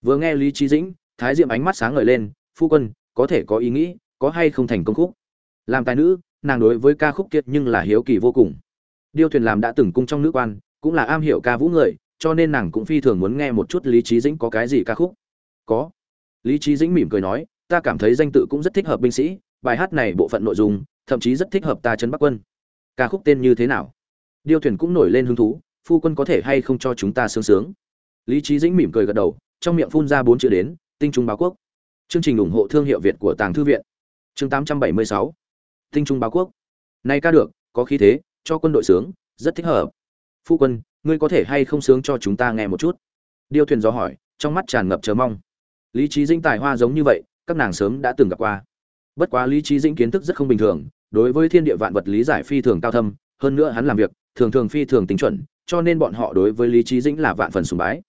Vừa nghe lý trí dĩnh, thái diệm ánh mắt sáng ngời lên, phu quân, có thể có ý nghĩ, có hay không thành công khúc? Làm tài nữ, nàng đối với ca khúc kiệt nhưng là hiếu kỳ vô cùng. Điêu thuyền làm đã từng cung trong nữ quan, cũng là am hiểu ca vũ người, cho nên nàng cũng phi thường muốn nghe một chút lý trí dĩnh có cái gì ca khúc. Có. Lý trí dĩnh mỉm cười nói, ta cảm thấy danh tự cũng rất thích hợp binh sĩ, bài hát này bộ phận nội dung, thậm chí rất thích hợp ta trấn bắc quân ca khúc tên như thế nào? Điêu thuyền cũng nổi lên hứng thú, phu quân có thể hay không cho chúng ta sướng sướng? Lý trí dĩnh mỉm cười gật đầu, trong miệng phun ra bốn chữ đến, tinh trung báo quốc. Chương trình ủng hộ thương hiệu việt của tàng thư viện. Chương 876 tinh trung báo quốc. Nay ca được, có khí thế, cho quân đội sướng, rất thích hợp. Phu quân, ngươi có thể hay không sướng cho chúng ta nghe một chút? Điêu thuyền gió hỏi, trong mắt tràn ngập chờ mong. Lý trí dĩnh tài hoa giống như vậy, các nàng sớm đã từng gặp qua. Bất quá lý trí dĩnh kiến thức rất không bình thường đối với thiên địa vạn vật lý giải phi thường cao thâm, hơn nữa hắn làm việc, thường thường phi thường tính chuẩn, cho nên bọn họ đối với lý Chí dĩnh là vạn phần sùng bái.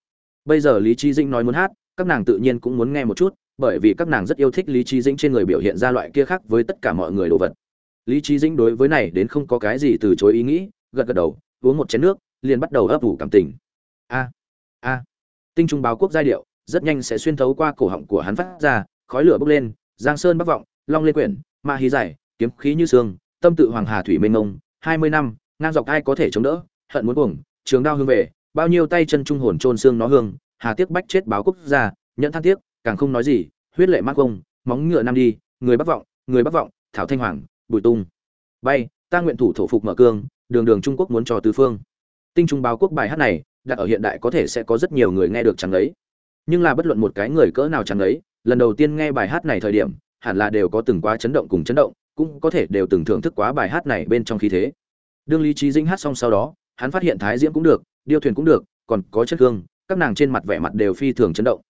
Bây giờ lý Chí dĩnh nói muốn hát, các nàng tự nhiên cũng muốn nghe một chút, bởi vì các nàng rất yêu thích lý Chí dĩnh trên người biểu hiện ra loại kia khác với tất cả mọi người đồ vật. Lý Chí dĩnh đối với này đến không có cái gì từ chối ý nghĩ, gật gật đầu, uống một chén nước, liền bắt đầu ấp ủ cảm tình. A a. Tinh trung báo quốc giai điệu, rất nhanh sẽ xuyên thấu qua cổ họng của hắn phát ra, khói lửa bốc lên, giang sơn bắc vọng, long lên quyển, ma hí giải kiếm khí như sương tâm tự hoàng hà thủy mênh mông hai mươi năm, ngang dọc ai có thể chống đỡ, hận muốn cuồng, trường đao hương về, bao nhiêu tay chân trung hồn trôn xương nó hương, hà tiếc bách chết báo quốc gia nhận than tiếc, càng không nói gì, huyết lệ mắt công móng ngựa năm đi, người bắc vọng, người bắc vọng, thảo thanh hoàng, bùi tung. Bay, ta nguyện thủ thổ phục mở cương, đường đường trung quốc muốn cho tứ phương. Tinh trung báo quốc bài hát này, đặt ở hiện đại có thể sẽ có rất nhiều người nghe được chẳng ấy. Nhưng là bất luận một cái người cỡ nào chẳng ấy, lần đầu tiên nghe bài hát này thời điểm, hẳn là đều có từng quá chấn động cùng chấn động cũng có thể đều từng thưởng thức quá bài hát này bên trong khí thế. Đương lý trí dĩnh hát xong sau đó, hắn phát hiện thái diễm cũng được, điêu thuyền cũng được, còn có chất hương, các nàng trên mặt vẻ mặt đều phi thường chấn động.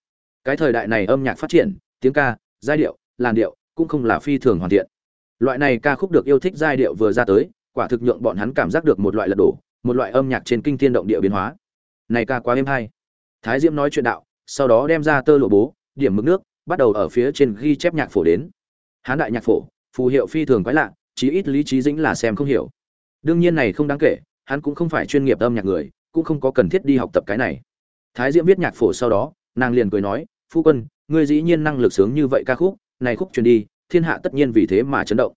Cái thời đại này âm nhạc phát triển, tiếng ca, giai điệu, làn điệu cũng không là phi thường hoàn thiện. Loại này ca khúc được yêu thích giai điệu vừa ra tới, quả thực nhượng bọn hắn cảm giác được một loại lật đổ, một loại âm nhạc trên kinh thiên động địa biến hóa. Này ca quá êm hay. Thái diễm nói chuyện đạo, sau đó đem ra tơ lụa bố, điểm mực nước, bắt đầu ở phía trên ghi chép nhạc phổ đến. Hán đại nhạc phổ phù hiệu phi thường quái lạ, chí ít lý trí dĩnh là xem không hiểu. Đương nhiên này không đáng kể, hắn cũng không phải chuyên nghiệp âm nhạc người, cũng không có cần thiết đi học tập cái này. Thái diễm viết nhạc phổ sau đó, nàng liền cười nói, phu quân, ngươi dĩ nhiên năng lực sướng như vậy ca khúc, này khúc truyền đi, thiên hạ tất nhiên vì thế mà chấn động.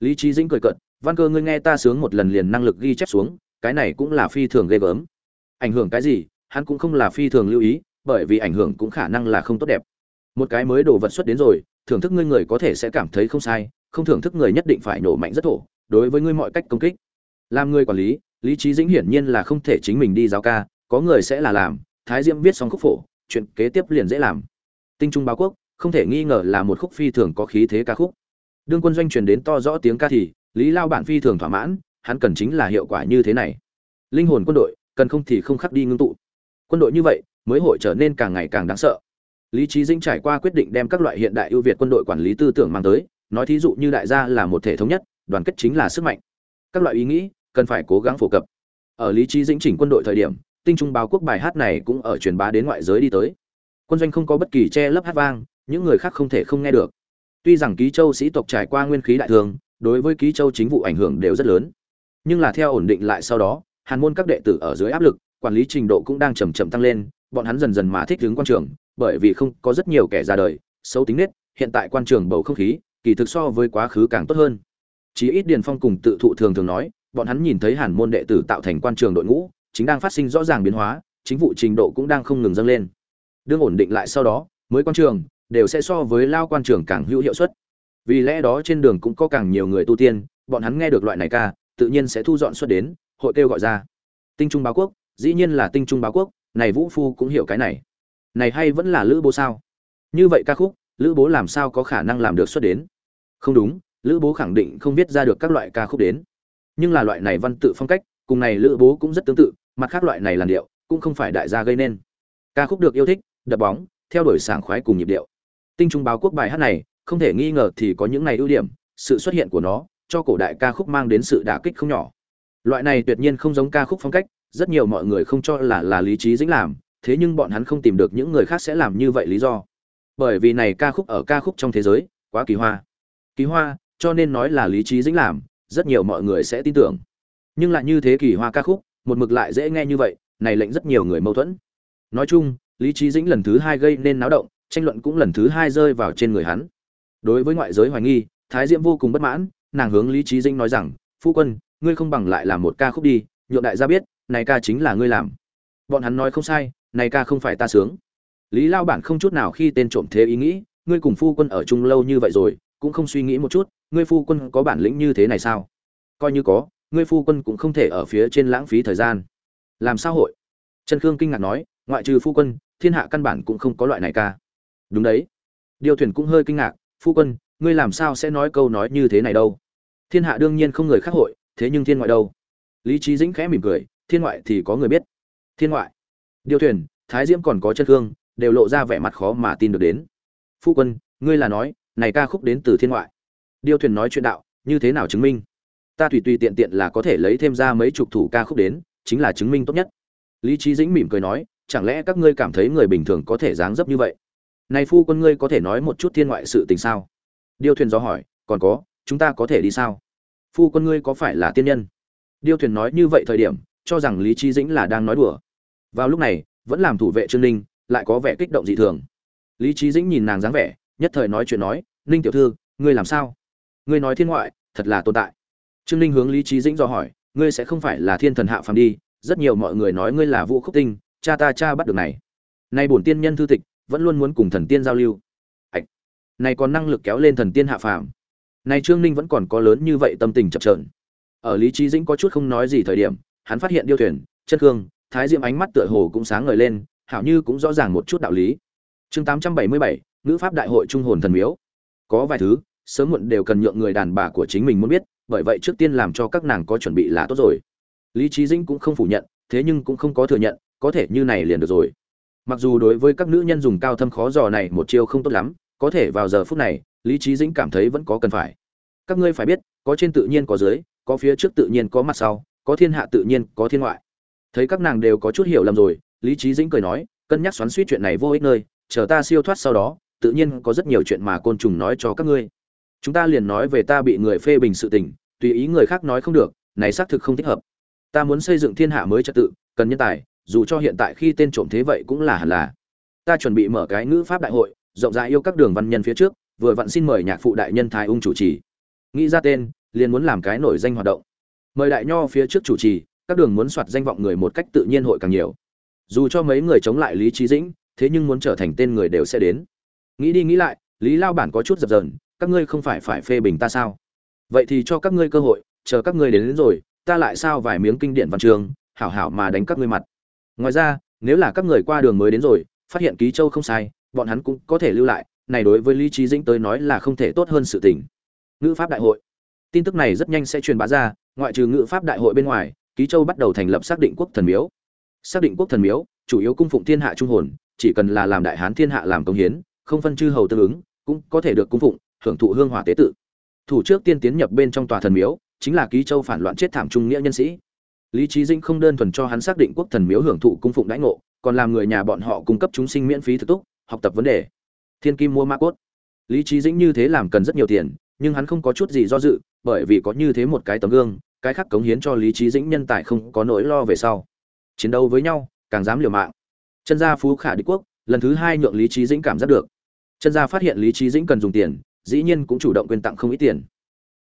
Lý trí dĩnh cười cận văn cơ ngươi nghe ta sướng một lần liền năng lực ghi chép xuống, cái này cũng là phi thường ghê gớm. Ảnh hưởng cái gì, hắn cũng không là phi thường lưu ý, bởi vì ảnh hưởng cũng khả năng là không tốt đẹp. Một cái mới đồ vật xuất đến rồi, thưởng thức ngươi người có thể sẽ cảm thấy không sai không thưởng thức người nhất định phải nổ mạnh rất thổ, đối với ngươi mọi cách công kích. Làm người quản lý lý trí dĩnh hiển nhiên là không thể chính mình đi giáo ca, có người sẽ là làm, thái diễm viết xong khúc phổ, chuyện kế tiếp liền dễ làm. Tinh trung báo quốc, không thể nghi ngờ là một khúc phi thường có khí thế ca khúc. Đương quân doanh truyền đến to rõ tiếng ca thì, lý lao bản phi thường thỏa mãn, hắn cần chính là hiệu quả như thế này. Linh hồn quân đội, cần không thì không khắc đi ngưng tụ. Quân đội như vậy, mới hội trở nên càng ngày càng đáng sợ. Lý trí dĩnh trải qua quyết định đem các loại hiện đại ưu việt quân đội quản lý tư tưởng mang tới nói thí dụ như đại gia là một thể thống nhất, đoàn kết chính là sức mạnh. Các loại ý nghĩ cần phải cố gắng phổ cập. Ở lý trí dĩnh chỉnh quân đội thời điểm, tinh trung báo quốc bài hát này cũng ở truyền bá đến ngoại giới đi tới. Quân doanh không có bất kỳ che lấp hát vang, những người khác không thể không nghe được. Tuy rằng ký châu sĩ tộc trải qua nguyên khí đại thương đối với ký châu chính vụ ảnh hưởng đều rất lớn. Nhưng là theo ổn định lại sau đó, hàn môn các đệ tử ở dưới áp lực, quản lý trình độ cũng đang chầm chậm tăng lên, bọn hắn dần dần mà thích ứng quan trường, bởi vì không có rất nhiều kẻ ra đời, xấu tính nết, hiện tại quan trường bầu không khí kỳ thực so với quá khứ càng tốt hơn. Chí ít điền phong cùng tự thụ thường thường nói, bọn hắn nhìn thấy hàn môn đệ tử tạo thành quan trường đội ngũ, chính đang phát sinh rõ ràng biến hóa, chính vụ trình độ cũng đang không ngừng dâng lên. Đương ổn định lại sau đó, mới quan trường đều sẽ so với lao quan trường càng hữu hiệu suất. Vì lẽ đó trên đường cũng có càng nhiều người tu tiên, bọn hắn nghe được loại này ca, tự nhiên sẽ thu dọn xuất đến, hội kêu gọi ra. Tinh trung báo quốc, dĩ nhiên là tinh trung báo quốc, này vũ phu cũng hiểu cái này. Này hay vẫn là lữ bố sao? Như vậy ca khúc, lữ bố làm sao có khả năng làm được xuất đến? Không đúng, lữ bố khẳng định không viết ra được các loại ca khúc đến. Nhưng là loại này văn tự phong cách, cùng này lữ bố cũng rất tương tự, mặt khác loại này làn điệu cũng không phải đại gia gây nên. Ca khúc được yêu thích, đập bóng, theo đuổi sảng khoái cùng nhịp điệu. Tinh trung báo quốc bài hát này, không thể nghi ngờ thì có những này ưu điểm, sự xuất hiện của nó, cho cổ đại ca khúc mang đến sự đả kích không nhỏ. Loại này tuyệt nhiên không giống ca khúc phong cách, rất nhiều mọi người không cho là là lý trí dĩnh làm, thế nhưng bọn hắn không tìm được những người khác sẽ làm như vậy lý do. Bởi vì này ca khúc ở ca khúc trong thế giới, quá kỳ hoa kỳ hoa, cho nên nói là lý trí dĩnh làm, rất nhiều mọi người sẽ tin tưởng. Nhưng lại như thế kỳ hoa ca khúc, một mực lại dễ nghe như vậy, này lệnh rất nhiều người mâu thuẫn. Nói chung, lý trí dĩnh lần thứ hai gây nên náo động, tranh luận cũng lần thứ hai rơi vào trên người hắn. Đối với ngoại giới hoài nghi, thái diễm vô cùng bất mãn, nàng hướng lý trí dĩnh nói rằng, phu quân, ngươi không bằng lại làm một ca khúc đi, nhượng đại gia biết, này ca chính là ngươi làm. Bọn hắn nói không sai, này ca không phải ta sướng. Lý lao bản không chút nào khi tên trộm thế ý nghĩ, ngươi cùng phu quân ở chung lâu như vậy rồi cũng không suy nghĩ một chút, ngươi phu quân có bản lĩnh như thế này sao? Coi như có, ngươi phu quân cũng không thể ở phía trên lãng phí thời gian. Làm sao hội? Trần khương kinh ngạc nói, ngoại trừ phu quân, thiên hạ căn bản cũng không có loại này ca. Đúng đấy. Điều thuyền cũng hơi kinh ngạc, phu quân, ngươi làm sao sẽ nói câu nói như thế này đâu? Thiên hạ đương nhiên không người khác hội, thế nhưng thiên ngoại đâu? Lý trí dĩnh khẽ mỉm cười, thiên ngoại thì có người biết. Thiên ngoại. Điều thuyền, thái diễm còn có chân thương đều lộ ra vẻ mặt khó mà tin được đến. Phu quân, ngươi là nói này ca khúc đến từ thiên ngoại. Điêu thuyền nói chuyện đạo, như thế nào chứng minh? Ta tùy tùy tiện tiện là có thể lấy thêm ra mấy chục thủ ca khúc đến, chính là chứng minh tốt nhất. Lý trí dĩnh mỉm cười nói, chẳng lẽ các ngươi cảm thấy người bình thường có thể dáng dấp như vậy? Này phu quân ngươi có thể nói một chút thiên ngoại sự tình sao? Điêu thuyền do hỏi, còn có, chúng ta có thể đi sao? Phu quân ngươi có phải là tiên nhân? Điêu thuyền nói như vậy thời điểm, cho rằng lý trí dĩnh là đang nói đùa. Vào lúc này, vẫn làm thủ vệ trương ninh, lại có vẻ kích động dị thường. Lý trí dĩnh nhìn nàng dáng vẻ nhất thời nói chuyện nói, ninh tiểu thư, ngươi làm sao? Ngươi nói thiên ngoại, thật là tồn tại. Trương ninh hướng lý trí dĩnh do hỏi, ngươi sẽ không phải là thiên thần hạ phàm đi, rất nhiều mọi người nói ngươi là vũ khúc tinh, cha ta cha bắt được này. Nay bổn tiên nhân thư tịch, vẫn luôn muốn cùng thần tiên giao lưu. Ạch này còn năng lực kéo lên thần tiên hạ phàm. Này trương ninh vẫn còn có lớn như vậy tâm tình chập trờn ở lý trí dĩnh có chút không nói gì thời điểm, hắn phát hiện điêu thuyền, chân khương thái diệm ánh mắt tựa hồ cũng sáng ngời lên, hảo như cũng rõ ràng một chút đạo lý chương tám trăm bảy mươi bảy, ngữ pháp đại hội trung hồn thần miếu. Có vài thứ, sớm muộn đều cần nhượng người đàn bà của chính mình muốn biết, bởi vậy trước tiên làm cho các nàng có chuẩn bị là tốt rồi. Lý trí dĩnh cũng không phủ nhận, thế nhưng cũng không có thừa nhận, có thể như này liền được rồi. Mặc dù đối với các nữ nhân dùng cao thâm khó dò này một chiêu không tốt lắm, có thể vào giờ phút này, lý trí dĩnh cảm thấy vẫn có cần phải. Các ngươi phải biết, có trên tự nhiên có dưới, có phía trước tự nhiên có mặt sau, có thiên hạ tự nhiên, có thiên ngoại. Thấy các nàng đều có chút hiểu lầm rồi, lý trí dĩnh cười nói, cân nhắc xoắn suýt chuyện này vô ích nơi chờ ta siêu thoát sau đó, tự nhiên có rất nhiều chuyện mà côn trùng nói cho các ngươi. Chúng ta liền nói về ta bị người phê bình sự tình, tùy ý người khác nói không được, này xác thực không thích hợp. Ta muốn xây dựng thiên hạ mới trật tự, cần nhân tài, dù cho hiện tại khi tên trộm thế vậy cũng là hẳn là. Ta chuẩn bị mở cái ngữ pháp đại hội, rộng rãi yêu các đường văn nhân phía trước, vừa vặn xin mời nhạc phụ đại nhân thái ung chủ trì. Nghĩ ra tên, liền muốn làm cái nổi danh hoạt động. Mời đại nho phía trước chủ trì, các đường muốn soạt danh vọng người một cách tự nhiên hội càng nhiều. Dù cho mấy người chống lại lý trí dĩnh thế nhưng muốn trở thành tên người đều sẽ đến. Nghĩ đi nghĩ lại lý lao bản có chút dập dờn các ngươi không phải phải phê bình ta sao? Vậy thì cho các ngươi cơ hội chờ các ngươi đến, đến rồi ta lại sao vài miếng kinh điển văn trường hảo hảo mà đánh các ngươi mặt. Ngoài ra nếu là các người qua đường mới đến rồi phát hiện ký châu không sai bọn hắn cũng có thể lưu lại này đối với lý trí dĩnh tới nói là không thể tốt hơn sự tình. Ngữ pháp đại hội. Tin tức này rất nhanh sẽ truyền bá ra ngoại trừ ngữ pháp đại hội bên ngoài ký châu bắt đầu thành lập xác định quốc thần miếu. Xác định quốc thần miếu chủ yếu cung phụng thiên hạ trung hồn chỉ cần là làm đại hán thiên hạ làm công hiến, không phân chư hầu tương ứng, cũng có thể được cung phụng hưởng thụ hương hỏa tế tự. Thủ trước tiên tiến nhập bên trong tòa thần miếu, chính là ký châu phản loạn chết thảm trung nghĩa nhân sĩ. Lý trí dĩnh không đơn thuần cho hắn xác định quốc thần miếu hưởng thụ cung phụng đãi ngộ, còn làm người nhà bọn họ cung cấp chúng sinh miễn phí thực túc, học tập vấn đề. Thiên kim mua ma cốt. Lý trí dĩnh như thế làm cần rất nhiều tiền, nhưng hắn không có chút gì do dự, bởi vì có như thế một cái tấm gương, cái khác cống hiến cho lý trí dĩnh nhân tài không có nỗi lo về sau. Chiến đấu với nhau, càng dám liều mạng chân gia phú khả đế quốc, lần thứ hai nhượng lý trí dĩnh cảm giác được. Chân gia phát hiện lý trí dĩnh cần dùng tiền, dĩ nhiên cũng chủ động quyên tặng không ít tiền.